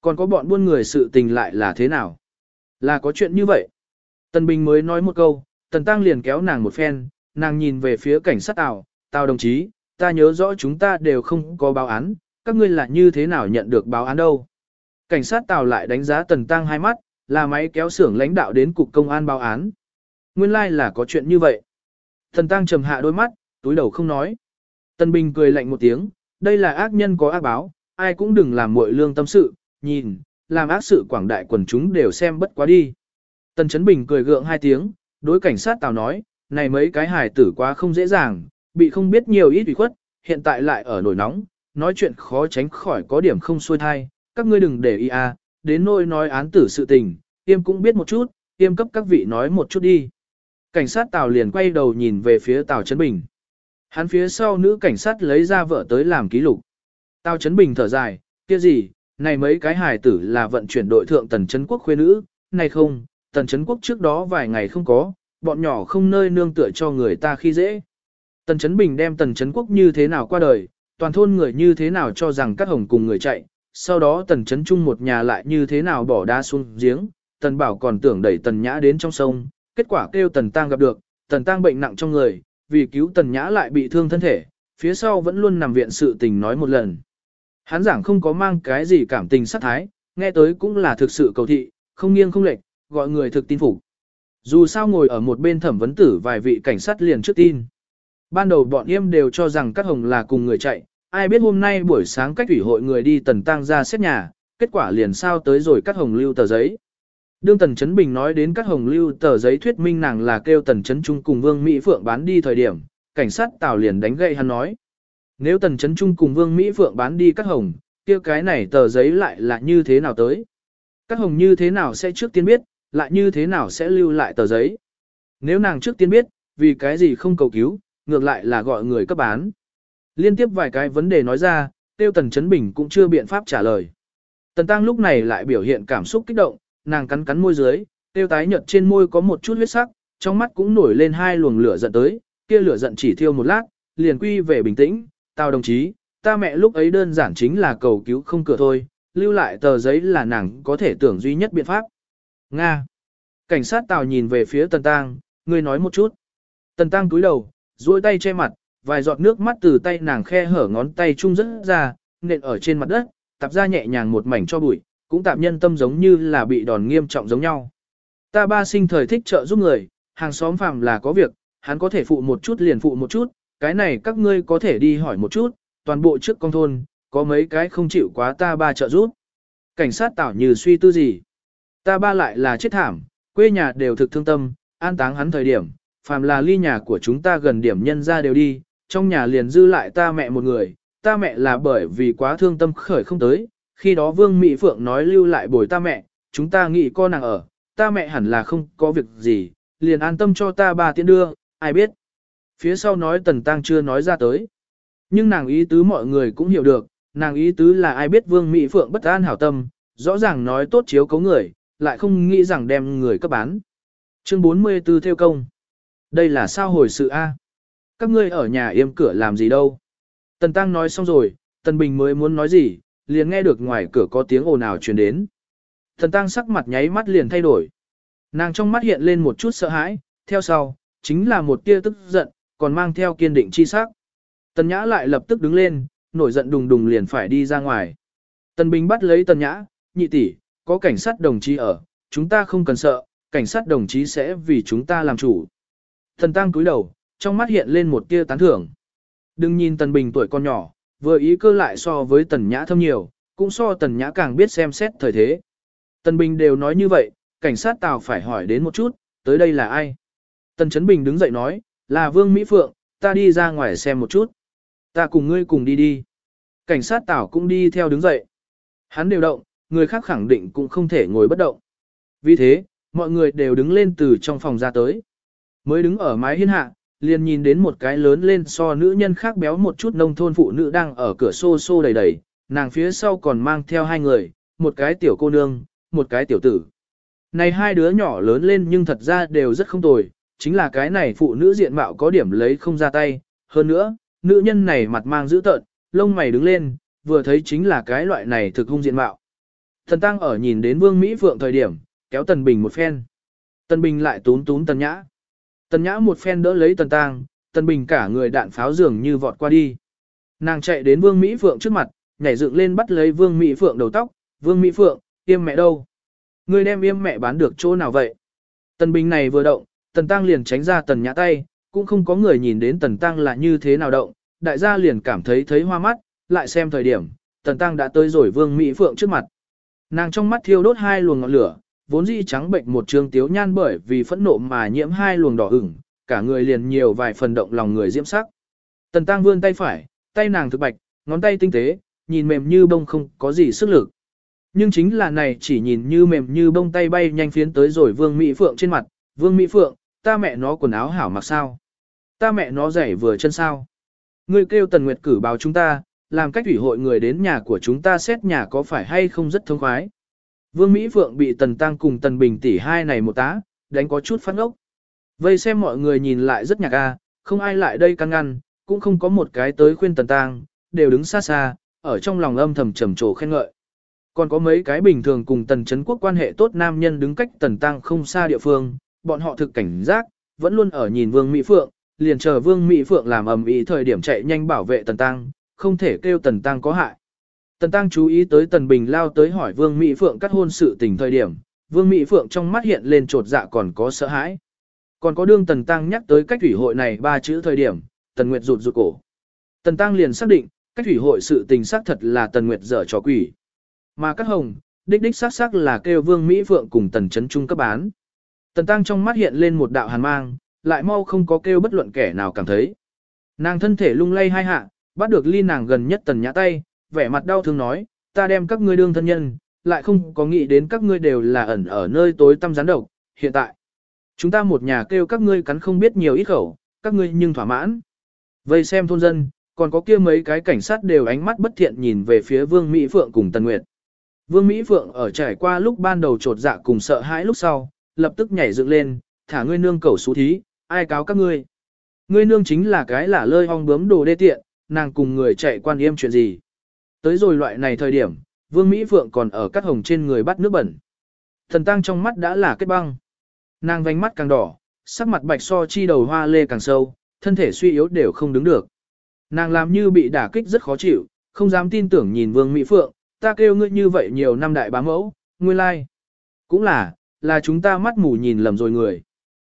Còn có bọn buôn người sự tình lại là thế nào. Là có chuyện như vậy. Tần Bình mới nói một câu, Tần Tăng liền kéo nàng một phen, nàng nhìn về phía cảnh sát Tào, Tào đồng chí, ta nhớ rõ chúng ta đều không có báo án, các ngươi là như thế nào nhận được báo án đâu. Cảnh sát Tào lại đánh giá Tần Tăng hai mắt, là máy kéo xưởng lãnh đạo đến cục công an báo án. Nguyên lai like là có chuyện như vậy. Tần Tăng trầm hạ đôi mắt, túi đầu không nói. Tần Bình cười lạnh một tiếng, đây là ác nhân có ác báo, ai cũng đừng làm muội lương tâm sự, nhìn, làm ác sự quảng đại quần chúng đều xem bất quá đi. Tần Chấn Bình cười gượng hai tiếng, đối cảnh sát Tào nói, này mấy cái hài tử quá không dễ dàng, bị không biết nhiều ít ủy khuất, hiện tại lại ở nổi nóng, nói chuyện khó tránh khỏi có điểm không xuôi thai, các ngươi đừng để ý à, đến nỗi nói án tử sự tình, tiêm cũng biết một chút, tiêm cấp các vị nói một chút đi. Cảnh sát Tào liền quay đầu nhìn về phía Tào Trấn Bình. Hắn phía sau nữ cảnh sát lấy ra vợ tới làm ký lục. Tào Trấn Bình thở dài, kia gì, này mấy cái hài tử là vận chuyển đội thượng Tần Trấn Quốc khuê nữ, này không, Tần Chấn Quốc trước đó vài ngày không có, bọn nhỏ không nơi nương tựa cho người ta khi dễ. Tần Chấn Bình đem Tần Chấn Quốc như thế nào qua đời, toàn thôn người như thế nào cho rằng các hồng cùng người chạy, sau đó Tần Chấn Trung một nhà lại như thế nào bỏ đá xuống giếng, Tần Bảo còn tưởng đẩy Tần Nhã đến trong sông, kết quả kêu Tần Tăng gặp được, Tần Tăng bệnh nặng trong người, vì cứu Tần Nhã lại bị thương thân thể, phía sau vẫn luôn nằm viện sự tình nói một lần. Hắn giảng không có mang cái gì cảm tình sát thái, nghe tới cũng là thực sự cầu thị, không nghiêng không lệch, gọi người thực tin phục. Dù sao ngồi ở một bên thẩm vấn tử vài vị cảnh sát liền trước tin. Ban đầu bọn em đều cho rằng Cát Hồng là cùng người chạy, ai biết hôm nay buổi sáng cách ủy hội người đi tần tăng ra xét nhà, kết quả liền sao tới rồi Cát Hồng lưu tờ giấy. Đương Tần Chấn Bình nói đến Cát Hồng lưu tờ giấy thuyết minh nàng là kêu Tần Chấn Trung cùng Vương Mỹ Phượng bán đi thời điểm, cảnh sát Tào liền đánh gậy hắn nói. Nếu Tần Chấn Trung cùng Vương Mỹ Phượng bán đi Cát Hồng, kia cái này tờ giấy lại là như thế nào tới? Cát Hồng như thế nào sẽ trước tiên biết, lại như thế nào sẽ lưu lại tờ giấy? Nếu nàng trước tiên biết, vì cái gì không cầu cứu, ngược lại là gọi người cấp bán. Liên tiếp vài cái vấn đề nói ra, tiêu tần chấn bình cũng chưa biện pháp trả lời. Tần tăng lúc này lại biểu hiện cảm xúc kích động, nàng cắn cắn môi dưới, tiêu tái nhợt trên môi có một chút huyết sắc, trong mắt cũng nổi lên hai luồng lửa giận tới, kia lửa giận chỉ thiêu một lát, liền quy về bình tĩnh, tao đồng chí, ta mẹ lúc ấy đơn giản chính là cầu cứu không cửa thôi, lưu lại tờ giấy là nàng có thể tưởng duy nhất biện pháp. Nga. Cảnh sát tào nhìn về phía tần tăng, ngươi nói một chút. Tần tăng túi đầu, duỗi tay che mặt, vài giọt nước mắt từ tay nàng khe hở ngón tay chung rất ra, nện ở trên mặt đất, tạp ra nhẹ nhàng một mảnh cho bụi, cũng tạm nhân tâm giống như là bị đòn nghiêm trọng giống nhau. Ta ba sinh thời thích trợ giúp người, hàng xóm phàm là có việc, hắn có thể phụ một chút liền phụ một chút, cái này các ngươi có thể đi hỏi một chút, toàn bộ trước công thôn, có mấy cái không chịu quá ta ba trợ giúp. Cảnh sát tảo như suy tư gì. Ta ba lại là chết thảm, quê nhà đều thực thương tâm, an táng hắn thời điểm, phàm là ly nhà của chúng ta gần điểm nhân ra đều đi, trong nhà liền dư lại ta mẹ một người, ta mẹ là bởi vì quá thương tâm khởi không tới, khi đó Vương Mỹ Phượng nói lưu lại bồi ta mẹ, chúng ta nghĩ con nàng ở, ta mẹ hẳn là không có việc gì, liền an tâm cho ta ba tiễn đưa, ai biết. Phía sau nói Tần Tăng chưa nói ra tới. Nhưng nàng ý tứ mọi người cũng hiểu được, nàng ý tứ là ai biết Vương Mỹ Phượng bất an hảo tâm, rõ ràng nói tốt chiếu cấu người, lại không nghĩ rằng đem người cấp bán. Chương 44 theo công. Đây là sao hồi sự A? Các ngươi ở nhà yêm cửa làm gì đâu? Tần Tăng nói xong rồi, Tần Bình mới muốn nói gì, liền nghe được ngoài cửa có tiếng ồn ào truyền đến. Tần Tăng sắc mặt nháy mắt liền thay đổi. Nàng trong mắt hiện lên một chút sợ hãi, theo sau, chính là một tia tức giận, còn mang theo kiên định chi sắc. Tần Nhã lại lập tức đứng lên, nổi giận đùng đùng liền phải đi ra ngoài. Tần Bình bắt lấy Tần Nhã, nhị tỷ, có cảnh sát đồng chí ở, chúng ta không cần sợ, cảnh sát đồng chí sẽ vì chúng ta làm chủ. Thần Tăng cúi đầu, trong mắt hiện lên một tia tán thưởng. Đừng nhìn Tần Bình tuổi con nhỏ, vừa ý cơ lại so với Tần Nhã thâm nhiều, cũng so Tần Nhã càng biết xem xét thời thế. Tần Bình đều nói như vậy, cảnh sát Tào phải hỏi đến một chút, tới đây là ai? Tần Chấn Bình đứng dậy nói, là Vương Mỹ Phượng, ta đi ra ngoài xem một chút. Ta cùng ngươi cùng đi đi. Cảnh sát Tào cũng đi theo đứng dậy. Hắn đều động, người khác khẳng định cũng không thể ngồi bất động. Vì thế, mọi người đều đứng lên từ trong phòng ra tới. Mới đứng ở mái hiên hạ, liền nhìn đến một cái lớn lên so nữ nhân khác béo một chút nông thôn phụ nữ đang ở cửa xô xô đầy đầy, nàng phía sau còn mang theo hai người, một cái tiểu cô nương, một cái tiểu tử. Này hai đứa nhỏ lớn lên nhưng thật ra đều rất không tồi, chính là cái này phụ nữ diện mạo có điểm lấy không ra tay, hơn nữa, nữ nhân này mặt mang dữ tợn, lông mày đứng lên, vừa thấy chính là cái loại này thực hung diện mạo. Thần Tăng ở nhìn đến Vương Mỹ Phượng thời điểm, kéo Tần Bình một phen. Tần Bình lại tún tún Tần Nhã. Tần Nhã một phen đỡ lấy Tần Tăng, Tần Bình cả người đạn pháo dường như vọt qua đi. Nàng chạy đến Vương Mỹ Phượng trước mặt, nhảy dựng lên bắt lấy Vương Mỹ Phượng đầu tóc. Vương Mỹ Phượng, yêm mẹ đâu? Ngươi đem yêm mẹ bán được chỗ nào vậy? Tần Bình này vừa động, Tần Tăng liền tránh ra Tần Nhã tay, cũng không có người nhìn đến Tần Tăng là như thế nào động. Đại gia liền cảm thấy thấy hoa mắt, lại xem thời điểm, Tần Tăng đã tới rồi Vương Mỹ Phượng trước mặt. Nàng trong mắt thiêu đốt hai luồng ngọn lửa, vốn dĩ trắng bệnh một trương tiếu nhan bởi vì phẫn nộ mà nhiễm hai luồng đỏ ửng, cả người liền nhiều vài phần động lòng người diễm sắc. Tần Tăng vươn tay phải, tay nàng thực bạch, ngón tay tinh tế, nhìn mềm như bông không có gì sức lực. Nhưng chính là này chỉ nhìn như mềm như bông tay bay nhanh phiến tới rồi Vương Mỹ Phượng trên mặt, Vương Mỹ Phượng, ta mẹ nó quần áo hảo mặc sao? Ta mẹ nó giày vừa chân sao? Ngươi kêu Tần Nguyệt cử báo chúng ta, làm cách ủy hội người đến nhà của chúng ta xét nhà có phải hay không rất thông khoái. Vương Mỹ Phượng bị Tần Tăng cùng Tần Bình tỷ hai này một tá, đánh có chút phát ốc. Vây xem mọi người nhìn lại rất nhạc a, không ai lại đây căn ngăn, cũng không có một cái tới khuyên Tần Tăng, đều đứng xa xa, ở trong lòng âm thầm trầm trồ khen ngợi. Còn có mấy cái bình thường cùng Tần Trấn Quốc quan hệ tốt nam nhân đứng cách Tần Tăng không xa địa phương, bọn họ thực cảnh giác, vẫn luôn ở nhìn Vương Mỹ Phượng, liền chờ Vương Mỹ Phượng làm ầm ĩ thời điểm chạy nhanh bảo vệ Tần Tăng, không thể kêu Tần Tăng có hại. Tần Tăng chú ý tới Tần Bình lao tới hỏi Vương Mỹ Phượng cắt hôn sự tình thời điểm, Vương Mỹ Phượng trong mắt hiện lên trột dạ còn có sợ hãi. Còn có đương Tần Tăng nhắc tới cách thủy hội này ba chữ thời điểm, Tần Nguyệt rụt rụt cổ. Tần Tăng liền xác định, cách thủy hội sự tình xác thật là Tần Nguyệt dở trò quỷ. Mà cắt hồng, đích đích xác xác là kêu Vương Mỹ Phượng cùng Tần Trấn Trung cấp bán. Tần Tăng trong mắt hiện lên một đạo hàn mang, lại mau không có kêu bất luận kẻ nào cảm thấy. Nàng thân thể lung lay hai hạ, bắt được ly nàng gần nhất tần nhã tay, vẻ mặt đau thương nói, ta đem các ngươi đương thân nhân, lại không có nghĩ đến các ngươi đều là ẩn ở nơi tối tăm gián độc, hiện tại. Chúng ta một nhà kêu các ngươi cắn không biết nhiều ít khẩu, các ngươi nhưng thỏa mãn. Vây xem thôn dân, còn có kia mấy cái cảnh sát đều ánh mắt bất thiện nhìn về phía Vương Mỹ Phượng cùng Tần Nguyệt. Vương Mỹ Phượng ở trải qua lúc ban đầu trột dạ cùng sợ hãi lúc sau, lập tức nhảy dựng lên, thả ngươi nương cầu xú thí, ai cáo các ngươi. Ngươi nương chính là cái lả lơi hong bướm đồ đê tiện, nàng cùng người chạy quan yêm chuyện gì. Tới rồi loại này thời điểm, Vương Mỹ Phượng còn ở cắt hồng trên người bắt nước bẩn. Thần tăng trong mắt đã là kết băng. Nàng vánh mắt càng đỏ, sắc mặt bạch so chi đầu hoa lê càng sâu, thân thể suy yếu đều không đứng được. Nàng làm như bị đả kích rất khó chịu, không dám tin tưởng nhìn Vương Mỹ Phượng, ta kêu ngươi như vậy nhiều năm đại bá mẫu, nguyên lai. Cũng là, là chúng ta mắt mù nhìn lầm rồi người.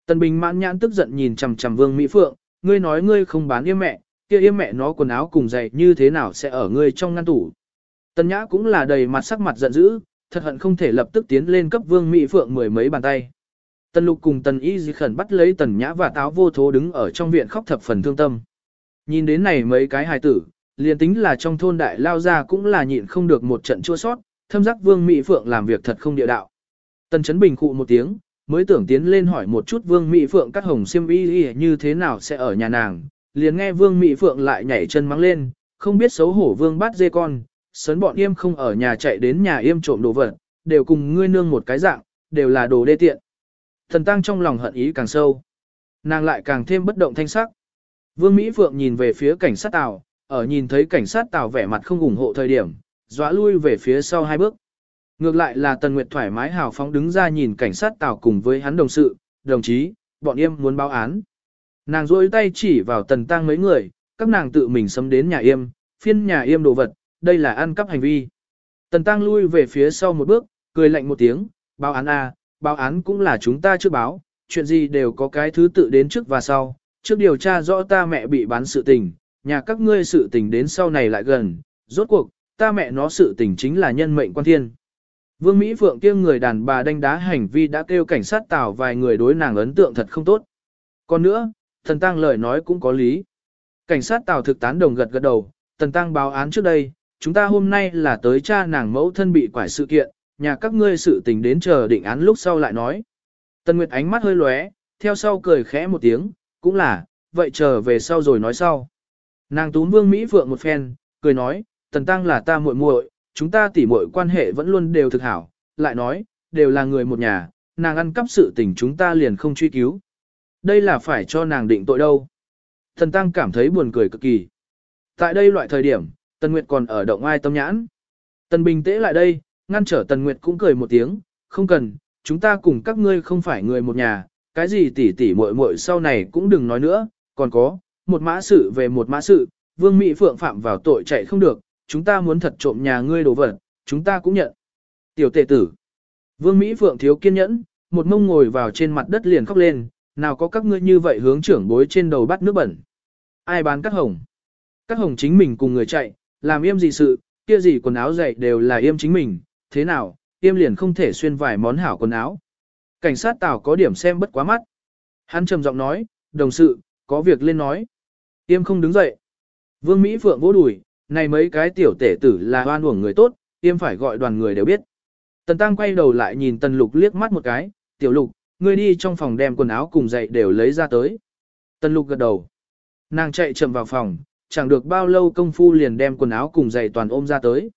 Tần Bình mãn nhãn tức giận nhìn chằm chằm Vương Mỹ Phượng, ngươi nói ngươi không bán yêu mẹ, kia yêm mẹ nó quần áo cùng giày như thế nào sẽ ở ngươi trong ngăn tủ. Tần Nhã cũng là đầy mặt sắc mặt giận dữ, thật hận không thể lập tức tiến lên cấp Vương Mỹ Phượng mười mấy bàn tay. Tần Lục cùng Tần Y Di khẩn bắt lấy Tần Nhã và táo vô thố đứng ở trong viện khóc thập phần thương tâm. Nhìn đến này mấy cái hài tử, liền tính là trong thôn đại lao ra cũng là nhịn không được một trận chua sót, thâm giác Vương Mỹ Phượng làm việc thật không địa đạo. Tần Chấn Bình khụ một tiếng, mới tưởng tiến lên hỏi một chút Vương Mỹ Phượng cắt hồng xiêm y như thế nào sẽ ở nhà nàng, liền nghe Vương Mỹ Phượng lại nhảy chân mắng lên, không biết xấu hổ Vương bắt dê con, sấn bọn yêm không ở nhà chạy đến nhà yêm trộm đồ vật, đều cùng ngươi nương một cái dạng, đều là đồ đê tiện. Thần tăng trong lòng hận ý càng sâu, nàng lại càng thêm bất động thanh sắc. Vương Mỹ Phượng nhìn về phía cảnh sát tàu, ở nhìn thấy cảnh sát tàu vẻ mặt không ủng hộ thời điểm, dọa lui về phía sau hai bước. Ngược lại là Tần Nguyệt thoải mái hào phóng đứng ra nhìn cảnh sát tàu cùng với hắn đồng sự, đồng chí, bọn em muốn báo án. Nàng rôi tay chỉ vào tần tăng mấy người, các nàng tự mình xâm đến nhà yêm, phiên nhà yêm đồ vật, đây là ăn cắp hành vi. Tần tăng lui về phía sau một bước, cười lạnh một tiếng, báo án A, báo án cũng là chúng ta chưa báo, chuyện gì đều có cái thứ tự đến trước và sau, trước điều tra rõ ta mẹ bị bán sự tình, nhà các ngươi sự tình đến sau này lại gần, rốt cuộc, ta mẹ nó sự tình chính là nhân mệnh quan thiên. Vương Mỹ Phượng kia người đàn bà đánh đá hành vi đã kêu cảnh sát tảo vài người đối nàng ấn tượng thật không tốt. Còn nữa, Thần Tăng lời nói cũng có lý. Cảnh sát Tào thực tán đồng gật gật đầu, Thần Tăng báo án trước đây, chúng ta hôm nay là tới cha nàng mẫu thân bị quải sự kiện, nhà các ngươi sự tình đến chờ định án lúc sau lại nói. Tần Nguyệt ánh mắt hơi lóe, theo sau cười khẽ một tiếng, cũng là, vậy chờ về sau rồi nói sau. Nàng tún Vương Mỹ Phượng một phen, cười nói, Tần Tăng là ta muội muội, chúng ta tỉ muội quan hệ vẫn luôn đều thực hảo, lại nói, đều là người một nhà, nàng ăn cắp sự tình chúng ta liền không truy cứu. Đây là phải cho nàng định tội đâu. thần Tăng cảm thấy buồn cười cực kỳ. Tại đây loại thời điểm, Tần Nguyệt còn ở động ai tâm nhãn. Tần Bình tễ lại đây, ngăn trở Tần Nguyệt cũng cười một tiếng, không cần, chúng ta cùng các ngươi không phải người một nhà, cái gì tỉ tỉ muội muội sau này cũng đừng nói nữa, còn có, một mã sự về một mã sự, Vương Mỹ Phượng phạm vào tội chạy không được, chúng ta muốn thật trộm nhà ngươi đồ vật, chúng ta cũng nhận. Tiểu tệ tử. Vương Mỹ Phượng thiếu kiên nhẫn, một mông ngồi vào trên mặt đất liền khóc lên, nào có các ngươi như vậy hướng trưởng bối trên đầu bắt nước bẩn. Ai bán các hồng? Các hồng chính mình cùng người chạy, làm yêm gì sự, kia gì quần áo dày đều là yêm chính mình, thế nào, yêm liền không thể xuyên vài món hảo quần áo. Cảnh sát tào có điểm xem bất quá mắt. Hắn trầm giọng nói, đồng sự, có việc lên nói. Yêm không đứng dậy. Vương Mỹ Phượng vỗ đùi, này mấy cái tiểu tể tử là hoan uổng người tốt, Yêm phải gọi đoàn người đều biết. Tần Tăng quay đầu lại nhìn Tần Lục liếc mắt một cái, tiểu Lục, ngươi đi trong phòng đem quần áo cùng dậy đều lấy ra tới. Tần Lục gật đầu. Nàng chạy chậm vào phòng, chẳng được bao lâu công phu liền đem quần áo cùng giày toàn ôm ra tới.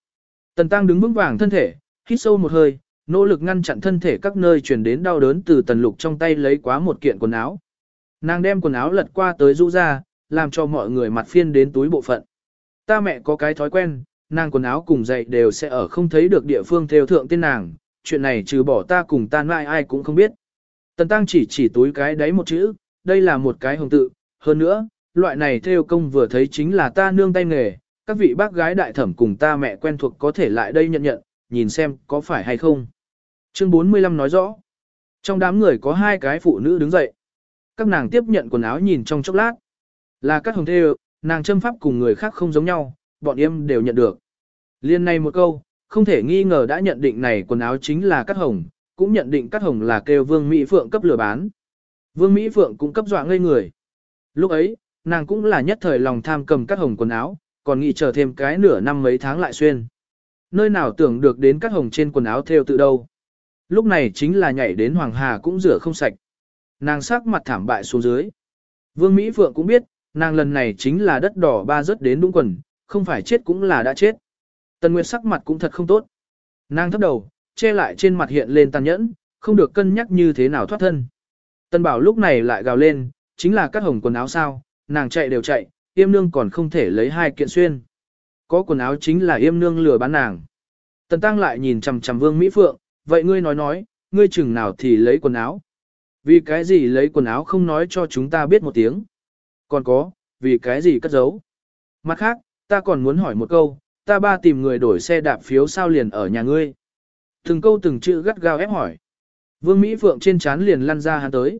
Tần Tăng đứng vững vàng thân thể, hít sâu một hơi, nỗ lực ngăn chặn thân thể các nơi truyền đến đau đớn từ Tần Lục trong tay lấy quá một kiện quần áo. Nàng đem quần áo lật qua tới rũ ra, làm cho mọi người mặt phiên đến túi bộ phận. Ta mẹ có cái thói quen, nàng quần áo cùng giày đều sẽ ở không thấy được địa phương theo thượng tên nàng, chuyện này trừ bỏ ta cùng tan mãi ai cũng không biết. Tần Tăng chỉ chỉ túi cái đấy một chữ, đây là một cái hồng tự, hơn nữa, loại này theo công vừa thấy chính là ta nương tay nghề, các vị bác gái đại thẩm cùng ta mẹ quen thuộc có thể lại đây nhận nhận, nhìn xem có phải hay không. Chương 45 nói rõ, trong đám người có hai cái phụ nữ đứng dậy. Các nàng tiếp nhận quần áo nhìn trong chốc lát. Là các hồng theo, nàng châm pháp cùng người khác không giống nhau, bọn em đều nhận được. Liên này một câu, không thể nghi ngờ đã nhận định này quần áo chính là cắt hồng, cũng nhận định cắt hồng là kêu Vương Mỹ Phượng cấp lừa bán. Vương Mỹ Phượng cũng cấp dọa ngây người. Lúc ấy, nàng cũng là nhất thời lòng tham cầm cắt hồng quần áo, còn nghĩ chờ thêm cái nửa năm mấy tháng lại xuyên. Nơi nào tưởng được đến cắt hồng trên quần áo theo tự đâu. Lúc này chính là nhảy đến Hoàng Hà cũng rửa không sạch. Nàng sắc mặt thảm bại xuống dưới. Vương Mỹ Phượng cũng biết, nàng lần này chính là đất đỏ ba rớt đến đúng quần, không phải chết cũng là đã chết. Tần Nguyệt sắc mặt cũng thật không tốt. Nàng thấp đầu, che lại trên mặt hiện lên tàn nhẫn, không được cân nhắc như thế nào thoát thân. Tần Bảo lúc này lại gào lên, chính là các hồng quần áo sao, nàng chạy đều chạy, yêm nương còn không thể lấy hai kiện xuyên. Có quần áo chính là yêm nương lừa bán nàng. Tần Tăng lại nhìn chằm chằm Vương Mỹ Phượng, vậy ngươi nói nói, ngươi chừng nào thì lấy quần áo. Vì cái gì lấy quần áo không nói cho chúng ta biết một tiếng. Còn có, vì cái gì cất giấu. Mặt khác, ta còn muốn hỏi một câu, ta ba tìm người đổi xe đạp phiếu sao liền ở nhà ngươi. Từng câu từng chữ gắt gao ép hỏi. Vương Mỹ Phượng trên chán liền lăn ra hắn tới.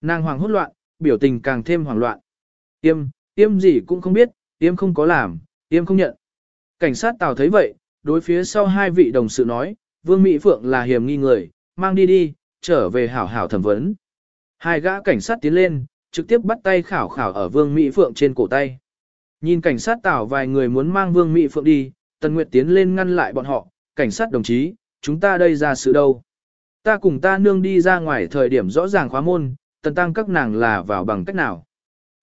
Nàng hoàng hốt loạn, biểu tình càng thêm hoảng loạn. Tiêm, tiêm gì cũng không biết, tiêm không có làm, tiêm không nhận. Cảnh sát Tào thấy vậy, đối phía sau hai vị đồng sự nói, Vương Mỹ Phượng là hiểm nghi người, mang đi đi, trở về hảo hảo thẩm vấn. Hai gã cảnh sát tiến lên, trực tiếp bắt tay khảo khảo ở Vương Mỹ Phượng trên cổ tay. Nhìn cảnh sát Tào vài người muốn mang Vương Mỹ Phượng đi, Tần Nguyệt tiến lên ngăn lại bọn họ, cảnh sát đồng chí, chúng ta đây ra sự đâu. Ta cùng ta nương đi ra ngoài thời điểm rõ ràng khóa môn, tần tăng các nàng là vào bằng cách nào.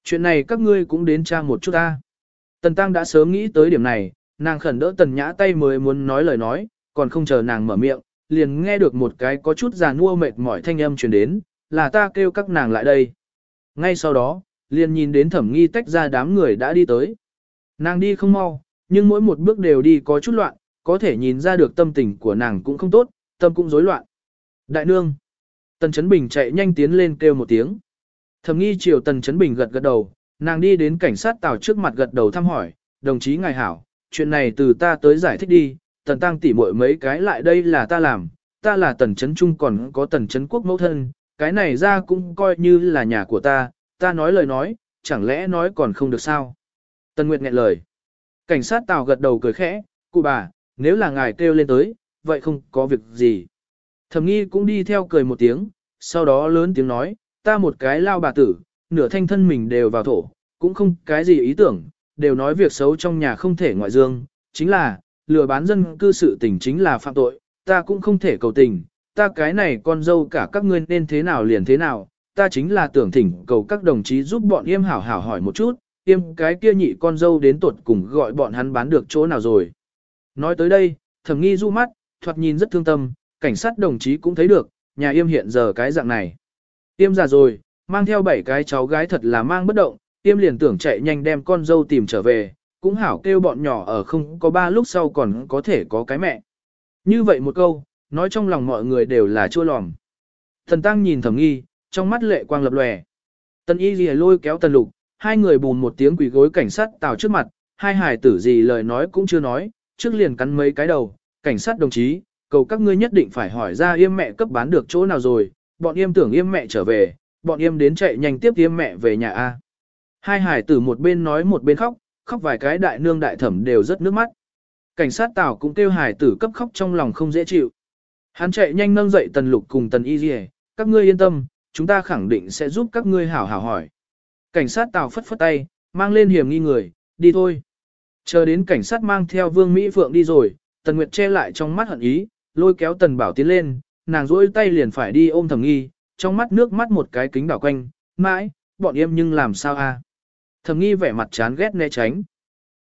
Chuyện này các ngươi cũng đến tra một chút ta. Tần Tăng đã sớm nghĩ tới điểm này, nàng khẩn đỡ Tần Nhã tay mới muốn nói lời nói, còn không chờ nàng mở miệng, liền nghe được một cái có chút già nua mệt mỏi thanh âm truyền đến, là ta kêu các nàng lại đây. Ngay sau đó, liền nhìn đến thẩm nghi tách ra đám người đã đi tới. Nàng đi không mau, nhưng mỗi một bước đều đi có chút loạn, có thể nhìn ra được tâm tình của nàng cũng không tốt, tâm cũng rối loạn. Đại nương. Tần Chấn Bình chạy nhanh tiến lên kêu một tiếng. Thẩm nghi chiều Tần Chấn Bình gật gật đầu, nàng đi đến cảnh sát tàu trước mặt gật đầu thăm hỏi, đồng chí ngài hảo, chuyện này từ ta tới giải thích đi, Tần Tăng tỉ muội mấy cái lại đây là ta làm, ta là Tần Chấn Trung còn có Tần Chấn Quốc mẫu thân, cái này ra cũng coi như là nhà của ta, ta nói lời nói, chẳng lẽ nói còn không được sao? Tần Nguyệt nghẹn lời. Cảnh sát tàu gật đầu cười khẽ, cụ bà, nếu là ngài kêu lên tới, vậy không có việc gì. Thẩm nghi cũng đi theo cười một tiếng, sau đó lớn tiếng nói, ta một cái lao bà tử, nửa thanh thân mình đều vào thổ, cũng không cái gì ý tưởng, đều nói việc xấu trong nhà không thể ngoại dương, chính là, lừa bán dân cư sự tình chính là phạm tội, ta cũng không thể cầu tình, ta cái này con dâu cả các ngươi nên thế nào liền thế nào, ta chính là tưởng thỉnh cầu các đồng chí giúp bọn yêm hảo hảo hỏi một chút, em cái kia nhị con dâu đến tuột cùng gọi bọn hắn bán được chỗ nào rồi. Nói tới đây, thẩm nghi du mắt, thoạt nhìn rất thương tâm, cảnh sát đồng chí cũng thấy được, nhà yêm hiện giờ cái dạng này. Yêm già rồi, mang theo bảy cái cháu gái thật là mang bất động, yêm liền tưởng chạy nhanh đem con dâu tìm trở về, cũng hảo kêu bọn nhỏ ở không có ba lúc sau còn có thể có cái mẹ. Như vậy một câu, nói trong lòng mọi người đều là chua lòm. Thần Tăng nhìn thẩm nghi, trong mắt lệ quang lập lòe. Tần y gì lôi kéo tần lục, hai người bùn một tiếng quỷ gối cảnh sát tào trước mặt, hai hải tử gì lời nói cũng chưa nói, trước liền cắn mấy cái đầu, cảnh sát đồng chí, cầu các ngươi nhất định phải hỏi ra yêm mẹ cấp bán được chỗ nào rồi, bọn yêm tưởng yêm mẹ trở về, bọn yêm đến chạy nhanh tiếp yêm mẹ về nhà A. Hai hải tử một bên nói một bên khóc, khóc vài cái đại nương đại thẩm đều rất nước mắt. Cảnh sát tào cũng kêu hải tử cấp khóc trong lòng không dễ chịu. Hắn chạy nhanh nâng dậy tần lục cùng tần y dì các ngươi yên tâm, chúng ta khẳng định sẽ giúp các ngươi hảo hảo hỏi. Cảnh sát tào phất phất tay, mang lên hiểm nghi người, đi thôi. Chờ đến cảnh sát mang theo Vương Mỹ Phượng đi rồi, Tần Nguyệt che lại trong mắt hận ý, lôi kéo Tần Bảo tiến lên, nàng rỗi tay liền phải đi ôm thẩm nghi, trong mắt nước mắt một cái kính đảo quanh, mãi, bọn em nhưng làm sao a? Thẩm nghi vẻ mặt chán ghét né tránh.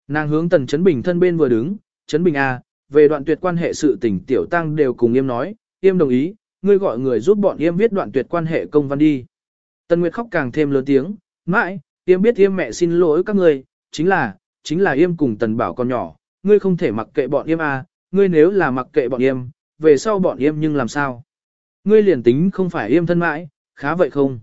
Nàng hướng Tần Chấn Bình thân bên vừa đứng, Chấn Bình a, về đoạn tuyệt quan hệ sự tình tiểu tăng đều cùng em nói, em đồng ý, ngươi gọi người giúp bọn em viết đoạn tuyệt quan hệ công văn đi. Tần Nguyệt khóc càng thêm lớn tiếng, mãi, em biết em mẹ xin lỗi các người, chính là, chính là em cùng Tần Bảo con nhỏ, ngươi không thể mặc kệ bọn em à, ngươi nếu là mặc kệ bọn em, về sau bọn em nhưng làm sao? Ngươi liền tính không phải em thân mãi, khá vậy không?